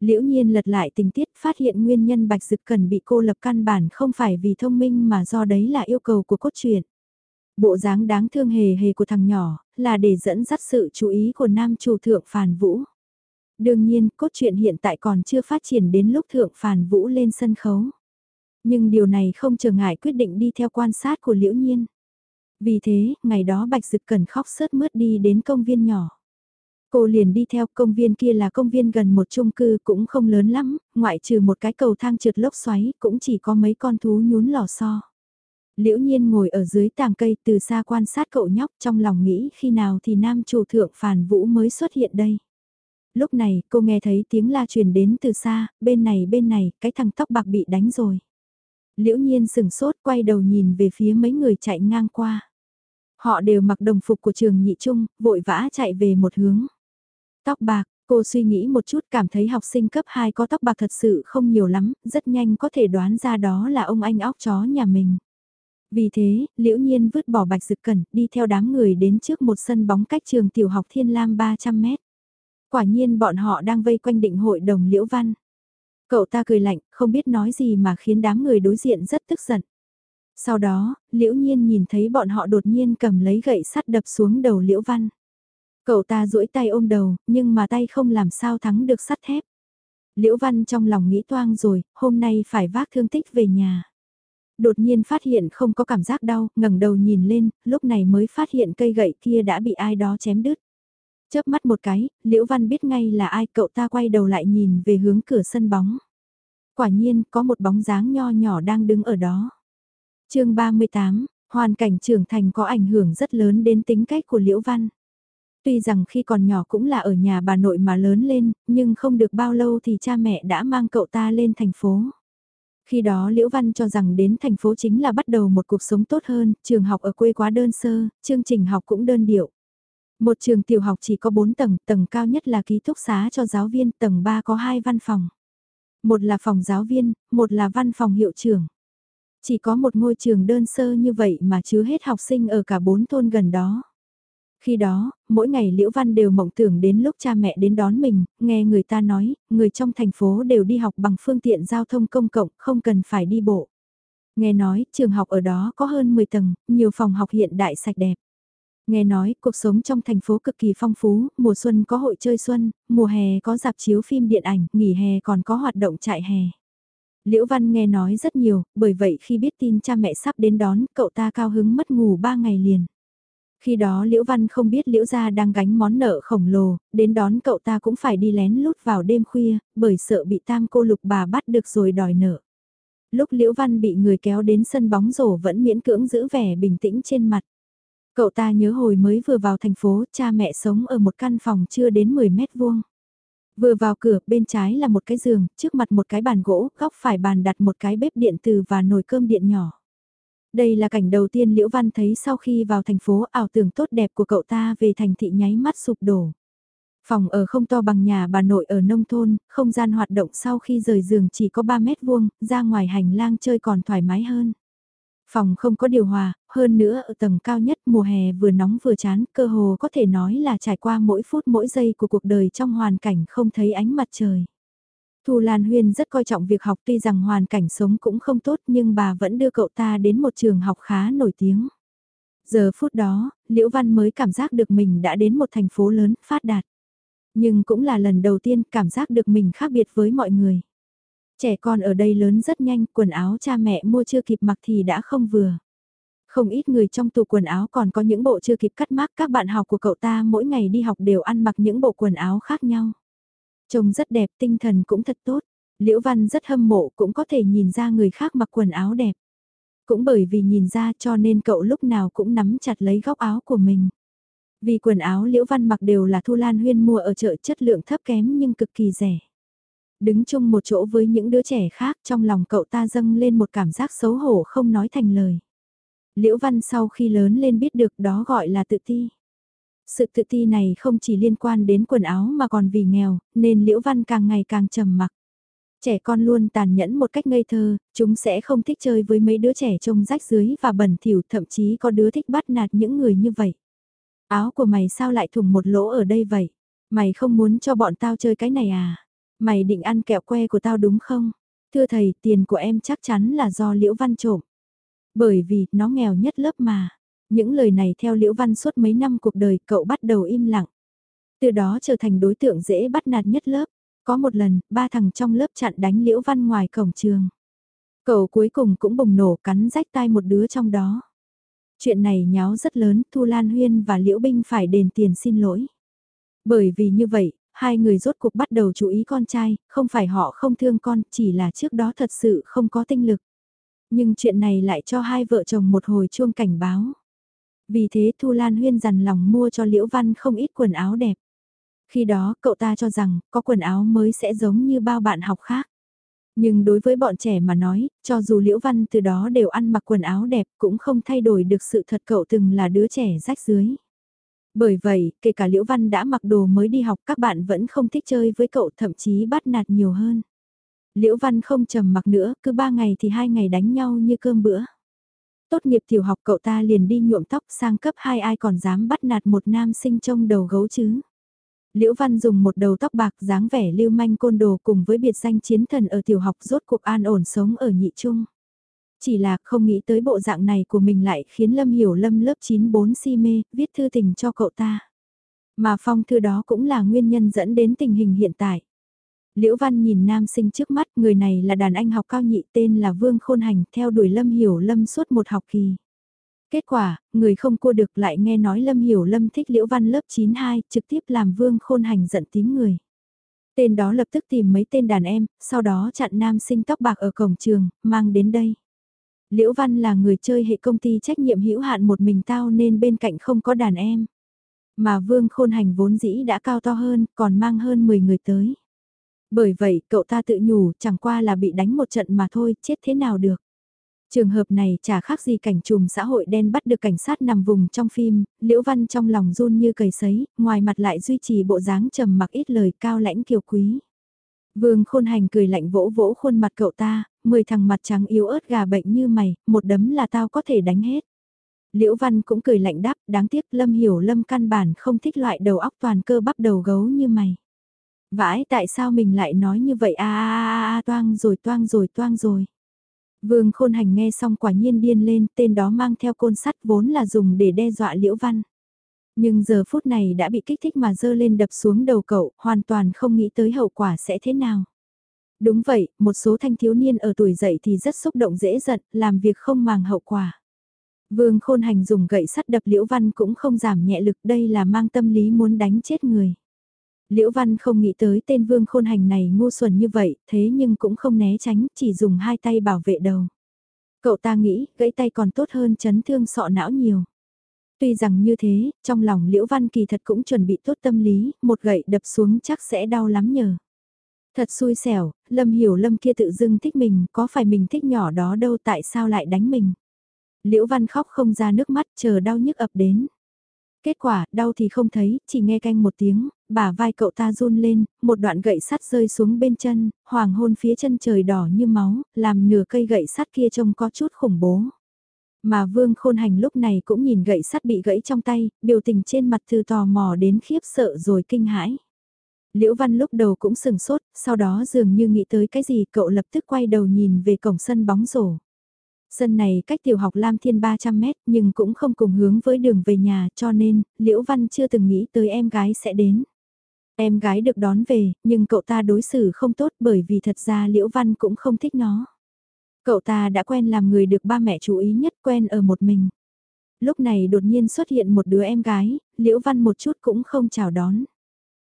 Liễu nhiên lật lại tình tiết phát hiện nguyên nhân bạch dực cần bị cô lập căn bản không phải vì thông minh mà do đấy là yêu cầu của cốt truyện. Bộ dáng đáng thương hề hề của thằng nhỏ là để dẫn dắt sự chú ý của nam chủ thượng phàn vũ. Đương nhiên, cốt truyện hiện tại còn chưa phát triển đến lúc thượng phàn vũ lên sân khấu. Nhưng điều này không trở ngại quyết định đi theo quan sát của liễu nhiên. Vì thế, ngày đó Bạch Dực cần khóc sớt mướt đi đến công viên nhỏ. Cô liền đi theo công viên kia là công viên gần một chung cư cũng không lớn lắm, ngoại trừ một cái cầu thang trượt lốc xoáy cũng chỉ có mấy con thú nhún lò xo. Liễu nhiên ngồi ở dưới tàng cây từ xa quan sát cậu nhóc trong lòng nghĩ khi nào thì nam chủ thượng phản vũ mới xuất hiện đây. Lúc này cô nghe thấy tiếng la truyền đến từ xa, bên này bên này, cái thằng tóc bạc bị đánh rồi. Liễu nhiên sừng sốt quay đầu nhìn về phía mấy người chạy ngang qua. Họ đều mặc đồng phục của trường nhị trung, vội vã chạy về một hướng. Tóc bạc, cô suy nghĩ một chút cảm thấy học sinh cấp 2 có tóc bạc thật sự không nhiều lắm, rất nhanh có thể đoán ra đó là ông anh óc chó nhà mình. Vì thế, liễu nhiên vứt bỏ bạch dực cẩn, đi theo đám người đến trước một sân bóng cách trường tiểu học Thiên Lam 300 mét. Quả nhiên bọn họ đang vây quanh định hội đồng liễu văn. Cậu ta cười lạnh, không biết nói gì mà khiến đám người đối diện rất tức giận. Sau đó, Liễu Nhiên nhìn thấy bọn họ đột nhiên cầm lấy gậy sắt đập xuống đầu Liễu Văn. Cậu ta duỗi tay ôm đầu, nhưng mà tay không làm sao thắng được sắt thép. Liễu Văn trong lòng nghĩ toang rồi, hôm nay phải vác thương tích về nhà. Đột nhiên phát hiện không có cảm giác đau, ngẩng đầu nhìn lên, lúc này mới phát hiện cây gậy kia đã bị ai đó chém đứt. Chớp mắt một cái, Liễu Văn biết ngay là ai cậu ta quay đầu lại nhìn về hướng cửa sân bóng. Quả nhiên, có một bóng dáng nho nhỏ đang đứng ở đó. chương 38, hoàn cảnh trưởng thành có ảnh hưởng rất lớn đến tính cách của Liễu Văn. Tuy rằng khi còn nhỏ cũng là ở nhà bà nội mà lớn lên, nhưng không được bao lâu thì cha mẹ đã mang cậu ta lên thành phố. Khi đó Liễu Văn cho rằng đến thành phố chính là bắt đầu một cuộc sống tốt hơn, trường học ở quê quá đơn sơ, chương trình học cũng đơn điệu. Một trường tiểu học chỉ có 4 tầng, tầng cao nhất là ký túc xá cho giáo viên, tầng 3 có 2 văn phòng. Một là phòng giáo viên, một là văn phòng hiệu trưởng. Chỉ có một ngôi trường đơn sơ như vậy mà chứa hết học sinh ở cả bốn thôn gần đó. Khi đó, mỗi ngày Liễu Văn đều mộng tưởng đến lúc cha mẹ đến đón mình, nghe người ta nói, người trong thành phố đều đi học bằng phương tiện giao thông công cộng, không cần phải đi bộ. Nghe nói, trường học ở đó có hơn 10 tầng, nhiều phòng học hiện đại sạch đẹp. Nghe nói, cuộc sống trong thành phố cực kỳ phong phú, mùa xuân có hội chơi xuân, mùa hè có dạp chiếu phim điện ảnh, nghỉ hè còn có hoạt động trại hè. Liễu Văn nghe nói rất nhiều, bởi vậy khi biết tin cha mẹ sắp đến đón, cậu ta cao hứng mất ngủ 3 ngày liền. Khi đó Liễu Văn không biết Liễu Gia đang gánh món nợ khổng lồ, đến đón cậu ta cũng phải đi lén lút vào đêm khuya, bởi sợ bị tam cô lục bà bắt được rồi đòi nợ. Lúc Liễu Văn bị người kéo đến sân bóng rổ vẫn miễn cưỡng giữ vẻ bình tĩnh trên mặt. Cậu ta nhớ hồi mới vừa vào thành phố, cha mẹ sống ở một căn phòng chưa đến 10 mét vuông. Vừa vào cửa, bên trái là một cái giường, trước mặt một cái bàn gỗ, góc phải bàn đặt một cái bếp điện từ và nồi cơm điện nhỏ. Đây là cảnh đầu tiên Liễu Văn thấy sau khi vào thành phố ảo tưởng tốt đẹp của cậu ta về thành thị nháy mắt sụp đổ. Phòng ở không to bằng nhà bà nội ở nông thôn, không gian hoạt động sau khi rời giường chỉ có 3 mét vuông, ra ngoài hành lang chơi còn thoải mái hơn. Phòng không có điều hòa, hơn nữa ở tầng cao nhất mùa hè vừa nóng vừa chán, cơ hồ có thể nói là trải qua mỗi phút mỗi giây của cuộc đời trong hoàn cảnh không thấy ánh mặt trời. Thu Lan Huyên rất coi trọng việc học tuy rằng hoàn cảnh sống cũng không tốt nhưng bà vẫn đưa cậu ta đến một trường học khá nổi tiếng. Giờ phút đó, Liễu Văn mới cảm giác được mình đã đến một thành phố lớn, phát đạt. Nhưng cũng là lần đầu tiên cảm giác được mình khác biệt với mọi người. Trẻ con ở đây lớn rất nhanh, quần áo cha mẹ mua chưa kịp mặc thì đã không vừa. Không ít người trong tủ quần áo còn có những bộ chưa kịp cắt mác các bạn học của cậu ta mỗi ngày đi học đều ăn mặc những bộ quần áo khác nhau. Trông rất đẹp, tinh thần cũng thật tốt. Liễu Văn rất hâm mộ cũng có thể nhìn ra người khác mặc quần áo đẹp. Cũng bởi vì nhìn ra cho nên cậu lúc nào cũng nắm chặt lấy góc áo của mình. Vì quần áo Liễu Văn mặc đều là Thu Lan Huyên mua ở chợ chất lượng thấp kém nhưng cực kỳ rẻ. Đứng chung một chỗ với những đứa trẻ khác trong lòng cậu ta dâng lên một cảm giác xấu hổ không nói thành lời. Liễu Văn sau khi lớn lên biết được đó gọi là tự ti. Sự tự ti này không chỉ liên quan đến quần áo mà còn vì nghèo, nên Liễu Văn càng ngày càng trầm mặc. Trẻ con luôn tàn nhẫn một cách ngây thơ, chúng sẽ không thích chơi với mấy đứa trẻ trông rách dưới và bẩn thỉu, thậm chí có đứa thích bắt nạt những người như vậy. Áo của mày sao lại thủng một lỗ ở đây vậy? Mày không muốn cho bọn tao chơi cái này à? Mày định ăn kẹo que của tao đúng không? Thưa thầy, tiền của em chắc chắn là do Liễu Văn trộm. Bởi vì, nó nghèo nhất lớp mà. Những lời này theo Liễu Văn suốt mấy năm cuộc đời cậu bắt đầu im lặng. Từ đó trở thành đối tượng dễ bắt nạt nhất lớp. Có một lần, ba thằng trong lớp chặn đánh Liễu Văn ngoài cổng trường. Cậu cuối cùng cũng bùng nổ cắn rách tai một đứa trong đó. Chuyện này nháo rất lớn, Thu Lan Huyên và Liễu Binh phải đền tiền xin lỗi. Bởi vì như vậy, hai người rốt cuộc bắt đầu chú ý con trai, không phải họ không thương con, chỉ là trước đó thật sự không có tinh lực. Nhưng chuyện này lại cho hai vợ chồng một hồi chuông cảnh báo. Vì thế Thu Lan Huyên dằn lòng mua cho Liễu Văn không ít quần áo đẹp. Khi đó cậu ta cho rằng có quần áo mới sẽ giống như bao bạn học khác. Nhưng đối với bọn trẻ mà nói, cho dù Liễu Văn từ đó đều ăn mặc quần áo đẹp cũng không thay đổi được sự thật cậu từng là đứa trẻ rách dưới. Bởi vậy, kể cả Liễu Văn đã mặc đồ mới đi học các bạn vẫn không thích chơi với cậu thậm chí bắt nạt nhiều hơn. Liễu Văn không trầm mặc nữa, cứ ba ngày thì hai ngày đánh nhau như cơm bữa. Tốt nghiệp tiểu học cậu ta liền đi nhuộm tóc sang cấp 2 ai còn dám bắt nạt một nam sinh trông đầu gấu chứ. Liễu Văn dùng một đầu tóc bạc dáng vẻ lưu manh côn đồ cùng với biệt danh chiến thần ở tiểu học rốt cuộc an ổn sống ở nhị trung. Chỉ là không nghĩ tới bộ dạng này của mình lại khiến Lâm Hiểu Lâm lớp 94 si mê, viết thư tình cho cậu ta. Mà phong thư đó cũng là nguyên nhân dẫn đến tình hình hiện tại. Liễu Văn nhìn nam sinh trước mắt, người này là đàn anh học cao nhị tên là Vương Khôn Hành, theo đuổi Lâm Hiểu Lâm suốt một học kỳ. Kết quả, người không cua được lại nghe nói Lâm Hiểu Lâm thích Liễu Văn lớp 92, trực tiếp làm Vương Khôn Hành giận tím người. Tên đó lập tức tìm mấy tên đàn em, sau đó chặn nam sinh tóc bạc ở cổng trường, mang đến đây. Liễu Văn là người chơi hệ công ty trách nhiệm hữu hạn một mình tao nên bên cạnh không có đàn em. Mà Vương Khôn Hành vốn dĩ đã cao to hơn, còn mang hơn 10 người tới. Bởi vậy, cậu ta tự nhủ chẳng qua là bị đánh một trận mà thôi, chết thế nào được. Trường hợp này chả khác gì cảnh trùm xã hội đen bắt được cảnh sát nằm vùng trong phim, Liễu Văn trong lòng run như cầy sấy, ngoài mặt lại duy trì bộ dáng trầm mặc ít lời cao lãnh kiều quý. Vương khôn hành cười lạnh vỗ vỗ khuôn mặt cậu ta, mười thằng mặt trắng yếu ớt gà bệnh như mày, một đấm là tao có thể đánh hết. Liễu Văn cũng cười lạnh đáp, đáng tiếc Lâm hiểu Lâm căn bản không thích loại đầu óc toàn cơ bắp đầu gấu như mày. Vãi tại sao mình lại nói như vậy a a a toang rồi toang rồi toang rồi. Vương khôn hành nghe xong quả nhiên điên lên, tên đó mang theo côn sắt vốn là dùng để đe dọa Liễu Văn. Nhưng giờ phút này đã bị kích thích mà dơ lên đập xuống đầu cậu, hoàn toàn không nghĩ tới hậu quả sẽ thế nào. Đúng vậy, một số thanh thiếu niên ở tuổi dậy thì rất xúc động dễ giận, làm việc không màng hậu quả. Vương khôn hành dùng gậy sắt đập Liễu Văn cũng không giảm nhẹ lực đây là mang tâm lý muốn đánh chết người. Liễu Văn không nghĩ tới tên vương khôn hành này ngu xuẩn như vậy, thế nhưng cũng không né tránh, chỉ dùng hai tay bảo vệ đầu. Cậu ta nghĩ, gãy tay còn tốt hơn chấn thương sọ não nhiều. Tuy rằng như thế, trong lòng Liễu Văn kỳ thật cũng chuẩn bị tốt tâm lý, một gậy đập xuống chắc sẽ đau lắm nhờ. Thật xui xẻo, Lâm hiểu Lâm kia tự dưng thích mình, có phải mình thích nhỏ đó đâu tại sao lại đánh mình. Liễu Văn khóc không ra nước mắt chờ đau nhức ập đến. Kết quả, đau thì không thấy, chỉ nghe canh một tiếng, bả vai cậu ta run lên, một đoạn gậy sắt rơi xuống bên chân, hoàng hôn phía chân trời đỏ như máu, làm nửa cây gậy sắt kia trông có chút khủng bố. Mà vương khôn hành lúc này cũng nhìn gậy sắt bị gãy trong tay, biểu tình trên mặt từ tò mò đến khiếp sợ rồi kinh hãi. Liễu Văn lúc đầu cũng sừng sốt, sau đó dường như nghĩ tới cái gì cậu lập tức quay đầu nhìn về cổng sân bóng rổ. Sân này cách tiểu học Lam Thiên 300 mét nhưng cũng không cùng hướng với đường về nhà cho nên Liễu Văn chưa từng nghĩ tới em gái sẽ đến. Em gái được đón về, nhưng cậu ta đối xử không tốt bởi vì thật ra Liễu Văn cũng không thích nó. Cậu ta đã quen làm người được ba mẹ chú ý nhất quen ở một mình. Lúc này đột nhiên xuất hiện một đứa em gái, Liễu Văn một chút cũng không chào đón.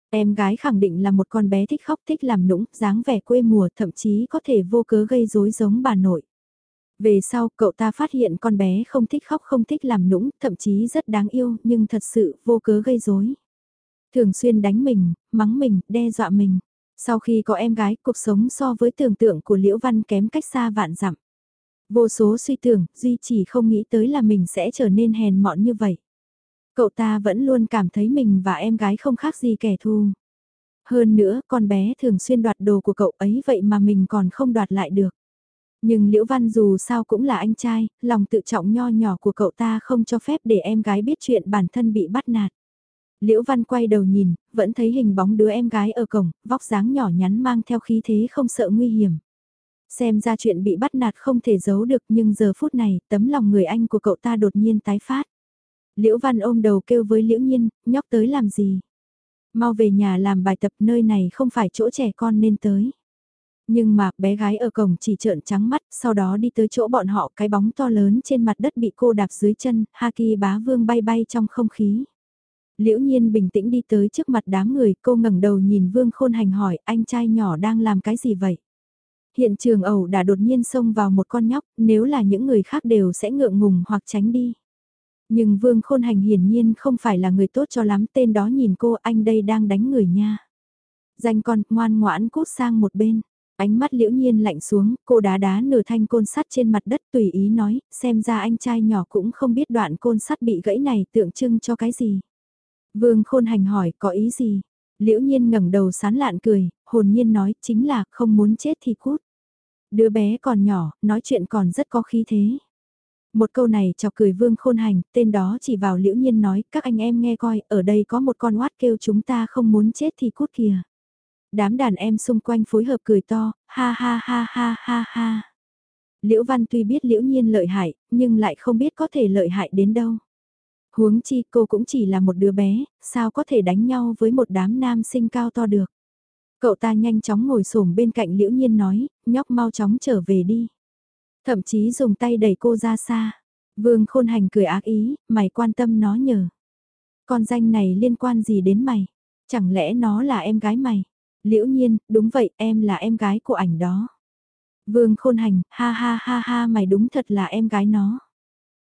Em gái khẳng định là một con bé thích khóc thích làm nũng, dáng vẻ quê mùa thậm chí có thể vô cớ gây rối giống bà nội. Về sau cậu ta phát hiện con bé không thích khóc không thích làm nũng, thậm chí rất đáng yêu nhưng thật sự vô cớ gây rối. Thường xuyên đánh mình, mắng mình, đe dọa mình. Sau khi có em gái, cuộc sống so với tưởng tượng của Liễu Văn kém cách xa vạn dặm. Vô số suy tưởng, Duy chỉ không nghĩ tới là mình sẽ trở nên hèn mọn như vậy. Cậu ta vẫn luôn cảm thấy mình và em gái không khác gì kẻ thù. Hơn nữa, con bé thường xuyên đoạt đồ của cậu ấy vậy mà mình còn không đoạt lại được. Nhưng Liễu Văn dù sao cũng là anh trai, lòng tự trọng nho nhỏ của cậu ta không cho phép để em gái biết chuyện bản thân bị bắt nạt. Liễu Văn quay đầu nhìn, vẫn thấy hình bóng đứa em gái ở cổng, vóc dáng nhỏ nhắn mang theo khí thế không sợ nguy hiểm. Xem ra chuyện bị bắt nạt không thể giấu được nhưng giờ phút này tấm lòng người anh của cậu ta đột nhiên tái phát. Liễu Văn ôm đầu kêu với Liễu Nhiên, nhóc tới làm gì? Mau về nhà làm bài tập nơi này không phải chỗ trẻ con nên tới. Nhưng mà bé gái ở cổng chỉ trợn trắng mắt, sau đó đi tới chỗ bọn họ cái bóng to lớn trên mặt đất bị cô đạp dưới chân, Haki bá vương bay bay trong không khí. Liễu nhiên bình tĩnh đi tới trước mặt đám người, cô ngẩng đầu nhìn vương khôn hành hỏi anh trai nhỏ đang làm cái gì vậy? Hiện trường ẩu đã đột nhiên xông vào một con nhóc, nếu là những người khác đều sẽ ngượng ngùng hoặc tránh đi. Nhưng vương khôn hành hiển nhiên không phải là người tốt cho lắm tên đó nhìn cô anh đây đang đánh người nha. Danh con ngoan ngoãn cút sang một bên. Ánh mắt liễu nhiên lạnh xuống, cô đá đá nửa thanh côn sắt trên mặt đất tùy ý nói, xem ra anh trai nhỏ cũng không biết đoạn côn sắt bị gãy này tượng trưng cho cái gì. Vương khôn hành hỏi có ý gì? Liễu nhiên ngẩng đầu sán lạn cười, hồn nhiên nói chính là không muốn chết thì cút. Đứa bé còn nhỏ, nói chuyện còn rất có khí thế. Một câu này chọc cười vương khôn hành, tên đó chỉ vào liễu nhiên nói, các anh em nghe coi, ở đây có một con oát kêu chúng ta không muốn chết thì cút kìa. Đám đàn em xung quanh phối hợp cười to, ha ha ha ha ha ha. Liễu Văn tuy biết liễu nhiên lợi hại, nhưng lại không biết có thể lợi hại đến đâu. Huống chi cô cũng chỉ là một đứa bé, sao có thể đánh nhau với một đám nam sinh cao to được. Cậu ta nhanh chóng ngồi xổm bên cạnh liễu nhiên nói, nhóc mau chóng trở về đi. Thậm chí dùng tay đẩy cô ra xa. Vương khôn hành cười ác ý, mày quan tâm nó nhờ. Con danh này liên quan gì đến mày? Chẳng lẽ nó là em gái mày? Liễu nhiên, đúng vậy, em là em gái của ảnh đó. Vương khôn hành, ha ha ha ha mày đúng thật là em gái nó.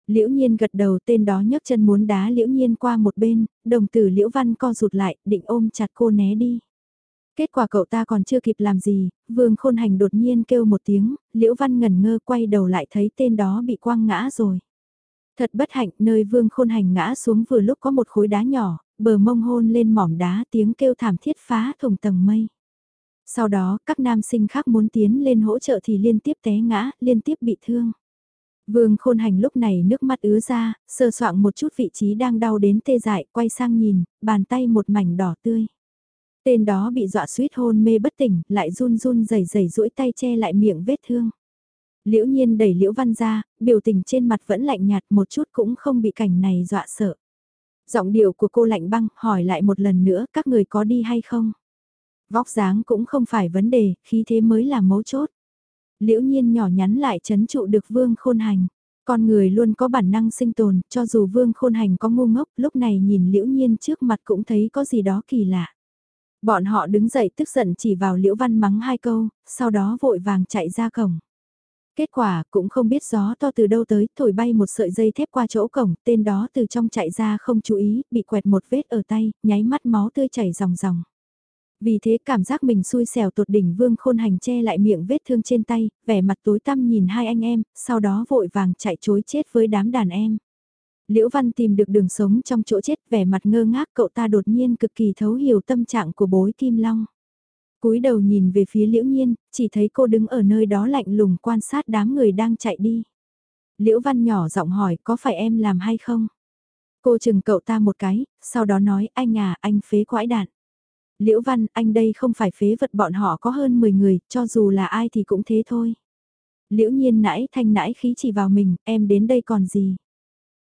Liễu nhiên gật đầu tên đó nhấc chân muốn đá liễu nhiên qua một bên, đồng tử liễu văn co rụt lại, định ôm chặt cô né đi. Kết quả cậu ta còn chưa kịp làm gì, vương khôn hành đột nhiên kêu một tiếng, liễu văn ngẩn ngơ quay đầu lại thấy tên đó bị quăng ngã rồi. Thật bất hạnh, nơi vương khôn hành ngã xuống vừa lúc có một khối đá nhỏ, bờ mông hôn lên mỏm đá tiếng kêu thảm thiết phá thùng tầng mây. Sau đó, các nam sinh khác muốn tiến lên hỗ trợ thì liên tiếp té ngã, liên tiếp bị thương. Vương khôn hành lúc này nước mắt ứa ra, sơ soạn một chút vị trí đang đau đến tê dại, quay sang nhìn, bàn tay một mảnh đỏ tươi. Tên đó bị dọa suýt hôn mê bất tỉnh, lại run run rẩy rẩy duỗi tay che lại miệng vết thương. Liễu nhiên đẩy Liễu Văn ra, biểu tình trên mặt vẫn lạnh nhạt một chút cũng không bị cảnh này dọa sợ. Giọng điệu của cô lạnh băng, hỏi lại một lần nữa, các người có đi hay không? Vóc dáng cũng không phải vấn đề, khí thế mới là mấu chốt. Liễu nhiên nhỏ nhắn lại chấn trụ được vương khôn hành. Con người luôn có bản năng sinh tồn, cho dù vương khôn hành có ngu ngốc, lúc này nhìn liễu nhiên trước mặt cũng thấy có gì đó kỳ lạ. Bọn họ đứng dậy tức giận chỉ vào liễu văn mắng hai câu, sau đó vội vàng chạy ra cổng. Kết quả cũng không biết gió to từ đâu tới, thổi bay một sợi dây thép qua chỗ cổng, tên đó từ trong chạy ra không chú ý, bị quẹt một vết ở tay, nháy mắt máu tươi chảy ròng ròng. Vì thế cảm giác mình xui xẻo tột đỉnh vương khôn hành che lại miệng vết thương trên tay, vẻ mặt tối tăm nhìn hai anh em, sau đó vội vàng chạy chối chết với đám đàn em. Liễu Văn tìm được đường sống trong chỗ chết vẻ mặt ngơ ngác cậu ta đột nhiên cực kỳ thấu hiểu tâm trạng của bối Kim Long. cúi đầu nhìn về phía Liễu Nhiên, chỉ thấy cô đứng ở nơi đó lạnh lùng quan sát đám người đang chạy đi. Liễu Văn nhỏ giọng hỏi có phải em làm hay không? Cô chừng cậu ta một cái, sau đó nói anh à anh phế quãi đạn. Liễu Văn, anh đây không phải phế vật bọn họ có hơn 10 người, cho dù là ai thì cũng thế thôi. Liễu nhiên nãi thanh nãi khí chỉ vào mình, em đến đây còn gì?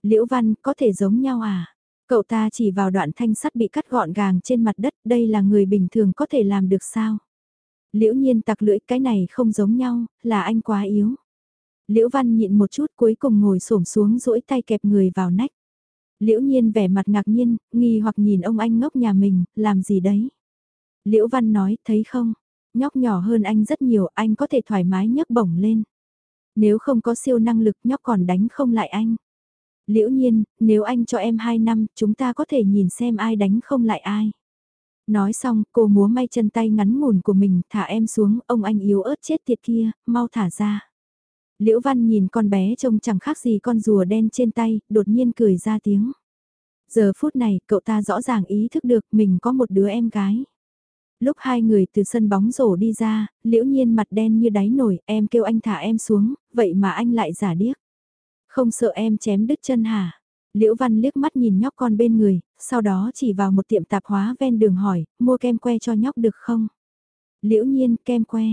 Liễu Văn, có thể giống nhau à? Cậu ta chỉ vào đoạn thanh sắt bị cắt gọn gàng trên mặt đất, đây là người bình thường có thể làm được sao? Liễu nhiên tặc lưỡi cái này không giống nhau, là anh quá yếu. Liễu Văn nhịn một chút cuối cùng ngồi xổm xuống duỗi tay kẹp người vào nách. Liễu nhiên vẻ mặt ngạc nhiên, nghi hoặc nhìn ông anh ngốc nhà mình, làm gì đấy? Liễu Văn nói, thấy không? Nhóc nhỏ hơn anh rất nhiều, anh có thể thoải mái nhấc bổng lên. Nếu không có siêu năng lực nhóc còn đánh không lại anh. Liễu nhiên, nếu anh cho em 2 năm, chúng ta có thể nhìn xem ai đánh không lại ai. Nói xong, cô múa may chân tay ngắn ngủn của mình, thả em xuống, ông anh yếu ớt chết tiệt kia, mau thả ra. Liễu Văn nhìn con bé trông chẳng khác gì con rùa đen trên tay, đột nhiên cười ra tiếng. Giờ phút này, cậu ta rõ ràng ý thức được mình có một đứa em gái. Lúc hai người từ sân bóng rổ đi ra, liễu nhiên mặt đen như đáy nổi, em kêu anh thả em xuống, vậy mà anh lại giả điếc. Không sợ em chém đứt chân hả? Liễu Văn liếc mắt nhìn nhóc con bên người, sau đó chỉ vào một tiệm tạp hóa ven đường hỏi, mua kem que cho nhóc được không? Liễu nhiên, kem que.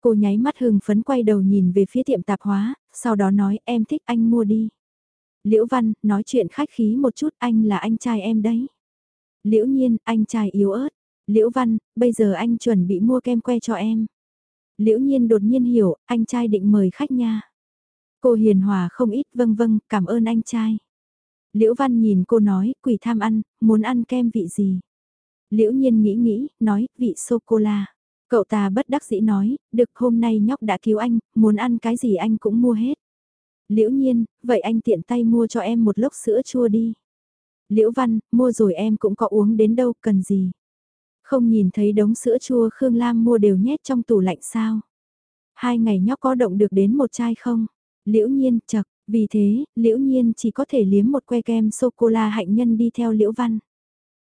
Cô nháy mắt hừng phấn quay đầu nhìn về phía tiệm tạp hóa, sau đó nói em thích anh mua đi. Liễu Văn, nói chuyện khách khí một chút, anh là anh trai em đấy. Liễu nhiên, anh trai yếu ớt. Liễu Văn, bây giờ anh chuẩn bị mua kem que cho em. Liễu Nhiên đột nhiên hiểu, anh trai định mời khách nha. Cô hiền hòa không ít vâng vâng, cảm ơn anh trai. Liễu Văn nhìn cô nói, quỷ tham ăn, muốn ăn kem vị gì? Liễu Nhiên nghĩ nghĩ, nói, vị sô-cô-la. Cậu ta bất đắc dĩ nói, được hôm nay nhóc đã cứu anh, muốn ăn cái gì anh cũng mua hết. Liễu Nhiên, vậy anh tiện tay mua cho em một lốc sữa chua đi. Liễu Văn, mua rồi em cũng có uống đến đâu, cần gì? Không nhìn thấy đống sữa chua Khương Lam mua đều nhét trong tủ lạnh sao. Hai ngày nhóc có động được đến một chai không? Liễu nhiên chật, vì thế, liễu nhiên chỉ có thể liếm một que kem sô-cô-la hạnh nhân đi theo liễu văn.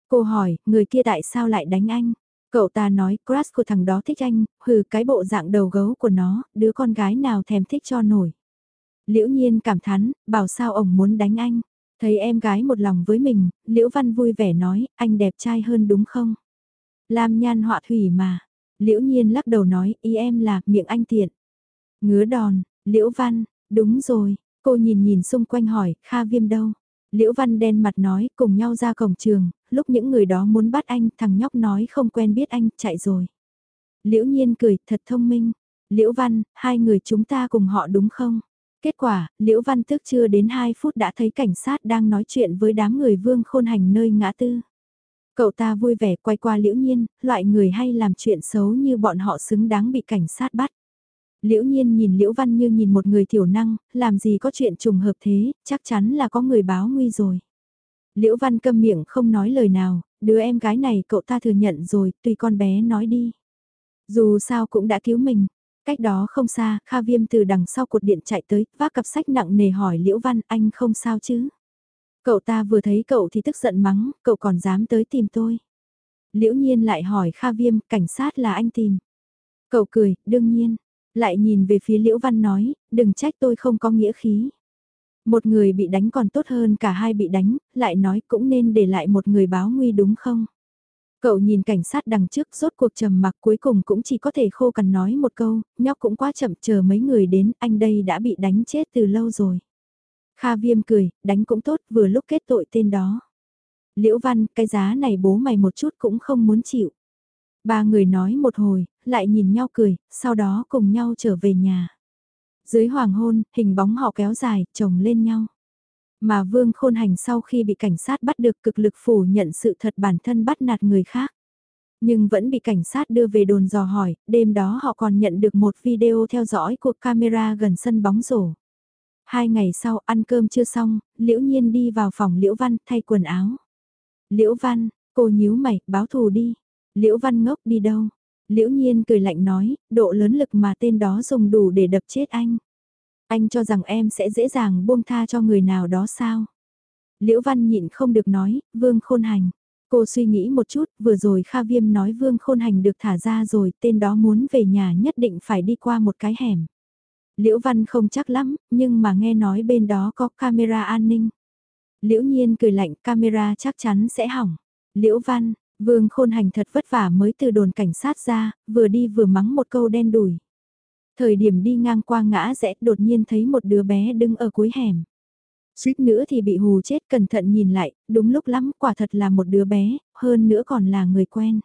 Cô hỏi, người kia tại sao lại đánh anh? Cậu ta nói, crush của thằng đó thích anh, hừ cái bộ dạng đầu gấu của nó, đứa con gái nào thèm thích cho nổi. Liễu nhiên cảm thán, bảo sao ổng muốn đánh anh. Thấy em gái một lòng với mình, Liễu Văn vui vẻ nói, anh đẹp trai hơn đúng không? Lam nhan họa thủy mà. Liễu nhiên lắc đầu nói, ý em là, miệng anh tiện. Ngứa đòn, Liễu Văn, đúng rồi, cô nhìn nhìn xung quanh hỏi, Kha Viêm đâu? Liễu Văn đen mặt nói, cùng nhau ra cổng trường, lúc những người đó muốn bắt anh, thằng nhóc nói không quen biết anh, chạy rồi. Liễu Nhiên cười, thật thông minh. Liễu Văn, hai người chúng ta cùng họ đúng không? Kết quả, Liễu Văn tức chưa đến 2 phút đã thấy cảnh sát đang nói chuyện với đám người vương khôn hành nơi ngã tư. Cậu ta vui vẻ quay qua Liễu Nhiên, loại người hay làm chuyện xấu như bọn họ xứng đáng bị cảnh sát bắt. Liễu Nhiên nhìn Liễu Văn như nhìn một người thiểu năng, làm gì có chuyện trùng hợp thế, chắc chắn là có người báo nguy rồi. Liễu Văn câm miệng không nói lời nào, đứa em gái này cậu ta thừa nhận rồi, tùy con bé nói đi. Dù sao cũng đã cứu mình. Cách đó không xa, Kha Viêm từ đằng sau cột điện chạy tới, vác cặp sách nặng nề hỏi Liễu Văn, anh không sao chứ? Cậu ta vừa thấy cậu thì tức giận mắng, cậu còn dám tới tìm tôi. Liễu Nhiên lại hỏi Kha Viêm, cảnh sát là anh tìm. Cậu cười, đương nhiên. Lại nhìn về phía Liễu Văn nói, đừng trách tôi không có nghĩa khí. Một người bị đánh còn tốt hơn cả hai bị đánh, lại nói cũng nên để lại một người báo nguy đúng không? Cậu nhìn cảnh sát đằng trước rốt cuộc trầm mặc cuối cùng cũng chỉ có thể khô cằn nói một câu, nhóc cũng quá chậm chờ mấy người đến, anh đây đã bị đánh chết từ lâu rồi. Kha viêm cười, đánh cũng tốt, vừa lúc kết tội tên đó. Liễu văn, cái giá này bố mày một chút cũng không muốn chịu. Ba người nói một hồi, lại nhìn nhau cười, sau đó cùng nhau trở về nhà. Dưới hoàng hôn, hình bóng họ kéo dài, chồng lên nhau. Mà Vương Khôn Hành sau khi bị cảnh sát bắt được cực lực phủ nhận sự thật bản thân bắt nạt người khác. Nhưng vẫn bị cảnh sát đưa về đồn dò hỏi, đêm đó họ còn nhận được một video theo dõi của camera gần sân bóng rổ. Hai ngày sau ăn cơm chưa xong, Liễu Nhiên đi vào phòng Liễu Văn thay quần áo. Liễu Văn, cô nhíu mày, báo thù đi. Liễu Văn ngốc đi đâu? Liễu Nhiên cười lạnh nói, độ lớn lực mà tên đó dùng đủ để đập chết anh. Anh cho rằng em sẽ dễ dàng buông tha cho người nào đó sao? Liễu Văn nhịn không được nói, Vương Khôn Hành. Cô suy nghĩ một chút, vừa rồi Kha Viêm nói Vương Khôn Hành được thả ra rồi, tên đó muốn về nhà nhất định phải đi qua một cái hẻm. Liễu Văn không chắc lắm, nhưng mà nghe nói bên đó có camera an ninh. Liễu Nhiên cười lạnh, camera chắc chắn sẽ hỏng. Liễu Văn, Vương Khôn Hành thật vất vả mới từ đồn cảnh sát ra, vừa đi vừa mắng một câu đen đủi. Thời điểm đi ngang qua ngã rẽ đột nhiên thấy một đứa bé đứng ở cuối hẻm. Suýt nữa thì bị hù chết cẩn thận nhìn lại, đúng lúc lắm quả thật là một đứa bé, hơn nữa còn là người quen.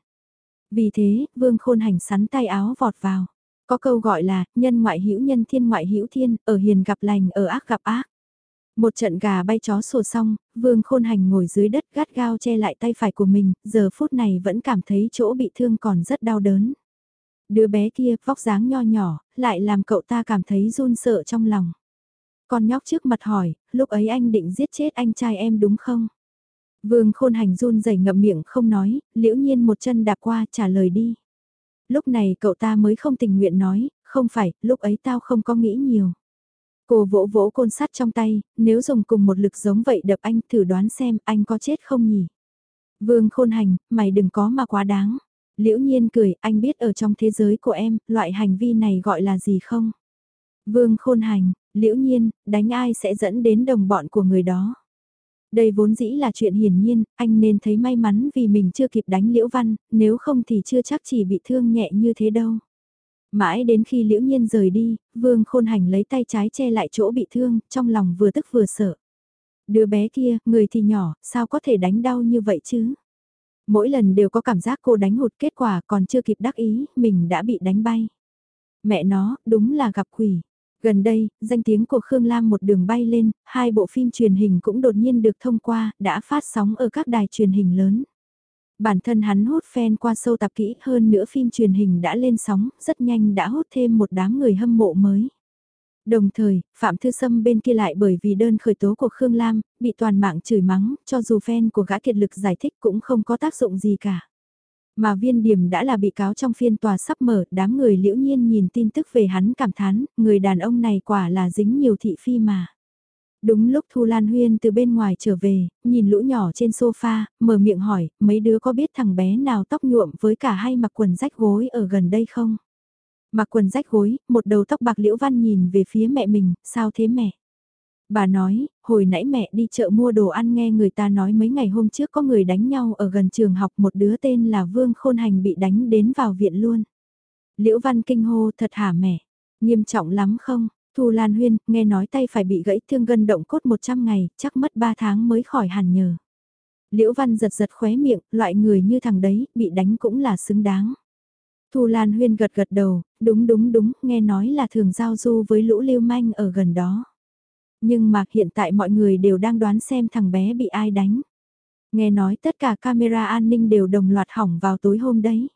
Vì thế, vương khôn hành sắn tay áo vọt vào. Có câu gọi là, nhân ngoại hữu nhân thiên ngoại hữu thiên, ở hiền gặp lành, ở ác gặp ác. Một trận gà bay chó sổ xong, vương khôn hành ngồi dưới đất gắt gao che lại tay phải của mình, giờ phút này vẫn cảm thấy chỗ bị thương còn rất đau đớn. Đứa bé kia, vóc dáng nho nhỏ, lại làm cậu ta cảm thấy run sợ trong lòng. Con nhóc trước mặt hỏi, lúc ấy anh định giết chết anh trai em đúng không? Vương khôn hành run rẩy ngậm miệng không nói, liễu nhiên một chân đạp qua trả lời đi. Lúc này cậu ta mới không tình nguyện nói, không phải, lúc ấy tao không có nghĩ nhiều. Cô vỗ vỗ côn sắt trong tay, nếu dùng cùng một lực giống vậy đập anh thử đoán xem anh có chết không nhỉ? Vương khôn hành, mày đừng có mà quá đáng. Liễu nhiên cười, anh biết ở trong thế giới của em, loại hành vi này gọi là gì không? Vương khôn hành, liễu nhiên, đánh ai sẽ dẫn đến đồng bọn của người đó. Đây vốn dĩ là chuyện hiển nhiên, anh nên thấy may mắn vì mình chưa kịp đánh Liễu Văn, nếu không thì chưa chắc chỉ bị thương nhẹ như thế đâu. Mãi đến khi Liễu Nhiên rời đi, Vương Khôn Hành lấy tay trái che lại chỗ bị thương, trong lòng vừa tức vừa sợ. Đứa bé kia, người thì nhỏ, sao có thể đánh đau như vậy chứ? Mỗi lần đều có cảm giác cô đánh hụt kết quả còn chưa kịp đắc ý, mình đã bị đánh bay. Mẹ nó, đúng là gặp quỷ. Gần đây, danh tiếng của Khương Lam một đường bay lên, hai bộ phim truyền hình cũng đột nhiên được thông qua, đã phát sóng ở các đài truyền hình lớn. Bản thân hắn hút fan qua sâu tập kỹ hơn nữa phim truyền hình đã lên sóng, rất nhanh đã hút thêm một đám người hâm mộ mới. Đồng thời, Phạm Thư Sâm bên kia lại bởi vì đơn khởi tố của Khương Lam, bị toàn mạng chửi mắng, cho dù fan của gã kiệt lực giải thích cũng không có tác dụng gì cả. Mà viên điểm đã là bị cáo trong phiên tòa sắp mở, đám người liễu nhiên nhìn tin tức về hắn cảm thán, người đàn ông này quả là dính nhiều thị phi mà. Đúng lúc Thu Lan Huyên từ bên ngoài trở về, nhìn lũ nhỏ trên sofa, mở miệng hỏi, mấy đứa có biết thằng bé nào tóc nhuộm với cả hay mặc quần rách gối ở gần đây không? Mặc quần rách gối, một đầu tóc bạc Liễu Văn nhìn về phía mẹ mình, sao thế mẹ? Bà nói, hồi nãy mẹ đi chợ mua đồ ăn nghe người ta nói mấy ngày hôm trước có người đánh nhau ở gần trường học một đứa tên là Vương Khôn Hành bị đánh đến vào viện luôn. Liễu Văn kinh hô thật hả mẹ? Nghiêm trọng lắm không? Thu Lan Huyên, nghe nói tay phải bị gãy thương gân động cốt 100 ngày, chắc mất 3 tháng mới khỏi hẳn nhờ. Liễu Văn giật giật khóe miệng, loại người như thằng đấy, bị đánh cũng là xứng đáng. Thu Lan Huyên gật gật đầu, đúng đúng đúng, nghe nói là thường giao du với lũ lưu manh ở gần đó. Nhưng mà hiện tại mọi người đều đang đoán xem thằng bé bị ai đánh. Nghe nói tất cả camera an ninh đều đồng loạt hỏng vào tối hôm đấy.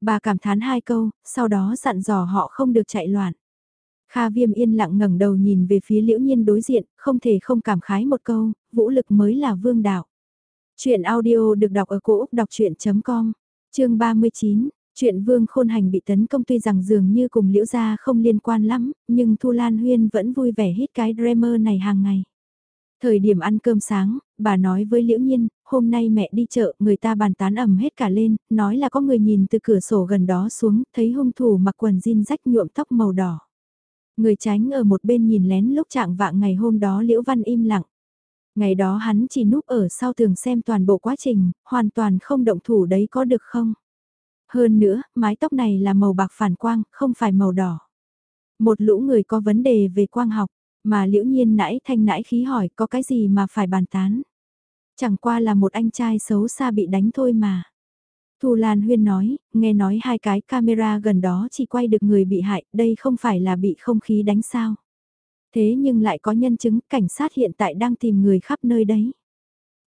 Bà cảm thán hai câu, sau đó dặn dò họ không được chạy loạn. Kha viêm yên lặng ngẩng đầu nhìn về phía liễu nhiên đối diện, không thể không cảm khái một câu, vũ lực mới là vương đạo. Chuyện audio được đọc ở cổ Úc đọc chuyện.com, chương 39, chuyện vương khôn hành bị tấn công tuy rằng dường như cùng liễu gia không liên quan lắm, nhưng Thu Lan Huyên vẫn vui vẻ hít cái dreamer này hàng ngày. Thời điểm ăn cơm sáng, bà nói với Liễu Nhiên, hôm nay mẹ đi chợ, người ta bàn tán ầm hết cả lên, nói là có người nhìn từ cửa sổ gần đó xuống, thấy hung thủ mặc quần jean rách nhuộm tóc màu đỏ. Người tránh ở một bên nhìn lén lúc trạng vạng ngày hôm đó Liễu Văn im lặng. Ngày đó hắn chỉ núp ở sau tường xem toàn bộ quá trình, hoàn toàn không động thủ đấy có được không? Hơn nữa, mái tóc này là màu bạc phản quang, không phải màu đỏ. Một lũ người có vấn đề về quang học, mà liễu nhiên nãy thanh nãy khí hỏi có cái gì mà phải bàn tán. Chẳng qua là một anh trai xấu xa bị đánh thôi mà. Thu Lan Huyên nói, nghe nói hai cái camera gần đó chỉ quay được người bị hại, đây không phải là bị không khí đánh sao. Thế nhưng lại có nhân chứng, cảnh sát hiện tại đang tìm người khắp nơi đấy.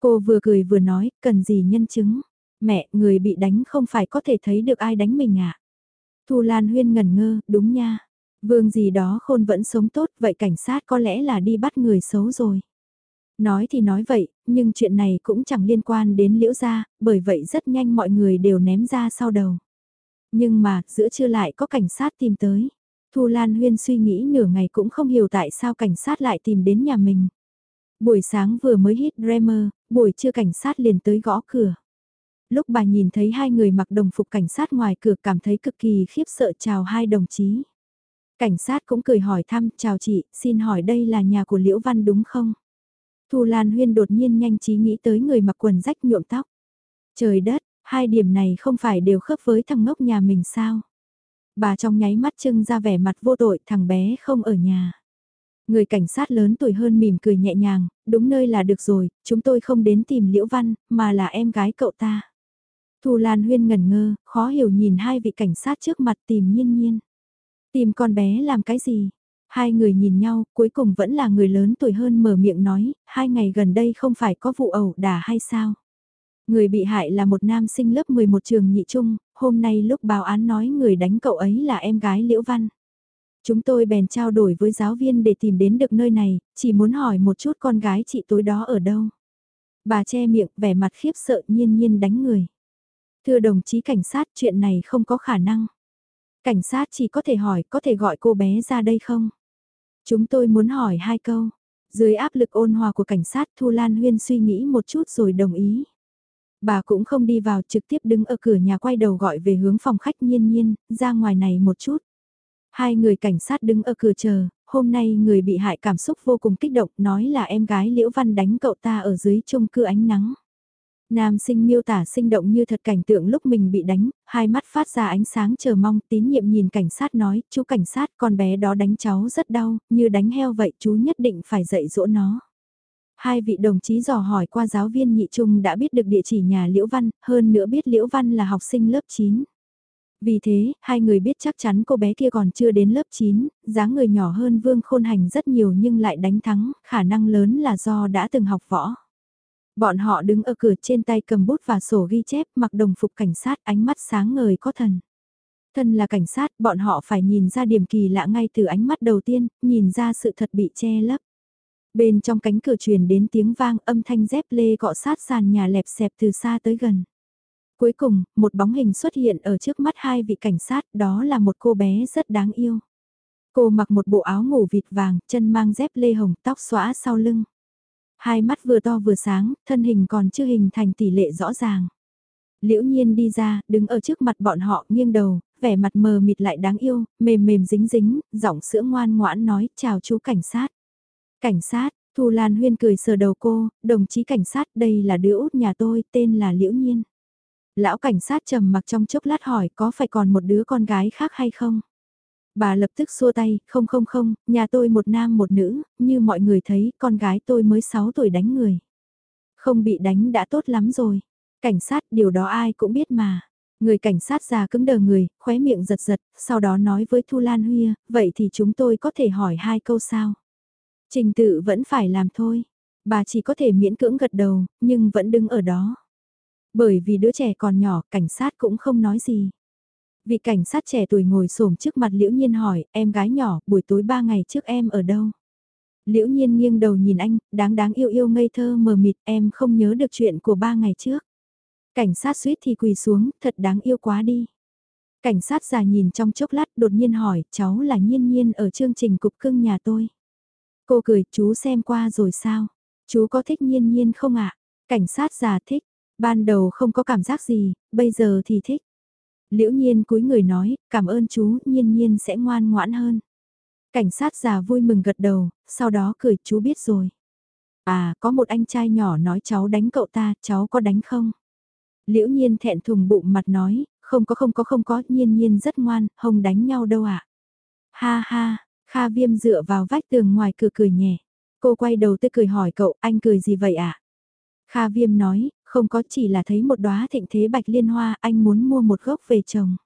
Cô vừa cười vừa nói, cần gì nhân chứng? Mẹ, người bị đánh không phải có thể thấy được ai đánh mình à? Thu Lan Huyên ngẩn ngơ, đúng nha. Vương gì đó khôn vẫn sống tốt, vậy cảnh sát có lẽ là đi bắt người xấu rồi. Nói thì nói vậy, nhưng chuyện này cũng chẳng liên quan đến liễu gia, bởi vậy rất nhanh mọi người đều ném ra sau đầu. Nhưng mà, giữa trưa lại có cảnh sát tìm tới. Thu Lan Huyên suy nghĩ nửa ngày cũng không hiểu tại sao cảnh sát lại tìm đến nhà mình. Buổi sáng vừa mới hít Dreamer, buổi trưa cảnh sát liền tới gõ cửa. Lúc bà nhìn thấy hai người mặc đồng phục cảnh sát ngoài cửa cảm thấy cực kỳ khiếp sợ chào hai đồng chí. Cảnh sát cũng cười hỏi thăm, chào chị, xin hỏi đây là nhà của Liễu Văn đúng không? Thu Lan Huyên đột nhiên nhanh trí nghĩ tới người mặc quần rách nhuộm tóc. Trời đất, hai điểm này không phải đều khớp với thằng ngốc nhà mình sao? Bà trong nháy mắt trưng ra vẻ mặt vô tội thằng bé không ở nhà. Người cảnh sát lớn tuổi hơn mỉm cười nhẹ nhàng, đúng nơi là được rồi, chúng tôi không đến tìm Liễu Văn, mà là em gái cậu ta. Thu Lan Huyên ngẩn ngơ, khó hiểu nhìn hai vị cảnh sát trước mặt tìm nhiên nhiên. Tìm con bé làm cái gì? Hai người nhìn nhau, cuối cùng vẫn là người lớn tuổi hơn mở miệng nói, hai ngày gần đây không phải có vụ ẩu đả hay sao? Người bị hại là một nam sinh lớp 11 trường nhị trung, hôm nay lúc báo án nói người đánh cậu ấy là em gái Liễu Văn. Chúng tôi bèn trao đổi với giáo viên để tìm đến được nơi này, chỉ muốn hỏi một chút con gái chị tối đó ở đâu. Bà che miệng vẻ mặt khiếp sợ nhiên nhiên đánh người. Thưa đồng chí cảnh sát chuyện này không có khả năng. Cảnh sát chỉ có thể hỏi có thể gọi cô bé ra đây không? Chúng tôi muốn hỏi hai câu. Dưới áp lực ôn hòa của cảnh sát Thu Lan Huyên suy nghĩ một chút rồi đồng ý. Bà cũng không đi vào trực tiếp đứng ở cửa nhà quay đầu gọi về hướng phòng khách nhiên nhiên, ra ngoài này một chút. Hai người cảnh sát đứng ở cửa chờ, hôm nay người bị hại cảm xúc vô cùng kích động nói là em gái Liễu Văn đánh cậu ta ở dưới chung cư ánh nắng. Nam sinh miêu tả sinh động như thật cảnh tượng lúc mình bị đánh, hai mắt phát ra ánh sáng chờ mong tín nhiệm nhìn cảnh sát nói, chú cảnh sát con bé đó đánh cháu rất đau, như đánh heo vậy chú nhất định phải dạy dỗ nó. Hai vị đồng chí dò hỏi qua giáo viên nhị trung đã biết được địa chỉ nhà Liễu Văn, hơn nữa biết Liễu Văn là học sinh lớp 9. Vì thế, hai người biết chắc chắn cô bé kia còn chưa đến lớp 9, dáng người nhỏ hơn Vương Khôn Hành rất nhiều nhưng lại đánh thắng, khả năng lớn là do đã từng học võ. Bọn họ đứng ở cửa trên tay cầm bút và sổ ghi chép mặc đồng phục cảnh sát ánh mắt sáng ngời có thần. Thân là cảnh sát, bọn họ phải nhìn ra điểm kỳ lạ ngay từ ánh mắt đầu tiên, nhìn ra sự thật bị che lấp. Bên trong cánh cửa truyền đến tiếng vang âm thanh dép lê cọ sát sàn nhà lẹp xẹp từ xa tới gần. Cuối cùng, một bóng hình xuất hiện ở trước mắt hai vị cảnh sát, đó là một cô bé rất đáng yêu. Cô mặc một bộ áo ngủ vịt vàng, chân mang dép lê hồng, tóc xõa sau lưng. Hai mắt vừa to vừa sáng, thân hình còn chưa hình thành tỷ lệ rõ ràng. Liễu nhiên đi ra, đứng ở trước mặt bọn họ nghiêng đầu, vẻ mặt mờ mịt lại đáng yêu, mềm mềm dính dính, giọng sữa ngoan ngoãn nói chào chú cảnh sát. Cảnh sát, Thu Lan Huyên cười sờ đầu cô, đồng chí cảnh sát đây là đứa út nhà tôi, tên là Liễu Nhiên. Lão cảnh sát trầm mặc trong chốc lát hỏi có phải còn một đứa con gái khác hay không? Bà lập tức xua tay, không không không, nhà tôi một nam một nữ, như mọi người thấy con gái tôi mới 6 tuổi đánh người. Không bị đánh đã tốt lắm rồi. Cảnh sát điều đó ai cũng biết mà. Người cảnh sát già cứng đờ người, khóe miệng giật giật, sau đó nói với Thu Lan huya vậy thì chúng tôi có thể hỏi hai câu sao? Trình tự vẫn phải làm thôi. Bà chỉ có thể miễn cưỡng gật đầu, nhưng vẫn đứng ở đó. Bởi vì đứa trẻ còn nhỏ, cảnh sát cũng không nói gì. Vị cảnh sát trẻ tuổi ngồi xổm trước mặt Liễu Nhiên hỏi, em gái nhỏ, buổi tối ba ngày trước em ở đâu? Liễu Nhiên nghiêng đầu nhìn anh, đáng đáng yêu yêu ngây thơ mờ mịt, em không nhớ được chuyện của ba ngày trước. Cảnh sát suýt thì quỳ xuống, thật đáng yêu quá đi. Cảnh sát già nhìn trong chốc lát đột nhiên hỏi, cháu là Nhiên Nhiên ở chương trình cục cưng nhà tôi. Cô cười, chú xem qua rồi sao? Chú có thích Nhiên Nhiên không ạ? Cảnh sát già thích, ban đầu không có cảm giác gì, bây giờ thì thích. Liễu nhiên cúi người nói, cảm ơn chú, nhiên nhiên sẽ ngoan ngoãn hơn. Cảnh sát già vui mừng gật đầu, sau đó cười chú biết rồi. À, có một anh trai nhỏ nói cháu đánh cậu ta, cháu có đánh không? Liễu nhiên thẹn thùng bụng mặt nói, không có không có không có, nhiên nhiên rất ngoan, không đánh nhau đâu ạ. À? Ha ha, Kha Viêm dựa vào vách tường ngoài cửa cười nhẹ. Cô quay đầu tới cười hỏi cậu, anh cười gì vậy ạ? À? Kha Viêm nói, không có chỉ là thấy một đóa thịnh thế bạch liên hoa, anh muốn mua một gốc về trồng.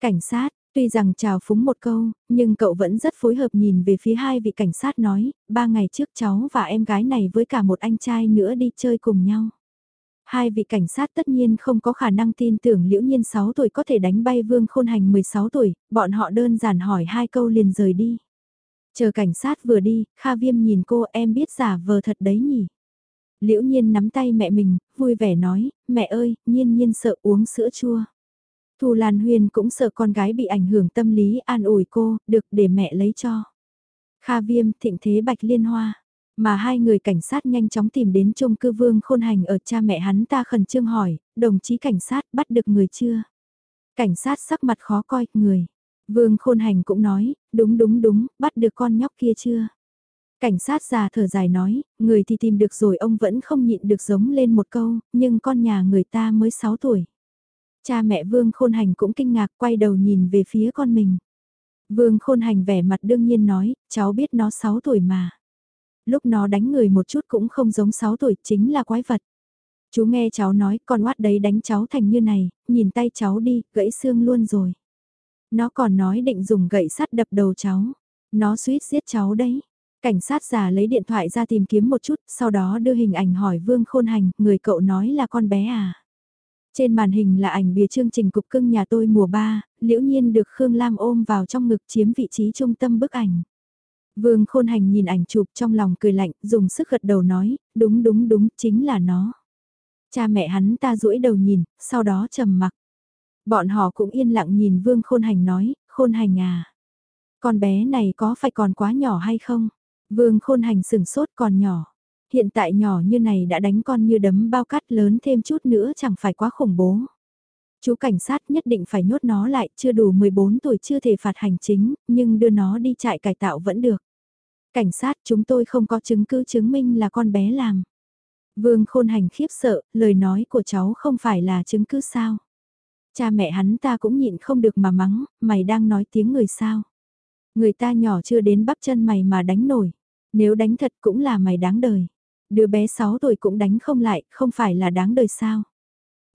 Cảnh sát, tuy rằng chào phúng một câu, nhưng cậu vẫn rất phối hợp nhìn về phía hai vị cảnh sát nói, ba ngày trước cháu và em gái này với cả một anh trai nữa đi chơi cùng nhau. Hai vị cảnh sát tất nhiên không có khả năng tin tưởng liễu nhiên 6 tuổi có thể đánh bay vương khôn hành 16 tuổi, bọn họ đơn giản hỏi hai câu liền rời đi. Chờ cảnh sát vừa đi, Kha Viêm nhìn cô em biết giả vờ thật đấy nhỉ. Liễu nhiên nắm tay mẹ mình, vui vẻ nói, mẹ ơi, nhiên nhiên sợ uống sữa chua. Thu Lan Huyền cũng sợ con gái bị ảnh hưởng tâm lý an ủi cô, được để mẹ lấy cho. Kha Viêm, thịnh thế bạch liên hoa. Mà hai người cảnh sát nhanh chóng tìm đến chung cư vương khôn hành ở cha mẹ hắn ta khẩn trương hỏi, đồng chí cảnh sát bắt được người chưa? Cảnh sát sắc mặt khó coi, người. Vương khôn hành cũng nói, đúng đúng đúng, bắt được con nhóc kia chưa? Cảnh sát già thở dài nói, người thì tìm được rồi ông vẫn không nhịn được giống lên một câu, nhưng con nhà người ta mới 6 tuổi. Cha mẹ Vương Khôn Hành cũng kinh ngạc quay đầu nhìn về phía con mình. Vương Khôn Hành vẻ mặt đương nhiên nói, cháu biết nó 6 tuổi mà. Lúc nó đánh người một chút cũng không giống 6 tuổi, chính là quái vật. Chú nghe cháu nói, con oát đấy đánh cháu thành như này, nhìn tay cháu đi, gãy xương luôn rồi. Nó còn nói định dùng gậy sắt đập đầu cháu. Nó suýt giết cháu đấy. Cảnh sát già lấy điện thoại ra tìm kiếm một chút, sau đó đưa hình ảnh hỏi Vương Khôn Hành, người cậu nói là con bé à. Trên màn hình là ảnh bìa chương trình cục cưng nhà tôi mùa 3, liễu nhiên được Khương Lam ôm vào trong ngực chiếm vị trí trung tâm bức ảnh. Vương Khôn Hành nhìn ảnh chụp trong lòng cười lạnh, dùng sức gật đầu nói, đúng đúng đúng, chính là nó. Cha mẹ hắn ta duỗi đầu nhìn, sau đó trầm mặc. Bọn họ cũng yên lặng nhìn Vương Khôn Hành nói, Khôn Hành à. Con bé này có phải còn quá nhỏ hay không? Vương khôn hành sừng sốt còn nhỏ. Hiện tại nhỏ như này đã đánh con như đấm bao cát lớn thêm chút nữa chẳng phải quá khủng bố. Chú cảnh sát nhất định phải nhốt nó lại, chưa đủ 14 tuổi chưa thể phạt hành chính, nhưng đưa nó đi trại cải tạo vẫn được. Cảnh sát chúng tôi không có chứng cứ chứng minh là con bé làm. Vương khôn hành khiếp sợ, lời nói của cháu không phải là chứng cứ sao. Cha mẹ hắn ta cũng nhịn không được mà mắng, mày đang nói tiếng người sao. Người ta nhỏ chưa đến bắp chân mày mà đánh nổi. Nếu đánh thật cũng là mày đáng đời. Đứa bé 6 tuổi cũng đánh không lại, không phải là đáng đời sao.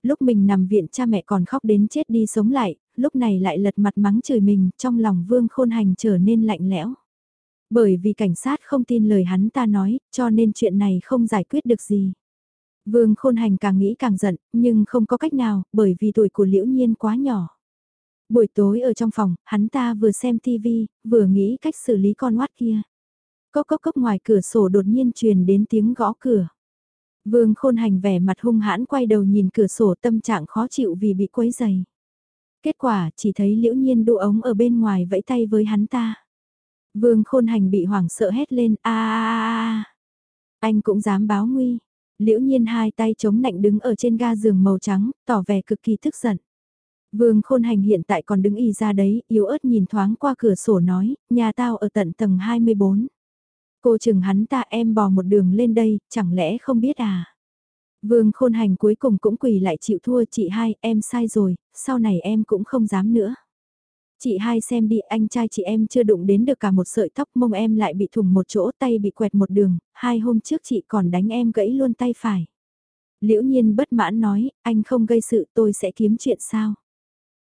Lúc mình nằm viện cha mẹ còn khóc đến chết đi sống lại, lúc này lại lật mặt mắng chửi mình, trong lòng vương khôn hành trở nên lạnh lẽo. Bởi vì cảnh sát không tin lời hắn ta nói, cho nên chuyện này không giải quyết được gì. Vương khôn hành càng nghĩ càng giận, nhưng không có cách nào, bởi vì tuổi của liễu nhiên quá nhỏ. Buổi tối ở trong phòng, hắn ta vừa xem tivi, vừa nghĩ cách xử lý con oát kia. Cốc cốc cốc ngoài cửa sổ đột nhiên truyền đến tiếng gõ cửa. Vương khôn hành vẻ mặt hung hãn quay đầu nhìn cửa sổ tâm trạng khó chịu vì bị quấy dày. Kết quả chỉ thấy liễu nhiên đu ống ở bên ngoài vẫy tay với hắn ta. Vương khôn hành bị hoảng sợ hét lên a a a Anh cũng dám báo nguy. Liễu nhiên hai tay chống nạnh đứng ở trên ga giường màu trắng, tỏ vẻ cực kỳ tức giận. Vương Khôn Hành hiện tại còn đứng y ra đấy, yếu ớt nhìn thoáng qua cửa sổ nói, nhà tao ở tận tầng 24. Cô chừng hắn ta em bò một đường lên đây, chẳng lẽ không biết à? Vương Khôn Hành cuối cùng cũng quỳ lại chịu thua chị hai, em sai rồi, sau này em cũng không dám nữa. Chị hai xem đi anh trai chị em chưa đụng đến được cả một sợi tóc mông em lại bị thủng một chỗ tay bị quẹt một đường, hai hôm trước chị còn đánh em gãy luôn tay phải. Liễu nhiên bất mãn nói, anh không gây sự tôi sẽ kiếm chuyện sao.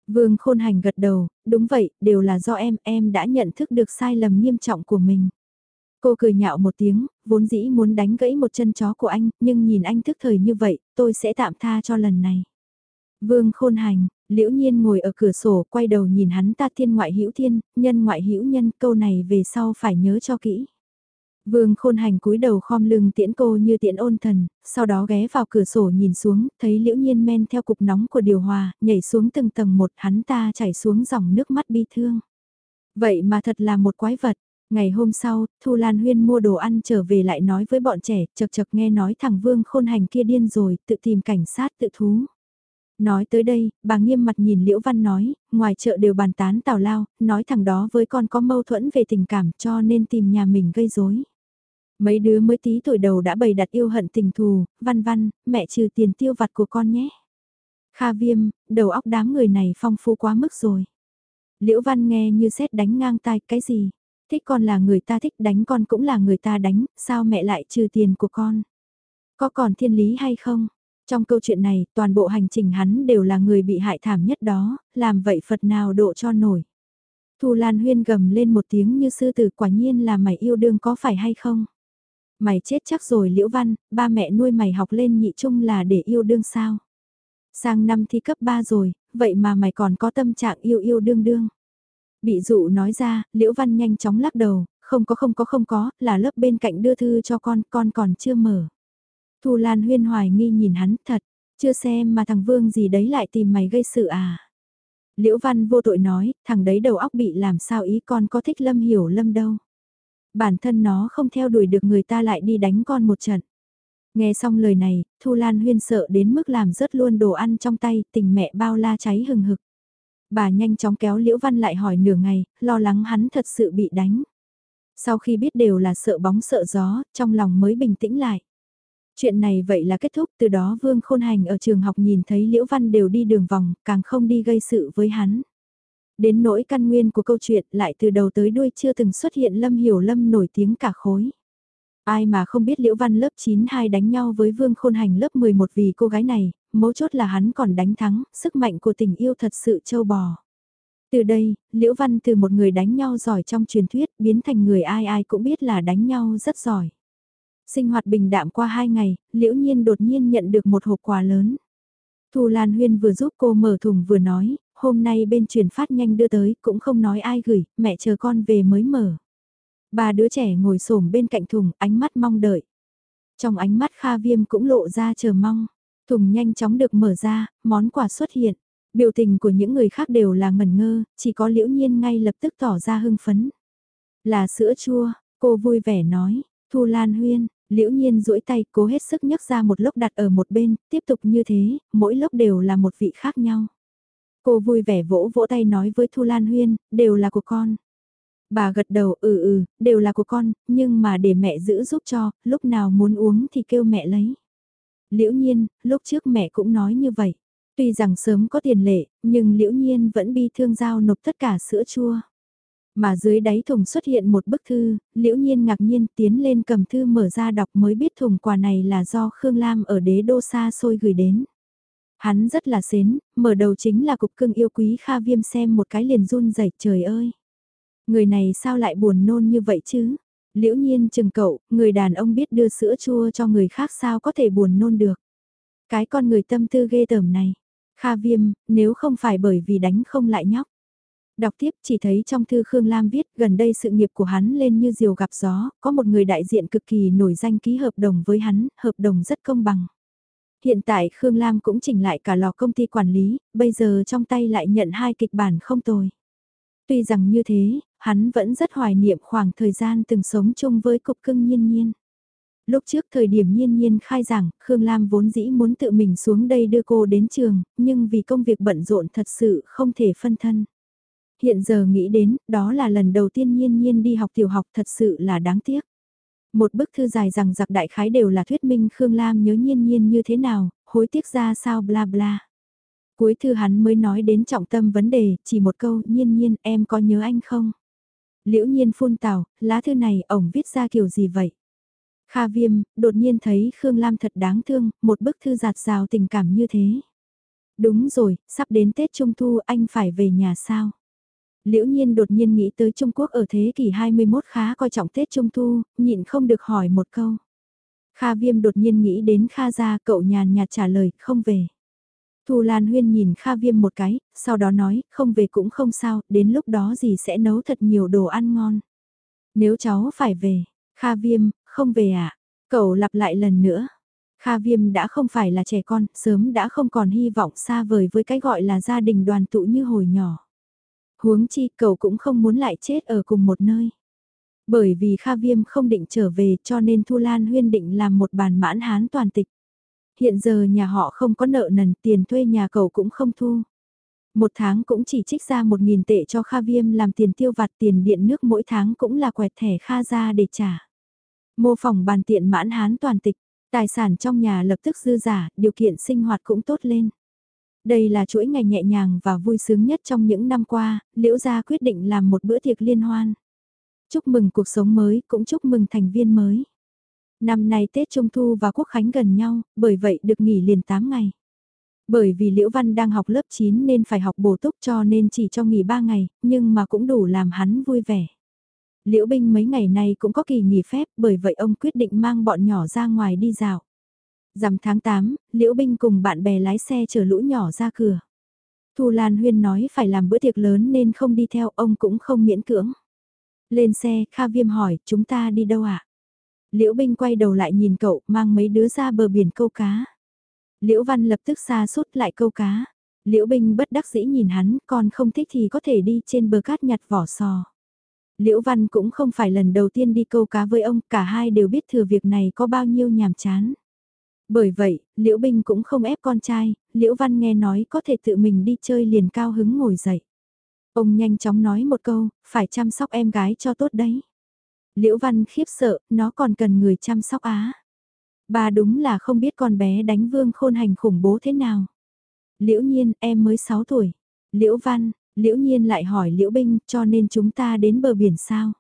Vương khôn hành gật đầu, đúng vậy, đều là do em, em đã nhận thức được sai lầm nghiêm trọng của mình. Cô cười nhạo một tiếng, vốn dĩ muốn đánh gãy một chân chó của anh, nhưng nhìn anh thức thời như vậy, tôi sẽ tạm tha cho lần này. Vương khôn hành, liễu nhiên ngồi ở cửa sổ quay đầu nhìn hắn ta thiên ngoại hữu thiên, nhân ngoại hữu nhân, câu này về sau phải nhớ cho kỹ. Vương khôn hành cúi đầu khom lưng tiễn cô như tiễn ôn thần, sau đó ghé vào cửa sổ nhìn xuống, thấy liễu nhiên men theo cục nóng của điều hòa, nhảy xuống từng tầng một hắn ta chảy xuống dòng nước mắt bi thương. Vậy mà thật là một quái vật. Ngày hôm sau, Thu Lan Huyên mua đồ ăn trở về lại nói với bọn trẻ, chật chật nghe nói thằng Vương khôn hành kia điên rồi, tự tìm cảnh sát tự thú. Nói tới đây, bà nghiêm mặt nhìn Liễu Văn nói, ngoài chợ đều bàn tán tào lao, nói thằng đó với con có mâu thuẫn về tình cảm cho nên tìm nhà mình gây rối. Mấy đứa mới tí tuổi đầu đã bày đặt yêu hận tình thù, văn văn, mẹ trừ tiền tiêu vặt của con nhé. Kha viêm, đầu óc đám người này phong phú quá mức rồi. Liễu văn nghe như xét đánh ngang tai, cái gì? Thích con là người ta thích đánh con cũng là người ta đánh, sao mẹ lại trừ tiền của con? Có còn thiên lý hay không? Trong câu chuyện này, toàn bộ hành trình hắn đều là người bị hại thảm nhất đó, làm vậy Phật nào độ cho nổi. Thu Lan Huyên gầm lên một tiếng như sư tử quả nhiên là mày yêu đương có phải hay không? Mày chết chắc rồi Liễu Văn, ba mẹ nuôi mày học lên nhị trung là để yêu đương sao? Sang năm thi cấp 3 rồi, vậy mà mày còn có tâm trạng yêu yêu đương đương. Bị dụ nói ra, Liễu Văn nhanh chóng lắc đầu, không có không có không có, là lớp bên cạnh đưa thư cho con, con còn chưa mở. Thu Lan Huyên hoài nghi nhìn hắn, thật, chưa xem mà thằng Vương gì đấy lại tìm mày gây sự à. Liễu Văn vô tội nói, thằng đấy đầu óc bị làm sao ý con có thích Lâm hiểu Lâm đâu bản thân nó không theo đuổi được người ta lại đi đánh con một trận. Nghe xong lời này, Thu Lan Huyên sợ đến mức làm rớt luôn đồ ăn trong tay, tình mẹ bao la cháy hừng hực. Bà nhanh chóng kéo Liễu Văn lại hỏi nửa ngày, lo lắng hắn thật sự bị đánh. Sau khi biết đều là sợ bóng sợ gió, trong lòng mới bình tĩnh lại. Chuyện này vậy là kết thúc, từ đó Vương Khôn Hành ở trường học nhìn thấy Liễu Văn đều đi đường vòng, càng không đi gây sự với hắn. Đến nỗi căn nguyên của câu chuyện lại từ đầu tới đuôi chưa từng xuất hiện Lâm Hiểu Lâm nổi tiếng cả khối. Ai mà không biết Liễu Văn lớp 92 đánh nhau với Vương Khôn Hành lớp 11 vì cô gái này, mấu chốt là hắn còn đánh thắng, sức mạnh của tình yêu thật sự châu bò. Từ đây, Liễu Văn từ một người đánh nhau giỏi trong truyền thuyết biến thành người ai ai cũng biết là đánh nhau rất giỏi. Sinh hoạt bình đạm qua hai ngày, Liễu Nhiên đột nhiên nhận được một hộp quà lớn. Thu Lan Huyên vừa giúp cô mở thùng vừa nói, hôm nay bên truyền phát nhanh đưa tới, cũng không nói ai gửi, mẹ chờ con về mới mở. Ba đứa trẻ ngồi xổm bên cạnh thùng, ánh mắt mong đợi. Trong ánh mắt Kha Viêm cũng lộ ra chờ mong. Thùng nhanh chóng được mở ra, món quà xuất hiện. Biểu tình của những người khác đều là ngẩn ngơ, chỉ có liễu nhiên ngay lập tức tỏ ra hưng phấn. Là sữa chua, cô vui vẻ nói, Thu Lan Huyên, liễu nhiên duỗi tay cố hết sức nhấc ra một lốc đặt ở một bên, tiếp tục như thế, mỗi lốc đều là một vị khác nhau. Cô vui vẻ vỗ vỗ tay nói với Thu Lan Huyên, đều là của con. Bà gật đầu ừ ừ, đều là của con, nhưng mà để mẹ giữ giúp cho, lúc nào muốn uống thì kêu mẹ lấy. Liễu nhiên, lúc trước mẹ cũng nói như vậy. Tuy rằng sớm có tiền lệ, nhưng liễu nhiên vẫn bi thương giao nộp tất cả sữa chua. Mà dưới đáy thùng xuất hiện một bức thư, liễu nhiên ngạc nhiên tiến lên cầm thư mở ra đọc mới biết thùng quà này là do Khương Lam ở đế đô xa xôi gửi đến. Hắn rất là xến, mở đầu chính là cục cưng yêu quý Kha Viêm xem một cái liền run rẩy trời ơi. Người này sao lại buồn nôn như vậy chứ? Liễu nhiên chừng cậu, người đàn ông biết đưa sữa chua cho người khác sao có thể buồn nôn được. Cái con người tâm tư ghê tởm này. Kha Viêm, nếu không phải bởi vì đánh không lại nhóc. Đọc tiếp chỉ thấy trong thư Khương Lam viết gần đây sự nghiệp của hắn lên như diều gặp gió, có một người đại diện cực kỳ nổi danh ký hợp đồng với hắn, hợp đồng rất công bằng. Hiện tại Khương Lam cũng chỉnh lại cả lò công ty quản lý, bây giờ trong tay lại nhận hai kịch bản không tồi. Tuy rằng như thế, hắn vẫn rất hoài niệm khoảng thời gian từng sống chung với cục cưng nhiên nhiên. Lúc trước thời điểm nhiên nhiên khai giảng, Khương Lam vốn dĩ muốn tự mình xuống đây đưa cô đến trường, nhưng vì công việc bận rộn thật sự không thể phân thân. Hiện giờ nghĩ đến, đó là lần đầu tiên nhiên nhiên đi học tiểu học thật sự là đáng tiếc. Một bức thư dài rằng giặc đại khái đều là thuyết minh Khương Lam nhớ nhiên nhiên như thế nào, hối tiếc ra sao bla bla. Cuối thư hắn mới nói đến trọng tâm vấn đề, chỉ một câu, nhiên nhiên em có nhớ anh không? Liễu nhiên phun tào, lá thư này ổng viết ra kiểu gì vậy? Kha viêm, đột nhiên thấy Khương Lam thật đáng thương, một bức thư giạt rào tình cảm như thế. Đúng rồi, sắp đến Tết Trung Thu anh phải về nhà sao? Liễu nhiên đột nhiên nghĩ tới Trung Quốc ở thế kỷ 21 khá coi trọng Tết Trung Thu, nhịn không được hỏi một câu. Kha viêm đột nhiên nghĩ đến Kha gia cậu nhàn nhạt trả lời, không về. Thu Lan Huyên nhìn Kha viêm một cái, sau đó nói, không về cũng không sao, đến lúc đó gì sẽ nấu thật nhiều đồ ăn ngon. Nếu cháu phải về, Kha viêm, không về à? Cậu lặp lại lần nữa. Kha viêm đã không phải là trẻ con, sớm đã không còn hy vọng xa vời với cái gọi là gia đình đoàn tụ như hồi nhỏ. Huống chi cậu cũng không muốn lại chết ở cùng một nơi. Bởi vì Kha Viêm không định trở về cho nên Thu Lan Huyên định làm một bàn mãn hán toàn tịch. Hiện giờ nhà họ không có nợ nần tiền thuê nhà cậu cũng không thu. Một tháng cũng chỉ trích ra một nghìn tệ cho Kha Viêm làm tiền tiêu vặt tiền điện nước mỗi tháng cũng là quẹt thẻ Kha ra để trả. Mô phỏng bàn tiện mãn hán toàn tịch, tài sản trong nhà lập tức dư giả, điều kiện sinh hoạt cũng tốt lên. Đây là chuỗi ngày nhẹ nhàng và vui sướng nhất trong những năm qua, Liễu Gia quyết định làm một bữa tiệc liên hoan. Chúc mừng cuộc sống mới, cũng chúc mừng thành viên mới. Năm nay Tết Trung Thu và Quốc Khánh gần nhau, bởi vậy được nghỉ liền 8 ngày. Bởi vì Liễu Văn đang học lớp 9 nên phải học bổ túc cho nên chỉ cho nghỉ 3 ngày, nhưng mà cũng đủ làm hắn vui vẻ. Liễu Binh mấy ngày nay cũng có kỳ nghỉ phép bởi vậy ông quyết định mang bọn nhỏ ra ngoài đi dạo. Dằm tháng 8, Liễu Binh cùng bạn bè lái xe chở lũ nhỏ ra cửa. Thu Lan Huyên nói phải làm bữa tiệc lớn nên không đi theo ông cũng không miễn cưỡng. Lên xe, Kha Viêm hỏi, chúng ta đi đâu ạ? À? Liễu Binh quay đầu lại nhìn cậu, mang mấy đứa ra bờ biển câu cá. Liễu Văn lập tức xa sút lại câu cá. Liễu Binh bất đắc dĩ nhìn hắn, còn không thích thì có thể đi trên bờ cát nhặt vỏ sò. Liễu Văn cũng không phải lần đầu tiên đi câu cá với ông, cả hai đều biết thừa việc này có bao nhiêu nhàm chán. Bởi vậy, Liễu Binh cũng không ép con trai, Liễu Văn nghe nói có thể tự mình đi chơi liền cao hứng ngồi dậy. Ông nhanh chóng nói một câu, phải chăm sóc em gái cho tốt đấy. Liễu Văn khiếp sợ, nó còn cần người chăm sóc á. Bà đúng là không biết con bé đánh vương khôn hành khủng bố thế nào. Liễu Nhiên, em mới 6 tuổi. Liễu Văn, Liễu Nhiên lại hỏi Liễu Binh cho nên chúng ta đến bờ biển sao?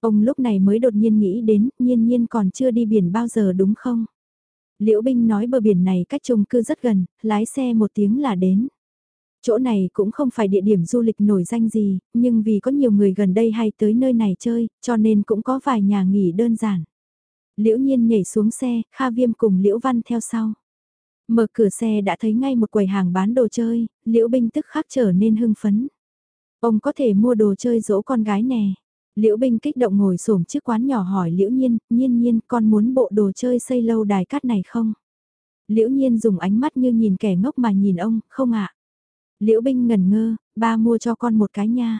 Ông lúc này mới đột nhiên nghĩ đến, nhiên nhiên còn chưa đi biển bao giờ đúng không? Liễu Binh nói bờ biển này cách chung cư rất gần, lái xe một tiếng là đến. Chỗ này cũng không phải địa điểm du lịch nổi danh gì, nhưng vì có nhiều người gần đây hay tới nơi này chơi, cho nên cũng có vài nhà nghỉ đơn giản. Liễu Nhiên nhảy xuống xe, Kha Viêm cùng Liễu Văn theo sau. Mở cửa xe đã thấy ngay một quầy hàng bán đồ chơi, Liễu Binh tức khắc trở nên hưng phấn. Ông có thể mua đồ chơi dỗ con gái nè. Liễu Binh kích động ngồi xổm trước quán nhỏ hỏi Liễu Nhiên, Nhiên Nhiên con muốn bộ đồ chơi xây lâu đài cát này không? Liễu Nhiên dùng ánh mắt như nhìn kẻ ngốc mà nhìn ông, không ạ. Liễu Binh ngần ngơ, ba mua cho con một cái nha.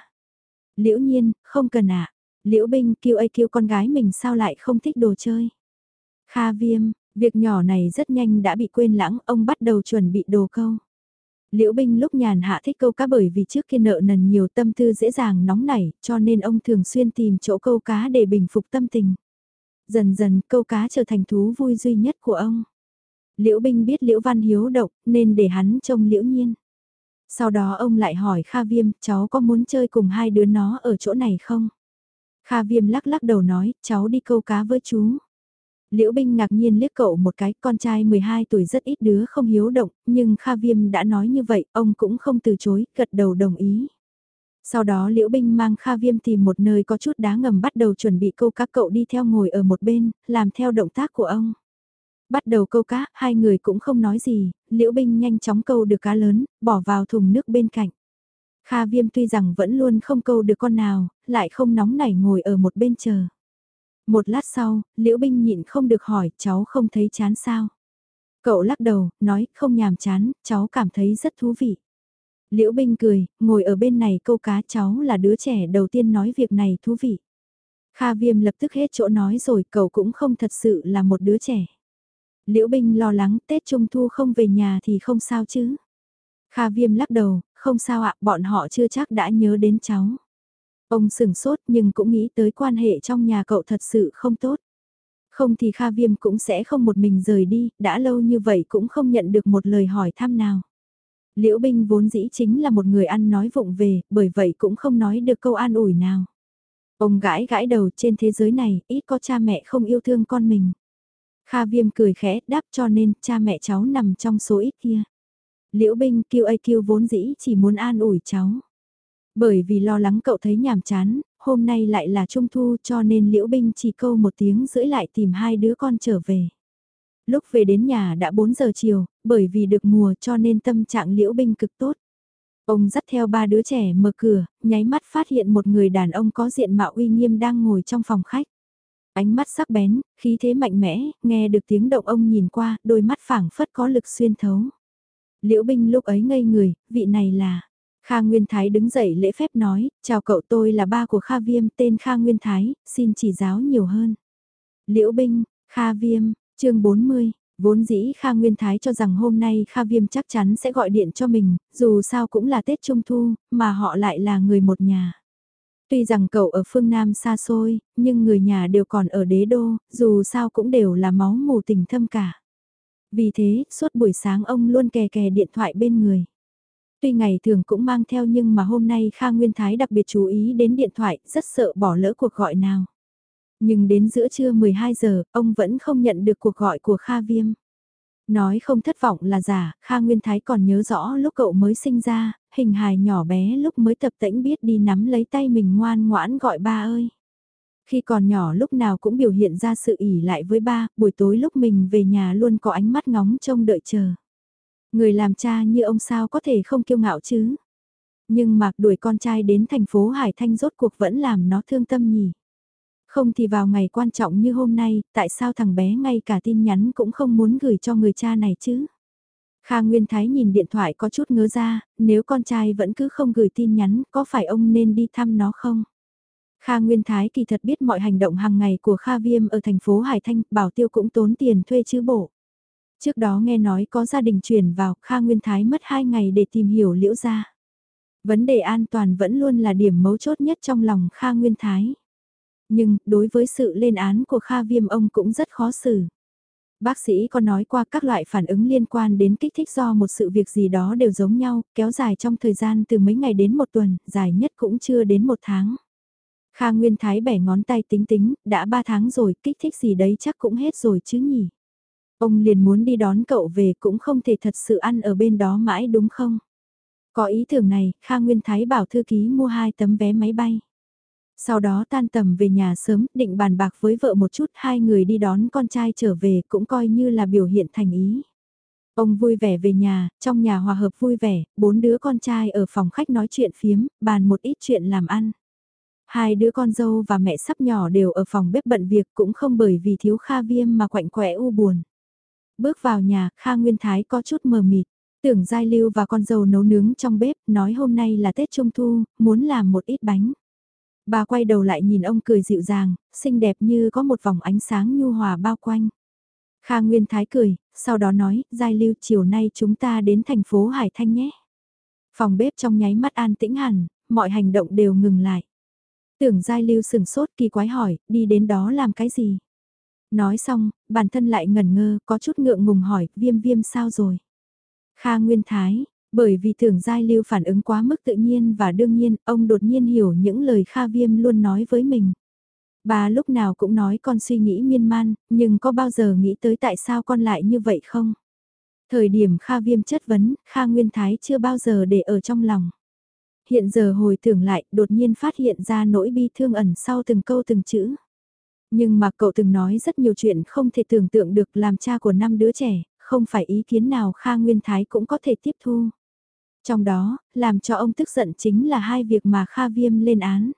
Liễu Nhiên, không cần ạ. Liễu Binh kêu ấy kêu con gái mình sao lại không thích đồ chơi. Kha Viêm, việc nhỏ này rất nhanh đã bị quên lãng, ông bắt đầu chuẩn bị đồ câu. Liễu Binh lúc nhàn hạ thích câu cá bởi vì trước kia nợ nần nhiều tâm tư dễ dàng nóng nảy, cho nên ông thường xuyên tìm chỗ câu cá để bình phục tâm tình. Dần dần câu cá trở thành thú vui duy nhất của ông. Liễu Binh biết Liễu Văn hiếu độc nên để hắn trông Liễu Nhiên. Sau đó ông lại hỏi Kha Viêm, cháu có muốn chơi cùng hai đứa nó ở chỗ này không? Kha Viêm lắc lắc đầu nói, cháu đi câu cá với chú. Liễu Binh ngạc nhiên liếc cậu một cái, con trai 12 tuổi rất ít đứa không hiếu động, nhưng Kha Viêm đã nói như vậy, ông cũng không từ chối, gật đầu đồng ý. Sau đó Liễu Binh mang Kha Viêm tìm một nơi có chút đá ngầm bắt đầu chuẩn bị câu cá cậu đi theo ngồi ở một bên, làm theo động tác của ông. Bắt đầu câu cá, hai người cũng không nói gì, Liễu Binh nhanh chóng câu được cá lớn, bỏ vào thùng nước bên cạnh. Kha Viêm tuy rằng vẫn luôn không câu được con nào, lại không nóng nảy ngồi ở một bên chờ. Một lát sau, Liễu Binh nhịn không được hỏi cháu không thấy chán sao. Cậu lắc đầu, nói không nhàm chán, cháu cảm thấy rất thú vị. Liễu Binh cười, ngồi ở bên này câu cá cháu là đứa trẻ đầu tiên nói việc này thú vị. Kha Viêm lập tức hết chỗ nói rồi cậu cũng không thật sự là một đứa trẻ. Liễu Bình lo lắng Tết Trung Thu không về nhà thì không sao chứ. Kha Viêm lắc đầu, không sao ạ, bọn họ chưa chắc đã nhớ đến cháu. Ông sừng sốt nhưng cũng nghĩ tới quan hệ trong nhà cậu thật sự không tốt. Không thì Kha Viêm cũng sẽ không một mình rời đi, đã lâu như vậy cũng không nhận được một lời hỏi thăm nào. Liễu Bình vốn dĩ chính là một người ăn nói vụng về, bởi vậy cũng không nói được câu an ủi nào. Ông gãi gãi đầu trên thế giới này, ít có cha mẹ không yêu thương con mình. Kha Viêm cười khẽ đáp cho nên cha mẹ cháu nằm trong số ít kia. Liễu Binh kêu kêu vốn dĩ chỉ muốn an ủi cháu. Bởi vì lo lắng cậu thấy nhàm chán, hôm nay lại là trung thu cho nên Liễu Binh chỉ câu một tiếng rưỡi lại tìm hai đứa con trở về. Lúc về đến nhà đã 4 giờ chiều, bởi vì được mùa cho nên tâm trạng Liễu Binh cực tốt. Ông dắt theo ba đứa trẻ mở cửa, nháy mắt phát hiện một người đàn ông có diện mạo uy nghiêm đang ngồi trong phòng khách. Ánh mắt sắc bén, khí thế mạnh mẽ, nghe được tiếng động ông nhìn qua, đôi mắt phảng phất có lực xuyên thấu. Liễu Binh lúc ấy ngây người, vị này là... Kha Nguyên Thái đứng dậy lễ phép nói, chào cậu tôi là ba của Kha Viêm tên Kha Nguyên Thái, xin chỉ giáo nhiều hơn. Liễu Binh, Kha Viêm, chương 40, vốn dĩ Kha Nguyên Thái cho rằng hôm nay Kha Viêm chắc chắn sẽ gọi điện cho mình, dù sao cũng là Tết Trung Thu, mà họ lại là người một nhà. Tuy rằng cậu ở phương Nam xa xôi, nhưng người nhà đều còn ở đế đô, dù sao cũng đều là máu mù tình thâm cả. Vì thế, suốt buổi sáng ông luôn kè kè điện thoại bên người. Tuy ngày thường cũng mang theo nhưng mà hôm nay Kha Nguyên Thái đặc biệt chú ý đến điện thoại, rất sợ bỏ lỡ cuộc gọi nào. Nhưng đến giữa trưa 12 giờ, ông vẫn không nhận được cuộc gọi của Kha Viêm. Nói không thất vọng là giả, Kha Nguyên Thái còn nhớ rõ lúc cậu mới sinh ra, hình hài nhỏ bé lúc mới tập tễnh biết đi nắm lấy tay mình ngoan ngoãn gọi ba ơi. Khi còn nhỏ lúc nào cũng biểu hiện ra sự ỉ lại với ba, buổi tối lúc mình về nhà luôn có ánh mắt ngóng trông đợi chờ. Người làm cha như ông sao có thể không kiêu ngạo chứ? Nhưng mạc đuổi con trai đến thành phố Hải Thanh rốt cuộc vẫn làm nó thương tâm nhỉ? Không thì vào ngày quan trọng như hôm nay, tại sao thằng bé ngay cả tin nhắn cũng không muốn gửi cho người cha này chứ? Kha Nguyên Thái nhìn điện thoại có chút ngớ ra, nếu con trai vẫn cứ không gửi tin nhắn, có phải ông nên đi thăm nó không? Kha Nguyên Thái kỳ thật biết mọi hành động hàng ngày của Kha Viêm ở thành phố Hải Thanh, bảo tiêu cũng tốn tiền thuê chứ bộ. Trước đó nghe nói có gia đình chuyển vào, Kha Nguyên Thái mất 2 ngày để tìm hiểu liễu gia. Vấn đề an toàn vẫn luôn là điểm mấu chốt nhất trong lòng Kha Nguyên Thái. Nhưng, đối với sự lên án của Kha Viêm ông cũng rất khó xử. Bác sĩ có nói qua các loại phản ứng liên quan đến kích thích do một sự việc gì đó đều giống nhau, kéo dài trong thời gian từ mấy ngày đến một tuần, dài nhất cũng chưa đến một tháng. Kha Nguyên Thái bẻ ngón tay tính tính, đã ba tháng rồi, kích thích gì đấy chắc cũng hết rồi chứ nhỉ. Ông liền muốn đi đón cậu về cũng không thể thật sự ăn ở bên đó mãi đúng không? Có ý tưởng này, Kha Nguyên Thái bảo thư ký mua hai tấm vé máy bay. Sau đó tan tầm về nhà sớm, định bàn bạc với vợ một chút, hai người đi đón con trai trở về cũng coi như là biểu hiện thành ý. Ông vui vẻ về nhà, trong nhà hòa hợp vui vẻ, bốn đứa con trai ở phòng khách nói chuyện phiếm, bàn một ít chuyện làm ăn. Hai đứa con dâu và mẹ sắp nhỏ đều ở phòng bếp bận việc cũng không bởi vì thiếu kha viêm mà quạnh quẽ u buồn. Bước vào nhà, Kha Nguyên Thái có chút mờ mịt. Tưởng Giai Lưu và con dâu nấu nướng trong bếp, nói hôm nay là Tết Trung Thu, muốn làm một ít bánh. Bà quay đầu lại nhìn ông cười dịu dàng, xinh đẹp như có một vòng ánh sáng nhu hòa bao quanh. Kha Nguyên Thái cười, sau đó nói, Giai Lưu chiều nay chúng ta đến thành phố Hải Thanh nhé. Phòng bếp trong nháy mắt an tĩnh hẳn, mọi hành động đều ngừng lại. Tưởng Giai Lưu sừng sốt kỳ quái hỏi, đi đến đó làm cái gì? Nói xong, bản thân lại ngẩn ngơ, có chút ngượng ngùng hỏi, viêm viêm sao rồi? Kha Nguyên Thái, bởi vì tưởng Giai Lưu phản ứng quá mức tự nhiên và đương nhiên, ông đột nhiên hiểu những lời Kha Viêm luôn nói với mình. Bà lúc nào cũng nói con suy nghĩ miên man, nhưng có bao giờ nghĩ tới tại sao con lại như vậy không? Thời điểm Kha Viêm chất vấn, Kha Nguyên Thái chưa bao giờ để ở trong lòng. Hiện giờ hồi tưởng lại, đột nhiên phát hiện ra nỗi bi thương ẩn sau từng câu từng chữ. Nhưng mà cậu từng nói rất nhiều chuyện không thể tưởng tượng được làm cha của năm đứa trẻ, không phải ý kiến nào Kha Nguyên Thái cũng có thể tiếp thu. Trong đó, làm cho ông tức giận chính là hai việc mà Kha Viêm lên án.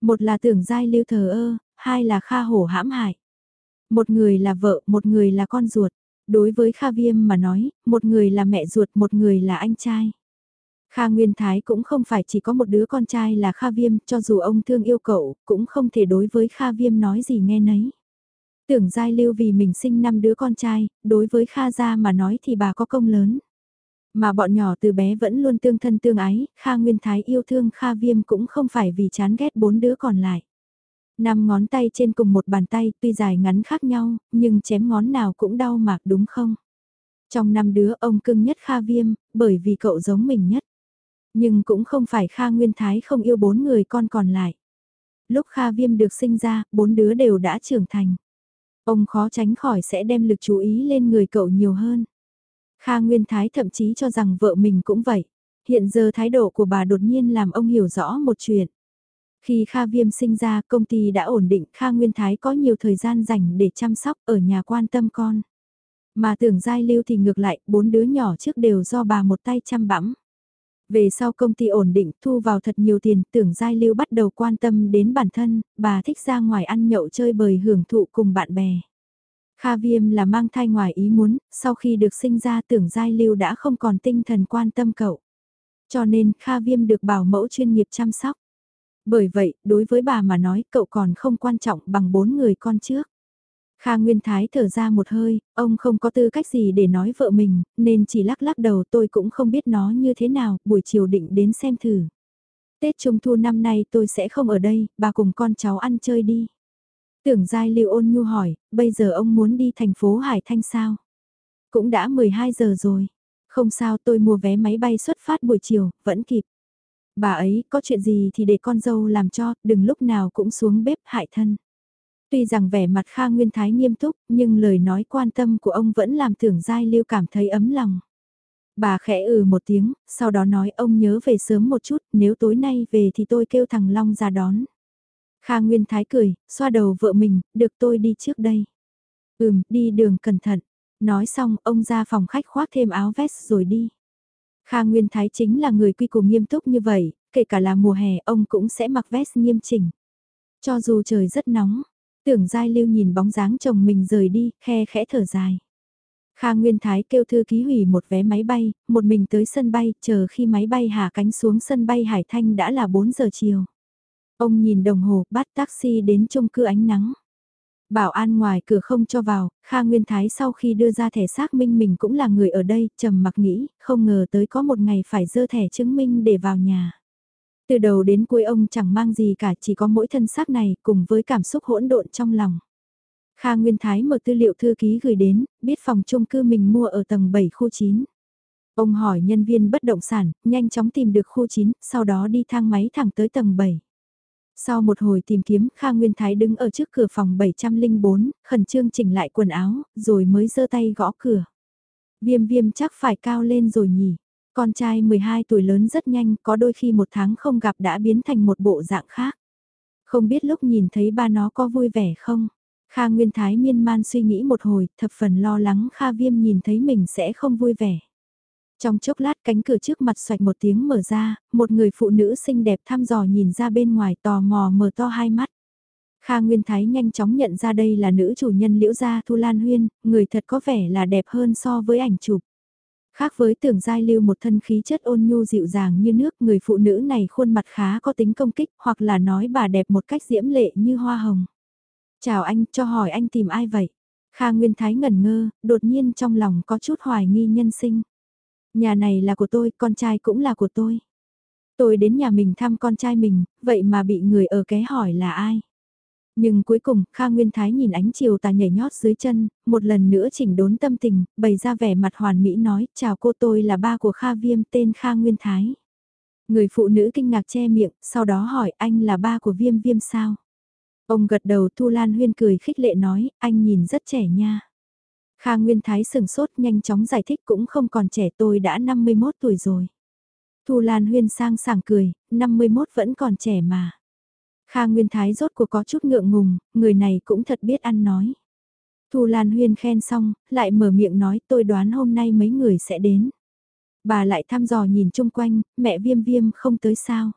Một là tưởng giai lưu thờ ơ, hai là Kha hổ hãm hại. Một người là vợ, một người là con ruột. Đối với Kha Viêm mà nói, một người là mẹ ruột, một người là anh trai. Kha Nguyên Thái cũng không phải chỉ có một đứa con trai là Kha Viêm, cho dù ông thương yêu cậu, cũng không thể đối với Kha Viêm nói gì nghe nấy. Tưởng Giai Lưu vì mình sinh năm đứa con trai, đối với Kha gia mà nói thì bà có công lớn. Mà bọn nhỏ từ bé vẫn luôn tương thân tương ái, Kha Nguyên Thái yêu thương Kha Viêm cũng không phải vì chán ghét bốn đứa còn lại. Năm ngón tay trên cùng một bàn tay tuy dài ngắn khác nhau, nhưng chém ngón nào cũng đau mạc đúng không? Trong năm đứa ông cưng nhất Kha Viêm, bởi vì cậu giống mình nhất. Nhưng cũng không phải Kha Nguyên Thái không yêu bốn người con còn lại. Lúc Kha Viêm được sinh ra, bốn đứa đều đã trưởng thành. Ông khó tránh khỏi sẽ đem lực chú ý lên người cậu nhiều hơn. Kha Nguyên Thái thậm chí cho rằng vợ mình cũng vậy. Hiện giờ thái độ của bà đột nhiên làm ông hiểu rõ một chuyện. Khi Kha Viêm sinh ra, công ty đã ổn định, Kha Nguyên Thái có nhiều thời gian dành để chăm sóc ở nhà quan tâm con. Mà tưởng giai lưu thì ngược lại, bốn đứa nhỏ trước đều do bà một tay chăm bẵm. Về sau công ty ổn định, thu vào thật nhiều tiền, tưởng giai lưu bắt đầu quan tâm đến bản thân, bà thích ra ngoài ăn nhậu chơi bời hưởng thụ cùng bạn bè. Kha Viêm là mang thai ngoài ý muốn, sau khi được sinh ra tưởng giai lưu đã không còn tinh thần quan tâm cậu. Cho nên Kha Viêm được bảo mẫu chuyên nghiệp chăm sóc. Bởi vậy, đối với bà mà nói cậu còn không quan trọng bằng bốn người con trước. Kha Nguyên Thái thở ra một hơi, ông không có tư cách gì để nói vợ mình, nên chỉ lắc lắc đầu tôi cũng không biết nó như thế nào, buổi chiều định đến xem thử. Tết Trung Thu năm nay tôi sẽ không ở đây, bà cùng con cháu ăn chơi đi. Tưởng Giai Lưu ôn nhu hỏi, bây giờ ông muốn đi thành phố Hải Thanh sao? Cũng đã 12 giờ rồi. Không sao tôi mua vé máy bay xuất phát buổi chiều, vẫn kịp. Bà ấy có chuyện gì thì để con dâu làm cho, đừng lúc nào cũng xuống bếp hại thân. Tuy rằng vẻ mặt Kha Nguyên Thái nghiêm túc, nhưng lời nói quan tâm của ông vẫn làm tưởng Giai Lưu cảm thấy ấm lòng. Bà khẽ ừ một tiếng, sau đó nói ông nhớ về sớm một chút, nếu tối nay về thì tôi kêu thằng Long ra đón. Kha Nguyên Thái cười, xoa đầu vợ mình, được tôi đi trước đây. Ừm, đi đường cẩn thận. Nói xong, ông ra phòng khách khoác thêm áo vest rồi đi. Kha Nguyên Thái chính là người quy củ nghiêm túc như vậy, kể cả là mùa hè ông cũng sẽ mặc vest nghiêm chỉnh. Cho dù trời rất nóng, tưởng Giai Lưu nhìn bóng dáng chồng mình rời đi, khe khẽ thở dài. Kha Nguyên Thái kêu thư ký hủy một vé máy bay, một mình tới sân bay, chờ khi máy bay hạ cánh xuống sân bay Hải Thanh đã là 4 giờ chiều. Ông nhìn đồng hồ, bắt taxi đến chung cư ánh nắng. Bảo an ngoài cửa không cho vào, Kha Nguyên Thái sau khi đưa ra thẻ xác minh mình cũng là người ở đây, trầm mặc nghĩ, không ngờ tới có một ngày phải dơ thẻ chứng minh để vào nhà. Từ đầu đến cuối ông chẳng mang gì cả, chỉ có mỗi thân xác này cùng với cảm xúc hỗn độn trong lòng. Kha Nguyên Thái mở tư liệu thư ký gửi đến, biết phòng chung cư mình mua ở tầng 7 khu 9. Ông hỏi nhân viên bất động sản, nhanh chóng tìm được khu 9, sau đó đi thang máy thẳng tới tầng 7. Sau một hồi tìm kiếm, Kha Nguyên Thái đứng ở trước cửa phòng 704, khẩn trương chỉnh lại quần áo, rồi mới giơ tay gõ cửa. Viêm viêm chắc phải cao lên rồi nhỉ. Con trai 12 tuổi lớn rất nhanh, có đôi khi một tháng không gặp đã biến thành một bộ dạng khác. Không biết lúc nhìn thấy ba nó có vui vẻ không? Kha Nguyên Thái miên man suy nghĩ một hồi, thập phần lo lắng Kha Viêm nhìn thấy mình sẽ không vui vẻ. Trong chốc lát cánh cửa trước mặt xoạch một tiếng mở ra, một người phụ nữ xinh đẹp thăm dò nhìn ra bên ngoài tò mò mở to hai mắt. Kha Nguyên Thái nhanh chóng nhận ra đây là nữ chủ nhân liễu gia Thu Lan Huyên, người thật có vẻ là đẹp hơn so với ảnh chụp. Khác với tưởng giai lưu một thân khí chất ôn nhu dịu dàng như nước, người phụ nữ này khuôn mặt khá có tính công kích hoặc là nói bà đẹp một cách diễm lệ như hoa hồng. Chào anh, cho hỏi anh tìm ai vậy? Kha Nguyên Thái ngẩn ngơ, đột nhiên trong lòng có chút hoài nghi nhân sinh. Nhà này là của tôi, con trai cũng là của tôi. Tôi đến nhà mình thăm con trai mình, vậy mà bị người ở ké hỏi là ai? Nhưng cuối cùng, Kha Nguyên Thái nhìn ánh chiều tà nhảy nhót dưới chân, một lần nữa chỉnh đốn tâm tình, bày ra vẻ mặt hoàn mỹ nói, chào cô tôi là ba của Kha Viêm tên Kha Nguyên Thái. Người phụ nữ kinh ngạc che miệng, sau đó hỏi anh là ba của Viêm Viêm sao? Ông gật đầu Thu Lan Huyên cười khích lệ nói, anh nhìn rất trẻ nha. Kha Nguyên Thái sừng sốt nhanh chóng giải thích cũng không còn trẻ tôi đã 51 tuổi rồi. Thu Lan Huyên sang sảng cười, 51 vẫn còn trẻ mà. Kha Nguyên Thái rốt cuộc có chút ngượng ngùng, người này cũng thật biết ăn nói. Thu Lan Huyên khen xong, lại mở miệng nói tôi đoán hôm nay mấy người sẽ đến. Bà lại thăm dò nhìn chung quanh, mẹ viêm viêm không tới sao.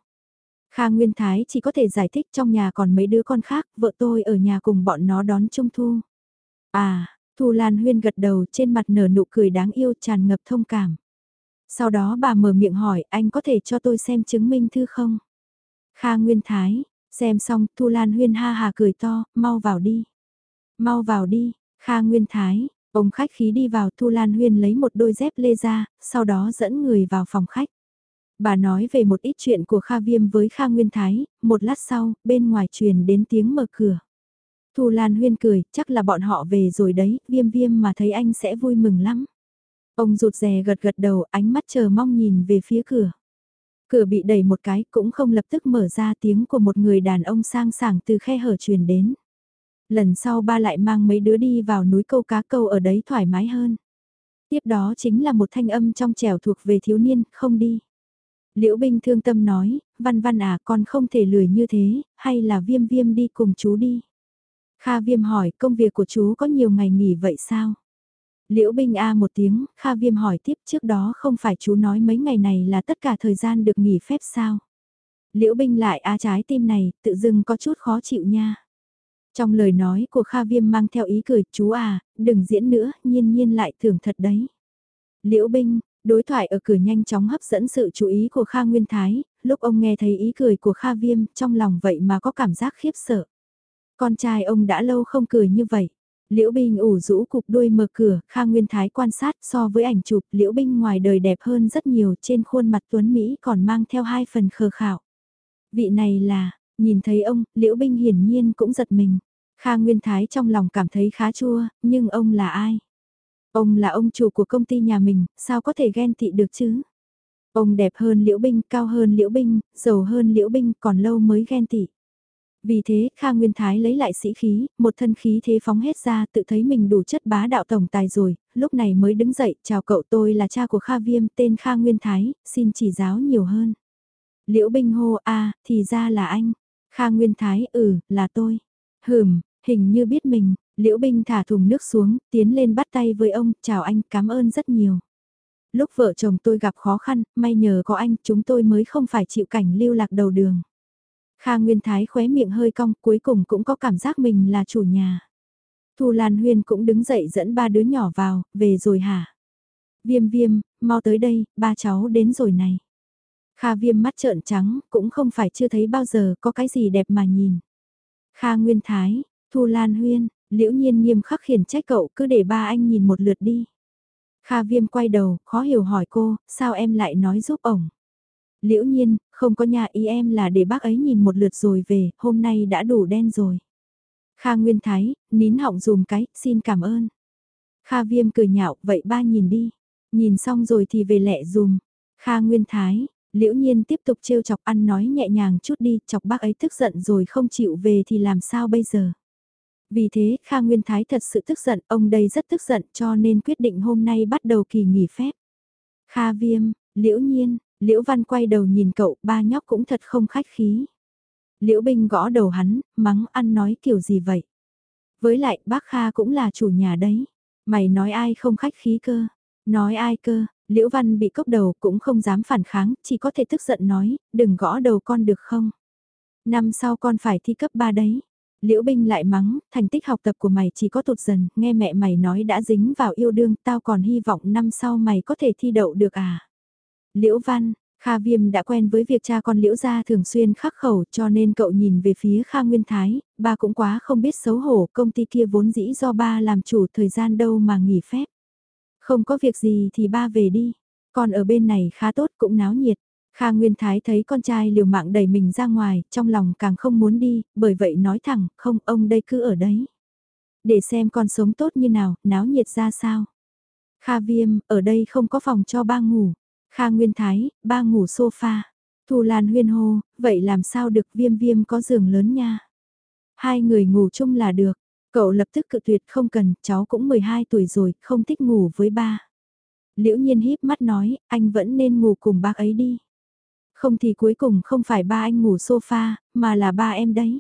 Kha Nguyên Thái chỉ có thể giải thích trong nhà còn mấy đứa con khác, vợ tôi ở nhà cùng bọn nó đón Trung Thu. À, Thu Lan Huyên gật đầu trên mặt nở nụ cười đáng yêu tràn ngập thông cảm. Sau đó bà mở miệng hỏi anh có thể cho tôi xem chứng minh thư không? Kha Nguyên Thái, xem xong Thu Lan Huyên ha hà cười to, mau vào đi. Mau vào đi, Kha Nguyên Thái, ông khách khí đi vào Thu Lan Huyên lấy một đôi dép lê ra, sau đó dẫn người vào phòng khách. Bà nói về một ít chuyện của Kha Viêm với Kha Nguyên Thái, một lát sau, bên ngoài truyền đến tiếng mở cửa. Thu Lan Huyên cười, chắc là bọn họ về rồi đấy, viêm viêm mà thấy anh sẽ vui mừng lắm. Ông rụt rè gật gật đầu, ánh mắt chờ mong nhìn về phía cửa. Cửa bị đẩy một cái cũng không lập tức mở ra tiếng của một người đàn ông sang sảng từ khe hở truyền đến. Lần sau ba lại mang mấy đứa đi vào núi câu cá câu ở đấy thoải mái hơn. Tiếp đó chính là một thanh âm trong trẻo thuộc về thiếu niên, không đi. Liễu Binh thương tâm nói, văn văn à con không thể lười như thế, hay là viêm viêm đi cùng chú đi. Kha viêm hỏi công việc của chú có nhiều ngày nghỉ vậy sao? Liễu Bình A một tiếng, Kha Viêm hỏi tiếp trước đó không phải chú nói mấy ngày này là tất cả thời gian được nghỉ phép sao? Liễu Bình lại A trái tim này, tự dưng có chút khó chịu nha. Trong lời nói của Kha Viêm mang theo ý cười, chú à, đừng diễn nữa, nhiên nhiên lại thưởng thật đấy. Liễu Bình đối thoại ở cửa nhanh chóng hấp dẫn sự chú ý của Kha Nguyên Thái, lúc ông nghe thấy ý cười của Kha Viêm, trong lòng vậy mà có cảm giác khiếp sợ. Con trai ông đã lâu không cười như vậy. Liễu Binh ủ rũ cục đuôi mở cửa, khang Nguyên Thái quan sát so với ảnh chụp Liễu Binh ngoài đời đẹp hơn rất nhiều trên khuôn mặt Tuấn Mỹ còn mang theo hai phần khờ khảo. Vị này là, nhìn thấy ông, Liễu Binh hiển nhiên cũng giật mình. khang Nguyên Thái trong lòng cảm thấy khá chua, nhưng ông là ai? Ông là ông chủ của công ty nhà mình, sao có thể ghen tị được chứ? Ông đẹp hơn Liễu Binh, cao hơn Liễu Binh, giàu hơn Liễu Binh, còn lâu mới ghen tị. Vì thế, Kha Nguyên Thái lấy lại sĩ khí, một thân khí thế phóng hết ra tự thấy mình đủ chất bá đạo tổng tài rồi, lúc này mới đứng dậy, chào cậu tôi là cha của Kha Viêm, tên Kha Nguyên Thái, xin chỉ giáo nhiều hơn. Liễu Binh hô a thì ra là anh. Kha Nguyên Thái, ừ, là tôi. Hừm, hình như biết mình, Liễu Binh thả thùng nước xuống, tiến lên bắt tay với ông, chào anh, cảm ơn rất nhiều. Lúc vợ chồng tôi gặp khó khăn, may nhờ có anh, chúng tôi mới không phải chịu cảnh lưu lạc đầu đường. Kha Nguyên Thái khóe miệng hơi cong, cuối cùng cũng có cảm giác mình là chủ nhà. Thu Lan Huyên cũng đứng dậy dẫn ba đứa nhỏ vào, về rồi hả? Viêm viêm, mau tới đây, ba cháu đến rồi này. Kha viêm mắt trợn trắng, cũng không phải chưa thấy bao giờ có cái gì đẹp mà nhìn. Kha Nguyên Thái, Thu Lan Huyên, liễu nhiên nghiêm khắc khiển trách cậu cứ để ba anh nhìn một lượt đi. Kha viêm quay đầu, khó hiểu hỏi cô, sao em lại nói giúp ổng? Liễu nhiên, không có nhà ý em là để bác ấy nhìn một lượt rồi về, hôm nay đã đủ đen rồi. Kha Nguyên Thái, nín họng dùm cái, xin cảm ơn. Kha Viêm cười nhạo, vậy ba nhìn đi. Nhìn xong rồi thì về lẹ dùm. Kha Nguyên Thái, liễu nhiên tiếp tục trêu chọc ăn nói nhẹ nhàng chút đi, chọc bác ấy tức giận rồi không chịu về thì làm sao bây giờ. Vì thế Kha Nguyên Thái thật sự tức giận, ông đây rất tức giận cho nên quyết định hôm nay bắt đầu kỳ nghỉ phép. Kha Viêm, liễu nhiên, Liễu Văn quay đầu nhìn cậu, ba nhóc cũng thật không khách khí. Liễu Binh gõ đầu hắn, mắng ăn nói kiểu gì vậy? Với lại, bác Kha cũng là chủ nhà đấy. Mày nói ai không khách khí cơ? Nói ai cơ? Liễu Văn bị cốc đầu cũng không dám phản kháng, chỉ có thể tức giận nói, đừng gõ đầu con được không? Năm sau con phải thi cấp 3 đấy. Liễu Binh lại mắng, thành tích học tập của mày chỉ có tụt dần, nghe mẹ mày nói đã dính vào yêu đương, tao còn hy vọng năm sau mày có thể thi đậu được à? Liễu Văn, Kha Viêm đã quen với việc cha con Liễu gia thường xuyên khắc khẩu cho nên cậu nhìn về phía Kha Nguyên Thái, ba cũng quá không biết xấu hổ công ty kia vốn dĩ do ba làm chủ thời gian đâu mà nghỉ phép. Không có việc gì thì ba về đi, còn ở bên này khá tốt cũng náo nhiệt. Kha Nguyên Thái thấy con trai liều mạng đẩy mình ra ngoài, trong lòng càng không muốn đi, bởi vậy nói thẳng, không ông đây cứ ở đấy. Để xem con sống tốt như nào, náo nhiệt ra sao. Kha Viêm, ở đây không có phòng cho ba ngủ. Kha Nguyên Thái, ba ngủ sofa. Thu Lan huyên hô, vậy làm sao được viêm viêm có giường lớn nha. Hai người ngủ chung là được. Cậu lập tức cự tuyệt không cần, cháu cũng 12 tuổi rồi, không thích ngủ với ba. Liễu nhiên híp mắt nói, anh vẫn nên ngủ cùng bác ấy đi. Không thì cuối cùng không phải ba anh ngủ sofa, mà là ba em đấy.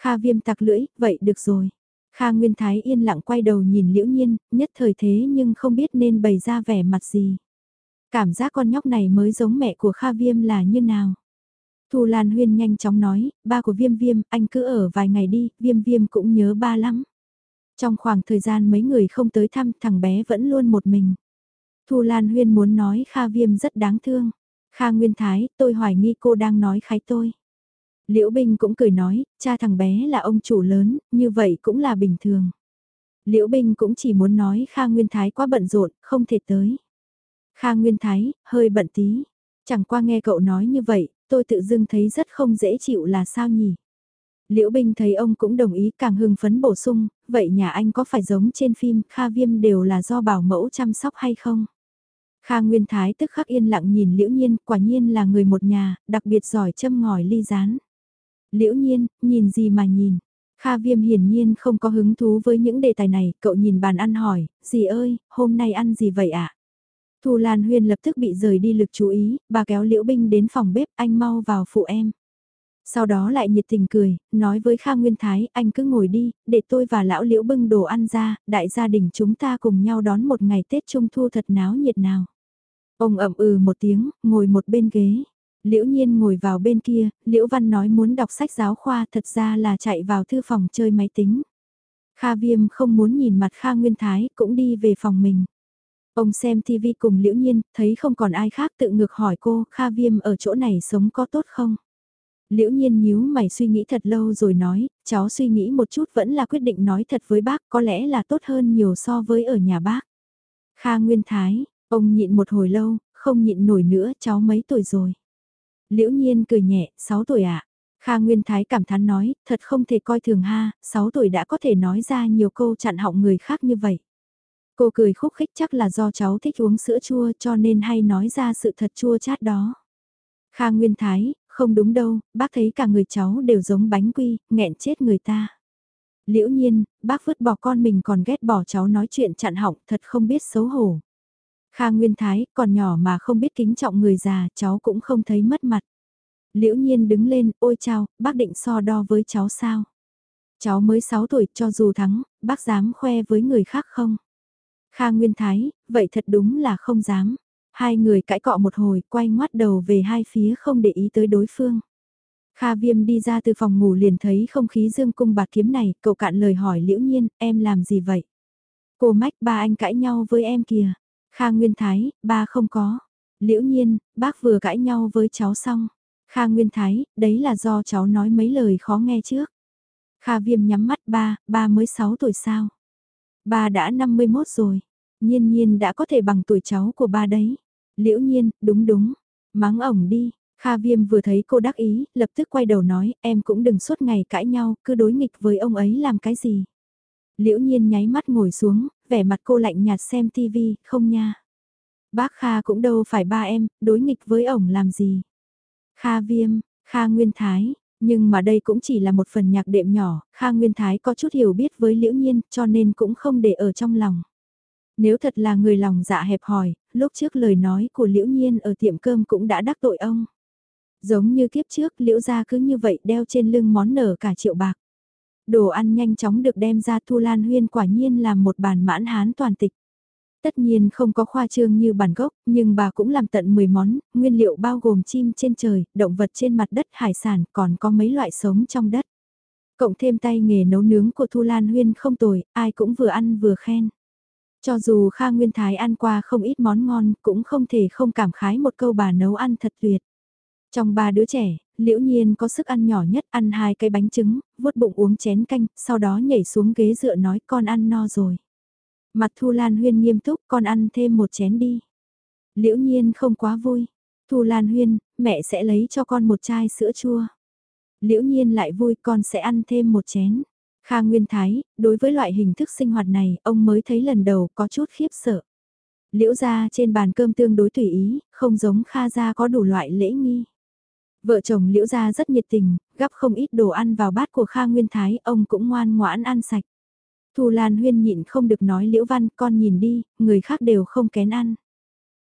Kha viêm tặc lưỡi, vậy được rồi. Kha Nguyên Thái yên lặng quay đầu nhìn liễu nhiên, nhất thời thế nhưng không biết nên bày ra vẻ mặt gì. Cảm giác con nhóc này mới giống mẹ của Kha Viêm là như nào? Thu Lan Huyên nhanh chóng nói, ba của Viêm Viêm, anh cứ ở vài ngày đi, Viêm Viêm cũng nhớ ba lắm. Trong khoảng thời gian mấy người không tới thăm, thằng bé vẫn luôn một mình. Thu Lan Huyên muốn nói Kha Viêm rất đáng thương. Kha Nguyên Thái, tôi hoài nghi cô đang nói khái tôi. Liễu Bình cũng cười nói, cha thằng bé là ông chủ lớn, như vậy cũng là bình thường. Liễu Bình cũng chỉ muốn nói Kha Nguyên Thái quá bận rộn, không thể tới. Kha Nguyên Thái, hơi bận tí. Chẳng qua nghe cậu nói như vậy, tôi tự dưng thấy rất không dễ chịu là sao nhỉ? Liễu Binh thấy ông cũng đồng ý càng hưng phấn bổ sung, vậy nhà anh có phải giống trên phim Kha Viêm đều là do bảo mẫu chăm sóc hay không? Kha Nguyên Thái tức khắc yên lặng nhìn Liễu Nhiên, quả nhiên là người một nhà, đặc biệt giỏi châm ngòi ly rán. Liễu Nhiên, nhìn gì mà nhìn? Kha Viêm hiển nhiên không có hứng thú với những đề tài này, cậu nhìn bàn ăn hỏi, dì ơi, hôm nay ăn gì vậy ạ? À? Thu Lan Huyên lập tức bị rời đi lực chú ý, bà kéo Liễu Binh đến phòng bếp, anh mau vào phụ em. Sau đó lại nhiệt tình cười, nói với Kha Nguyên Thái, anh cứ ngồi đi, để tôi và lão Liễu bưng đồ ăn ra, đại gia đình chúng ta cùng nhau đón một ngày Tết Trung Thu thật náo nhiệt nào. Ông ẩm ừ một tiếng, ngồi một bên ghế. Liễu Nhiên ngồi vào bên kia, Liễu Văn nói muốn đọc sách giáo khoa thật ra là chạy vào thư phòng chơi máy tính. Kha Viêm không muốn nhìn mặt Kha Nguyên Thái cũng đi về phòng mình. Ông xem TV cùng Liễu Nhiên, thấy không còn ai khác tự ngược hỏi cô, Kha Viêm ở chỗ này sống có tốt không? Liễu Nhiên nhíu mày suy nghĩ thật lâu rồi nói, cháu suy nghĩ một chút vẫn là quyết định nói thật với bác, có lẽ là tốt hơn nhiều so với ở nhà bác. Kha Nguyên Thái, ông nhịn một hồi lâu, không nhịn nổi nữa, cháu mấy tuổi rồi? Liễu Nhiên cười nhẹ, 6 tuổi ạ. À? Kha Nguyên Thái cảm thán nói, thật không thể coi thường ha, 6 tuổi đã có thể nói ra nhiều câu chặn họng người khác như vậy. Cô cười khúc khích chắc là do cháu thích uống sữa chua cho nên hay nói ra sự thật chua chát đó. Kha Nguyên Thái, không đúng đâu, bác thấy cả người cháu đều giống bánh quy, nghẹn chết người ta. Liễu nhiên, bác vứt bỏ con mình còn ghét bỏ cháu nói chuyện chặn họng thật không biết xấu hổ. Kha Nguyên Thái, còn nhỏ mà không biết kính trọng người già, cháu cũng không thấy mất mặt. Liễu nhiên đứng lên, ôi chào, bác định so đo với cháu sao? Cháu mới 6 tuổi, cho dù thắng, bác dám khoe với người khác không? Kha Nguyên Thái, vậy thật đúng là không dám. Hai người cãi cọ một hồi, quay ngoắt đầu về hai phía không để ý tới đối phương. Kha Viêm đi ra từ phòng ngủ liền thấy không khí dương cung bạc kiếm này, cậu cạn lời hỏi liễu nhiên, em làm gì vậy? Cô mách ba anh cãi nhau với em kìa. Kha Nguyên Thái, ba không có. Liễu nhiên, bác vừa cãi nhau với cháu xong. Kha Nguyên Thái, đấy là do cháu nói mấy lời khó nghe trước. Kha Viêm nhắm mắt ba, ba mới 6 tuổi sao? Ba đã 51 rồi. Nhiên nhiên đã có thể bằng tuổi cháu của ba đấy. Liễu nhiên, đúng đúng. Mắng ổng đi. Kha Viêm vừa thấy cô đắc ý, lập tức quay đầu nói, em cũng đừng suốt ngày cãi nhau, cứ đối nghịch với ông ấy làm cái gì. Liễu nhiên nháy mắt ngồi xuống, vẻ mặt cô lạnh nhạt xem tivi, không nha. Bác Kha cũng đâu phải ba em, đối nghịch với ổng làm gì. Kha Viêm, Kha Nguyên Thái, nhưng mà đây cũng chỉ là một phần nhạc đệm nhỏ, Kha Nguyên Thái có chút hiểu biết với Liễu Nhiên cho nên cũng không để ở trong lòng. Nếu thật là người lòng dạ hẹp hòi, lúc trước lời nói của Liễu Nhiên ở tiệm cơm cũng đã đắc tội ông. Giống như kiếp trước Liễu gia cứ như vậy đeo trên lưng món nở cả triệu bạc. Đồ ăn nhanh chóng được đem ra Thu Lan Huyên quả nhiên làm một bàn mãn hán toàn tịch. Tất nhiên không có khoa trương như bản gốc, nhưng bà cũng làm tận 10 món, nguyên liệu bao gồm chim trên trời, động vật trên mặt đất, hải sản, còn có mấy loại sống trong đất. Cộng thêm tay nghề nấu nướng của Thu Lan Huyên không tồi, ai cũng vừa ăn vừa khen. Cho dù Kha Nguyên Thái ăn qua không ít món ngon, cũng không thể không cảm khái một câu bà nấu ăn thật tuyệt. Trong ba đứa trẻ, liễu nhiên có sức ăn nhỏ nhất ăn hai cái bánh trứng, vuốt bụng uống chén canh, sau đó nhảy xuống ghế dựa nói con ăn no rồi. Mặt Thu Lan Huyên nghiêm túc con ăn thêm một chén đi. Liễu nhiên không quá vui. Thu Lan Huyên, mẹ sẽ lấy cho con một chai sữa chua. Liễu nhiên lại vui con sẽ ăn thêm một chén. Kha Nguyên Thái, đối với loại hình thức sinh hoạt này, ông mới thấy lần đầu có chút khiếp sợ. Liễu gia trên bàn cơm tương đối tùy ý, không giống Kha gia có đủ loại lễ nghi. Vợ chồng Liễu gia rất nhiệt tình, gắp không ít đồ ăn vào bát của Kha Nguyên Thái, ông cũng ngoan ngoãn ăn sạch. Thu Lan Huyên nhịn không được nói Liễu Văn, con nhìn đi, người khác đều không kén ăn.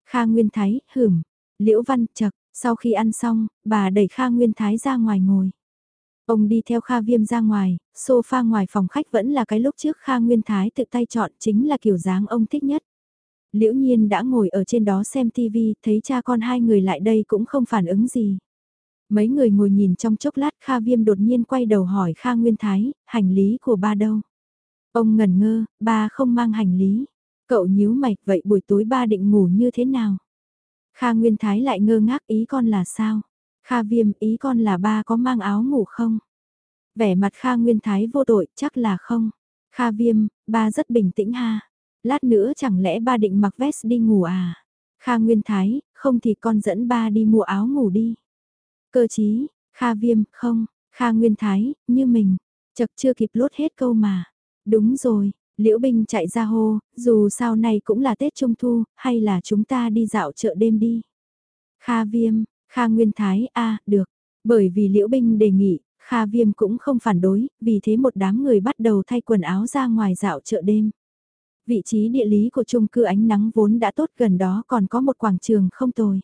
Kha Nguyên Thái, hửm, Liễu Văn, chật, sau khi ăn xong, bà đẩy Kha Nguyên Thái ra ngoài ngồi. Ông đi theo Kha Viêm ra ngoài, sofa ngoài phòng khách vẫn là cái lúc trước Kha Nguyên Thái tự tay chọn chính là kiểu dáng ông thích nhất. Liễu Nhiên đã ngồi ở trên đó xem TV, thấy cha con hai người lại đây cũng không phản ứng gì. Mấy người ngồi nhìn trong chốc lát Kha Viêm đột nhiên quay đầu hỏi Kha Nguyên Thái, hành lý của ba đâu? Ông ngẩn ngơ, ba không mang hành lý. Cậu nhíu mày, vậy buổi tối ba định ngủ như thế nào? Kha Nguyên Thái lại ngơ ngác ý con là sao? Kha Viêm ý con là ba có mang áo ngủ không? Vẻ mặt Kha Nguyên Thái vô tội, chắc là không. Kha Viêm, ba rất bình tĩnh ha. Lát nữa chẳng lẽ ba định mặc vest đi ngủ à? Kha Nguyên Thái, không thì con dẫn ba đi mua áo ngủ đi. Cơ chí, Kha Viêm, không, Kha Nguyên Thái, như mình, chật chưa kịp lốt hết câu mà. Đúng rồi, Liễu Binh chạy ra hô, dù sao này cũng là Tết Trung Thu, hay là chúng ta đi dạo chợ đêm đi. Kha Viêm, Kha Nguyên Thái, a được. Bởi vì Liễu Binh đề nghị, Kha Viêm cũng không phản đối, vì thế một đám người bắt đầu thay quần áo ra ngoài dạo chợ đêm. Vị trí địa lý của chung cư ánh nắng vốn đã tốt gần đó còn có một quảng trường không tồi.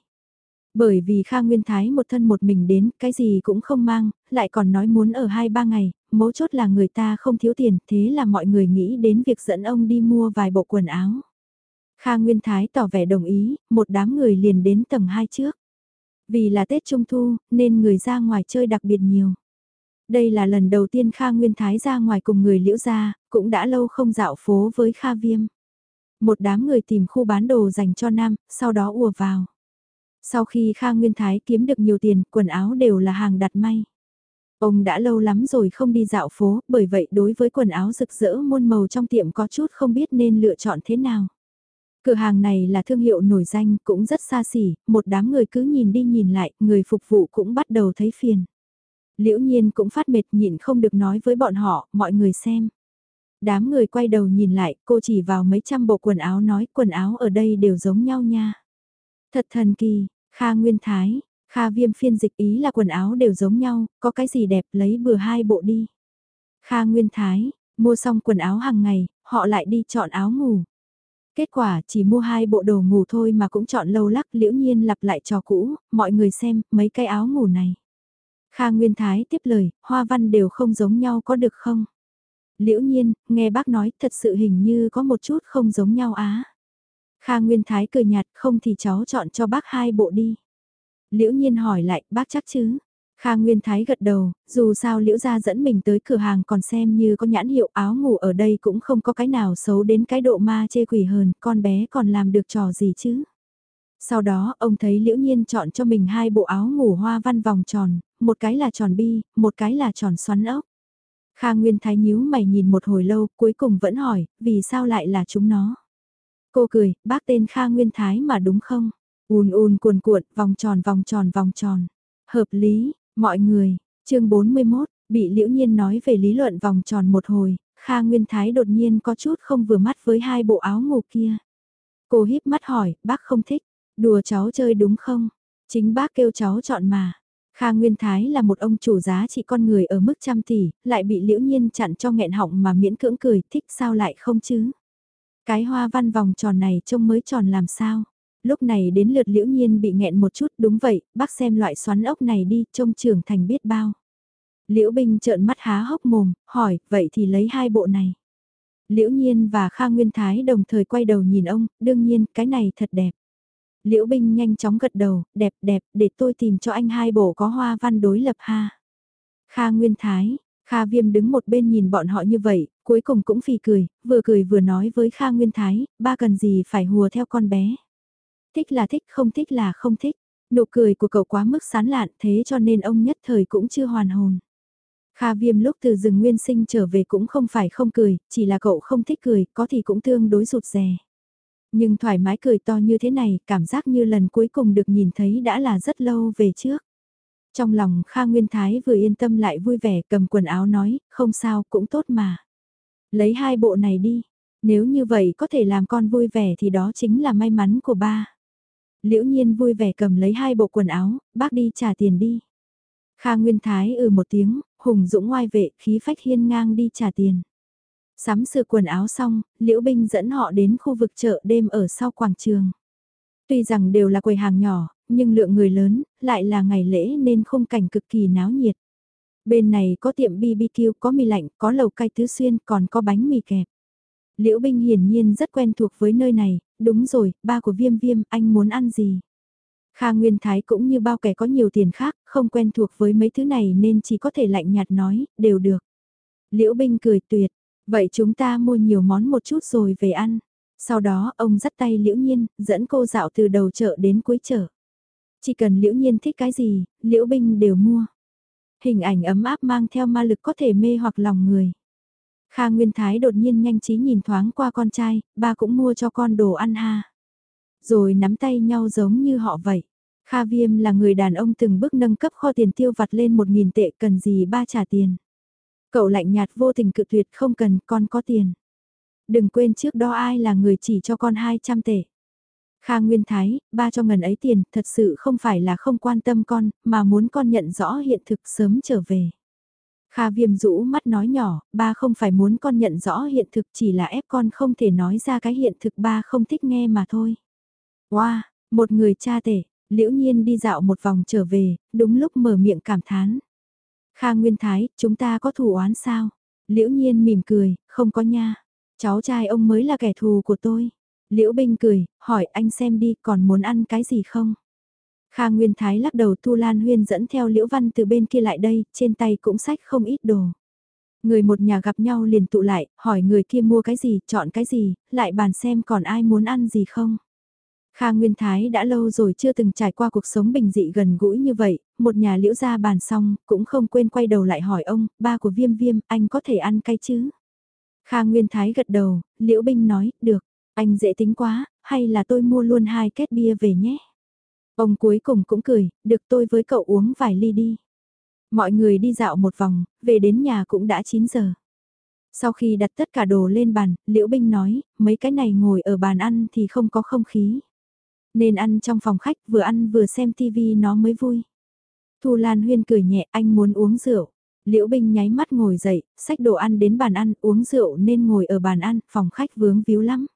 Bởi vì Kha Nguyên Thái một thân một mình đến, cái gì cũng không mang, lại còn nói muốn ở hai ba ngày, mấu chốt là người ta không thiếu tiền, thế là mọi người nghĩ đến việc dẫn ông đi mua vài bộ quần áo. Kha Nguyên Thái tỏ vẻ đồng ý, một đám người liền đến tầng 2 trước. Vì là Tết Trung Thu, nên người ra ngoài chơi đặc biệt nhiều. Đây là lần đầu tiên Kha Nguyên Thái ra ngoài cùng người liễu gia, cũng đã lâu không dạo phố với Kha Viêm. Một đám người tìm khu bán đồ dành cho nam, sau đó ùa vào. Sau khi Kha Nguyên Thái kiếm được nhiều tiền, quần áo đều là hàng đặt may. Ông đã lâu lắm rồi không đi dạo phố, bởi vậy đối với quần áo rực rỡ muôn màu trong tiệm có chút không biết nên lựa chọn thế nào. Cửa hàng này là thương hiệu nổi danh, cũng rất xa xỉ, một đám người cứ nhìn đi nhìn lại, người phục vụ cũng bắt đầu thấy phiền. Liễu nhiên cũng phát mệt nhịn không được nói với bọn họ, mọi người xem. Đám người quay đầu nhìn lại, cô chỉ vào mấy trăm bộ quần áo nói quần áo ở đây đều giống nhau nha. Thật thần kỳ, Kha Nguyên Thái, Kha Viêm phiên dịch ý là quần áo đều giống nhau, có cái gì đẹp lấy bừa hai bộ đi. Kha Nguyên Thái, mua xong quần áo hàng ngày, họ lại đi chọn áo ngủ. Kết quả chỉ mua hai bộ đồ ngủ thôi mà cũng chọn lâu lắc liễu nhiên lặp lại trò cũ, mọi người xem mấy cái áo ngủ này. Kha Nguyên Thái tiếp lời, hoa văn đều không giống nhau có được không? Liễu nhiên, nghe bác nói thật sự hình như có một chút không giống nhau á. Kha Nguyên Thái cười nhạt không thì cháu chọn cho bác hai bộ đi. Liễu nhiên hỏi lại bác chắc chứ? Kha Nguyên Thái gật đầu, dù sao liễu gia dẫn mình tới cửa hàng còn xem như có nhãn hiệu áo ngủ ở đây cũng không có cái nào xấu đến cái độ ma chê quỷ hờn, con bé còn làm được trò gì chứ? Sau đó, ông thấy liễu nhiên chọn cho mình hai bộ áo ngủ hoa văn vòng tròn, một cái là tròn bi, một cái là tròn xoắn ốc. Kha Nguyên Thái nhíu mày nhìn một hồi lâu, cuối cùng vẫn hỏi, vì sao lại là chúng nó? Cô cười, bác tên Kha Nguyên Thái mà đúng không? ùn ùn cuồn cuộn, vòng tròn vòng tròn vòng tròn. Hợp lý, mọi người, chương 41, bị liễu nhiên nói về lý luận vòng tròn một hồi, Kha Nguyên Thái đột nhiên có chút không vừa mắt với hai bộ áo ngủ kia. Cô híp mắt hỏi, bác không thích, đùa cháu chơi đúng không? Chính bác kêu cháu chọn mà. Kha Nguyên Thái là một ông chủ giá trị con người ở mức trăm tỷ, lại bị liễu nhiên chặn cho nghẹn họng mà miễn cưỡng cười, thích sao lại không chứ? Cái hoa văn vòng tròn này trông mới tròn làm sao? Lúc này đến lượt liễu nhiên bị nghẹn một chút, đúng vậy, bác xem loại xoắn ốc này đi, trông trưởng thành biết bao. Liễu Binh trợn mắt há hốc mồm, hỏi, vậy thì lấy hai bộ này. Liễu Nhiên và Kha Nguyên Thái đồng thời quay đầu nhìn ông, đương nhiên, cái này thật đẹp. Liễu Binh nhanh chóng gật đầu, đẹp đẹp, để tôi tìm cho anh hai bộ có hoa văn đối lập ha. Kha Nguyên Thái, Kha Viêm đứng một bên nhìn bọn họ như vậy, cuối cùng cũng phì cười, vừa cười vừa nói với Kha Nguyên Thái, ba cần gì phải hùa theo con bé. Thích là thích, không thích là không thích. Nụ cười của cậu quá mức sán lạn thế cho nên ông nhất thời cũng chưa hoàn hồn. Kha Viêm lúc từ rừng nguyên sinh trở về cũng không phải không cười, chỉ là cậu không thích cười, có thì cũng tương đối rụt rè. Nhưng thoải mái cười to như thế này, cảm giác như lần cuối cùng được nhìn thấy đã là rất lâu về trước. Trong lòng Kha Nguyên Thái vừa yên tâm lại vui vẻ cầm quần áo nói, không sao cũng tốt mà. Lấy hai bộ này đi, nếu như vậy có thể làm con vui vẻ thì đó chính là may mắn của ba. Liễu nhiên vui vẻ cầm lấy hai bộ quần áo, bác đi trả tiền đi. Kha Nguyên Thái ừ một tiếng, hùng dũng ngoai vệ, khí phách hiên ngang đi trả tiền. Sắm sửa quần áo xong, Liễu Binh dẫn họ đến khu vực chợ đêm ở sau quảng trường. Tuy rằng đều là quầy hàng nhỏ, nhưng lượng người lớn, lại là ngày lễ nên khung cảnh cực kỳ náo nhiệt. Bên này có tiệm BBQ, có mì lạnh, có lầu cay tứ xuyên, còn có bánh mì kẹp. Liễu Binh hiển nhiên rất quen thuộc với nơi này, đúng rồi, ba của Viêm Viêm, anh muốn ăn gì? Kha Nguyên Thái cũng như bao kẻ có nhiều tiền khác, không quen thuộc với mấy thứ này nên chỉ có thể lạnh nhạt nói, đều được. Liễu Binh cười tuyệt, vậy chúng ta mua nhiều món một chút rồi về ăn. Sau đó ông dắt tay Liễu Nhiên, dẫn cô dạo từ đầu chợ đến cuối chợ. Chỉ cần Liễu Nhiên thích cái gì, Liễu Binh đều mua. Hình ảnh ấm áp mang theo ma lực có thể mê hoặc lòng người. Kha Nguyên Thái đột nhiên nhanh trí nhìn thoáng qua con trai, ba cũng mua cho con đồ ăn ha. Rồi nắm tay nhau giống như họ vậy. Kha Viêm là người đàn ông từng bước nâng cấp kho tiền tiêu vặt lên 1.000 tệ cần gì ba trả tiền. Cậu lạnh nhạt vô tình cự tuyệt không cần con có tiền. Đừng quên trước đó ai là người chỉ cho con 200 tệ. Kha Nguyên Thái, ba cho ngần ấy tiền, thật sự không phải là không quan tâm con, mà muốn con nhận rõ hiện thực sớm trở về. Kha Viêm rũ mắt nói nhỏ, ba không phải muốn con nhận rõ hiện thực chỉ là ép con không thể nói ra cái hiện thực ba không thích nghe mà thôi. Wow, một người cha tể, liễu nhiên đi dạo một vòng trở về, đúng lúc mở miệng cảm thán. Kha Nguyên Thái, chúng ta có thù oán sao? Liễu nhiên mỉm cười, không có nha. Cháu trai ông mới là kẻ thù của tôi. Liễu Binh cười, hỏi anh xem đi còn muốn ăn cái gì không? Kha Nguyên Thái lắc đầu Thu Lan Huyên dẫn theo Liễu Văn từ bên kia lại đây, trên tay cũng sách không ít đồ. Người một nhà gặp nhau liền tụ lại, hỏi người kia mua cái gì, chọn cái gì, lại bàn xem còn ai muốn ăn gì không. Kha Nguyên Thái đã lâu rồi chưa từng trải qua cuộc sống bình dị gần gũi như vậy, một nhà liễu ra bàn xong, cũng không quên quay đầu lại hỏi ông, ba của viêm viêm, anh có thể ăn cay chứ? Kha Nguyên Thái gật đầu, liễu binh nói, được, anh dễ tính quá, hay là tôi mua luôn hai két bia về nhé? Ông cuối cùng cũng cười, được tôi với cậu uống vài ly đi. Mọi người đi dạo một vòng, về đến nhà cũng đã 9 giờ. Sau khi đặt tất cả đồ lên bàn, Liễu Binh nói, mấy cái này ngồi ở bàn ăn thì không có không khí. Nên ăn trong phòng khách vừa ăn vừa xem tivi nó mới vui. Thu Lan Huyên cười nhẹ anh muốn uống rượu. Liễu Binh nháy mắt ngồi dậy, xách đồ ăn đến bàn ăn uống rượu nên ngồi ở bàn ăn, phòng khách vướng víu lắm.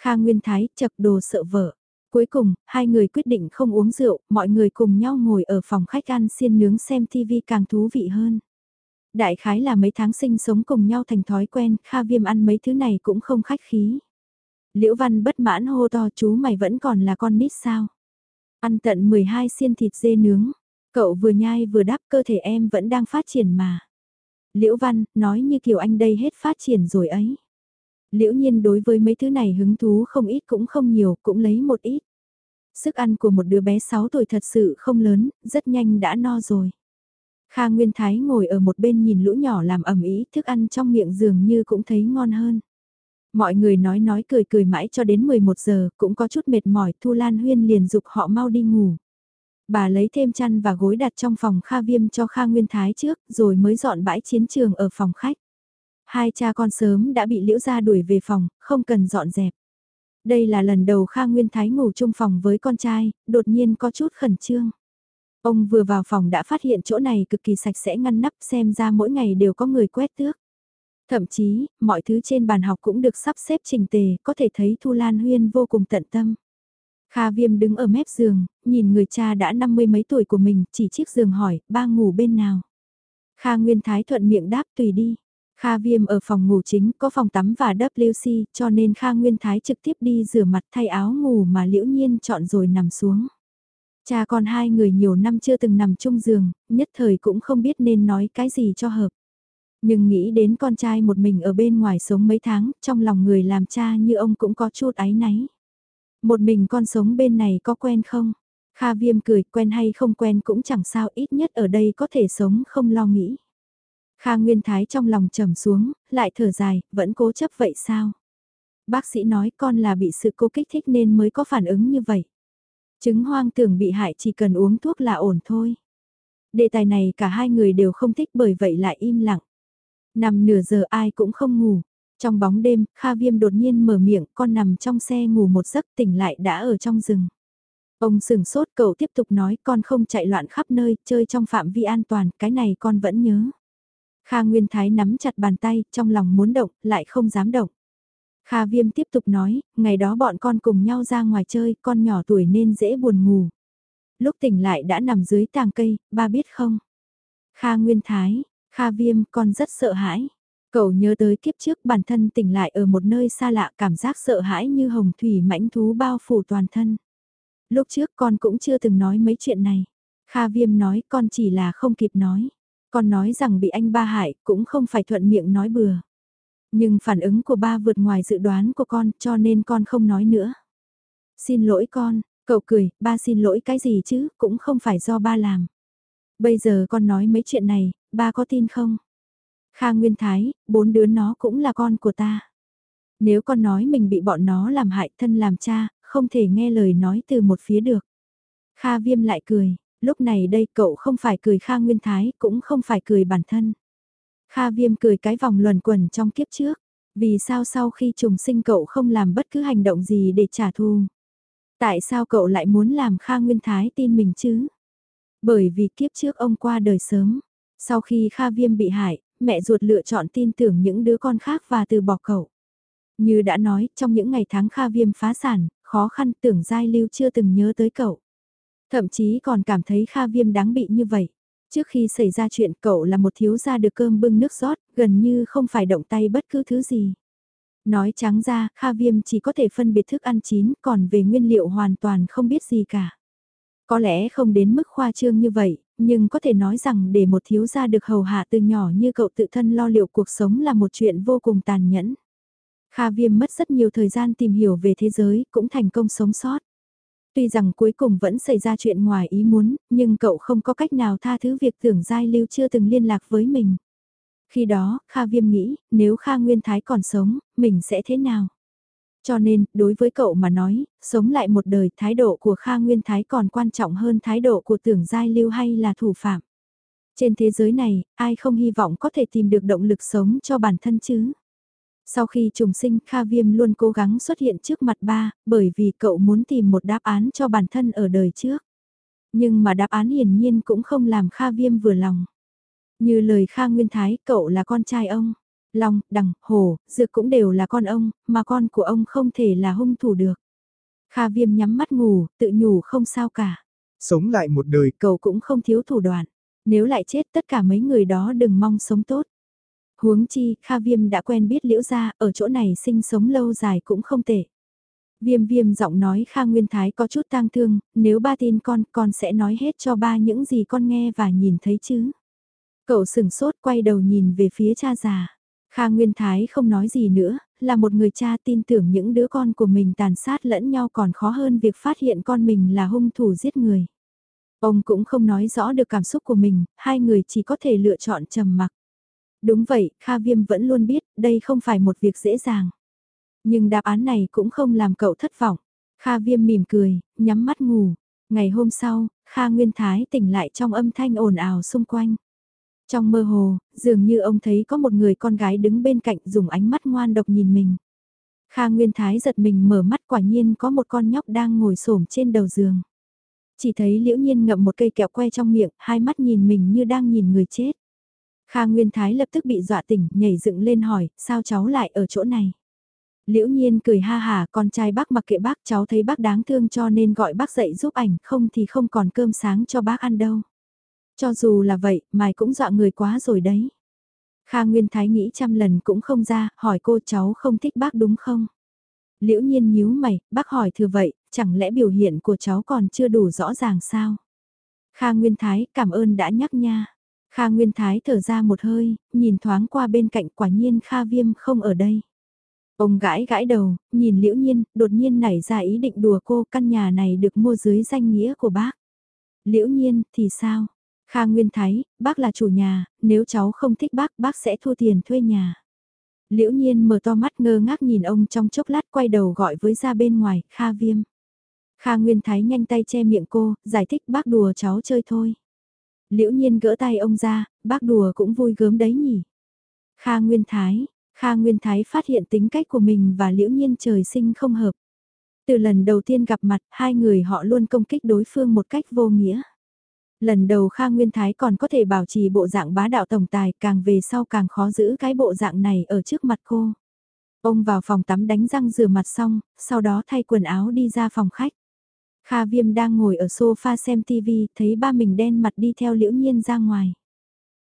Kha Nguyên Thái chật đồ sợ vợ. Cuối cùng, hai người quyết định không uống rượu, mọi người cùng nhau ngồi ở phòng khách ăn xiên nướng xem TV càng thú vị hơn. Đại khái là mấy tháng sinh sống cùng nhau thành thói quen, Kha Viêm ăn mấy thứ này cũng không khách khí. Liễu Văn bất mãn hô to chú mày vẫn còn là con nít sao? Ăn tận 12 xiên thịt dê nướng, cậu vừa nhai vừa đáp cơ thể em vẫn đang phát triển mà. Liễu Văn, nói như kiểu anh đây hết phát triển rồi ấy. Liễu nhiên đối với mấy thứ này hứng thú không ít cũng không nhiều, cũng lấy một ít. Sức ăn của một đứa bé 6 tuổi thật sự không lớn, rất nhanh đã no rồi. Kha Nguyên Thái ngồi ở một bên nhìn lũ nhỏ làm ẩm ý, thức ăn trong miệng dường như cũng thấy ngon hơn. Mọi người nói nói cười cười mãi cho đến 11 giờ, cũng có chút mệt mỏi, Thu Lan Huyên liền dục họ mau đi ngủ. Bà lấy thêm chăn và gối đặt trong phòng Kha Viêm cho Kha Nguyên Thái trước, rồi mới dọn bãi chiến trường ở phòng khách. Hai cha con sớm đã bị liễu gia đuổi về phòng, không cần dọn dẹp. Đây là lần đầu Kha Nguyên Thái ngủ chung phòng với con trai, đột nhiên có chút khẩn trương. Ông vừa vào phòng đã phát hiện chỗ này cực kỳ sạch sẽ ngăn nắp xem ra mỗi ngày đều có người quét tước. Thậm chí, mọi thứ trên bàn học cũng được sắp xếp trình tề, có thể thấy Thu Lan Huyên vô cùng tận tâm. Kha Viêm đứng ở mép giường, nhìn người cha đã năm mươi mấy tuổi của mình, chỉ chiếc giường hỏi, ba ngủ bên nào. Kha Nguyên Thái thuận miệng đáp tùy đi. Kha Viêm ở phòng ngủ chính có phòng tắm và WC cho nên Kha Nguyên Thái trực tiếp đi rửa mặt thay áo ngủ mà liễu nhiên chọn rồi nằm xuống. Cha con hai người nhiều năm chưa từng nằm chung giường, nhất thời cũng không biết nên nói cái gì cho hợp. Nhưng nghĩ đến con trai một mình ở bên ngoài sống mấy tháng, trong lòng người làm cha như ông cũng có chút áy náy. Một mình con sống bên này có quen không? Kha Viêm cười quen hay không quen cũng chẳng sao ít nhất ở đây có thể sống không lo nghĩ. Kha Nguyên Thái trong lòng trầm xuống, lại thở dài, vẫn cố chấp vậy sao? Bác sĩ nói con là bị sự cố kích thích nên mới có phản ứng như vậy. Chứng hoang tưởng bị hại chỉ cần uống thuốc là ổn thôi. Đề tài này cả hai người đều không thích bởi vậy lại im lặng. Nằm nửa giờ ai cũng không ngủ. Trong bóng đêm, Kha Viêm đột nhiên mở miệng, con nằm trong xe ngủ một giấc tỉnh lại đã ở trong rừng. Ông sừng sốt cậu tiếp tục nói con không chạy loạn khắp nơi, chơi trong phạm vi an toàn, cái này con vẫn nhớ. Kha Nguyên Thái nắm chặt bàn tay, trong lòng muốn động, lại không dám động. Kha Viêm tiếp tục nói, ngày đó bọn con cùng nhau ra ngoài chơi, con nhỏ tuổi nên dễ buồn ngủ. Lúc tỉnh lại đã nằm dưới tàng cây, ba biết không? Kha Nguyên Thái, Kha Viêm, con rất sợ hãi. Cậu nhớ tới kiếp trước bản thân tỉnh lại ở một nơi xa lạ cảm giác sợ hãi như hồng thủy mãnh thú bao phủ toàn thân. Lúc trước con cũng chưa từng nói mấy chuyện này. Kha Viêm nói con chỉ là không kịp nói. Con nói rằng bị anh ba hại cũng không phải thuận miệng nói bừa. Nhưng phản ứng của ba vượt ngoài dự đoán của con cho nên con không nói nữa. Xin lỗi con, cậu cười, ba xin lỗi cái gì chứ, cũng không phải do ba làm. Bây giờ con nói mấy chuyện này, ba có tin không? Kha Nguyên Thái, bốn đứa nó cũng là con của ta. Nếu con nói mình bị bọn nó làm hại thân làm cha, không thể nghe lời nói từ một phía được. Kha Viêm lại cười, lúc này đây cậu không phải cười Kha Nguyên Thái, cũng không phải cười bản thân. Kha Viêm cười cái vòng luẩn quẩn trong kiếp trước, vì sao sau khi trùng sinh cậu không làm bất cứ hành động gì để trả thù? Tại sao cậu lại muốn làm Kha Nguyên Thái tin mình chứ? Bởi vì kiếp trước ông qua đời sớm, sau khi Kha Viêm bị hại, mẹ ruột lựa chọn tin tưởng những đứa con khác và từ bỏ cậu. Như đã nói, trong những ngày tháng Kha Viêm phá sản, khó khăn tưởng Giai Lưu chưa từng nhớ tới cậu. Thậm chí còn cảm thấy Kha Viêm đáng bị như vậy. Trước khi xảy ra chuyện cậu là một thiếu gia được cơm bưng nước rót, gần như không phải động tay bất cứ thứ gì. Nói trắng ra, Kha Viêm chỉ có thể phân biệt thức ăn chín, còn về nguyên liệu hoàn toàn không biết gì cả. Có lẽ không đến mức khoa trương như vậy, nhưng có thể nói rằng để một thiếu gia được hầu hạ từ nhỏ như cậu tự thân lo liệu cuộc sống là một chuyện vô cùng tàn nhẫn. Kha Viêm mất rất nhiều thời gian tìm hiểu về thế giới, cũng thành công sống sót. Tuy rằng cuối cùng vẫn xảy ra chuyện ngoài ý muốn, nhưng cậu không có cách nào tha thứ việc tưởng Giai Lưu chưa từng liên lạc với mình. Khi đó, Kha Viêm nghĩ, nếu Kha Nguyên Thái còn sống, mình sẽ thế nào? Cho nên, đối với cậu mà nói, sống lại một đời thái độ của Kha Nguyên Thái còn quan trọng hơn thái độ của tưởng Giai Lưu hay là thủ phạm. Trên thế giới này, ai không hy vọng có thể tìm được động lực sống cho bản thân chứ? Sau khi trùng sinh, Kha Viêm luôn cố gắng xuất hiện trước mặt ba, bởi vì cậu muốn tìm một đáp án cho bản thân ở đời trước. Nhưng mà đáp án hiển nhiên cũng không làm Kha Viêm vừa lòng. Như lời Kha Nguyên Thái, cậu là con trai ông. Long, Đằng, Hồ, Dược cũng đều là con ông, mà con của ông không thể là hung thủ được. Kha Viêm nhắm mắt ngủ, tự nhủ không sao cả. Sống lại một đời. Cậu cũng không thiếu thủ đoạn. Nếu lại chết tất cả mấy người đó đừng mong sống tốt. Huống chi, Kha Viêm đã quen biết liễu gia, ở chỗ này sinh sống lâu dài cũng không tệ. Viêm viêm giọng nói Kha Nguyên Thái có chút tang thương, nếu ba tin con, con sẽ nói hết cho ba những gì con nghe và nhìn thấy chứ. Cậu sừng sốt quay đầu nhìn về phía cha già. Kha Nguyên Thái không nói gì nữa, là một người cha tin tưởng những đứa con của mình tàn sát lẫn nhau còn khó hơn việc phát hiện con mình là hung thủ giết người. Ông cũng không nói rõ được cảm xúc của mình, hai người chỉ có thể lựa chọn trầm mặc. Đúng vậy, Kha Viêm vẫn luôn biết, đây không phải một việc dễ dàng. Nhưng đáp án này cũng không làm cậu thất vọng. Kha Viêm mỉm cười, nhắm mắt ngủ. Ngày hôm sau, Kha Nguyên Thái tỉnh lại trong âm thanh ồn ào xung quanh. Trong mơ hồ, dường như ông thấy có một người con gái đứng bên cạnh dùng ánh mắt ngoan độc nhìn mình. Kha Nguyên Thái giật mình mở mắt quả nhiên có một con nhóc đang ngồi xổm trên đầu giường. Chỉ thấy liễu nhiên ngậm một cây kẹo que trong miệng, hai mắt nhìn mình như đang nhìn người chết. Kha Nguyên Thái lập tức bị dọa tỉnh, nhảy dựng lên hỏi, sao cháu lại ở chỗ này? Liễu nhiên cười ha hà, con trai bác mặc kệ bác cháu thấy bác đáng thương cho nên gọi bác dậy giúp ảnh, không thì không còn cơm sáng cho bác ăn đâu. Cho dù là vậy, mày cũng dọa người quá rồi đấy. Kha Nguyên Thái nghĩ trăm lần cũng không ra, hỏi cô cháu không thích bác đúng không? Liễu nhiên nhíu mày, bác hỏi thừa vậy, chẳng lẽ biểu hiện của cháu còn chưa đủ rõ ràng sao? Kha Nguyên Thái cảm ơn đã nhắc nha. Kha Nguyên Thái thở ra một hơi, nhìn thoáng qua bên cạnh quả nhiên Kha Viêm không ở đây. Ông gãi gãi đầu, nhìn liễu nhiên, đột nhiên nảy ra ý định đùa cô căn nhà này được mua dưới danh nghĩa của bác. Liễu nhiên, thì sao? Kha Nguyên Thái, bác là chủ nhà, nếu cháu không thích bác, bác sẽ thu tiền thuê nhà. Liễu nhiên mở to mắt ngơ ngác nhìn ông trong chốc lát quay đầu gọi với ra bên ngoài, Kha Viêm. Kha Nguyên Thái nhanh tay che miệng cô, giải thích bác đùa cháu chơi thôi. Liễu nhiên gỡ tay ông ra, bác đùa cũng vui gớm đấy nhỉ. Kha Nguyên Thái, Kha Nguyên Thái phát hiện tính cách của mình và liễu nhiên trời sinh không hợp. Từ lần đầu tiên gặp mặt, hai người họ luôn công kích đối phương một cách vô nghĩa. Lần đầu Kha Nguyên Thái còn có thể bảo trì bộ dạng bá đạo tổng tài, càng về sau càng khó giữ cái bộ dạng này ở trước mặt cô. Ông vào phòng tắm đánh răng rửa mặt xong, sau đó thay quần áo đi ra phòng khách. Kha Viêm đang ngồi ở sofa xem TV, thấy ba mình đen mặt đi theo liễu nhiên ra ngoài.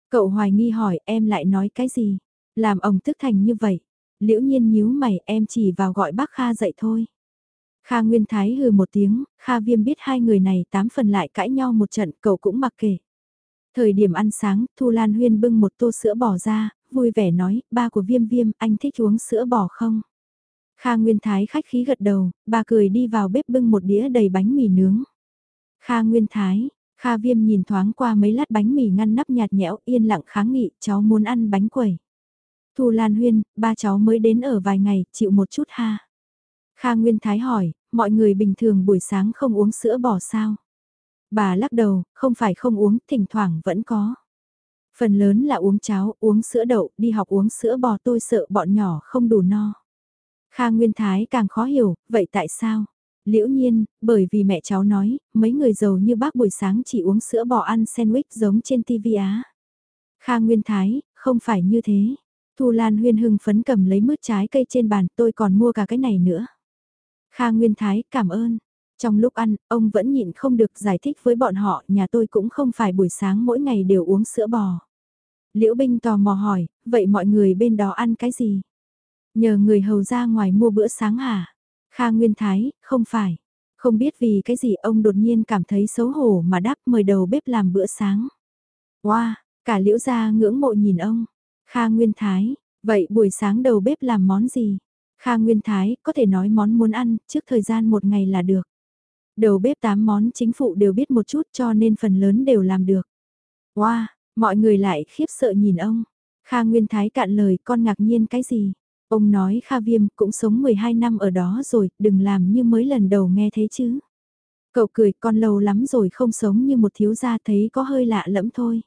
Cậu hoài nghi hỏi em lại nói cái gì? Làm ông tức thành như vậy. Liễu nhiên nhíu mày em chỉ vào gọi bác Kha dậy thôi. Kha Nguyên Thái hừ một tiếng, Kha Viêm biết hai người này tám phần lại cãi nhau một trận, cậu cũng mặc kệ. Thời điểm ăn sáng, Thu Lan Huyên bưng một tô sữa bò ra, vui vẻ nói, ba của viêm viêm, anh thích uống sữa bò không? Kha Nguyên Thái khách khí gật đầu, bà cười đi vào bếp bưng một đĩa đầy bánh mì nướng. Kha Nguyên Thái, Kha Viêm nhìn thoáng qua mấy lát bánh mì ngăn nắp nhạt nhẽo, yên lặng kháng nghị, cháu muốn ăn bánh quẩy. Thu Lan Huyên, ba cháu mới đến ở vài ngày, chịu một chút ha. Kha Nguyên Thái hỏi, mọi người bình thường buổi sáng không uống sữa bò sao? Bà lắc đầu, không phải không uống, thỉnh thoảng vẫn có. Phần lớn là uống cháo, uống sữa đậu, đi học uống sữa bò tôi sợ bọn nhỏ không đủ no. Kha Nguyên Thái càng khó hiểu, vậy tại sao? Liễu nhiên, bởi vì mẹ cháu nói, mấy người giàu như bác buổi sáng chỉ uống sữa bò ăn sandwich giống trên TV Á. Kha Nguyên Thái, không phải như thế. Thu Lan Huyên hưng phấn cầm lấy mứt trái cây trên bàn, tôi còn mua cả cái này nữa. Kha Nguyên Thái, cảm ơn. Trong lúc ăn, ông vẫn nhịn không được giải thích với bọn họ, nhà tôi cũng không phải buổi sáng mỗi ngày đều uống sữa bò. Liễu Binh tò mò hỏi, vậy mọi người bên đó ăn cái gì? Nhờ người hầu ra ngoài mua bữa sáng hả? Kha Nguyên Thái, không phải. Không biết vì cái gì ông đột nhiên cảm thấy xấu hổ mà đáp mời đầu bếp làm bữa sáng. Wow, cả liễu gia ngưỡng mộ nhìn ông. Kha Nguyên Thái, vậy buổi sáng đầu bếp làm món gì? Kha Nguyên Thái, có thể nói món muốn ăn, trước thời gian một ngày là được. Đầu bếp 8 món chính phụ đều biết một chút cho nên phần lớn đều làm được. Wow, mọi người lại khiếp sợ nhìn ông. Kha Nguyên Thái cạn lời con ngạc nhiên cái gì? Ông nói Kha Viêm cũng sống 12 năm ở đó rồi, đừng làm như mới lần đầu nghe thế chứ. Cậu cười con lâu lắm rồi không sống như một thiếu gia thấy có hơi lạ lẫm thôi.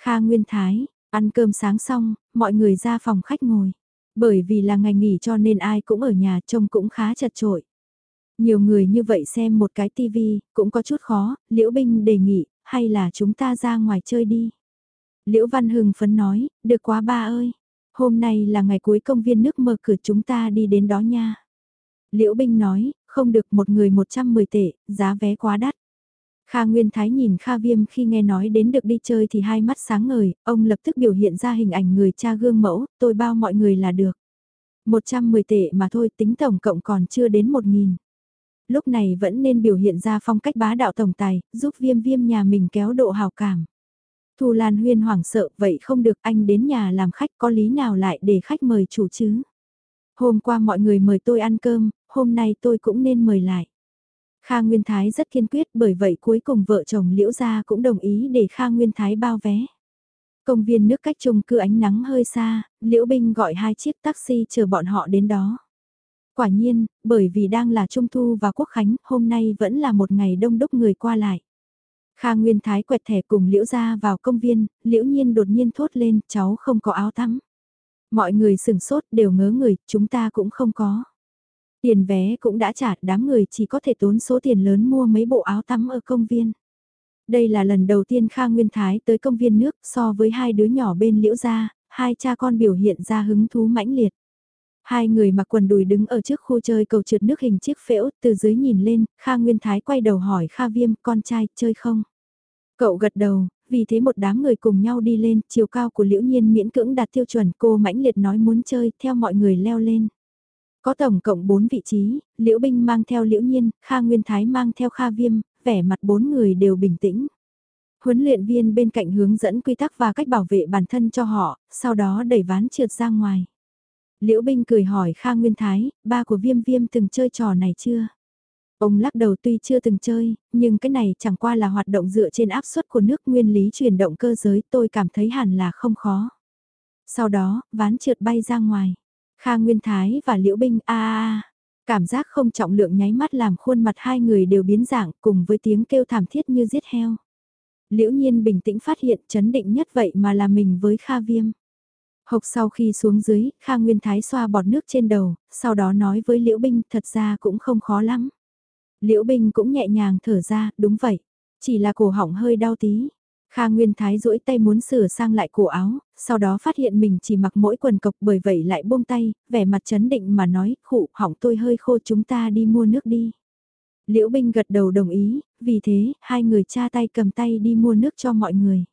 Kha Nguyên Thái, ăn cơm sáng xong, mọi người ra phòng khách ngồi. Bởi vì là ngày nghỉ cho nên ai cũng ở nhà trông cũng khá chật trội. Nhiều người như vậy xem một cái tivi cũng có chút khó, Liễu Binh đề nghị, hay là chúng ta ra ngoài chơi đi. Liễu Văn Hưng phấn nói, được quá ba ơi, hôm nay là ngày cuối công viên nước mở cửa chúng ta đi đến đó nha. Liễu Binh nói, không được một người 110 tệ, giá vé quá đắt. Kha Nguyên Thái nhìn Kha Viêm khi nghe nói đến được đi chơi thì hai mắt sáng ngời, ông lập tức biểu hiện ra hình ảnh người cha gương mẫu, tôi bao mọi người là được. 110 tệ mà thôi tính tổng cộng còn chưa đến 1.000. Lúc này vẫn nên biểu hiện ra phong cách bá đạo tổng tài, giúp viêm viêm nhà mình kéo độ hào cảm. Thu Lan Huyên hoảng sợ, vậy không được anh đến nhà làm khách có lý nào lại để khách mời chủ chứ? Hôm qua mọi người mời tôi ăn cơm, hôm nay tôi cũng nên mời lại. Kha Nguyên Thái rất kiên quyết bởi vậy cuối cùng vợ chồng Liễu Gia cũng đồng ý để Kha Nguyên Thái bao vé. Công viên nước cách chung cư ánh nắng hơi xa, Liễu Binh gọi hai chiếc taxi chờ bọn họ đến đó. Quả nhiên, bởi vì đang là Trung Thu và Quốc Khánh, hôm nay vẫn là một ngày đông đúc người qua lại. Kha Nguyên Thái quẹt thẻ cùng Liễu Gia vào công viên, Liễu Nhiên đột nhiên thốt lên, cháu không có áo tắm. Mọi người sừng sốt đều ngớ người, chúng ta cũng không có. Tiền vé cũng đã trả, đám người chỉ có thể tốn số tiền lớn mua mấy bộ áo tắm ở công viên. Đây là lần đầu tiên Kha Nguyên Thái tới công viên nước so với hai đứa nhỏ bên liễu gia, hai cha con biểu hiện ra hứng thú mãnh liệt. Hai người mặc quần đùi đứng ở trước khu chơi cầu trượt nước hình chiếc phễu, từ dưới nhìn lên, Kha Nguyên Thái quay đầu hỏi Kha Viêm, con trai, chơi không? Cậu gật đầu, vì thế một đám người cùng nhau đi lên, chiều cao của Liễu Nhiên miễn cưỡng đạt tiêu chuẩn, cô mãnh liệt nói muốn chơi, theo mọi người leo lên. Có tổng cộng 4 vị trí, Liễu Binh mang theo Liễu Nhiên, Kha Nguyên Thái mang theo Kha Viêm, vẻ mặt bốn người đều bình tĩnh. Huấn luyện viên bên cạnh hướng dẫn quy tắc và cách bảo vệ bản thân cho họ, sau đó đẩy ván trượt ra ngoài. Liễu Binh cười hỏi Kha Nguyên Thái, ba của Viêm Viêm từng chơi trò này chưa? Ông lắc đầu tuy chưa từng chơi, nhưng cái này chẳng qua là hoạt động dựa trên áp suất của nước nguyên lý chuyển động cơ giới tôi cảm thấy hẳn là không khó. Sau đó, ván trượt bay ra ngoài. Kha Nguyên Thái và Liễu Binh a a Cảm giác không trọng lượng nháy mắt làm khuôn mặt hai người đều biến dạng cùng với tiếng kêu thảm thiết như giết heo. Liễu nhiên bình tĩnh phát hiện chấn định nhất vậy mà là mình với Kha Viêm. Hộc sau khi xuống dưới, Kha Nguyên Thái xoa bọt nước trên đầu, sau đó nói với Liễu Binh thật ra cũng không khó lắm. Liễu Binh cũng nhẹ nhàng thở ra, đúng vậy, chỉ là cổ họng hơi đau tí. Kha Nguyên Thái duỗi tay muốn sửa sang lại cổ áo, sau đó phát hiện mình chỉ mặc mỗi quần cộc bởi vậy lại buông tay, vẻ mặt chấn định mà nói, khụ, họng tôi hơi khô chúng ta đi mua nước đi. Liễu Binh gật đầu đồng ý, vì thế, hai người cha tay cầm tay đi mua nước cho mọi người.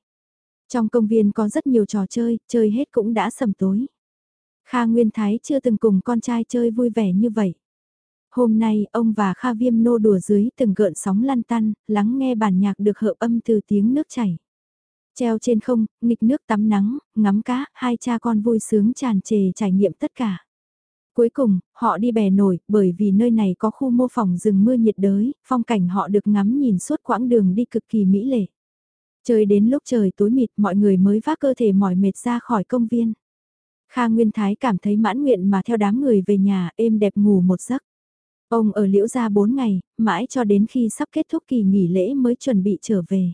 Trong công viên có rất nhiều trò chơi, chơi hết cũng đã sầm tối. Kha Nguyên Thái chưa từng cùng con trai chơi vui vẻ như vậy. Hôm nay, ông và Kha Viêm nô đùa dưới từng gợn sóng lăn tăn, lắng nghe bản nhạc được hợp âm từ tiếng nước chảy. Treo trên không, nghịch nước tắm nắng, ngắm cá, hai cha con vui sướng tràn trề trải nghiệm tất cả. Cuối cùng, họ đi bè nổi, bởi vì nơi này có khu mô phỏng rừng mưa nhiệt đới, phong cảnh họ được ngắm nhìn suốt quãng đường đi cực kỳ mỹ lệ. Chơi đến lúc trời tối mịt mọi người mới vác cơ thể mỏi mệt ra khỏi công viên. Kha Nguyên Thái cảm thấy mãn nguyện mà theo đám người về nhà êm đẹp ngủ một giấc. Ông ở liễu gia 4 ngày, mãi cho đến khi sắp kết thúc kỳ nghỉ lễ mới chuẩn bị trở về.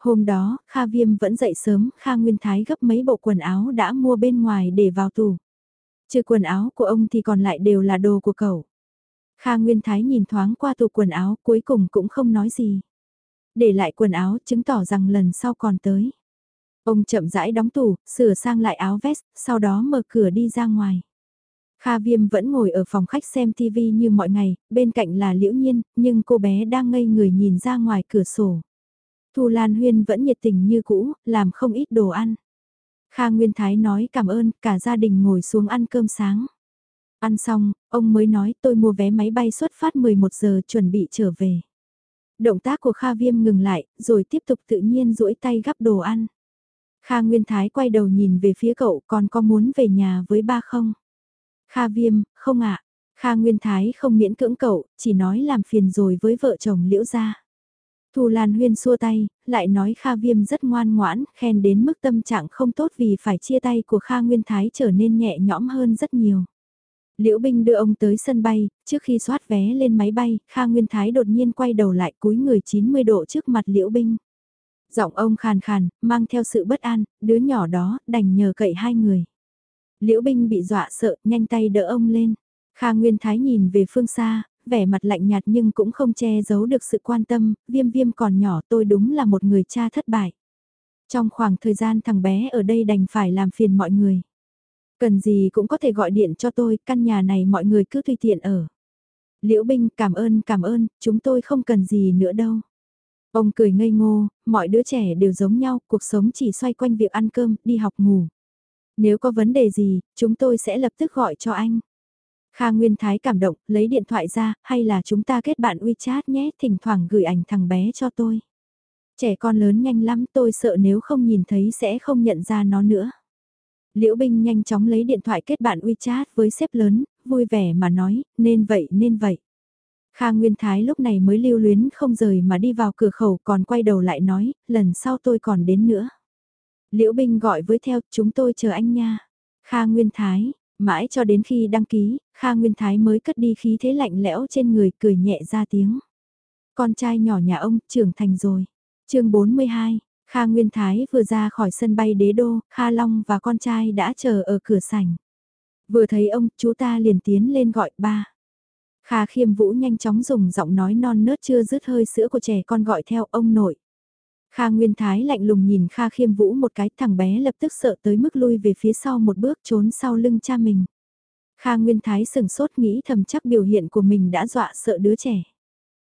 Hôm đó, Kha Viêm vẫn dậy sớm, Kha Nguyên Thái gấp mấy bộ quần áo đã mua bên ngoài để vào tủ. Trừ quần áo của ông thì còn lại đều là đồ của cậu. Kha Nguyên Thái nhìn thoáng qua tủ quần áo cuối cùng cũng không nói gì. Để lại quần áo chứng tỏ rằng lần sau còn tới. Ông chậm rãi đóng tủ, sửa sang lại áo vest, sau đó mở cửa đi ra ngoài. Kha Viêm vẫn ngồi ở phòng khách xem TV như mọi ngày, bên cạnh là Liễu Nhiên, nhưng cô bé đang ngây người nhìn ra ngoài cửa sổ. Thu Lan Huyên vẫn nhiệt tình như cũ, làm không ít đồ ăn. Kha Nguyên Thái nói cảm ơn, cả gia đình ngồi xuống ăn cơm sáng. Ăn xong, ông mới nói tôi mua vé máy bay xuất phát 11 giờ chuẩn bị trở về. Động tác của Kha Viêm ngừng lại, rồi tiếp tục tự nhiên duỗi tay gắp đồ ăn. Kha Nguyên Thái quay đầu nhìn về phía cậu còn có muốn về nhà với ba không? Kha Viêm, không ạ. Kha Nguyên Thái không miễn cưỡng cậu, chỉ nói làm phiền rồi với vợ chồng liễu gia. Thu Lan Huyên xua tay, lại nói Kha Viêm rất ngoan ngoãn, khen đến mức tâm trạng không tốt vì phải chia tay của Kha Nguyên Thái trở nên nhẹ nhõm hơn rất nhiều. Liễu Binh đưa ông tới sân bay, trước khi soát vé lên máy bay, Kha Nguyên Thái đột nhiên quay đầu lại cúi người 90 độ trước mặt Liễu Binh. Giọng ông khàn khàn, mang theo sự bất an, đứa nhỏ đó, đành nhờ cậy hai người. Liễu Binh bị dọa sợ, nhanh tay đỡ ông lên. Kha Nguyên Thái nhìn về phương xa, vẻ mặt lạnh nhạt nhưng cũng không che giấu được sự quan tâm, viêm viêm còn nhỏ tôi đúng là một người cha thất bại. Trong khoảng thời gian thằng bé ở đây đành phải làm phiền mọi người. Cần gì cũng có thể gọi điện cho tôi, căn nhà này mọi người cứ tùy tiện ở. Liễu Binh cảm ơn cảm ơn, chúng tôi không cần gì nữa đâu. Ông cười ngây ngô, mọi đứa trẻ đều giống nhau, cuộc sống chỉ xoay quanh việc ăn cơm, đi học ngủ. Nếu có vấn đề gì, chúng tôi sẽ lập tức gọi cho anh. Kha Nguyên Thái cảm động, lấy điện thoại ra, hay là chúng ta kết bạn WeChat nhé, thỉnh thoảng gửi ảnh thằng bé cho tôi. Trẻ con lớn nhanh lắm, tôi sợ nếu không nhìn thấy sẽ không nhận ra nó nữa. Liễu Binh nhanh chóng lấy điện thoại kết bạn WeChat với sếp lớn, vui vẻ mà nói, nên vậy nên vậy. Kha Nguyên Thái lúc này mới lưu luyến không rời mà đi vào cửa khẩu còn quay đầu lại nói, lần sau tôi còn đến nữa. Liễu Binh gọi với theo, chúng tôi chờ anh nha. Kha Nguyên Thái, mãi cho đến khi đăng ký, Kha Nguyên Thái mới cất đi khí thế lạnh lẽo trên người cười nhẹ ra tiếng. Con trai nhỏ nhà ông trưởng thành rồi. chương 42, Kha Nguyên Thái vừa ra khỏi sân bay đế đô, Kha Long và con trai đã chờ ở cửa sảnh. Vừa thấy ông, chú ta liền tiến lên gọi ba. Kha Khiêm Vũ nhanh chóng dùng giọng nói non nớt chưa dứt hơi sữa của trẻ con gọi theo ông nội. Kha Nguyên Thái lạnh lùng nhìn Kha Khiêm Vũ một cái thằng bé lập tức sợ tới mức lui về phía sau một bước trốn sau lưng cha mình. Kha Nguyên Thái sừng sốt nghĩ thầm chắc biểu hiện của mình đã dọa sợ đứa trẻ.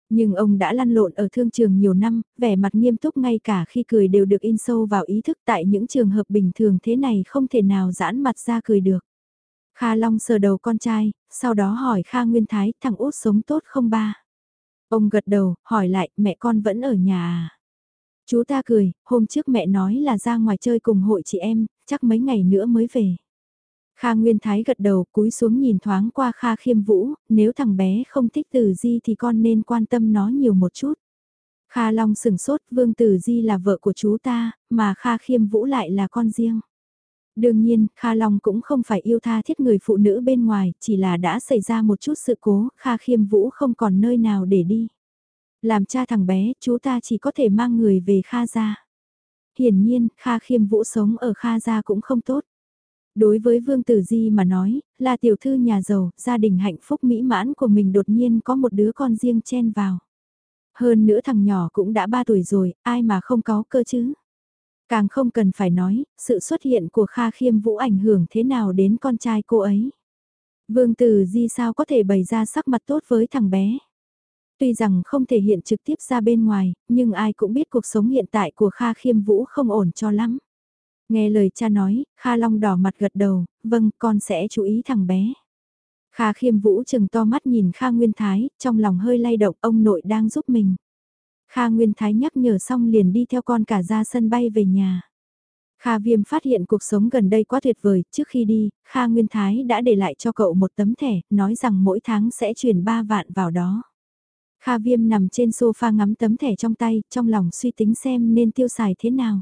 Nhưng ông đã lăn lộn ở thương trường nhiều năm, vẻ mặt nghiêm túc ngay cả khi cười đều được in sâu vào ý thức tại những trường hợp bình thường thế này không thể nào giãn mặt ra cười được. Kha Long sờ đầu con trai, sau đó hỏi Kha Nguyên Thái thằng út sống tốt không ba? Ông gật đầu, hỏi lại mẹ con vẫn ở nhà à? Chú ta cười, hôm trước mẹ nói là ra ngoài chơi cùng hội chị em, chắc mấy ngày nữa mới về. Kha Nguyên Thái gật đầu cúi xuống nhìn thoáng qua Kha Khiêm Vũ, nếu thằng bé không thích Từ Di thì con nên quan tâm nó nhiều một chút. Kha Long sừng sốt, Vương Từ Di là vợ của chú ta, mà Kha Khiêm Vũ lại là con riêng. Đương nhiên, Kha Long cũng không phải yêu tha thiết người phụ nữ bên ngoài, chỉ là đã xảy ra một chút sự cố, Kha Khiêm Vũ không còn nơi nào để đi. Làm cha thằng bé, chú ta chỉ có thể mang người về Kha gia. Hiển nhiên, Kha Khiêm Vũ sống ở Kha gia cũng không tốt. Đối với Vương Tử Di mà nói, là tiểu thư nhà giàu, gia đình hạnh phúc mỹ mãn của mình đột nhiên có một đứa con riêng chen vào. Hơn nữa thằng nhỏ cũng đã 3 tuổi rồi, ai mà không có cơ chứ. Càng không cần phải nói, sự xuất hiện của Kha Khiêm Vũ ảnh hưởng thế nào đến con trai cô ấy. Vương Tử Di sao có thể bày ra sắc mặt tốt với thằng bé. Tuy rằng không thể hiện trực tiếp ra bên ngoài, nhưng ai cũng biết cuộc sống hiện tại của Kha Khiêm Vũ không ổn cho lắm. Nghe lời cha nói, Kha Long đỏ mặt gật đầu, vâng, con sẽ chú ý thằng bé. Kha Khiêm Vũ chừng to mắt nhìn Kha Nguyên Thái, trong lòng hơi lay động ông nội đang giúp mình. Kha Nguyên Thái nhắc nhở xong liền đi theo con cả ra sân bay về nhà. Kha Viêm phát hiện cuộc sống gần đây quá tuyệt vời, trước khi đi, Kha Nguyên Thái đã để lại cho cậu một tấm thẻ, nói rằng mỗi tháng sẽ chuyển 3 vạn vào đó. Kha Viêm nằm trên sofa ngắm tấm thẻ trong tay, trong lòng suy tính xem nên tiêu xài thế nào.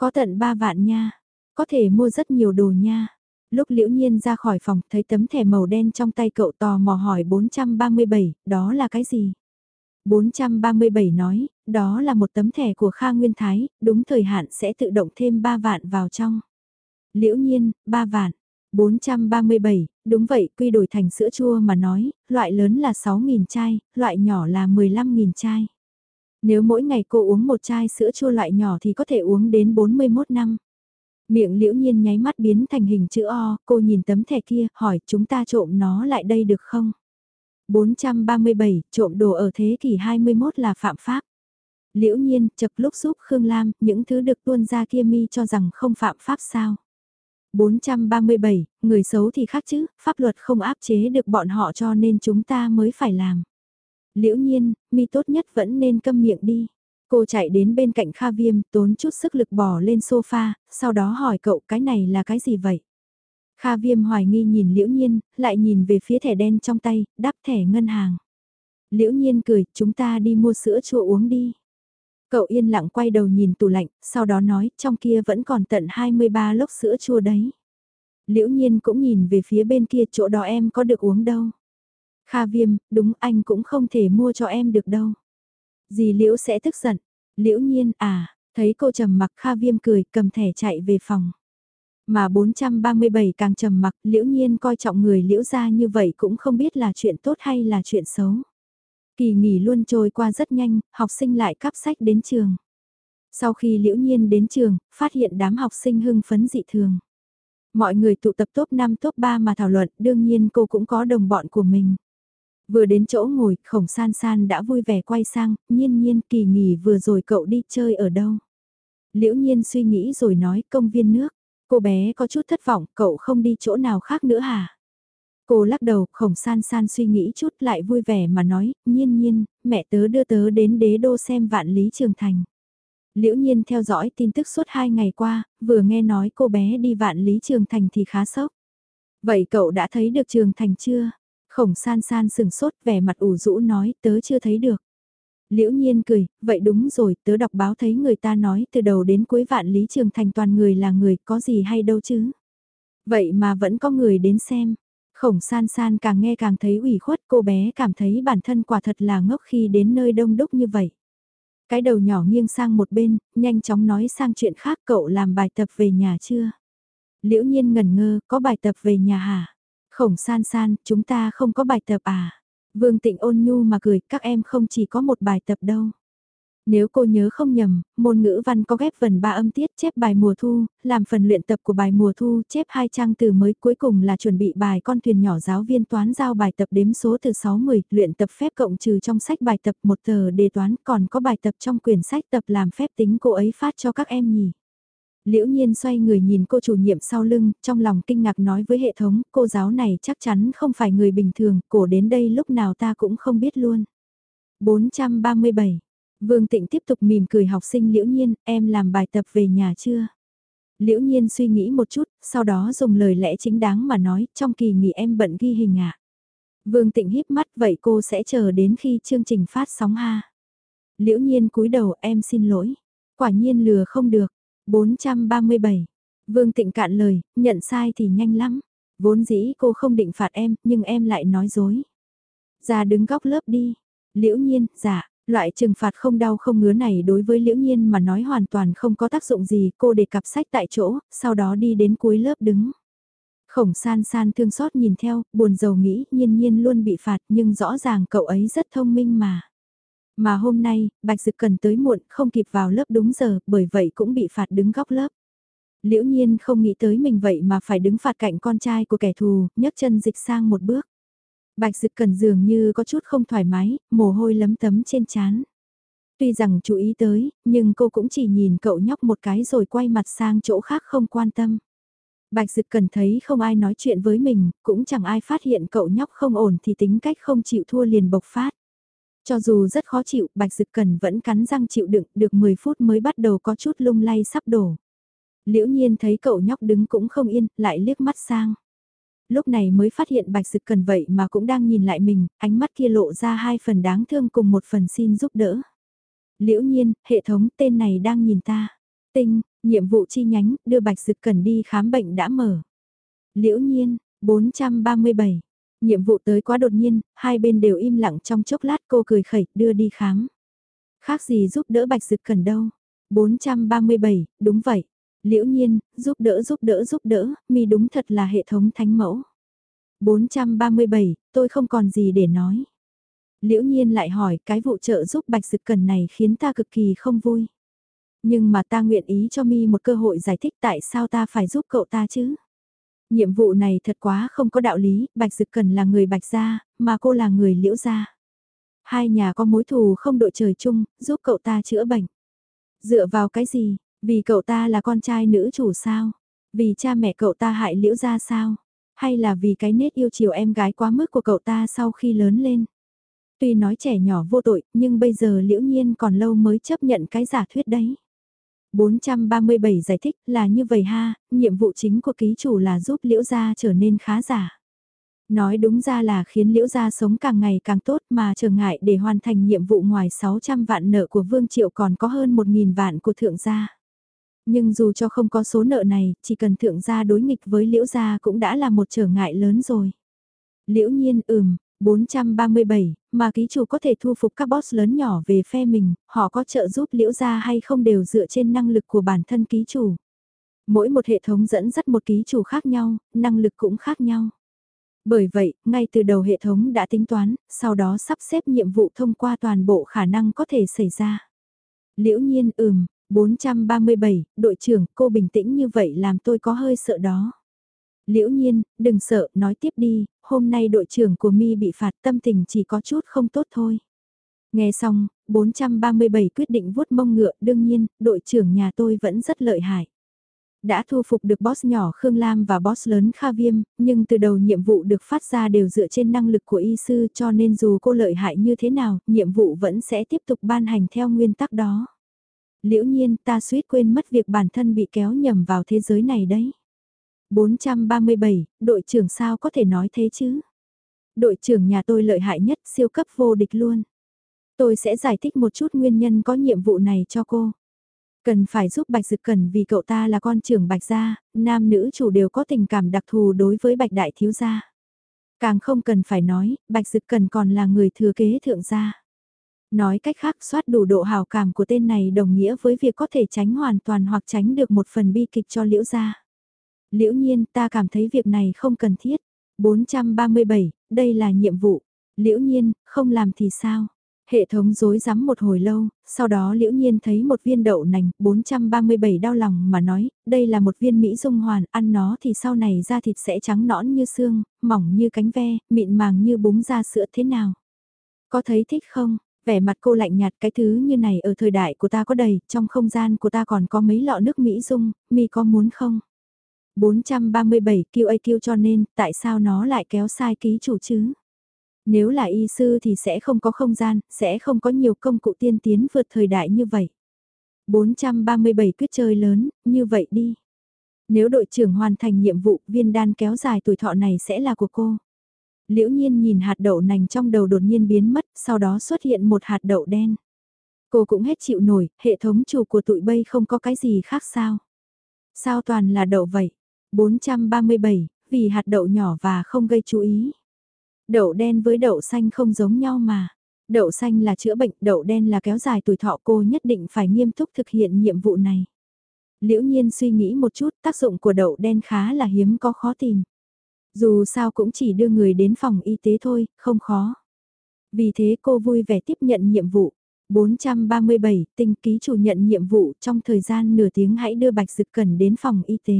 Có tận 3 vạn nha, có thể mua rất nhiều đồ nha. Lúc liễu nhiên ra khỏi phòng thấy tấm thẻ màu đen trong tay cậu tò mò hỏi 437, đó là cái gì? 437 nói, đó là một tấm thẻ của Kha Nguyên Thái, đúng thời hạn sẽ tự động thêm 3 vạn vào trong. Liễu nhiên, 3 vạn. 437, đúng vậy, quy đổi thành sữa chua mà nói, loại lớn là 6.000 chai, loại nhỏ là 15.000 chai. Nếu mỗi ngày cô uống một chai sữa chua loại nhỏ thì có thể uống đến 41 năm. Miệng liễu nhiên nháy mắt biến thành hình chữ O, cô nhìn tấm thẻ kia, hỏi chúng ta trộm nó lại đây được không? 437, trộm đồ ở thế kỷ 21 là phạm pháp. Liễu nhiên, chật lúc giúp Khương Lam, những thứ được tuôn ra kia mi cho rằng không phạm pháp sao. 437, người xấu thì khác chứ, pháp luật không áp chế được bọn họ cho nên chúng ta mới phải làm. Liễu nhiên, mi tốt nhất vẫn nên câm miệng đi. Cô chạy đến bên cạnh Kha Viêm, tốn chút sức lực bỏ lên sofa, sau đó hỏi cậu cái này là cái gì vậy? Kha Viêm hoài nghi nhìn Liễu Nhiên, lại nhìn về phía thẻ đen trong tay, đáp thẻ ngân hàng. Liễu Nhiên cười, chúng ta đi mua sữa chua uống đi. Cậu yên lặng quay đầu nhìn tủ lạnh, sau đó nói, trong kia vẫn còn tận 23 lốc sữa chua đấy. Liễu Nhiên cũng nhìn về phía bên kia chỗ đó em có được uống đâu. Kha Viêm, đúng anh cũng không thể mua cho em được đâu. Dì Liễu sẽ tức giận. Liễu Nhiên, à, thấy cô trầm mặc Kha Viêm cười, cầm thẻ chạy về phòng. Mà 437 càng trầm mặc, liễu nhiên coi trọng người liễu ra như vậy cũng không biết là chuyện tốt hay là chuyện xấu. Kỳ nghỉ luôn trôi qua rất nhanh, học sinh lại cắp sách đến trường. Sau khi liễu nhiên đến trường, phát hiện đám học sinh hưng phấn dị thường. Mọi người tụ tập top 5 top 3 mà thảo luận, đương nhiên cô cũng có đồng bọn của mình. Vừa đến chỗ ngồi, khổng san san đã vui vẻ quay sang, nhiên nhiên kỳ nghỉ vừa rồi cậu đi chơi ở đâu. Liễu nhiên suy nghĩ rồi nói công viên nước. Cô bé có chút thất vọng, cậu không đi chỗ nào khác nữa hả? Cô lắc đầu, khổng san san suy nghĩ chút lại vui vẻ mà nói, nhiên nhiên, mẹ tớ đưa tớ đến đế đô xem vạn lý trường thành. Liễu nhiên theo dõi tin tức suốt hai ngày qua, vừa nghe nói cô bé đi vạn lý trường thành thì khá sốc. Vậy cậu đã thấy được trường thành chưa? Khổng san san sừng sốt vẻ mặt ủ rũ nói tớ chưa thấy được. Liễu nhiên cười, vậy đúng rồi, tớ đọc báo thấy người ta nói từ đầu đến cuối vạn lý trường thành toàn người là người có gì hay đâu chứ. Vậy mà vẫn có người đến xem. Khổng san san càng nghe càng thấy ủy khuất cô bé cảm thấy bản thân quả thật là ngốc khi đến nơi đông đúc như vậy. Cái đầu nhỏ nghiêng sang một bên, nhanh chóng nói sang chuyện khác cậu làm bài tập về nhà chưa? Liễu nhiên ngẩn ngơ, có bài tập về nhà hả? Khổng san san, chúng ta không có bài tập à? Vương Tịnh ôn nhu mà cười, các em không chỉ có một bài tập đâu. Nếu cô nhớ không nhầm, môn ngữ văn có ghép vần ba âm tiết chép bài mùa thu, làm phần luyện tập của bài mùa thu chép hai trang từ mới cuối cùng là chuẩn bị bài con thuyền nhỏ giáo viên toán giao bài tập đếm số từ 6-10, luyện tập phép cộng trừ trong sách bài tập một tờ đề toán còn có bài tập trong quyển sách tập làm phép tính cô ấy phát cho các em nhỉ. Liễu nhiên xoay người nhìn cô chủ nhiệm sau lưng, trong lòng kinh ngạc nói với hệ thống, cô giáo này chắc chắn không phải người bình thường, cổ đến đây lúc nào ta cũng không biết luôn. 437. Vương Tịnh tiếp tục mỉm cười học sinh Liễu Nhiên, em làm bài tập về nhà chưa? Liễu Nhiên suy nghĩ một chút, sau đó dùng lời lẽ chính đáng mà nói, trong kỳ nghỉ em bận ghi hình ạ. Vương Tịnh híp mắt vậy cô sẽ chờ đến khi chương trình phát sóng ha. Liễu Nhiên cúi đầu em xin lỗi. Quả nhiên lừa không được, 437. Vương Tịnh cạn lời, nhận sai thì nhanh lắm. Vốn dĩ cô không định phạt em, nhưng em lại nói dối. Ra đứng góc lớp đi. Liễu nhiên, dạ, loại trừng phạt không đau không ngứa này đối với liễu nhiên mà nói hoàn toàn không có tác dụng gì. Cô để cặp sách tại chỗ, sau đó đi đến cuối lớp đứng. Khổng san san thương xót nhìn theo, buồn rầu nghĩ nhiên nhiên luôn bị phạt nhưng rõ ràng cậu ấy rất thông minh mà. Mà hôm nay, Bạch Dực cần tới muộn, không kịp vào lớp đúng giờ, bởi vậy cũng bị phạt đứng góc lớp. Liễu nhiên không nghĩ tới mình vậy mà phải đứng phạt cạnh con trai của kẻ thù, nhấc chân dịch sang một bước. Bạch Dực cần dường như có chút không thoải mái, mồ hôi lấm tấm trên trán. Tuy rằng chú ý tới, nhưng cô cũng chỉ nhìn cậu nhóc một cái rồi quay mặt sang chỗ khác không quan tâm. Bạch Dực cần thấy không ai nói chuyện với mình, cũng chẳng ai phát hiện cậu nhóc không ổn thì tính cách không chịu thua liền bộc phát. Cho dù rất khó chịu, Bạch Dực Cần vẫn cắn răng chịu đựng, được 10 phút mới bắt đầu có chút lung lay sắp đổ. Liễu nhiên thấy cậu nhóc đứng cũng không yên, lại liếc mắt sang. Lúc này mới phát hiện Bạch Dực Cần vậy mà cũng đang nhìn lại mình, ánh mắt kia lộ ra hai phần đáng thương cùng một phần xin giúp đỡ. Liễu nhiên, hệ thống tên này đang nhìn ta. Tinh, nhiệm vụ chi nhánh, đưa Bạch Dực Cần đi khám bệnh đã mở. Liễu nhiên, 437. Nhiệm vụ tới quá đột nhiên, hai bên đều im lặng trong chốc lát cô cười khẩy, đưa đi khám. Khác gì giúp đỡ Bạch Dực Cần đâu. 437, đúng vậy. Liễu nhiên, giúp đỡ giúp đỡ giúp đỡ, mi đúng thật là hệ thống thánh mẫu. 437, tôi không còn gì để nói. Liễu nhiên lại hỏi cái vụ trợ giúp Bạch Dực Cần này khiến ta cực kỳ không vui. Nhưng mà ta nguyện ý cho mi một cơ hội giải thích tại sao ta phải giúp cậu ta chứ. Nhiệm vụ này thật quá không có đạo lý, Bạch Dực Cần là người Bạch gia, mà cô là người Liễu gia. Hai nhà có mối thù không đội trời chung, giúp cậu ta chữa bệnh. Dựa vào cái gì, vì cậu ta là con trai nữ chủ sao? Vì cha mẹ cậu ta hại Liễu gia sao? Hay là vì cái nết yêu chiều em gái quá mức của cậu ta sau khi lớn lên? Tuy nói trẻ nhỏ vô tội, nhưng bây giờ Liễu Nhiên còn lâu mới chấp nhận cái giả thuyết đấy. 437 giải thích là như vậy ha, nhiệm vụ chính của ký chủ là giúp liễu gia trở nên khá giả. Nói đúng ra là khiến liễu gia sống càng ngày càng tốt mà trở ngại để hoàn thành nhiệm vụ ngoài 600 vạn nợ của Vương Triệu còn có hơn 1.000 vạn của thượng gia. Nhưng dù cho không có số nợ này, chỉ cần thượng gia đối nghịch với liễu gia cũng đã là một trở ngại lớn rồi. Liễu nhiên ừm, 437, mà ký chủ có thể thu phục các boss lớn nhỏ về phe mình, họ có trợ giúp liễu gia hay không đều dựa trên năng lực của bản thân ký chủ. Mỗi một hệ thống dẫn dắt một ký chủ khác nhau, năng lực cũng khác nhau. Bởi vậy, ngay từ đầu hệ thống đã tính toán, sau đó sắp xếp nhiệm vụ thông qua toàn bộ khả năng có thể xảy ra. Liễu nhiên ừm, 437, đội trưởng, cô bình tĩnh như vậy làm tôi có hơi sợ đó. Liễu nhiên, đừng sợ, nói tiếp đi, hôm nay đội trưởng của mi bị phạt tâm tình chỉ có chút không tốt thôi. Nghe xong, 437 quyết định vuốt mông ngựa, đương nhiên, đội trưởng nhà tôi vẫn rất lợi hại. Đã thu phục được boss nhỏ Khương Lam và boss lớn Kha Viêm, nhưng từ đầu nhiệm vụ được phát ra đều dựa trên năng lực của y sư cho nên dù cô lợi hại như thế nào, nhiệm vụ vẫn sẽ tiếp tục ban hành theo nguyên tắc đó. Liễu nhiên ta suýt quên mất việc bản thân bị kéo nhầm vào thế giới này đấy. 437, đội trưởng sao có thể nói thế chứ? Đội trưởng nhà tôi lợi hại nhất siêu cấp vô địch luôn. Tôi sẽ giải thích một chút nguyên nhân có nhiệm vụ này cho cô. Cần phải giúp Bạch Dực Cần vì cậu ta là con trưởng Bạch gia, nam nữ chủ đều có tình cảm đặc thù đối với Bạch Đại Thiếu Gia. Càng không cần phải nói, Bạch Dực Cần còn là người thừa kế thượng gia. Nói cách khác soát đủ độ hào cảm của tên này đồng nghĩa với việc có thể tránh hoàn toàn hoặc tránh được một phần bi kịch cho liễu gia. Liễu nhiên ta cảm thấy việc này không cần thiết. 437, đây là nhiệm vụ. Liễu nhiên, không làm thì sao? Hệ thống rối rắm một hồi lâu, sau đó liễu nhiên thấy một viên đậu nành, 437 đau lòng mà nói, đây là một viên Mỹ dung hoàn, ăn nó thì sau này da thịt sẽ trắng nõn như xương, mỏng như cánh ve, mịn màng như búng da sữa thế nào? Có thấy thích không? Vẻ mặt cô lạnh nhạt cái thứ như này ở thời đại của ta có đầy, trong không gian của ta còn có mấy lọ nước Mỹ dung, mi có muốn không? 437 QAQ cho nên tại sao nó lại kéo sai ký chủ chứ? Nếu là y sư thì sẽ không có không gian, sẽ không có nhiều công cụ tiên tiến vượt thời đại như vậy. 437 quyết chơi lớn, như vậy đi. Nếu đội trưởng hoàn thành nhiệm vụ, viên đan kéo dài tuổi thọ này sẽ là của cô. Liễu nhiên nhìn hạt đậu nành trong đầu đột nhiên biến mất, sau đó xuất hiện một hạt đậu đen. Cô cũng hết chịu nổi, hệ thống chủ của tụi bay không có cái gì khác sao? Sao toàn là đậu vậy? 437, vì hạt đậu nhỏ và không gây chú ý. Đậu đen với đậu xanh không giống nhau mà. Đậu xanh là chữa bệnh, đậu đen là kéo dài tuổi thọ cô nhất định phải nghiêm túc thực hiện nhiệm vụ này. Liễu nhiên suy nghĩ một chút, tác dụng của đậu đen khá là hiếm có khó tìm. Dù sao cũng chỉ đưa người đến phòng y tế thôi, không khó. Vì thế cô vui vẻ tiếp nhận nhiệm vụ. 437, tinh ký chủ nhận nhiệm vụ trong thời gian nửa tiếng hãy đưa Bạch Dực Cần đến phòng y tế.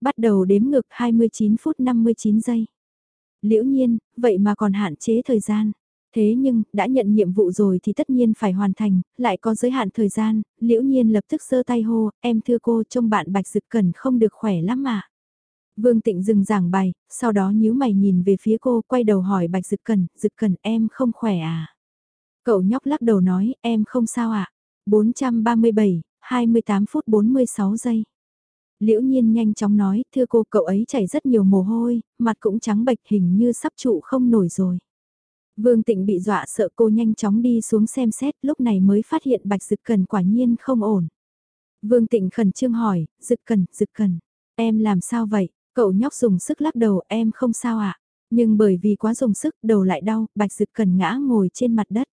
Bắt đầu đếm ngược 29 phút 59 giây. Liễu nhiên, vậy mà còn hạn chế thời gian. Thế nhưng, đã nhận nhiệm vụ rồi thì tất nhiên phải hoàn thành, lại có giới hạn thời gian, liễu nhiên lập tức giơ tay hô, em thưa cô trông bạn bạch dực cần không được khỏe lắm mà. Vương Tịnh dừng giảng bài, sau đó nhíu mày nhìn về phía cô, quay đầu hỏi bạch dực cần, dực cần em không khỏe à? Cậu nhóc lắc đầu nói, em không sao ạ. À? 437, 28 phút 46 giây. Liễu nhiên nhanh chóng nói, thưa cô cậu ấy chảy rất nhiều mồ hôi, mặt cũng trắng bệch hình như sắp trụ không nổi rồi. Vương Tịnh bị dọa sợ cô nhanh chóng đi xuống xem xét lúc này mới phát hiện Bạch Dực Cần quả nhiên không ổn. Vương Tịnh khẩn trương hỏi, Dực Cần, Dực Cần, em làm sao vậy? Cậu nhóc dùng sức lắc đầu em không sao ạ. À? Nhưng bởi vì quá dùng sức đầu lại đau, Bạch Dực Cần ngã ngồi trên mặt đất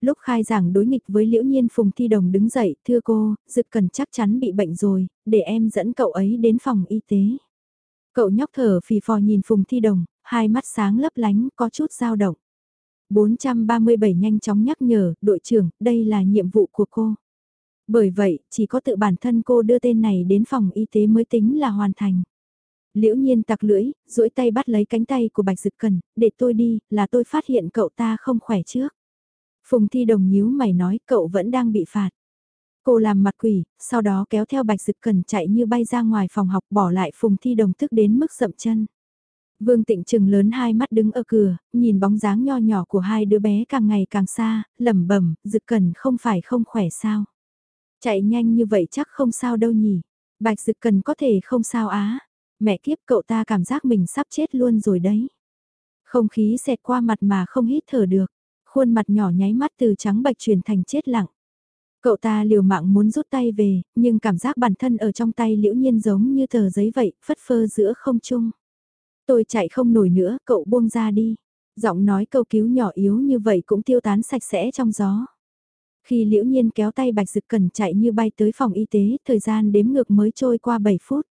lúc khai giảng đối nghịch với Liễu Nhiên Phùng Thi Đồng đứng dậy, thưa cô, Dực Cần chắc chắn bị bệnh rồi, để em dẫn cậu ấy đến phòng y tế. Cậu nhóc thở phì phò nhìn Phùng Thi Đồng, hai mắt sáng lấp lánh, có chút dao động. 437 nhanh chóng nhắc nhở, đội trưởng, đây là nhiệm vụ của cô. Bởi vậy, chỉ có tự bản thân cô đưa tên này đến phòng y tế mới tính là hoàn thành. Liễu nhiên tặc lưỡi, duỗi tay bắt lấy cánh tay của Bạch Dực Cần, để tôi đi, là tôi phát hiện cậu ta không khỏe trước. Phùng Thi Đồng nhíu mày nói cậu vẫn đang bị phạt. Cô làm mặt quỷ, sau đó kéo theo Bạch Dực Cần chạy như bay ra ngoài phòng học bỏ lại Phùng Thi Đồng tức đến mức sậm chân. Vương Tịnh trừng lớn hai mắt đứng ở cửa, nhìn bóng dáng nho nhỏ của hai đứa bé càng ngày càng xa, lẩm bẩm, Dực Cần không phải không khỏe sao. Chạy nhanh như vậy chắc không sao đâu nhỉ. Bạch Dực Cần có thể không sao á. Mẹ kiếp cậu ta cảm giác mình sắp chết luôn rồi đấy. Không khí xẹt qua mặt mà không hít thở được khuôn mặt nhỏ nháy mắt từ trắng bạch chuyển thành chết lặng. Cậu ta liều mạng muốn rút tay về, nhưng cảm giác bản thân ở trong tay liễu nhiên giống như tờ giấy vậy, phất phơ giữa không trung. Tôi chạy không nổi nữa, cậu buông ra đi. Giọng nói câu cứu nhỏ yếu như vậy cũng tiêu tán sạch sẽ trong gió. Khi liễu nhiên kéo tay bạch dực cần chạy như bay tới phòng y tế, thời gian đếm ngược mới trôi qua 7 phút.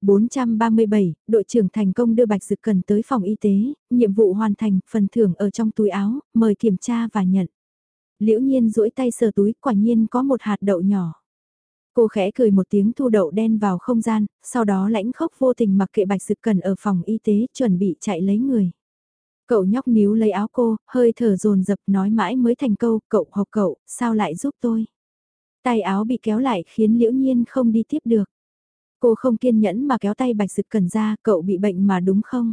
437, đội trưởng thành công đưa Bạch Dực Cần tới phòng y tế, nhiệm vụ hoàn thành, phần thưởng ở trong túi áo, mời kiểm tra và nhận. Liễu nhiên duỗi tay sờ túi, quả nhiên có một hạt đậu nhỏ. Cô khẽ cười một tiếng thu đậu đen vào không gian, sau đó lãnh khốc vô tình mặc kệ Bạch Dực Cần ở phòng y tế, chuẩn bị chạy lấy người. Cậu nhóc níu lấy áo cô, hơi thở dồn dập nói mãi mới thành câu, cậu học cậu, sao lại giúp tôi? Tay áo bị kéo lại khiến liễu nhiên không đi tiếp được. Cô không kiên nhẫn mà kéo tay Bạch Dực Cần ra, cậu bị bệnh mà đúng không?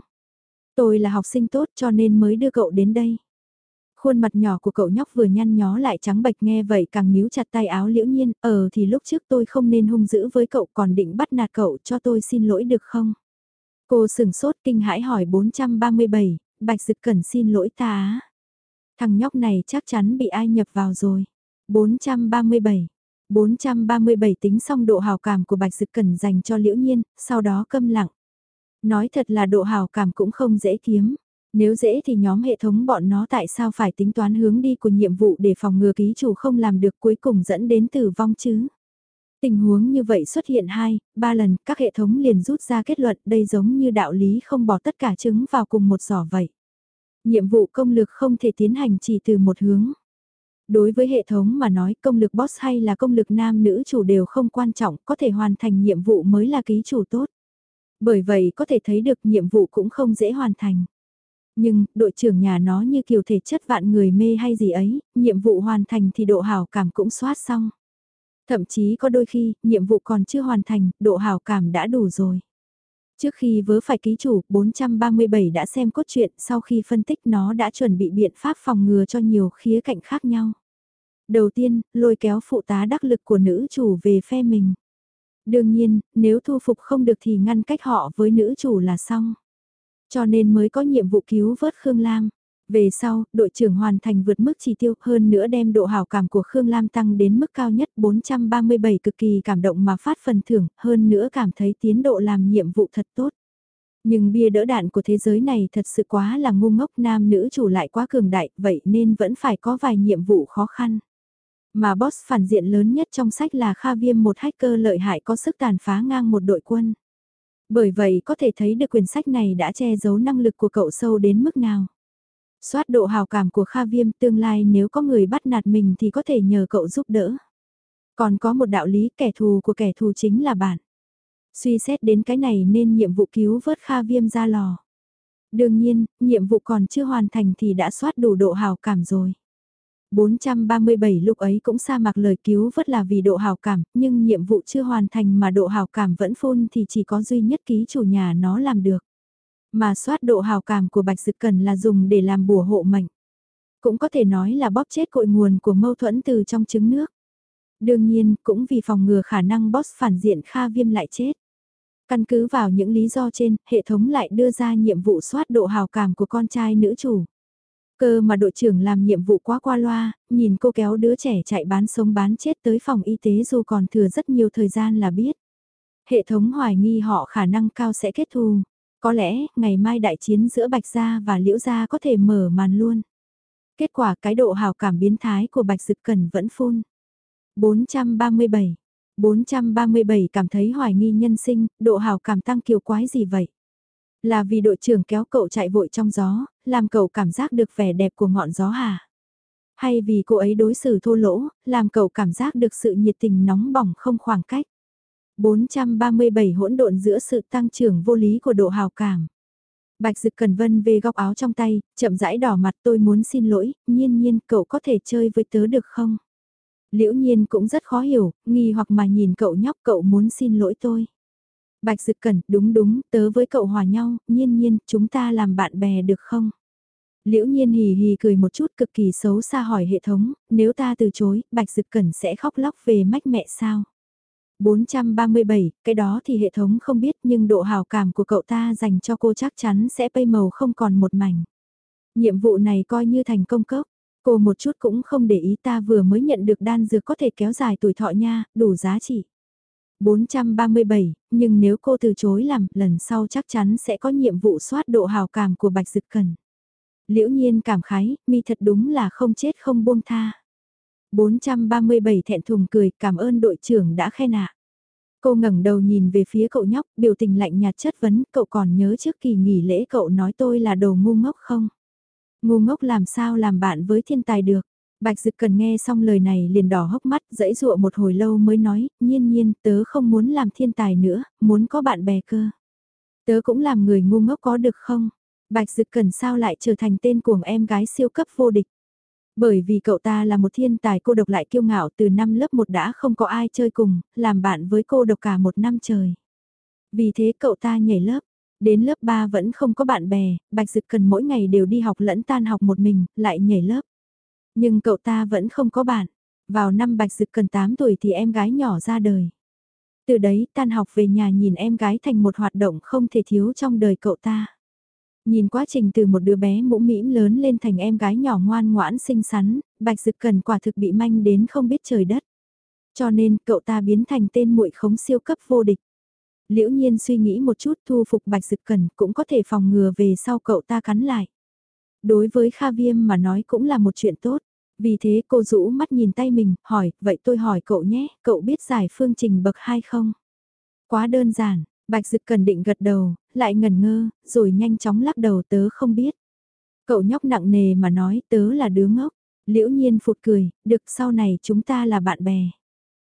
Tôi là học sinh tốt cho nên mới đưa cậu đến đây. Khuôn mặt nhỏ của cậu nhóc vừa nhăn nhó lại trắng bạch nghe vậy càng níu chặt tay áo liễu nhiên, ờ thì lúc trước tôi không nên hung dữ với cậu còn định bắt nạt cậu cho tôi xin lỗi được không? Cô sừng sốt kinh hãi hỏi 437, Bạch Dực Cần xin lỗi ta á. Thằng nhóc này chắc chắn bị ai nhập vào rồi. 437, 437 tính xong độ hào cảm của Bạch Dực Cẩn dành cho Liễu Nhiên, sau đó câm lặng. Nói thật là độ hào cảm cũng không dễ kiếm. Nếu dễ thì nhóm hệ thống bọn nó tại sao phải tính toán hướng đi của nhiệm vụ để phòng ngừa ký chủ không làm được cuối cùng dẫn đến tử vong chứ? Tình huống như vậy xuất hiện hai, ba lần, các hệ thống liền rút ra kết luận đây giống như đạo lý không bỏ tất cả trứng vào cùng một giỏ vậy. Nhiệm vụ công lực không thể tiến hành chỉ từ một hướng. Đối với hệ thống mà nói công lực boss hay là công lực nam nữ chủ đều không quan trọng, có thể hoàn thành nhiệm vụ mới là ký chủ tốt. Bởi vậy có thể thấy được nhiệm vụ cũng không dễ hoàn thành. Nhưng, đội trưởng nhà nó như kiểu thể chất vạn người mê hay gì ấy, nhiệm vụ hoàn thành thì độ hào cảm cũng soát xong. Thậm chí có đôi khi, nhiệm vụ còn chưa hoàn thành, độ hào cảm đã đủ rồi. Trước khi vớ phải ký chủ, 437 đã xem cốt truyện, sau khi phân tích nó đã chuẩn bị biện pháp phòng ngừa cho nhiều khía cạnh khác nhau. Đầu tiên, lôi kéo phụ tá đắc lực của nữ chủ về phe mình. Đương nhiên, nếu thu phục không được thì ngăn cách họ với nữ chủ là xong. Cho nên mới có nhiệm vụ cứu vớt Khương Lam. Về sau, đội trưởng hoàn thành vượt mức chỉ tiêu hơn nữa đem độ hảo cảm của Khương Lam tăng đến mức cao nhất 437 cực kỳ cảm động mà phát phần thưởng, hơn nữa cảm thấy tiến độ làm nhiệm vụ thật tốt. Nhưng bia đỡ đạn của thế giới này thật sự quá là ngu ngốc nam nữ chủ lại quá cường đại, vậy nên vẫn phải có vài nhiệm vụ khó khăn. Mà boss phản diện lớn nhất trong sách là Kha Viêm một hacker lợi hại có sức tàn phá ngang một đội quân. Bởi vậy có thể thấy được quyển sách này đã che giấu năng lực của cậu sâu đến mức nào. Xoát độ hào cảm của Kha Viêm tương lai nếu có người bắt nạt mình thì có thể nhờ cậu giúp đỡ. Còn có một đạo lý kẻ thù của kẻ thù chính là bạn. Suy xét đến cái này nên nhiệm vụ cứu vớt Kha Viêm ra lò. Đương nhiên, nhiệm vụ còn chưa hoàn thành thì đã soát đủ độ hào cảm rồi. 437 lúc ấy cũng sa mạc lời cứu vớt là vì độ hào cảm, nhưng nhiệm vụ chưa hoàn thành mà độ hào cảm vẫn phun thì chỉ có duy nhất ký chủ nhà nó làm được. Mà soát độ hào cảm của Bạch Dực Cần là dùng để làm bùa hộ mệnh. Cũng có thể nói là bóp chết cội nguồn của mâu thuẫn từ trong trứng nước. Đương nhiên, cũng vì phòng ngừa khả năng boss phản diện Kha Viêm lại chết. Căn cứ vào những lý do trên, hệ thống lại đưa ra nhiệm vụ soát độ hào cảm của con trai nữ chủ. Cơ mà đội trưởng làm nhiệm vụ quá qua loa, nhìn cô kéo đứa trẻ chạy bán sống bán chết tới phòng y tế dù còn thừa rất nhiều thời gian là biết. Hệ thống hoài nghi họ khả năng cao sẽ kết thù. Có lẽ, ngày mai đại chiến giữa Bạch Gia và Liễu Gia có thể mở màn luôn. Kết quả cái độ hào cảm biến thái của Bạch Dực Cần vẫn phun. 437. 437 cảm thấy hoài nghi nhân sinh, độ hào cảm tăng kiều quái gì vậy? Là vì đội trưởng kéo cậu chạy vội trong gió, làm cậu cảm giác được vẻ đẹp của ngọn gió hà Hay vì cô ấy đối xử thô lỗ, làm cậu cảm giác được sự nhiệt tình nóng bỏng không khoảng cách? 437 hỗn độn giữa sự tăng trưởng vô lý của độ hào cảm. Bạch Dực Cần Vân về góc áo trong tay, chậm rãi đỏ mặt tôi muốn xin lỗi, nhiên nhiên cậu có thể chơi với tớ được không? Liễu nhiên cũng rất khó hiểu, nghi hoặc mà nhìn cậu nhóc cậu muốn xin lỗi tôi. Bạch Dực cần đúng đúng, tớ với cậu hòa nhau, nhiên nhiên, chúng ta làm bạn bè được không? Liễu nhiên hì hì cười một chút cực kỳ xấu xa hỏi hệ thống, nếu ta từ chối, Bạch Dực cần sẽ khóc lóc về mách mẹ sao? 437, cái đó thì hệ thống không biết nhưng độ hào cảm của cậu ta dành cho cô chắc chắn sẽ pay màu không còn một mảnh. Nhiệm vụ này coi như thành công cốc. Cô một chút cũng không để ý ta vừa mới nhận được đan dược có thể kéo dài tuổi thọ nha, đủ giá trị. 437, nhưng nếu cô từ chối làm, lần sau chắc chắn sẽ có nhiệm vụ soát độ hào cảm của Bạch Dực Cần. Liễu nhiên cảm khái, mi thật đúng là không chết không buông tha. 437 thẹn thùng cười cảm ơn đội trưởng đã khen ạ. Cô ngẩng đầu nhìn về phía cậu nhóc, biểu tình lạnh nhạt chất vấn, cậu còn nhớ trước kỳ nghỉ lễ cậu nói tôi là đồ ngu ngốc không? Ngu ngốc làm sao làm bạn với thiên tài được? Bạch Dực cần nghe xong lời này liền đỏ hốc mắt, dãy dụa một hồi lâu mới nói, nhiên nhiên, tớ không muốn làm thiên tài nữa, muốn có bạn bè cơ. Tớ cũng làm người ngu ngốc có được không? Bạch Dực cần sao lại trở thành tên cuồng em gái siêu cấp vô địch? Bởi vì cậu ta là một thiên tài cô độc lại kiêu ngạo từ năm lớp 1 đã không có ai chơi cùng, làm bạn với cô độc cả một năm trời. Vì thế cậu ta nhảy lớp, đến lớp 3 vẫn không có bạn bè, Bạch Dực cần mỗi ngày đều đi học lẫn tan học một mình, lại nhảy lớp. Nhưng cậu ta vẫn không có bạn. Vào năm Bạch Dực cần 8 tuổi thì em gái nhỏ ra đời. Từ đấy tan học về nhà nhìn em gái thành một hoạt động không thể thiếu trong đời cậu ta. Nhìn quá trình từ một đứa bé mũ mĩm lớn lên thành em gái nhỏ ngoan ngoãn xinh xắn, Bạch Dực Cần quả thực bị manh đến không biết trời đất. Cho nên cậu ta biến thành tên muội khống siêu cấp vô địch. Liễu nhiên suy nghĩ một chút thu phục Bạch Dực Cần cũng có thể phòng ngừa về sau cậu ta cắn lại. Đối với Kha Viêm mà nói cũng là một chuyện tốt. Vì thế cô rũ mắt nhìn tay mình, hỏi, vậy tôi hỏi cậu nhé, cậu biết giải phương trình bậc 2 không? Quá đơn giản, Bạch Dực cần định gật đầu, lại ngần ngơ, rồi nhanh chóng lắc đầu tớ không biết. Cậu nhóc nặng nề mà nói tớ là đứa ngốc. Liễu nhiên phụt cười, được sau này chúng ta là bạn bè.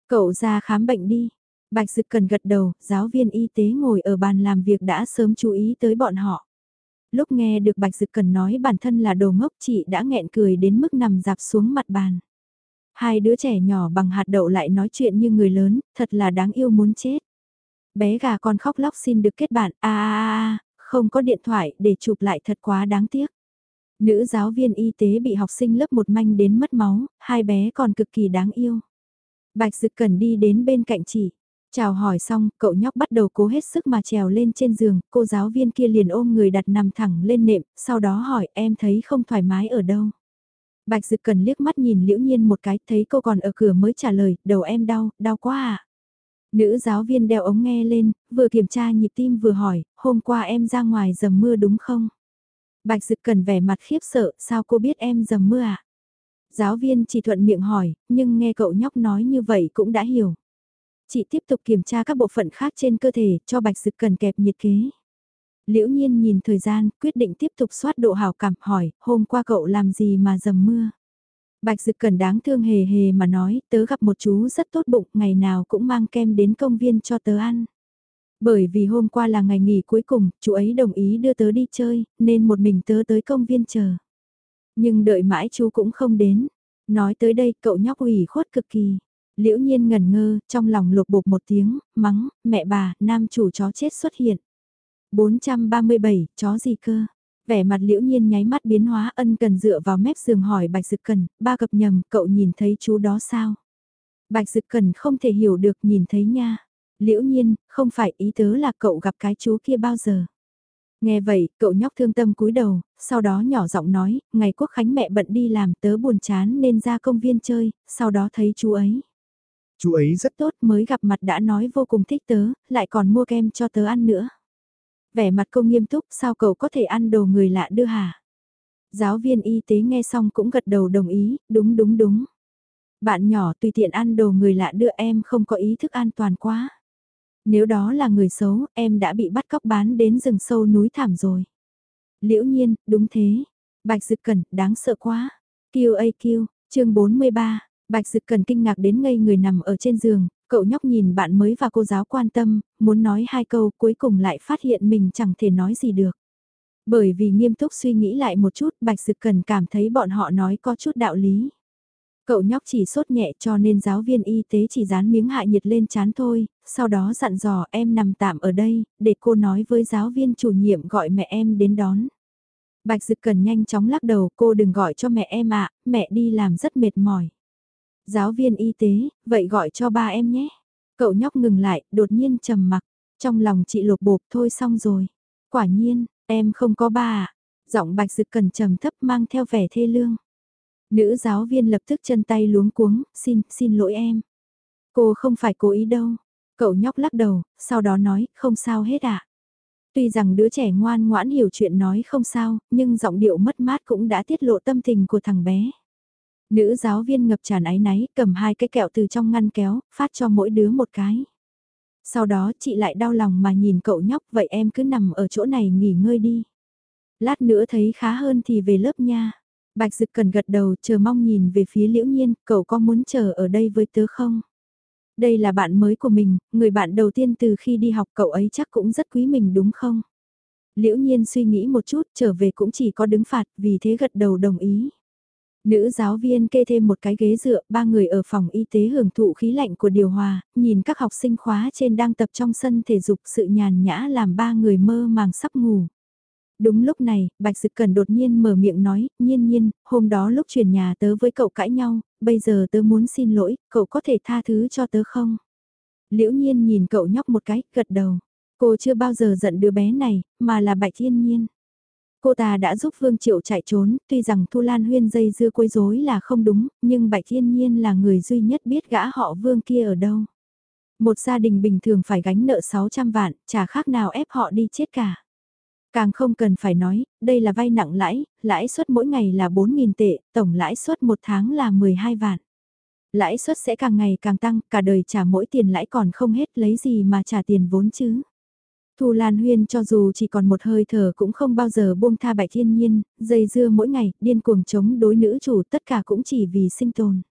Cậu ra khám bệnh đi. Bạch Dực cần gật đầu, giáo viên y tế ngồi ở bàn làm việc đã sớm chú ý tới bọn họ. Lúc nghe được Bạch Dực cần nói bản thân là đồ ngốc chị đã nghẹn cười đến mức nằm dạp xuống mặt bàn. Hai đứa trẻ nhỏ bằng hạt đậu lại nói chuyện như người lớn, thật là đáng yêu muốn chết. Bé gà con khóc lóc xin được kết bạn, a a a, không có điện thoại để chụp lại thật quá đáng tiếc. Nữ giáo viên y tế bị học sinh lớp một manh đến mất máu, hai bé còn cực kỳ đáng yêu. Bạch Dực Cần đi đến bên cạnh chị. Chào hỏi xong, cậu nhóc bắt đầu cố hết sức mà trèo lên trên giường, cô giáo viên kia liền ôm người đặt nằm thẳng lên nệm, sau đó hỏi em thấy không thoải mái ở đâu. Bạch Dực Cần liếc mắt nhìn liễu nhiên một cái, thấy cô còn ở cửa mới trả lời, đầu em đau, đau quá à. Nữ giáo viên đeo ống nghe lên, vừa kiểm tra nhịp tim vừa hỏi, hôm qua em ra ngoài dầm mưa đúng không? Bạch Dực cần vẻ mặt khiếp sợ, sao cô biết em dầm mưa à? Giáo viên chỉ thuận miệng hỏi, nhưng nghe cậu nhóc nói như vậy cũng đã hiểu. Chị tiếp tục kiểm tra các bộ phận khác trên cơ thể, cho Bạch Dực cần kẹp nhiệt kế. Liễu nhiên nhìn thời gian, quyết định tiếp tục soát độ hào cảm hỏi, hôm qua cậu làm gì mà dầm mưa? Bạch Dực Cần đáng thương hề hề mà nói, tớ gặp một chú rất tốt bụng, ngày nào cũng mang kem đến công viên cho tớ ăn. Bởi vì hôm qua là ngày nghỉ cuối cùng, chú ấy đồng ý đưa tớ đi chơi, nên một mình tớ tới công viên chờ. Nhưng đợi mãi chú cũng không đến. Nói tới đây cậu nhóc ủy khuất cực kỳ. Liễu nhiên ngẩn ngơ, trong lòng lục bục một tiếng, mắng, mẹ bà, nam chủ chó chết xuất hiện. 437, chó gì cơ? Vẻ mặt liễu nhiên nháy mắt biến hóa ân cần dựa vào mép giường hỏi Bạch Dực Cần, ba cập nhầm, cậu nhìn thấy chú đó sao? Bạch Dực Cần không thể hiểu được nhìn thấy nha. Liễu nhiên, không phải ý tớ là cậu gặp cái chú kia bao giờ. Nghe vậy, cậu nhóc thương tâm cúi đầu, sau đó nhỏ giọng nói, ngày quốc khánh mẹ bận đi làm tớ buồn chán nên ra công viên chơi, sau đó thấy chú ấy. Chú ấy rất tốt mới gặp mặt đã nói vô cùng thích tớ, lại còn mua kem cho tớ ăn nữa. Vẻ mặt cô nghiêm túc, sao cậu có thể ăn đồ người lạ đưa hả? Giáo viên y tế nghe xong cũng gật đầu đồng ý, đúng đúng đúng. Bạn nhỏ tùy tiện ăn đồ người lạ đưa em không có ý thức an toàn quá. Nếu đó là người xấu, em đã bị bắt cóc bán đến rừng sâu núi thảm rồi. Liễu nhiên, đúng thế. Bạch Dực Cẩn, đáng sợ quá. QAQ, chương 43, Bạch Dực Cẩn kinh ngạc đến ngây người nằm ở trên giường, cậu nhóc nhìn bạn mới và cô giáo quan tâm, muốn nói hai câu cuối cùng lại phát hiện mình chẳng thể nói gì được. Bởi vì nghiêm túc suy nghĩ lại một chút, Bạch Dực Cần cảm thấy bọn họ nói có chút đạo lý. Cậu nhóc chỉ sốt nhẹ cho nên giáo viên y tế chỉ dán miếng hạ nhiệt lên chán thôi, sau đó dặn dò em nằm tạm ở đây, để cô nói với giáo viên chủ nhiệm gọi mẹ em đến đón. Bạch Dực Cần nhanh chóng lắc đầu cô đừng gọi cho mẹ em ạ, mẹ đi làm rất mệt mỏi. Giáo viên y tế, vậy gọi cho ba em nhé. Cậu nhóc ngừng lại, đột nhiên trầm mặc, trong lòng chị lột bột thôi xong rồi. Quả nhiên, em không có ba à. Giọng Bạch Dực Cần trầm thấp mang theo vẻ thê lương. Nữ giáo viên lập tức chân tay luống cuống, xin, xin lỗi em. Cô không phải cố ý đâu. Cậu nhóc lắc đầu, sau đó nói, không sao hết ạ. À. Tuy rằng đứa trẻ ngoan ngoãn hiểu chuyện nói không sao, nhưng giọng điệu mất mát cũng đã tiết lộ tâm tình của thằng bé. Nữ giáo viên ngập tràn áy náy, cầm hai cái kẹo từ trong ngăn kéo, phát cho mỗi đứa một cái. Sau đó chị lại đau lòng mà nhìn cậu nhóc, vậy em cứ nằm ở chỗ này nghỉ ngơi đi. Lát nữa thấy khá hơn thì về lớp nha. Bạch Dực cần gật đầu chờ mong nhìn về phía liễu nhiên, cậu có muốn chờ ở đây với tớ không? Đây là bạn mới của mình, người bạn đầu tiên từ khi đi học cậu ấy chắc cũng rất quý mình đúng không? Liễu nhiên suy nghĩ một chút trở về cũng chỉ có đứng phạt vì thế gật đầu đồng ý. Nữ giáo viên kê thêm một cái ghế dựa, ba người ở phòng y tế hưởng thụ khí lạnh của điều hòa, nhìn các học sinh khóa trên đang tập trong sân thể dục sự nhàn nhã làm ba người mơ màng sắp ngủ. Đúng lúc này, Bạch Dực Cần đột nhiên mở miệng nói, nhiên nhiên, hôm đó lúc chuyển nhà tớ với cậu cãi nhau, bây giờ tớ muốn xin lỗi, cậu có thể tha thứ cho tớ không? Liễu nhiên nhìn cậu nhóc một cái, gật đầu. Cô chưa bao giờ giận đứa bé này, mà là Bạch Thiên Nhiên. Cô ta đã giúp Vương Triệu chạy trốn, tuy rằng Thu Lan Huyên dây dưa quấy rối là không đúng, nhưng Bạch Thiên Nhiên là người duy nhất biết gã họ Vương kia ở đâu. Một gia đình bình thường phải gánh nợ 600 vạn, chả khác nào ép họ đi chết cả. Càng không cần phải nói, đây là vay nặng lãi, lãi suất mỗi ngày là 4.000 tệ, tổng lãi suất một tháng là 12 vạn. Lãi suất sẽ càng ngày càng tăng, cả đời trả mỗi tiền lãi còn không hết lấy gì mà trả tiền vốn chứ. Thu Lan Huyên cho dù chỉ còn một hơi thở cũng không bao giờ buông tha bạch thiên nhiên, dây dưa mỗi ngày, điên cuồng chống đối nữ chủ tất cả cũng chỉ vì sinh tồn.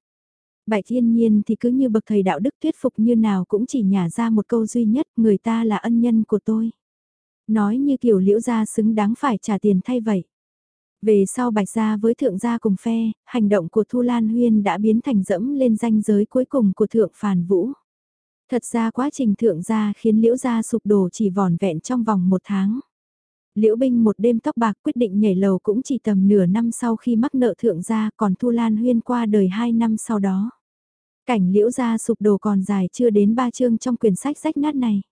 Bạch thiên nhiên thì cứ như bậc thầy đạo đức thuyết phục như nào cũng chỉ nhả ra một câu duy nhất, người ta là ân nhân của tôi. Nói như kiểu liễu gia xứng đáng phải trả tiền thay vậy. Về sau bạch gia với thượng gia cùng phe, hành động của Thu Lan Huyên đã biến thành dẫm lên danh giới cuối cùng của thượng Phản vũ. Thật ra quá trình thượng gia khiến liễu gia sụp đổ chỉ vòn vẹn trong vòng một tháng. Liễu Binh một đêm tóc bạc quyết định nhảy lầu cũng chỉ tầm nửa năm sau khi mắc nợ thượng gia còn Thu Lan Huyên qua đời hai năm sau đó. Cảnh liễu gia sụp đổ còn dài chưa đến ba chương trong quyển sách rách nát này.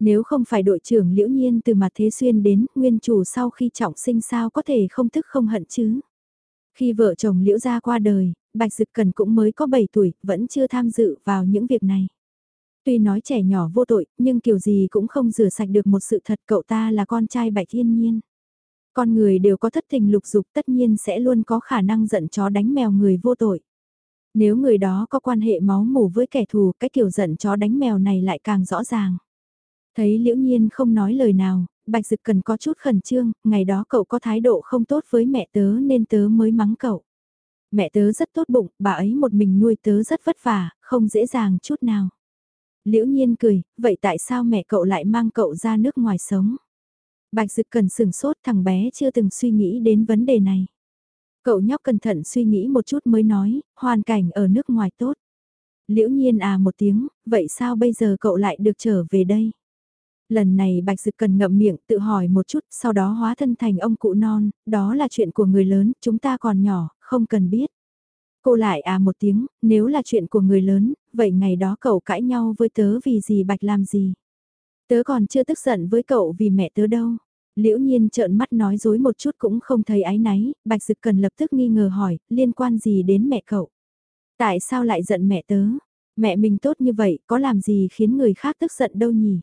Nếu không phải đội trưởng liễu nhiên từ mặt thế xuyên đến, nguyên chủ sau khi trọng sinh sao có thể không thức không hận chứ. Khi vợ chồng liễu gia qua đời, Bạch Dực Cần cũng mới có 7 tuổi, vẫn chưa tham dự vào những việc này. Tuy nói trẻ nhỏ vô tội, nhưng kiểu gì cũng không rửa sạch được một sự thật cậu ta là con trai Bạch Thiên Nhiên. Con người đều có thất tình lục dục tất nhiên sẽ luôn có khả năng giận chó đánh mèo người vô tội. Nếu người đó có quan hệ máu mủ với kẻ thù, cái kiểu giận chó đánh mèo này lại càng rõ ràng. Thấy liễu nhiên không nói lời nào, bạch dực cần có chút khẩn trương, ngày đó cậu có thái độ không tốt với mẹ tớ nên tớ mới mắng cậu. Mẹ tớ rất tốt bụng, bà ấy một mình nuôi tớ rất vất vả, không dễ dàng chút nào. Liễu nhiên cười, vậy tại sao mẹ cậu lại mang cậu ra nước ngoài sống? Bạch Dực cần sửng sốt thằng bé chưa từng suy nghĩ đến vấn đề này. Cậu nhóc cẩn thận suy nghĩ một chút mới nói, hoàn cảnh ở nước ngoài tốt. Liễu nhiên à một tiếng, vậy sao bây giờ cậu lại được trở về đây? Lần này Bạch Dực cần ngậm miệng tự hỏi một chút, sau đó hóa thân thành ông cụ non, đó là chuyện của người lớn, chúng ta còn nhỏ, không cần biết. Cô lại à một tiếng, nếu là chuyện của người lớn, vậy ngày đó cậu cãi nhau với tớ vì gì Bạch làm gì? Tớ còn chưa tức giận với cậu vì mẹ tớ đâu. Liễu nhiên trợn mắt nói dối một chút cũng không thấy ái náy, Bạch Dực cần lập tức nghi ngờ hỏi, liên quan gì đến mẹ cậu? Tại sao lại giận mẹ tớ? Mẹ mình tốt như vậy, có làm gì khiến người khác tức giận đâu nhỉ?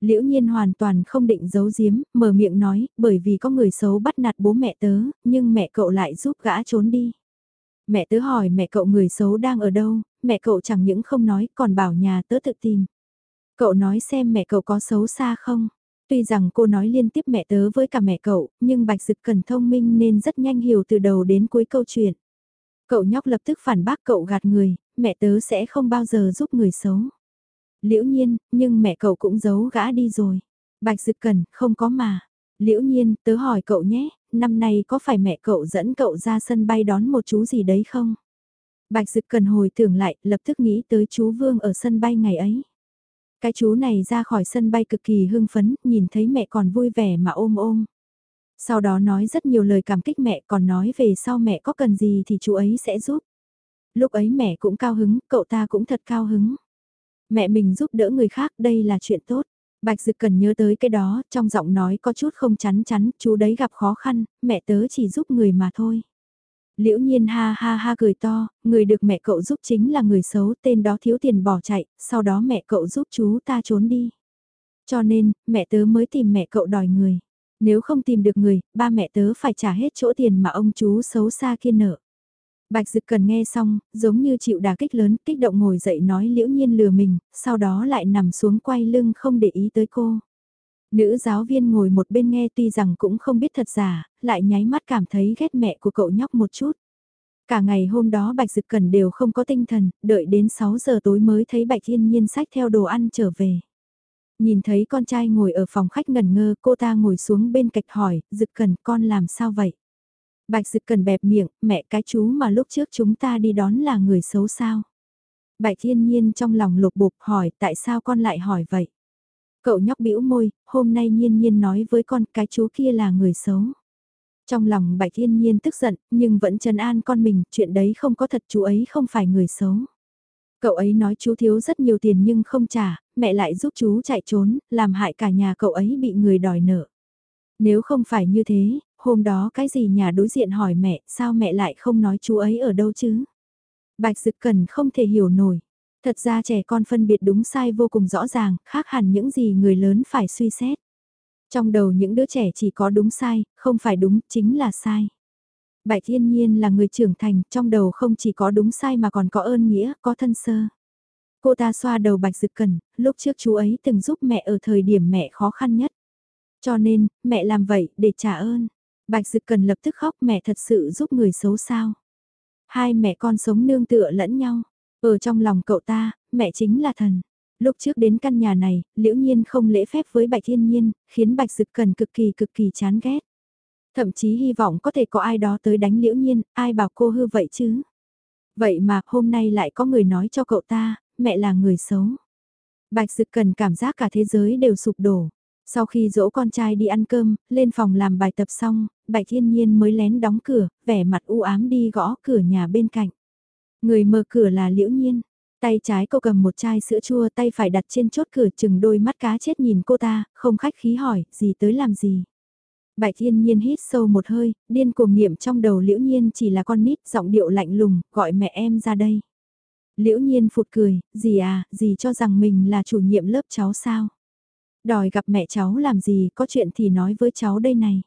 Liễu nhiên hoàn toàn không định giấu giếm, mở miệng nói, bởi vì có người xấu bắt nạt bố mẹ tớ, nhưng mẹ cậu lại giúp gã trốn đi. Mẹ tớ hỏi mẹ cậu người xấu đang ở đâu, mẹ cậu chẳng những không nói còn bảo nhà tớ tự tìm. Cậu nói xem mẹ cậu có xấu xa không? Tuy rằng cô nói liên tiếp mẹ tớ với cả mẹ cậu, nhưng Bạch Dực cần thông minh nên rất nhanh hiểu từ đầu đến cuối câu chuyện. Cậu nhóc lập tức phản bác cậu gạt người, mẹ tớ sẽ không bao giờ giúp người xấu. Liễu nhiên, nhưng mẹ cậu cũng giấu gã đi rồi. Bạch Dực Cần, không có mà. Liễu nhiên, tớ hỏi cậu nhé, năm nay có phải mẹ cậu dẫn cậu ra sân bay đón một chú gì đấy không? Bạch Dực Cần hồi tưởng lại, lập tức nghĩ tới chú Vương ở sân bay ngày ấy. Cái chú này ra khỏi sân bay cực kỳ hưng phấn, nhìn thấy mẹ còn vui vẻ mà ôm ôm. Sau đó nói rất nhiều lời cảm kích mẹ còn nói về sau mẹ có cần gì thì chú ấy sẽ giúp. Lúc ấy mẹ cũng cao hứng, cậu ta cũng thật cao hứng. Mẹ mình giúp đỡ người khác đây là chuyện tốt. Bạch Dực cần nhớ tới cái đó, trong giọng nói có chút không chắn chắn, chú đấy gặp khó khăn, mẹ tớ chỉ giúp người mà thôi. Liễu nhiên ha ha ha cười to, người được mẹ cậu giúp chính là người xấu, tên đó thiếu tiền bỏ chạy, sau đó mẹ cậu giúp chú ta trốn đi. Cho nên, mẹ tớ mới tìm mẹ cậu đòi người. Nếu không tìm được người, ba mẹ tớ phải trả hết chỗ tiền mà ông chú xấu xa kia nợ. Bạch Dực cần nghe xong, giống như chịu đả kích lớn, kích động ngồi dậy nói liễu nhiên lừa mình, sau đó lại nằm xuống quay lưng không để ý tới cô. Nữ giáo viên ngồi một bên nghe tuy rằng cũng không biết thật giả, lại nháy mắt cảm thấy ghét mẹ của cậu nhóc một chút. Cả ngày hôm đó Bạch Dực Cần đều không có tinh thần, đợi đến 6 giờ tối mới thấy Bạch Thiên Nhiên sách theo đồ ăn trở về. Nhìn thấy con trai ngồi ở phòng khách ngẩn ngơ, cô ta ngồi xuống bên cạnh hỏi, Dực Cần con làm sao vậy? Bạch Dực Cần bẹp miệng, mẹ cái chú mà lúc trước chúng ta đi đón là người xấu sao? Bạch Thiên Nhiên trong lòng lục bục hỏi tại sao con lại hỏi vậy? Cậu nhóc bĩu môi, hôm nay nhiên nhiên nói với con cái chú kia là người xấu. Trong lòng bạch thiên nhiên tức giận, nhưng vẫn trấn an con mình, chuyện đấy không có thật chú ấy không phải người xấu. Cậu ấy nói chú thiếu rất nhiều tiền nhưng không trả, mẹ lại giúp chú chạy trốn, làm hại cả nhà cậu ấy bị người đòi nợ. Nếu không phải như thế, hôm đó cái gì nhà đối diện hỏi mẹ, sao mẹ lại không nói chú ấy ở đâu chứ? Bạch Dực Cần không thể hiểu nổi. Thật ra trẻ con phân biệt đúng sai vô cùng rõ ràng, khác hẳn những gì người lớn phải suy xét. Trong đầu những đứa trẻ chỉ có đúng sai, không phải đúng, chính là sai. Bạch Thiên Nhiên là người trưởng thành, trong đầu không chỉ có đúng sai mà còn có ơn nghĩa, có thân sơ. Cô ta xoa đầu Bạch Dực Cần, lúc trước chú ấy từng giúp mẹ ở thời điểm mẹ khó khăn nhất. Cho nên, mẹ làm vậy để trả ơn. Bạch Dực Cần lập tức khóc mẹ thật sự giúp người xấu sao. Hai mẹ con sống nương tựa lẫn nhau. Ở trong lòng cậu ta, mẹ chính là thần. Lúc trước đến căn nhà này, liễu nhiên không lễ phép với Bạch Thiên Nhiên, khiến Bạch Dực Cần cực kỳ cực kỳ chán ghét. Thậm chí hy vọng có thể có ai đó tới đánh liễu nhiên, ai bảo cô hư vậy chứ. Vậy mà hôm nay lại có người nói cho cậu ta, mẹ là người xấu. Bạch Dực Cần cảm giác cả thế giới đều sụp đổ. Sau khi dỗ con trai đi ăn cơm, lên phòng làm bài tập xong, Bạch Thiên Nhiên mới lén đóng cửa, vẻ mặt u ám đi gõ cửa nhà bên cạnh. Người mở cửa là Liễu Nhiên. Tay trái cô cầm một chai sữa chua tay phải đặt trên chốt cửa chừng đôi mắt cá chết nhìn cô ta, không khách khí hỏi, gì tới làm gì. Bạch Thiên Nhiên hít sâu một hơi, điên cuồng niệm trong đầu Liễu Nhiên chỉ là con nít, giọng điệu lạnh lùng, gọi mẹ em ra đây. Liễu Nhiên phụt cười, gì à, gì cho rằng mình là chủ nhiệm lớp cháu sao? Đòi gặp mẹ cháu làm gì, có chuyện thì nói với cháu đây này.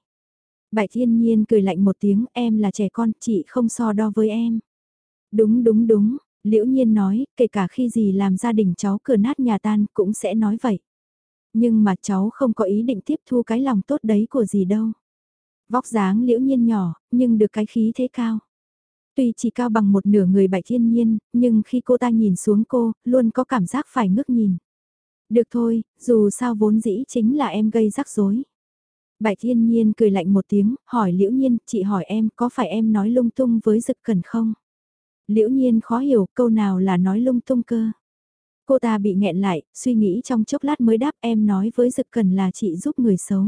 Bạch Thiên Nhiên cười lạnh một tiếng, em là trẻ con, chị không so đo với em. Đúng đúng đúng, Liễu Nhiên nói, kể cả khi gì làm gia đình cháu cửa nát nhà tan cũng sẽ nói vậy. Nhưng mà cháu không có ý định tiếp thu cái lòng tốt đấy của gì đâu. Vóc dáng Liễu Nhiên nhỏ, nhưng được cái khí thế cao. Tuy chỉ cao bằng một nửa người bạch thiên nhiên, nhưng khi cô ta nhìn xuống cô, luôn có cảm giác phải ngước nhìn. Được thôi, dù sao vốn dĩ chính là em gây rắc rối. Bạch thiên nhiên cười lạnh một tiếng, hỏi liễu nhiên, chị hỏi em có phải em nói lung tung với dực cần không? Liễu nhiên khó hiểu câu nào là nói lung tung cơ. Cô ta bị nghẹn lại, suy nghĩ trong chốc lát mới đáp em nói với Dực Cần là chị giúp người xấu.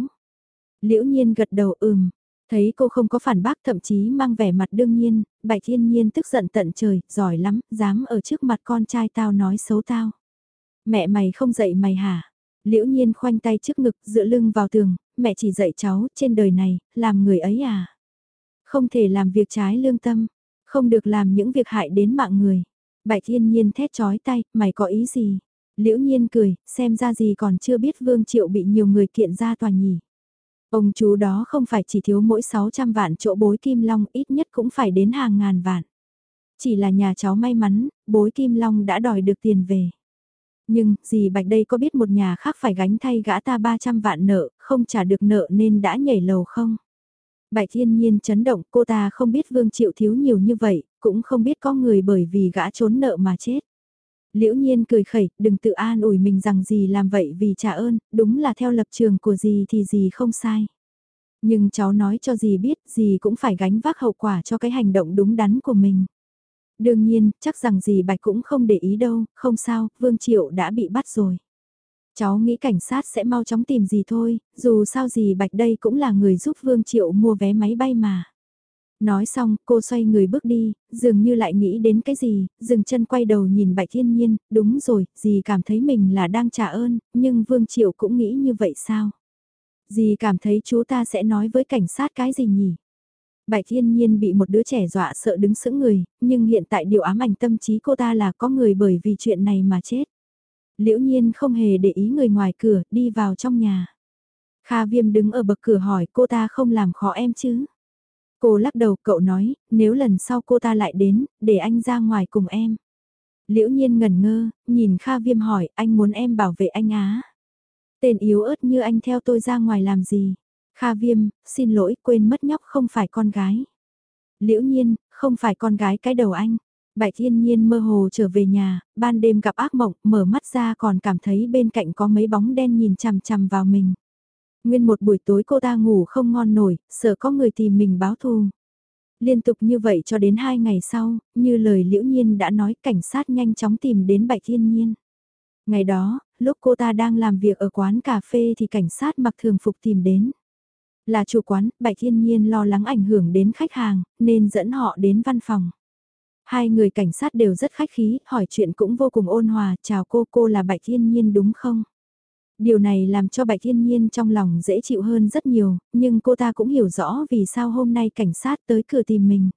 Liễu nhiên gật đầu ừm, thấy cô không có phản bác thậm chí mang vẻ mặt đương nhiên, Bạch Thiên Nhiên tức giận tận trời, giỏi lắm, dám ở trước mặt con trai tao nói xấu tao. Mẹ mày không dạy mày hả? Liễu nhiên khoanh tay trước ngực dựa lưng vào tường, mẹ chỉ dạy cháu trên đời này, làm người ấy à? Không thể làm việc trái lương tâm, không được làm những việc hại đến mạng người. Bạch Thiên Nhiên thét chói tay, mày có ý gì? Liễu Nhiên cười, xem ra gì còn chưa biết Vương Triệu bị nhiều người kiện ra tòa nhỉ. Ông chú đó không phải chỉ thiếu mỗi 600 vạn chỗ bối kim long ít nhất cũng phải đến hàng ngàn vạn. Chỉ là nhà cháu may mắn, bối kim long đã đòi được tiền về. Nhưng, dì Bạch đây có biết một nhà khác phải gánh thay gã ta 300 vạn nợ, không trả được nợ nên đã nhảy lầu không? Bạch thiên nhiên chấn động cô ta không biết Vương Triệu thiếu nhiều như vậy, cũng không biết có người bởi vì gã trốn nợ mà chết. Liễu nhiên cười khẩy, đừng tự an ủi mình rằng gì làm vậy vì trả ơn, đúng là theo lập trường của gì thì gì không sai. Nhưng cháu nói cho gì biết gì cũng phải gánh vác hậu quả cho cái hành động đúng đắn của mình. Đương nhiên, chắc rằng gì Bạch cũng không để ý đâu, không sao, Vương Triệu đã bị bắt rồi. Cháu nghĩ cảnh sát sẽ mau chóng tìm gì thôi, dù sao gì Bạch đây cũng là người giúp Vương Triệu mua vé máy bay mà. Nói xong, cô xoay người bước đi, dường như lại nghĩ đến cái gì, dừng chân quay đầu nhìn Bạch Thiên Nhiên, đúng rồi, dì cảm thấy mình là đang trả ơn, nhưng Vương Triệu cũng nghĩ như vậy sao? Dì cảm thấy chú ta sẽ nói với cảnh sát cái gì nhỉ? Bạch Thiên Nhiên bị một đứa trẻ dọa sợ đứng sững người, nhưng hiện tại điều ám ảnh tâm trí cô ta là có người bởi vì chuyện này mà chết. Liễu Nhiên không hề để ý người ngoài cửa, đi vào trong nhà. Kha Viêm đứng ở bậc cửa hỏi cô ta không làm khó em chứ? Cô lắc đầu cậu nói, nếu lần sau cô ta lại đến, để anh ra ngoài cùng em. Liễu nhiên ngẩn ngơ, nhìn Kha Viêm hỏi, anh muốn em bảo vệ anh á. Tên yếu ớt như anh theo tôi ra ngoài làm gì? Kha Viêm, xin lỗi, quên mất nhóc không phải con gái. Liễu nhiên, không phải con gái cái đầu anh. Bạch Thiên Nhiên mơ hồ trở về nhà, ban đêm gặp ác mộng, mở mắt ra còn cảm thấy bên cạnh có mấy bóng đen nhìn chằm chằm vào mình. Nguyên một buổi tối cô ta ngủ không ngon nổi, sợ có người tìm mình báo thù. Liên tục như vậy cho đến hai ngày sau, như lời liễu nhiên đã nói cảnh sát nhanh chóng tìm đến Bạch Thiên Nhiên. Ngày đó, lúc cô ta đang làm việc ở quán cà phê thì cảnh sát mặc thường phục tìm đến. Là chủ quán, Bạch Thiên Nhiên lo lắng ảnh hưởng đến khách hàng, nên dẫn họ đến văn phòng. Hai người cảnh sát đều rất khách khí, hỏi chuyện cũng vô cùng ôn hòa, chào cô, cô là Bạch Thiên Nhiên đúng không? Điều này làm cho Bạch Thiên Nhiên trong lòng dễ chịu hơn rất nhiều, nhưng cô ta cũng hiểu rõ vì sao hôm nay cảnh sát tới cửa tìm mình.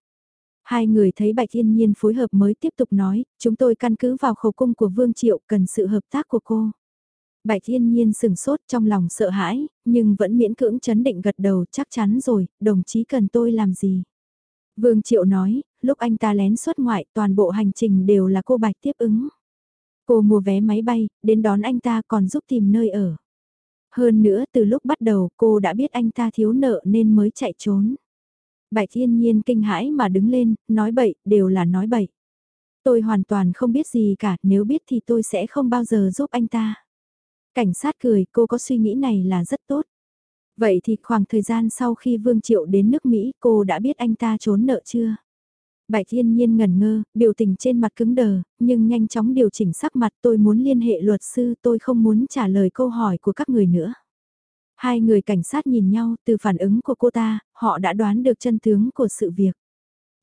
Hai người thấy Bạch Thiên Nhiên phối hợp mới tiếp tục nói, chúng tôi căn cứ vào khẩu cung của Vương Triệu cần sự hợp tác của cô. Bạch Thiên Nhiên sừng sốt trong lòng sợ hãi, nhưng vẫn miễn cưỡng chấn định gật đầu chắc chắn rồi, đồng chí cần tôi làm gì. Vương Triệu nói, lúc anh ta lén xuất ngoại toàn bộ hành trình đều là cô Bạch tiếp ứng. Cô mua vé máy bay, đến đón anh ta còn giúp tìm nơi ở. Hơn nữa từ lúc bắt đầu cô đã biết anh ta thiếu nợ nên mới chạy trốn. Bạch thiên nhiên kinh hãi mà đứng lên, nói bậy, đều là nói bậy. Tôi hoàn toàn không biết gì cả, nếu biết thì tôi sẽ không bao giờ giúp anh ta. Cảnh sát cười, cô có suy nghĩ này là rất tốt. Vậy thì khoảng thời gian sau khi Vương Triệu đến nước Mỹ cô đã biết anh ta trốn nợ chưa? Bạch Thiên Nhiên ngẩn ngơ, biểu tình trên mặt cứng đờ, nhưng nhanh chóng điều chỉnh sắc mặt tôi muốn liên hệ luật sư tôi không muốn trả lời câu hỏi của các người nữa. Hai người cảnh sát nhìn nhau từ phản ứng của cô ta, họ đã đoán được chân tướng của sự việc.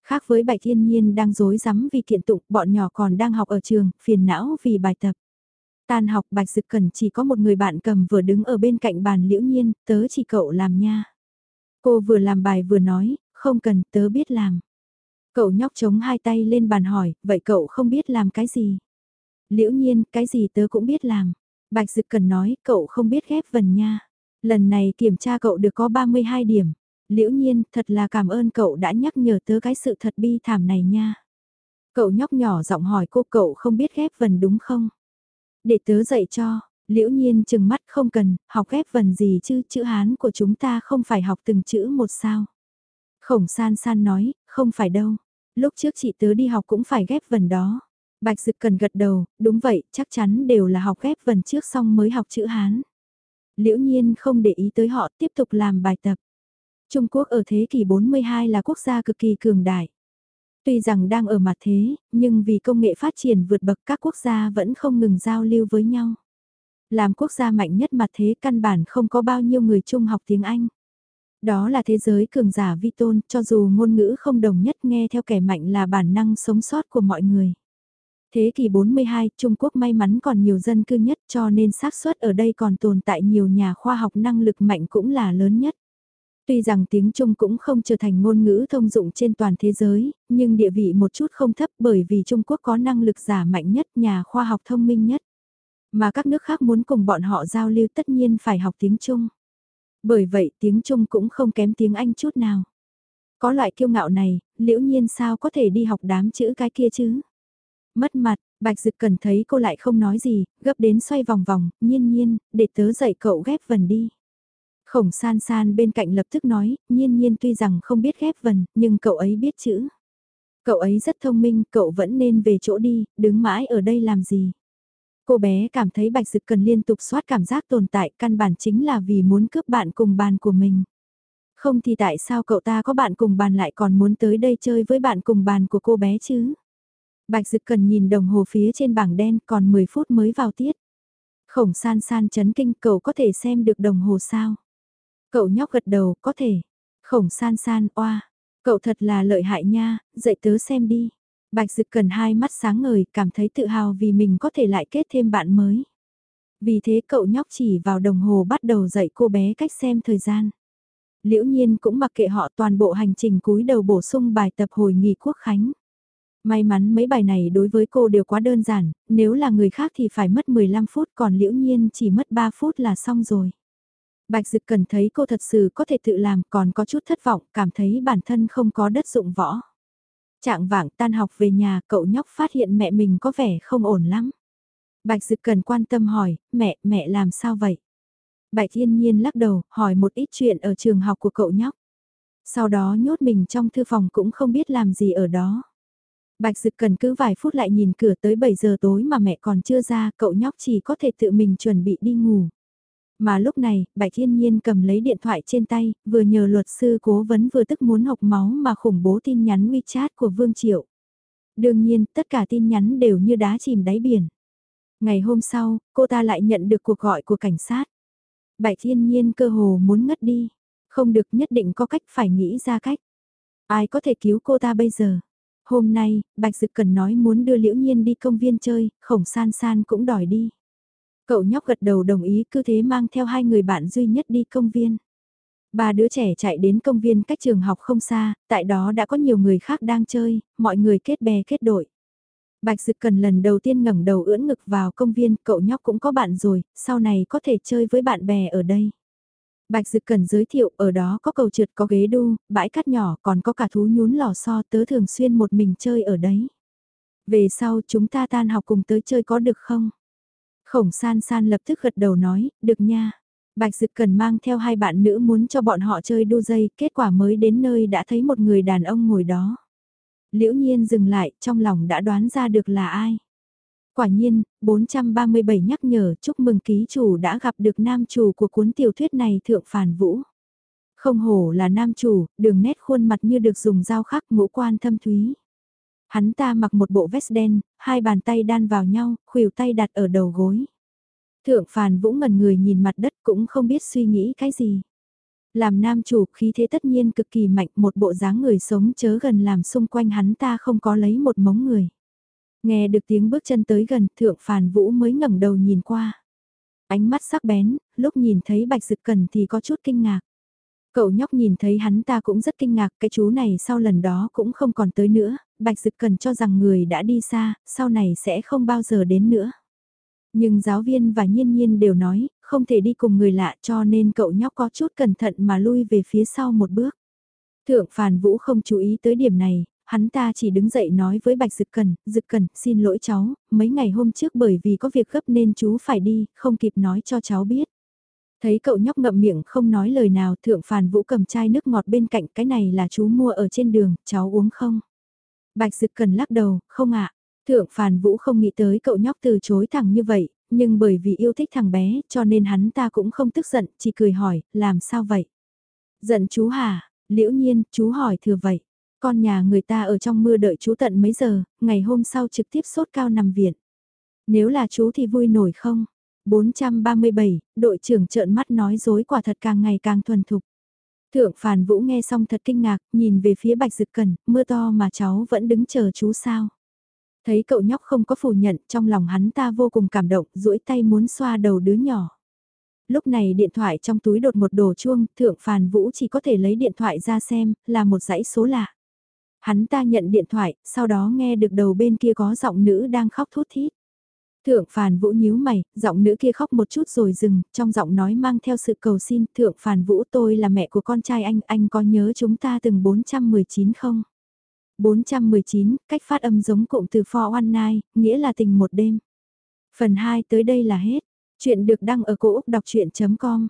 Khác với Bạch Thiên Nhiên đang dối rắm vì kiện tụng, bọn nhỏ còn đang học ở trường, phiền não vì bài tập. Tan học Bạch Dực Cần chỉ có một người bạn cầm vừa đứng ở bên cạnh bàn liễu nhiên, tớ chỉ cậu làm nha. Cô vừa làm bài vừa nói, không cần, tớ biết làm. Cậu nhóc chống hai tay lên bàn hỏi, vậy cậu không biết làm cái gì? Liễu nhiên, cái gì tớ cũng biết làm. Bạch Dực Cần nói, cậu không biết ghép vần nha. Lần này kiểm tra cậu được có 32 điểm. Liễu nhiên, thật là cảm ơn cậu đã nhắc nhở tớ cái sự thật bi thảm này nha. Cậu nhóc nhỏ giọng hỏi cô cậu không biết ghép vần đúng không? Để tớ dạy cho, liễu nhiên chừng mắt không cần, học ghép vần gì chứ, chữ Hán của chúng ta không phải học từng chữ một sao. Khổng san san nói, không phải đâu. Lúc trước chị tớ đi học cũng phải ghép vần đó. Bạch Dực cần gật đầu, đúng vậy, chắc chắn đều là học ghép vần trước xong mới học chữ Hán. Liễu nhiên không để ý tới họ tiếp tục làm bài tập. Trung Quốc ở thế kỷ 42 là quốc gia cực kỳ cường đại. Tuy rằng đang ở mặt thế, nhưng vì công nghệ phát triển vượt bậc các quốc gia vẫn không ngừng giao lưu với nhau. Làm quốc gia mạnh nhất mặt thế căn bản không có bao nhiêu người chung học tiếng Anh. Đó là thế giới cường giả vi tôn, cho dù ngôn ngữ không đồng nhất nghe theo kẻ mạnh là bản năng sống sót của mọi người. Thế kỷ 42, Trung Quốc may mắn còn nhiều dân cư nhất cho nên xác suất ở đây còn tồn tại nhiều nhà khoa học năng lực mạnh cũng là lớn nhất. Tuy rằng tiếng Trung cũng không trở thành ngôn ngữ thông dụng trên toàn thế giới, nhưng địa vị một chút không thấp bởi vì Trung Quốc có năng lực giả mạnh nhất, nhà khoa học thông minh nhất. Mà các nước khác muốn cùng bọn họ giao lưu tất nhiên phải học tiếng Trung. Bởi vậy tiếng Trung cũng không kém tiếng Anh chút nào. Có loại kiêu ngạo này, liễu nhiên sao có thể đi học đám chữ cái kia chứ? Mất mặt, Bạch Dực cần thấy cô lại không nói gì, gấp đến xoay vòng vòng, nhiên nhiên, để tớ dạy cậu ghép vần đi. Khổng san san bên cạnh lập tức nói, nhiên nhiên tuy rằng không biết ghép vần, nhưng cậu ấy biết chữ. Cậu ấy rất thông minh, cậu vẫn nên về chỗ đi, đứng mãi ở đây làm gì. Cô bé cảm thấy bạch dực cần liên tục soát cảm giác tồn tại căn bản chính là vì muốn cướp bạn cùng bàn của mình. Không thì tại sao cậu ta có bạn cùng bàn lại còn muốn tới đây chơi với bạn cùng bàn của cô bé chứ? Bạch Dực cần nhìn đồng hồ phía trên bảng đen còn 10 phút mới vào tiết. Khổng san san chấn kinh cậu có thể xem được đồng hồ sao? Cậu nhóc gật đầu, có thể. Khổng san san, oa, cậu thật là lợi hại nha, dạy tớ xem đi. Bạch Dực cần hai mắt sáng ngời, cảm thấy tự hào vì mình có thể lại kết thêm bạn mới. Vì thế cậu nhóc chỉ vào đồng hồ bắt đầu dạy cô bé cách xem thời gian. Liễu nhiên cũng mặc kệ họ toàn bộ hành trình cúi đầu bổ sung bài tập hồi nghỉ quốc khánh. May mắn mấy bài này đối với cô đều quá đơn giản, nếu là người khác thì phải mất 15 phút còn liễu nhiên chỉ mất 3 phút là xong rồi. Bạch Dực cần thấy cô thật sự có thể tự làm còn có chút thất vọng, cảm thấy bản thân không có đất dụng võ. Trạng vạng tan học về nhà, cậu nhóc phát hiện mẹ mình có vẻ không ổn lắm. Bạch Dực cần quan tâm hỏi, mẹ, mẹ làm sao vậy? Bạch Thiên Nhiên lắc đầu, hỏi một ít chuyện ở trường học của cậu nhóc. Sau đó nhốt mình trong thư phòng cũng không biết làm gì ở đó. Bạch Dực cần cứ vài phút lại nhìn cửa tới 7 giờ tối mà mẹ còn chưa ra, cậu nhóc chỉ có thể tự mình chuẩn bị đi ngủ. Mà lúc này, Bạch Thiên Nhiên cầm lấy điện thoại trên tay, vừa nhờ luật sư cố vấn vừa tức muốn học máu mà khủng bố tin nhắn WeChat của Vương Triệu. Đương nhiên, tất cả tin nhắn đều như đá chìm đáy biển. Ngày hôm sau, cô ta lại nhận được cuộc gọi của cảnh sát. Bạch Thiên Nhiên cơ hồ muốn ngất đi. Không được nhất định có cách phải nghĩ ra cách. Ai có thể cứu cô ta bây giờ? Hôm nay, Bạch Dực Cần nói muốn đưa Liễu Nhiên đi công viên chơi, khổng san san cũng đòi đi. Cậu nhóc gật đầu đồng ý cứ thế mang theo hai người bạn duy nhất đi công viên. Ba đứa trẻ chạy đến công viên cách trường học không xa, tại đó đã có nhiều người khác đang chơi, mọi người kết bè kết đội. Bạch Dực Cần lần đầu tiên ngẩng đầu ưỡn ngực vào công viên, cậu nhóc cũng có bạn rồi, sau này có thể chơi với bạn bè ở đây. Bạch Dực Cần giới thiệu, ở đó có cầu trượt có ghế đu, bãi cát nhỏ, còn có cả thú nhún lò xo, tớ thường xuyên một mình chơi ở đấy. Về sau chúng ta tan học cùng tới chơi có được không? Khổng san san lập tức gật đầu nói, được nha. Bạch Dực cần mang theo hai bạn nữ muốn cho bọn họ chơi đu dây, kết quả mới đến nơi đã thấy một người đàn ông ngồi đó. Liễu nhiên dừng lại, trong lòng đã đoán ra được là ai. Quả nhiên, 437 nhắc nhở chúc mừng ký chủ đã gặp được nam chủ của cuốn tiểu thuyết này Thượng Phản Vũ. Không hổ là nam chủ, đường nét khuôn mặt như được dùng dao khắc ngũ quan thâm thúy. Hắn ta mặc một bộ vest đen, hai bàn tay đan vào nhau, khuỷu tay đặt ở đầu gối. Thượng phàn vũ ngần người nhìn mặt đất cũng không biết suy nghĩ cái gì. Làm nam chủ khí thế tất nhiên cực kỳ mạnh một bộ dáng người sống chớ gần làm xung quanh hắn ta không có lấy một mống người. Nghe được tiếng bước chân tới gần thượng phàn vũ mới ngẩng đầu nhìn qua. Ánh mắt sắc bén, lúc nhìn thấy bạch dực cần thì có chút kinh ngạc. Cậu nhóc nhìn thấy hắn ta cũng rất kinh ngạc, cái chú này sau lần đó cũng không còn tới nữa, Bạch Dực cần cho rằng người đã đi xa, sau này sẽ không bao giờ đến nữa. Nhưng giáo viên và nhiên nhiên đều nói, không thể đi cùng người lạ cho nên cậu nhóc có chút cẩn thận mà lui về phía sau một bước. Thượng Phàn Vũ không chú ý tới điểm này, hắn ta chỉ đứng dậy nói với Bạch Dực Cần, Dực Cần, xin lỗi cháu, mấy ngày hôm trước bởi vì có việc gấp nên chú phải đi, không kịp nói cho cháu biết. Thấy cậu nhóc ngậm miệng không nói lời nào thượng phàn vũ cầm chai nước ngọt bên cạnh cái này là chú mua ở trên đường, cháu uống không? Bạch Dực cần lắc đầu, không ạ. Thượng phàn vũ không nghĩ tới cậu nhóc từ chối thẳng như vậy, nhưng bởi vì yêu thích thằng bé cho nên hắn ta cũng không tức giận, chỉ cười hỏi, làm sao vậy? Giận chú hả? Liễu nhiên, chú hỏi thừa vậy. Con nhà người ta ở trong mưa đợi chú tận mấy giờ, ngày hôm sau trực tiếp sốt cao nằm viện. Nếu là chú thì vui nổi không? 437, đội trưởng trợn mắt nói dối quả thật càng ngày càng thuần thục. Thượng Phàn Vũ nghe xong thật kinh ngạc, nhìn về phía Bạch Dực Cần, mưa to mà cháu vẫn đứng chờ chú sao. Thấy cậu nhóc không có phủ nhận, trong lòng hắn ta vô cùng cảm động, duỗi tay muốn xoa đầu đứa nhỏ. Lúc này điện thoại trong túi đột một đồ chuông, Thượng Phàn Vũ chỉ có thể lấy điện thoại ra xem, là một dãy số lạ. Hắn ta nhận điện thoại, sau đó nghe được đầu bên kia có giọng nữ đang khóc thút thít. Thượng Phàn Vũ nhíu mày, giọng nữ kia khóc một chút rồi dừng, trong giọng nói mang theo sự cầu xin, Thượng Phàn Vũ tôi là mẹ của con trai anh, anh có nhớ chúng ta từng 419 không? 419, cách phát âm giống cụm từ for one night, nghĩa là tình một đêm. Phần 2 tới đây là hết. Chuyện được đăng ở cổ Úc đọc chuyện.com